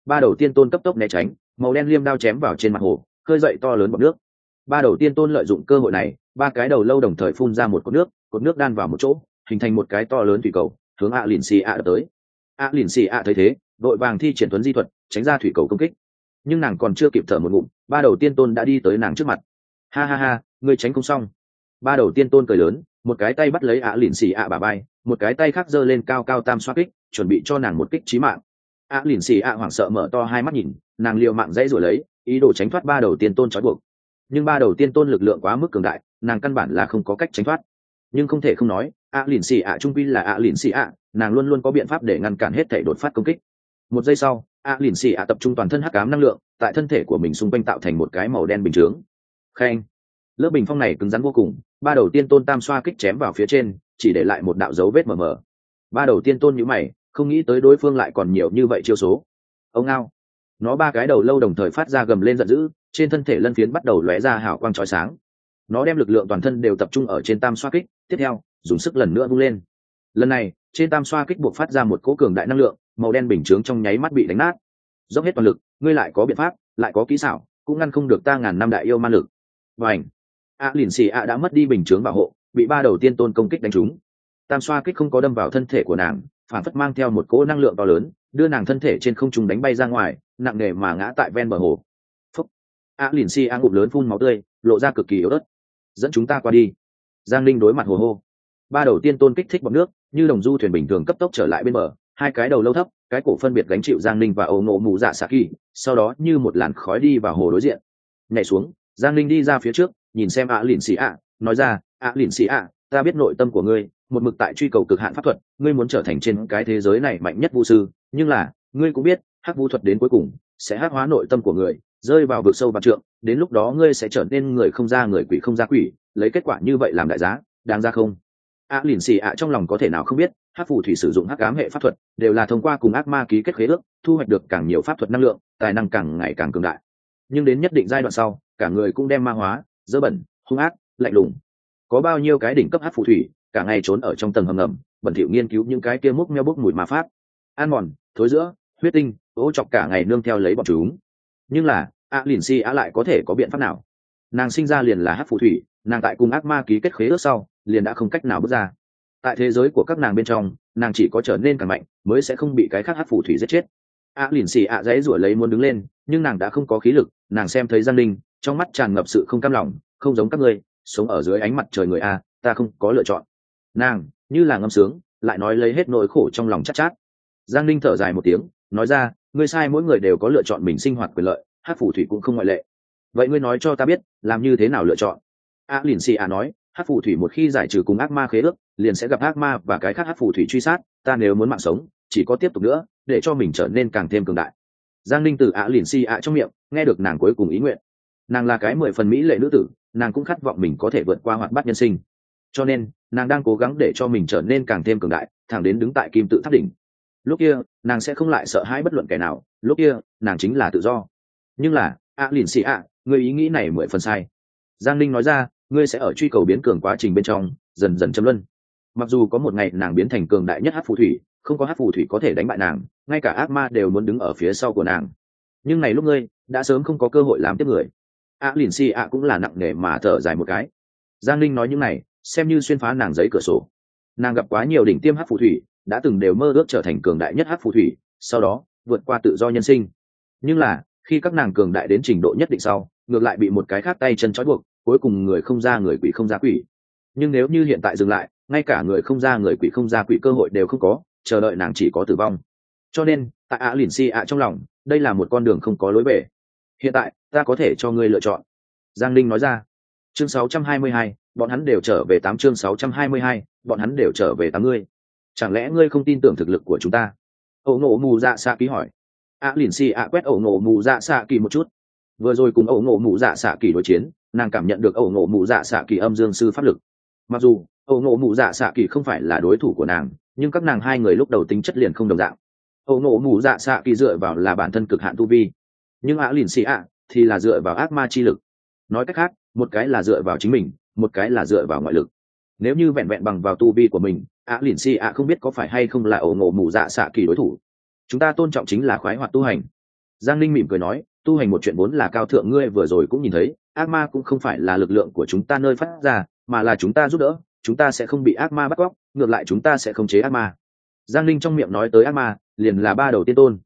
Speaker 1: Ba đầu tiên tôn cấp tốc né tránh màu đen liêm đao chém vào trên mặt hồ khơi dậy to lớn bọc nước. Ba đầu tiên tôn lợi dụng cơ hội này ba cái đầu lâu đồng thời phun ra một cột nước cột nước đan vào một chỗ hình thành một cái to lớn thủy cầu hướng ạ lìn xì ạ tới. Ạ lìn xì ạ thấy thế đội vàng thi triển tuấn di thuật tránh ra thủy cầu công kích nhưng nàng còn chưa kịp thở một ngụm, ba đầu tiên tôn đã đi tới nàng trước mặt. Ha ha ha, ngươi tránh không xong. Ba đầu tiên tôn cười lớn, một cái tay bắt lấy ạ lìn xì ạ bà bay, một cái tay khác giơ lên cao cao tam xoa kích, chuẩn bị cho nàng một kích trí mạng. ạ lìn xì ạ hoảng sợ mở to hai mắt nhìn, nàng liều mạng dãy rồi lấy, ý đồ tránh thoát ba đầu tiên tôn trói buộc. Nhưng ba đầu tiên tôn lực lượng quá mức cường đại, nàng căn bản là không có cách tránh thoát. Nhưng không thể không nói, ạ lìn xì ạ trung quy là ạ lìn xì ạ, nàng luôn luôn có biện pháp để ngăn cản hết thể đột phát công kích. Một giây sau A lìn xì ạ tập trung toàn thân hắc cám năng lượng, tại thân thể của mình xung quanh tạo thành một cái màu đen bình chướng. Khen. Lớp bình phong này cứng rắn vô cùng, ba đầu tiên tôn tam xoa kích chém vào phía trên, chỉ để lại một đạo dấu vết mờ mờ. Ba đầu tiên tôn nhữ mày, không nghĩ tới đối phương lại còn nhiều như vậy chiêu số. Ông ao nó ba cái đầu lâu đồng thời phát ra gầm lên giận dữ, trên thân thể lân phiến bắt đầu lóe ra hào quang trói sáng. Nó đem lực lượng toàn thân đều tập trung ở trên tam xoa kích, tiếp theo, dùng sức lần nữa vung lên. Lần này, trên tam xoa kích buộc phát ra một cỗ cường đại năng lượng màu đen bình chướng trong nháy mắt bị đánh nát. Dốc hết toàn lực, ngươi lại có biện pháp, lại có kỹ xảo, cũng ngăn không được ta ngàn năm đại yêu man lực. Và ảnh a lìn xì a đã mất đi bình chướng bảo hộ, bị ba đầu tiên tôn công kích đánh trúng. Tam xoa kích không có đâm vào thân thể của nàng, phản phất mang theo một cỗ năng lượng to lớn, đưa nàng thân thể trên không trung đánh bay ra ngoài, nặng nề mà ngã tại ven bờ hồ. Phúc. A lìn xì a ngụm lớn phun máu tươi, lộ ra cực kỳ yếu ớt. Dẫn chúng ta qua đi. Giang linh đối mặt hồ hô. Ba đầu tiên tôn kích thích bọc nước, như đồng du thuyền bình thường cấp tốc trở lại bên bờ hai cái đầu lâu thấp, cái cổ phân biệt gánh chịu giang linh và ấu ngộ mù dạ xạ kỳ, sau đó như một làn khói đi vào hồ đối diện. Nhảy xuống, giang linh đi ra phía trước, nhìn xem ạ lìn xì ạ nói ra ạ lìn xì ạ ta biết nội tâm của ngươi, một mực tại truy cầu cực hạn pháp thuật, ngươi muốn trở thành trên cái thế giới này mạnh nhất vũ sư, nhưng là, ngươi cũng biết, hắc vũ thuật đến cuối cùng sẽ hắc hóa nội tâm của người, rơi vào vực sâu và trượng, đến lúc đó ngươi sẽ trở nên người không ra người quỷ không ra quỷ, lấy kết quả như vậy làm đại giá, đáng ra không? Ạ lìn xì ạ trong lòng có thể nào không biết, hắc phù thủy sử dụng hắc ám hệ pháp thuật, đều là thông qua cùng ác ma ký kết khế ước, thu hoạch được càng nhiều pháp thuật năng lượng, tài năng càng ngày càng cường đại. Nhưng đến nhất định giai đoạn sau, cả người cũng đem ma hóa, dơ bẩn, hung ác, lạnh lùng. Có bao nhiêu cái đỉnh cấp hắc phù thủy, cả ngày trốn ở trong tầng hầm ngầm, bẩn thỉu nghiên cứu những cái kia múc meo bốc mùi ma pháp. An mòn, thối giữa, huyết tinh ố chọc cả ngày nương theo lấy bọn chúng. Nhưng là a lìn xì ạ lại có thể có biện pháp nào? Nàng sinh ra liền là hắc phù thủy, nàng tại cùng ác ma ký kết khế ước sau liền đã không cách nào bước ra. Tại thế giới của các nàng bên trong nàng chỉ có trở nên càng mạnh mới sẽ không bị cái khác hát phù thủy giết chết. A lìn xì ạ dãy rủa lấy muốn đứng lên nhưng nàng đã không có khí lực nàng xem thấy giang linh trong mắt tràn ngập sự không cam lòng không giống các ngươi sống ở dưới ánh mặt trời người a ta không có lựa chọn. Nàng như là ngâm sướng lại nói lấy hết nỗi khổ trong lòng chát, chát. Giang linh thở dài một tiếng nói ra ngươi sai mỗi người đều có lựa chọn mình sinh hoạt quyền lợi hát phù thủy cũng không ngoại lệ. Vậy ngươi nói cho ta biết làm như thế nào lựa chọn? A lìn xì a nói hát phù thủy một khi giải trừ cùng ác ma khế ước, liền sẽ gặp ác ma và cái khác hát phù thủy truy sát, ta nếu muốn mạng sống, chỉ có tiếp tục nữa, để cho mình trở nên càng thêm cường đại. Giang linh từ ạ liền si ạ trong miệng, nghe được nàng cuối cùng ý nguyện. Nàng là cái mười phần mỹ lệ nữ tử, nàng cũng khát vọng mình có thể vượt qua hoạt bát nhân sinh. Cho nên, nàng đang cố gắng để cho mình trở nên càng thêm cường đại, thẳng đến đứng tại kim tự tháp đỉnh. Lúc kia, nàng sẽ không lại sợ hãi bất luận kẻ nào, lúc kia, nàng chính là tự do. Nhưng là, ạ lìn xì ạ, người ý nghĩ này mười phần sai. Giang linh nói ra ngươi sẽ ở truy cầu biến cường quá trình bên trong, dần dần châm luân. Mặc dù có một ngày nàng biến thành cường đại nhất hát phù thủy, không có hát phù thủy có thể đánh bại nàng, ngay cả ác ma đều muốn đứng ở phía sau của nàng. Nhưng này lúc ngươi, đã sớm không có cơ hội làm tiếp người. A lìn xì ạ cũng là nặng nề mà thở dài một cái. Giang linh nói những này, xem như xuyên phá nàng giấy cửa sổ. Nàng gặp quá nhiều đỉnh tiêm hát phù thủy, đã từng đều mơ ước trở thành cường đại nhất hát phù thủy, sau đó, vượt qua tự do nhân sinh. Nhưng là, khi các nàng cường đại đến trình độ nhất định sau, ngược lại bị một cái khác tay chân trói buộc cuối cùng người không ra người quỷ không ra quỷ. Nhưng nếu như hiện tại dừng lại ngay cả người không ra người quỷ không ra quỷ cơ hội đều không có chờ đợi nàng chỉ có tử vong. Cho nên tại ạ lìn si ạ trong lòng đây là một con đường không có lối về hiện tại ta có thể cho ngươi lựa chọn. Giang linh nói ra. Chương 622, bọn hắn đều trở về tám chương 622, bọn hắn đều trở về tám ngươi. Chẳng lẽ ngươi không tin tưởng thực lực của chúng ta? Ẩu nổ mù dạ xạ ký hỏi. Ạ lìn si ạ quét ẩu nổ mù dạ xạ kỳ một chút. Vừa rồi cùng ẩu nổ mù dạ xạ kỳ đối chiến nàng cảm nhận được ẩu ngộ mụ dạ xạ kỳ âm dương sư pháp lực. Mặc dù, ẩu ngộ mụ dạ xạ kỳ không phải là đối thủ của nàng, nhưng các nàng hai người lúc đầu tính chất liền không đồng dạng. Ẩu ngộ mụ dạ xạ kỳ dựa vào là bản thân cực hạn tu vi, nhưng ạ lìn xì ạ thì là dựa vào ác ma chi lực. Nói cách khác, một cái là dựa vào chính mình, một cái là dựa vào ngoại lực. Nếu như vẹn vẹn bằng vào tu vi của mình, ạ lìn xì ạ không biết có phải hay không là ẩu ngộ mụ dạ xạ kỳ đối thủ. Chúng ta tôn trọng chính là khoái hoạt tu hành. Giang linh mỉm cười nói, tu hành một chuyện vốn là cao thượng, ngươi vừa rồi cũng nhìn thấy ác ma cũng không phải là lực lượng của chúng ta nơi phát ra, mà là chúng ta giúp đỡ, chúng ta sẽ không bị ác ma bắt cóc, ngược lại chúng ta sẽ không chế ác ma. Giang linh trong miệng nói tới ác ma, liền là ba đầu tiên tôn.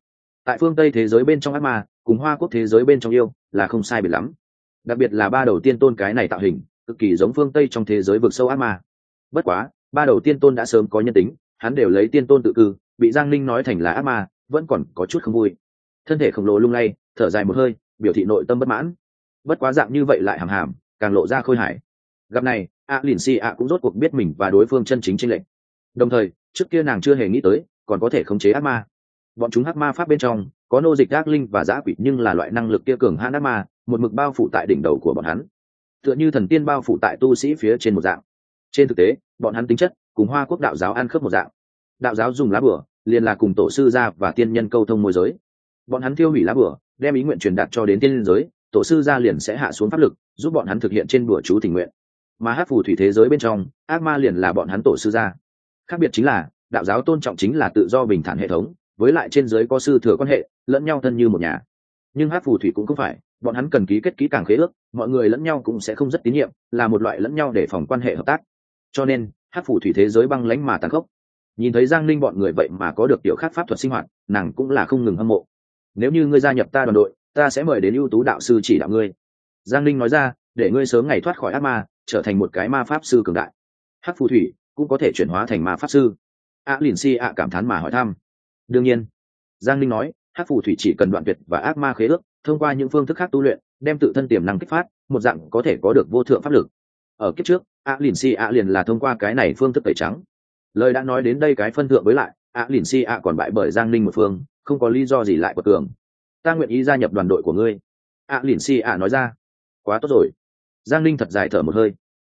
Speaker 1: Tại phương tây thế giới bên trong ác ma, cùng hoa quốc thế giới bên trong yêu, là không sai biệt lắm. Đặc biệt là ba đầu tiên tôn cái này tạo hình, cực kỳ giống phương tây trong thế giới vực sâu ác ma. Bất quá, ba đầu tiên tôn đã sớm có nhân tính, hắn đều lấy tiên tôn tự cư, bị giang linh nói thành là ác ma, vẫn còn có chút không vui. Thân thể khổng lồ lung lay, thở dài một hơi, biểu thị nội tâm bất mãn bất quá dạng như vậy lại hàm hàm, càng lộ ra khôi hải gặp này, a lìn si a cũng rốt cuộc biết mình và đối phương chân chính tranh lệch. Đồng thời, trước kia nàng chưa hề nghĩ tới, còn có thể khống chế ác ma. Bọn chúng hắc ma pháp bên trong, có nô dịch ác linh và giã quỷ nhưng là loại năng lực kia cường hãn ác ma, một mực bao phủ tại đỉnh đầu của bọn hắn. Tựa như thần tiên bao phủ tại tu sĩ phía trên một dạng. Trên thực tế, bọn hắn tính chất cùng hoa quốc đạo giáo ăn khớp một dạng. Đạo giáo dùng lá bửa liền là cùng tổ sư gia và tiên nhân câu thông môi giới. Bọn hắn tiêu hủy lá bửa đem ý nguyện truyền đạt cho đến tiên liên giới tổ sư gia liền sẽ hạ xuống pháp lực, giúp bọn hắn thực hiện trên bùa chú tình nguyện. Mà hát phù thủy thế giới bên trong, ác ma liền là bọn hắn tổ sư gia. Khác biệt chính là, đạo giáo tôn trọng chính là tự do bình thản hệ thống, với lại trên giới có sư thừa quan hệ, lẫn nhau thân như một nhà. Nhưng hát phù thủy cũng không phải, bọn hắn cần ký kết ký càng khế ước, mọi người lẫn nhau cũng sẽ không rất tín nhiệm, là một loại lẫn nhau để phòng quan hệ hợp tác. Cho nên hát phù thủy thế giới băng lánh mà tàn khốc. Nhìn thấy giang linh bọn người vậy mà có được tiểu khác pháp thuật sinh hoạt, nàng cũng là không ngừng hâm mộ. Nếu như ngươi gia nhập ta đoàn đội ta sẽ mời đến ưu tú đạo sư chỉ đạo ngươi. Giang linh nói ra, để ngươi sớm ngày thoát khỏi ác ma, trở thành một cái ma pháp sư cường đại. Hắc phù thủy cũng có thể chuyển hóa thành ma pháp sư. A lìn si a cảm thán mà hỏi thăm. Đương nhiên, giang linh nói, hắc phù thủy chỉ cần đoạn tuyệt và ác ma khế ước, thông qua những phương thức khác tu luyện, đem tự thân tiềm năng kích phát, một dạng có thể có được vô thượng pháp lực. Ở kiếp trước, a lìn si ạ liền là thông qua cái này phương thức tẩy trắng. Lời đã nói đến đây cái phân thượng với lại, a lìn si ạ còn bại bởi giang linh một phương, không có lý do gì lại của cường ta nguyện ý gia nhập đoàn đội của ngươi. A lìn si ạ nói ra. Quá tốt rồi. Giang linh thật dài thở một hơi.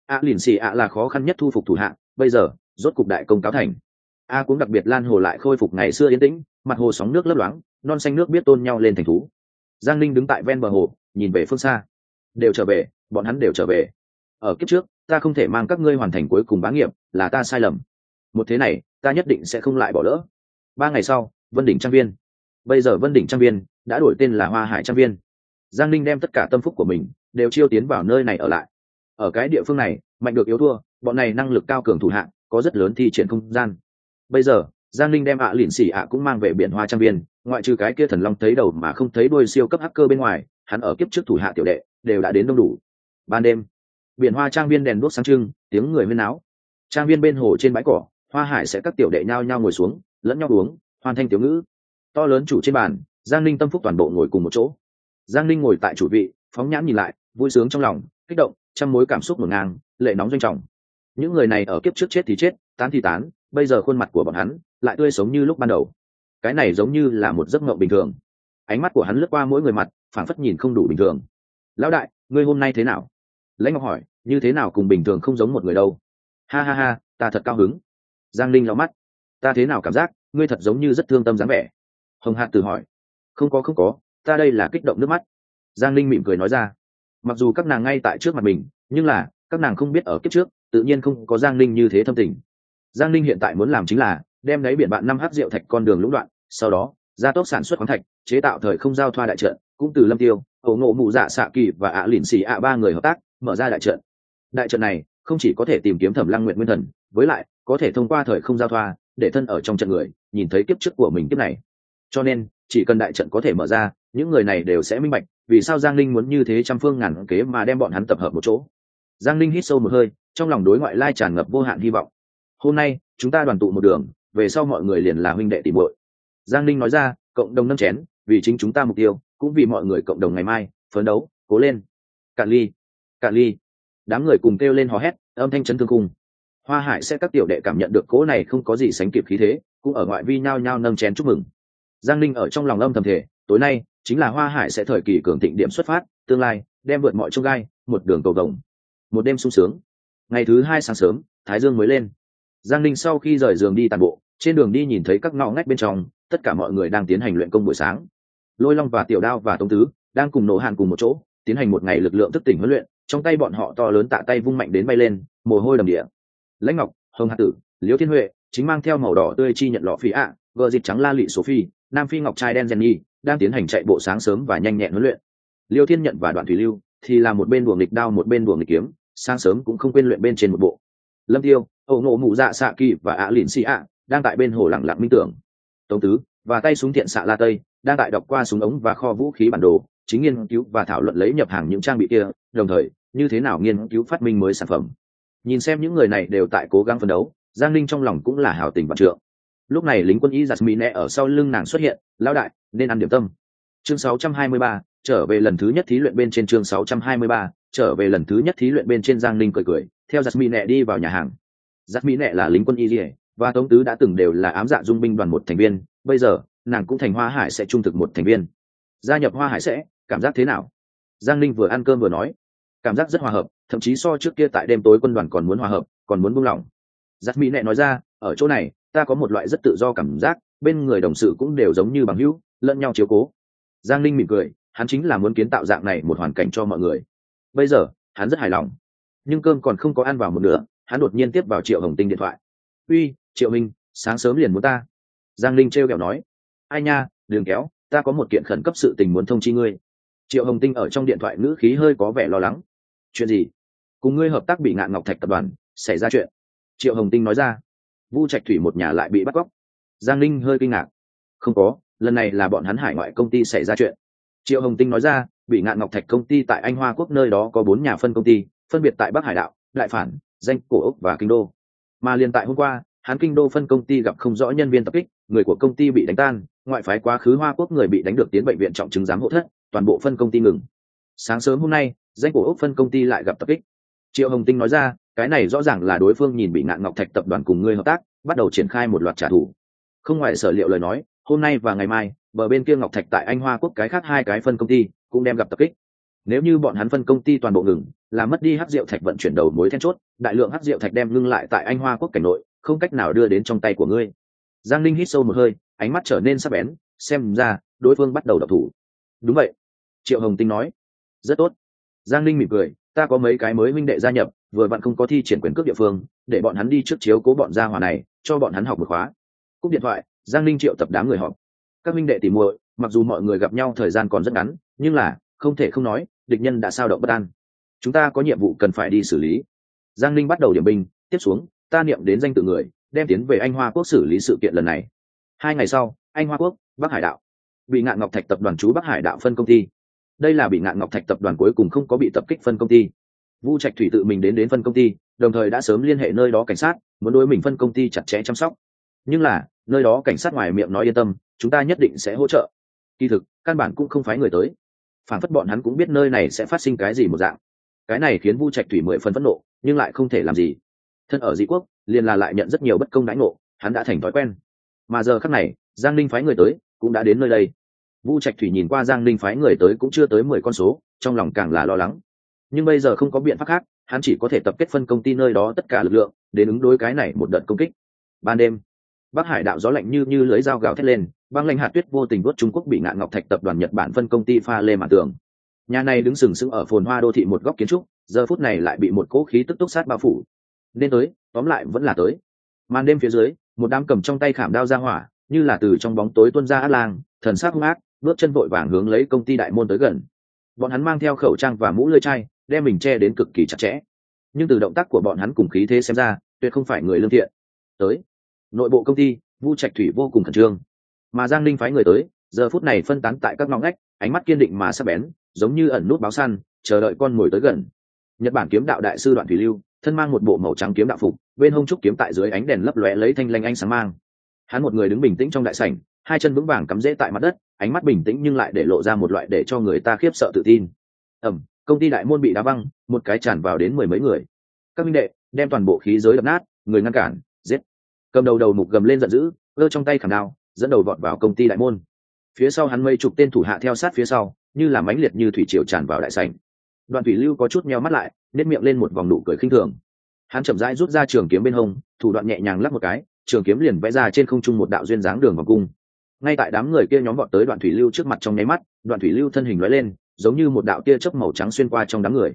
Speaker 1: A lìn xì ạ là khó khăn nhất thu phục thủ hạng bây giờ, rốt cục đại công cáo thành. A cũng đặc biệt lan hồ lại khôi phục ngày xưa yên tĩnh, mặt hồ sóng nước lấp loáng, non xanh nước biết tôn nhau lên thành thú. Giang linh đứng tại ven bờ hồ, nhìn về phương xa. Đều trở về, bọn hắn đều trở về. Ở kiếp trước, ta không thể mang các ngươi hoàn thành cuối cùng bá nghiệp, là ta sai lầm. Một thế này, ta nhất định sẽ không lại bỏ lỡ. Ba ngày sau, vân đỉnh trang viên. Bây giờ vân đỉnh trang viên đã đổi tên là hoa hải trang viên. Giang linh đem tất cả tâm phúc của mình đều chiêu tiến vào nơi này ở lại. Ở cái địa phương này, mạnh được yếu thua, bọn này năng lực cao cường thủ hạng, có rất lớn thi triển không gian. Bây giờ, giang linh đem ạ à lỉn xỉ ạ cũng mang về biển hoa trang viên, ngoại trừ cái kia thần long thấy đầu mà không thấy đôi siêu cấp hacker bên ngoài, hắn ở kiếp trước thủ hạ tiểu đệ, đều đã đến đông đủ. Ban đêm, biển hoa trang viên đèn đuốc sáng trưng, tiếng người huyên áo. trang viên bên hồ trên bãi cỏ, hoa hải sẽ các tiểu đệ nhao nhao ngồi xuống, lẫn nhau uống, hoàn thanh tiểu ngữ. To lớn chủ trên bàn giang Ninh tâm phúc toàn bộ ngồi cùng một chỗ. Giang Ninh ngồi tại chủ vị, phóng nhãn nhìn lại, vui sướng trong lòng, kích động, trăm mối cảm xúc ngổn ngang, lệ nóng doanh trọng. Những người này ở kiếp trước chết thì chết, tán thì tán, bây giờ khuôn mặt của bọn hắn lại tươi sống như lúc ban đầu. Cái này giống như là một giấc mộng bình thường. Ánh mắt của hắn lướt qua mỗi người mặt, phảng phất nhìn không đủ bình thường. Lão đại, ngươi hôm nay thế nào? Lãnh ngọc hỏi, như thế nào cùng bình thường không giống một người đâu? Ha ha ha, ta thật cao hứng. Giang linh lau mắt. Ta thế nào cảm giác, ngươi thật giống như rất thương tâm dáng vẻ. Hồng hạt từ hỏi không có không có, ta đây là kích động nước mắt. Giang linh mỉm cười nói ra. Mặc dù các nàng ngay tại trước mặt mình, nhưng là, các nàng không biết ở kiếp trước, tự nhiên không có giang linh như thế thâm tình. Giang linh hiện tại muốn làm chính là, đem đáy biển bạn năm hát rượu thạch con đường lũng đoạn, sau đó, gia tốc sản xuất khoáng thạch, chế tạo thời không giao thoa đại trận, cũng từ lâm tiêu ẩu ngộ mụ dạ xạ kỳ và ạ à lỉn xì ạ ba người hợp tác, mở ra đại trận. Đại trận này, không chỉ có thể tìm kiếm thẩm lăng nguyện nguyên thần, với lại, có thể thông qua thời không giao thoa, để thân ở trong trận người, nhìn thấy kiếp trước của mình kiếp này. Cho nên chỉ cần đại trận có thể mở ra, những người này đều sẽ minh bạch, vì sao giang linh muốn như thế trăm phương ngàn kế mà đem bọn hắn tập hợp một chỗ. Giang linh hít sâu một hơi, trong lòng đối ngoại lai tràn ngập vô hạn hy vọng. Hôm nay, chúng ta đoàn tụ một đường, về sau mọi người liền là huynh đệ tìm muội. Giang linh nói ra, cộng đồng nâng chén, vì chính chúng ta mục tiêu, cũng vì mọi người cộng đồng ngày mai, phấn đấu, cố lên. Cạn ly cạn ly. Đám người cùng kêu lên hò hét, âm thanh chấn thương cung hoa hải sẽ các tiểu đệ cảm nhận được cố này không có gì sánh kịp khí thế, cũng ở ngoại vi nhao nhao nâng chén chúc mừng giang linh ở trong lòng âm thầm thể tối nay chính là hoa hải sẽ thời kỳ cường thịnh điểm xuất phát, tương lai đem vượt mọi trông gai, một đường cầu vồng. Một đêm sung sướng. Ngày thứ hai sáng sớm, thái dương mới lên. Giang linh sau khi rời giường đi tàn bộ, trên đường đi nhìn thấy các ngõ ngách bên trong, tất cả mọi người đang tiến hành luyện công buổi sáng. Lôi long và tiểu đao và Tông tứ đang cùng nổ hạn cùng một chỗ, tiến hành một ngày lực lượng thức tỉnh huấn luyện, trong tay bọn họ to lớn tạ tay vung mạnh đến bay lên, mồ hôi đầm địa. Lãnh ngọc, hồng Hạ tử, liễu thiên huệ, chính mang theo màu đỏ tươi chi nhận lọ phi ạ vợ dịp trắng la lị phi nam phi ngọc trai đen jenny đang tiến hành chạy bộ sáng sớm và nhanh nhẹn huấn luyện. Liêu thiên nhận và đoạn thủy lưu thì là một bên buồng nghịch đao, một bên buồng nghịch kiếm, sáng sớm cũng không quên luyện bên trên một bộ. Lâm tiêu ẩu ngộ mụ dạ xạ kỳ và ạ lìn xị ạ đang tại bên hồ lặng lặng minh tưởng. Tống tứ và tay súng thiện xạ la tây đang tại đọc qua súng ống và kho vũ khí bản đồ, chính nghiên cứu và thảo luận lấy nhập hàng những trang bị kia, đồng thời, như thế nào nghiên cứu phát minh mới sản phẩm. Nhìn xem những người này đều tại cố gắng phấn đấu, giang linh trong lòng cũng là hào tình vạn trượng lúc này lính quân y giặt mỹ nẹ ở sau lưng nàng xuất hiện lão đại nên ăn điểm tâm. Chương 623, trở về lần thứ nhất thí luyện bên trên chương 623, trở về lần thứ nhất thí luyện bên trên giang ninh cười cười theo giặt mỹ nẹ đi vào nhà hàng. Giặt mỹ nẹ là lính quân y dỉa và tống tứ đã từng đều là ám dạ dung binh đoàn một thành viên bây giờ nàng cũng thành hoa hải sẽ trung thực một thành viên. Gia nhập hoa hải sẽ cảm giác thế nào? Giang ninh vừa ăn cơm vừa nói. Cảm giác rất hòa hợp thậm chí so trước kia tại đêm tối quân đoàn còn muốn hòa hợp còn muốn buông lỏng. Giặc mỹ nẹ nói ra ở chỗ này ta có một loại rất tự do cảm giác, bên người đồng sự cũng đều giống như bằng hữu, lẫn nhau chiếu cố. Giang linh mỉm cười, hắn chính là muốn kiến tạo dạng này một hoàn cảnh cho mọi người. Bây giờ, hắn rất hài lòng. Nhưng cơm còn không có ăn vào một nửa, hắn đột nhiên tiếp vào triệu hồng tinh điện thoại. Uy, triệu minh, sáng sớm liền muốn ta. Giang linh t r kẹo nói. Ai nha đường kéo, ta có một kiện khẩn cấp sự tình muốn thông chi ngươi. Triệu hồng tinh ở trong điện thoại ngữ khí hơi có vẻ lo lắng. Chuyện gì? Cùng ngươi hợp tác bị ngạn ngọc thạch tập đoàn, xảy ra chuyện. Triệu hồng tinh nói ra vu trạch thủy một nhà lại bị bắt cóc. Giang linh hơi kinh ngạc. Không có, lần này là bọn hắn hải ngoại công ty xảy ra chuyện. Triệu hồng tinh nói ra, bị ngạn ngọc thạch công ty tại anh hoa quốc nơi đó có bốn nhà phân công ty, phân biệt tại bắc hải đạo, đại phản, danh cổ ốc và kinh đô. Mà liền tại hôm qua, hắn kinh đô phân công ty gặp không rõ nhân viên tập kích, người của công ty bị đánh tan, ngoại phái quá khứ hoa quốc người bị đánh được tiến bệnh viện trọng chứng giám hộ thất, toàn bộ phân công ty ngừng. Sáng sớm hôm nay, danh cổ ốc phân công ty lại gặp tập kích. Triệu hồng tinh nói ra cái này rõ ràng là đối phương nhìn bị ngạn ngọc thạch tập đoàn cùng ngươi hợp tác, bắt đầu triển khai một loạt trả thù. Không ngoài sở liệu lời nói, hôm nay và ngày mai, bờ bên kia ngọc thạch tại anh hoa quốc cái khác hai cái phân công ty cũng đem gặp tập kích. Nếu như bọn hắn phân công ty toàn bộ ngừng làm mất đi hát rượu thạch vận chuyển đầu mối then chốt, đại lượng hát rượu thạch đem ngưng lại tại anh hoa quốc cảnh nội, không cách nào đưa đến trong tay của ngươi. Giang linh hít sâu một hơi, ánh mắt trở nên sắc bén, xem ra, đối phương bắt đầu đập thủ. Đúng vậy. Triệu hồng tinh nói. Rất tốt. Giang linh mỉm cười, ta có mấy cái mới minh đệ gia nhập vừa bạn không có thi triển quyền cước địa phương, để bọn hắn đi trước chiếu cố bọn gia hòa này, cho bọn hắn học một khóa. Cúp điện thoại, giang linh triệu tập đám người họp. Các minh đệ tìm muội, mặc dù mọi người gặp nhau thời gian còn rất ngắn, nhưng là, không thể không nói, địch nhân đã sao động bất an. Chúng ta có nhiệm vụ cần phải đi xử lý. Giang linh bắt đầu điểm binh, tiếp xuống, ta niệm đến danh tự người, đem tiến về anh hoa quốc xử lý sự kiện lần này. Hai ngày sau, anh hoa quốc, bắc hải đạo. Bị ngạn ngọc thạch tập đoàn chú bắc hải đạo phân công ty. Đây là bị ngạn ngọc thạch tập đoàn cuối cùng không có bị tập kích phân công ty vu trạch thủy tự mình đến đến phân công ty, đồng thời đã sớm liên hệ nơi đó cảnh sát, muốn đối mình phân công ty chặt chẽ chăm sóc. Nhưng là, nơi đó cảnh sát ngoài miệng nói yên tâm, chúng ta nhất định sẽ hỗ trợ. Kỳ thực, căn bản cũng không phái người tới. Phản phất bọn hắn cũng biết nơi này sẽ phát sinh cái gì một dạng. Cái này khiến vu trạch thủy mười phân phẫn nộ, nhưng lại không thể làm gì. Thân ở dị quốc, liền là lại nhận rất nhiều bất công đãi ngộ, hắn đã thành thói quen. Mà giờ khắc này, giang Ninh phái người tới, cũng đã đến nơi đây. Vu trạch thủy nhìn qua giang Ninh phái người tới cũng chưa tới mười con số, trong lòng càng là lo lắng nhưng bây giờ không có biện pháp khác, hắn chỉ có thể tập kết phân công ty nơi đó tất cả lực lượng, đến ứng đối cái này một đợt công kích. Ban đêm, bắc hải đạo gió lạnh như như lưới dao gào thét lên, băng lanh hạt tuyết vô tình vớt trung quốc bị ngạn ngọc thạch tập đoàn nhật bản phân công ty pha lê mạn tường. Nhà này đứng sừng sững ở phồn hoa đô thị một góc kiến trúc, giờ phút này lại bị một cỗ khí tức túc sát bao phủ. Nên tới, tóm lại vẫn là tới. Màn đêm phía dưới, một đám cầm trong tay khảm đao ra hỏa, như là từ trong bóng tối tuân ra át lang, thần sắc hung ác, bước chân vội vàng hướng lấy công ty đại môn tới gần. Bọn hắn mang theo khẩu trang và mũ lưỡi chai đem mình che đến cực kỳ chặt chẽ. Nhưng từ động tác của bọn hắn cùng khí thế xem ra, tuyệt không phải người lương thiện. Tới, nội bộ công ty, vu trạch thủy vô cùng khẩn trương. Mà giang linh phái người tới, giờ phút này phân tán tại các ngõ ngách, ánh mắt kiên định mà sắc bén, giống như ẩn nút báo săn, chờ đợi con mồi tới gần. Nhật bản kiếm đạo đại sư đoạn thủy lưu, thân mang một bộ màu trắng kiếm đạo phục, bên hông trúc kiếm tại dưới ánh đèn lấp lóe lấy thanh lanh ánh sáng mang. Hắn một người đứng bình tĩnh trong đại sảnh, hai chân vững vàng cắm rễ tại mặt đất, ánh mắt bình tĩnh nhưng lại để lộ ra một loại để cho người ta khiếp sợ tự tin. Ẩm công ty đại môn bị đá văng, một cái tràn vào đến mười mấy người. Các minh đệ, đem toàn bộ khí giới đập nát, người ngăn cản, giết. Cầm đầu đầu mục gầm lên giận dữ ơ trong tay khảm đao, dẫn đầu vọt vào công ty đại môn. Phía sau hắn mây chục tên thủ hạ theo sát phía sau, như là mãnh liệt như thủy triều tràn vào đại sảnh. Đoàn thủy lưu có chút meo mắt lại nếp miệng lên một vòng nụ cười khinh thường. Hắn chậm rãi rút ra trường kiếm bên hông, thủ đoạn nhẹ nhàng lắp một cái, trường kiếm liền vẽ ra trên không trung một đạo duyên dáng đường vòng cung. Ngay tại đám người kia nhóm vọt tới đoạn thủy lưu trước mặt trong nháy mắt, đoạn thủy lưu thân hình lóe lên giống như một đạo tia chớp màu trắng xuyên qua trong đám người.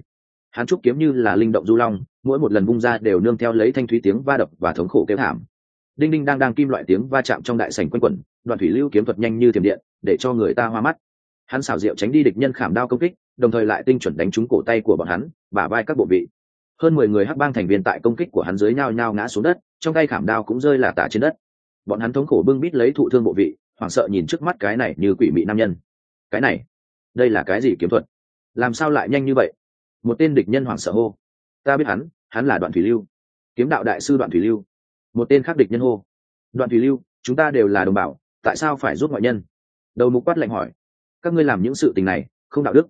Speaker 1: Hắn trúc kiếm như là linh động du long, mỗi một lần bung ra đều nương theo lấy thanh thúy tiếng va đập và thống khổ kêu thảm. Đinh đinh đang đang kim loại tiếng va chạm trong đại sảnh quanh quẩn, đoạn thủy lưu kiếm thuật nhanh như thiểm điện, để cho người ta hoa mắt. Hắn xảo diệu tránh đi địch nhân khảm đao công kích, đồng thời lại tinh chuẩn đánh trúng cổ tay của bọn hắn, bả vai các bộ vị. Hơn mười người hắc bang thành viên tại công kích của hắn dưới nhao nhao ngã xuống đất, trong tay khảm đao cũng rơi là tả trên đất. Bọn hắn thống khổ bưng bít lấy thụ thương bộ vị, hoảng sợ nhìn trước mắt cái này như quỷ mị nam nhân. Cái này đây là cái gì kiếm thuật? Làm sao lại nhanh như vậy? Một tên địch nhân hoảng sợ hô. Ta biết hắn hắn là đoạn thủy lưu. Kiếm đạo đại sư đoạn thủy lưu. Một tên khác địch nhân hô. Đoạn thủy lưu, chúng ta đều là đồng bào, tại sao phải giúp ngoại nhân? Đầu mục quát lạnh hỏi. Các ngươi làm những sự tình này, không đạo đức.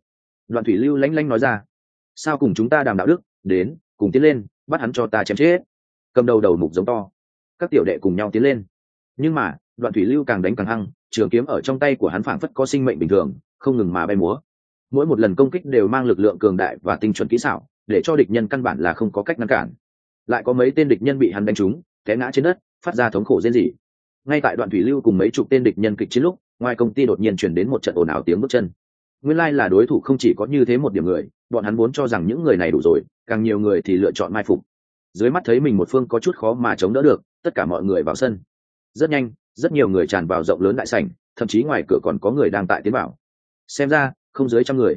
Speaker 1: Đoạn thủy lưu lánh lánh nói ra. Sao cùng chúng ta đàm đạo đức, đến, cùng tiến lên, bắt hắn cho ta chém chết. Cầm đầu đầu mục giống to. Các tiểu đệ cùng nhau tiến lên. Nhưng mà, đoạn thủy lưu càng đánh càng hăng, trường kiếm ở trong tay của hắn phảng phất có sinh mệnh bình thường không ngừng mà bay múa. Mỗi một lần công kích đều mang lực lượng cường đại và tinh chuẩn kỹ xảo, để cho địch nhân căn bản là không có cách ngăn cản. Lại có mấy tên địch nhân bị hắn đánh trúng, té ngã trên đất, phát ra thống khổ rên rỉ. Ngay tại đoạn thủy lưu cùng mấy chục tên địch nhân kịch chiến lúc, ngoài công ty đột nhiên chuyển đến một trận ồn ào tiếng bước chân. Nguyên lai là đối thủ không chỉ có như thế một điểm người, bọn hắn muốn cho rằng những người này đủ rồi, càng nhiều người thì lựa chọn mai phục. Dưới mắt thấy mình một phương có chút khó mà chống đỡ được, tất cả mọi người vào sân. Rất nhanh, rất nhiều người tràn vào rộng lớn đại sảnh, thậm chí ngoài cửa còn có người đang tại tiến bảo xem ra không dưới trăm người.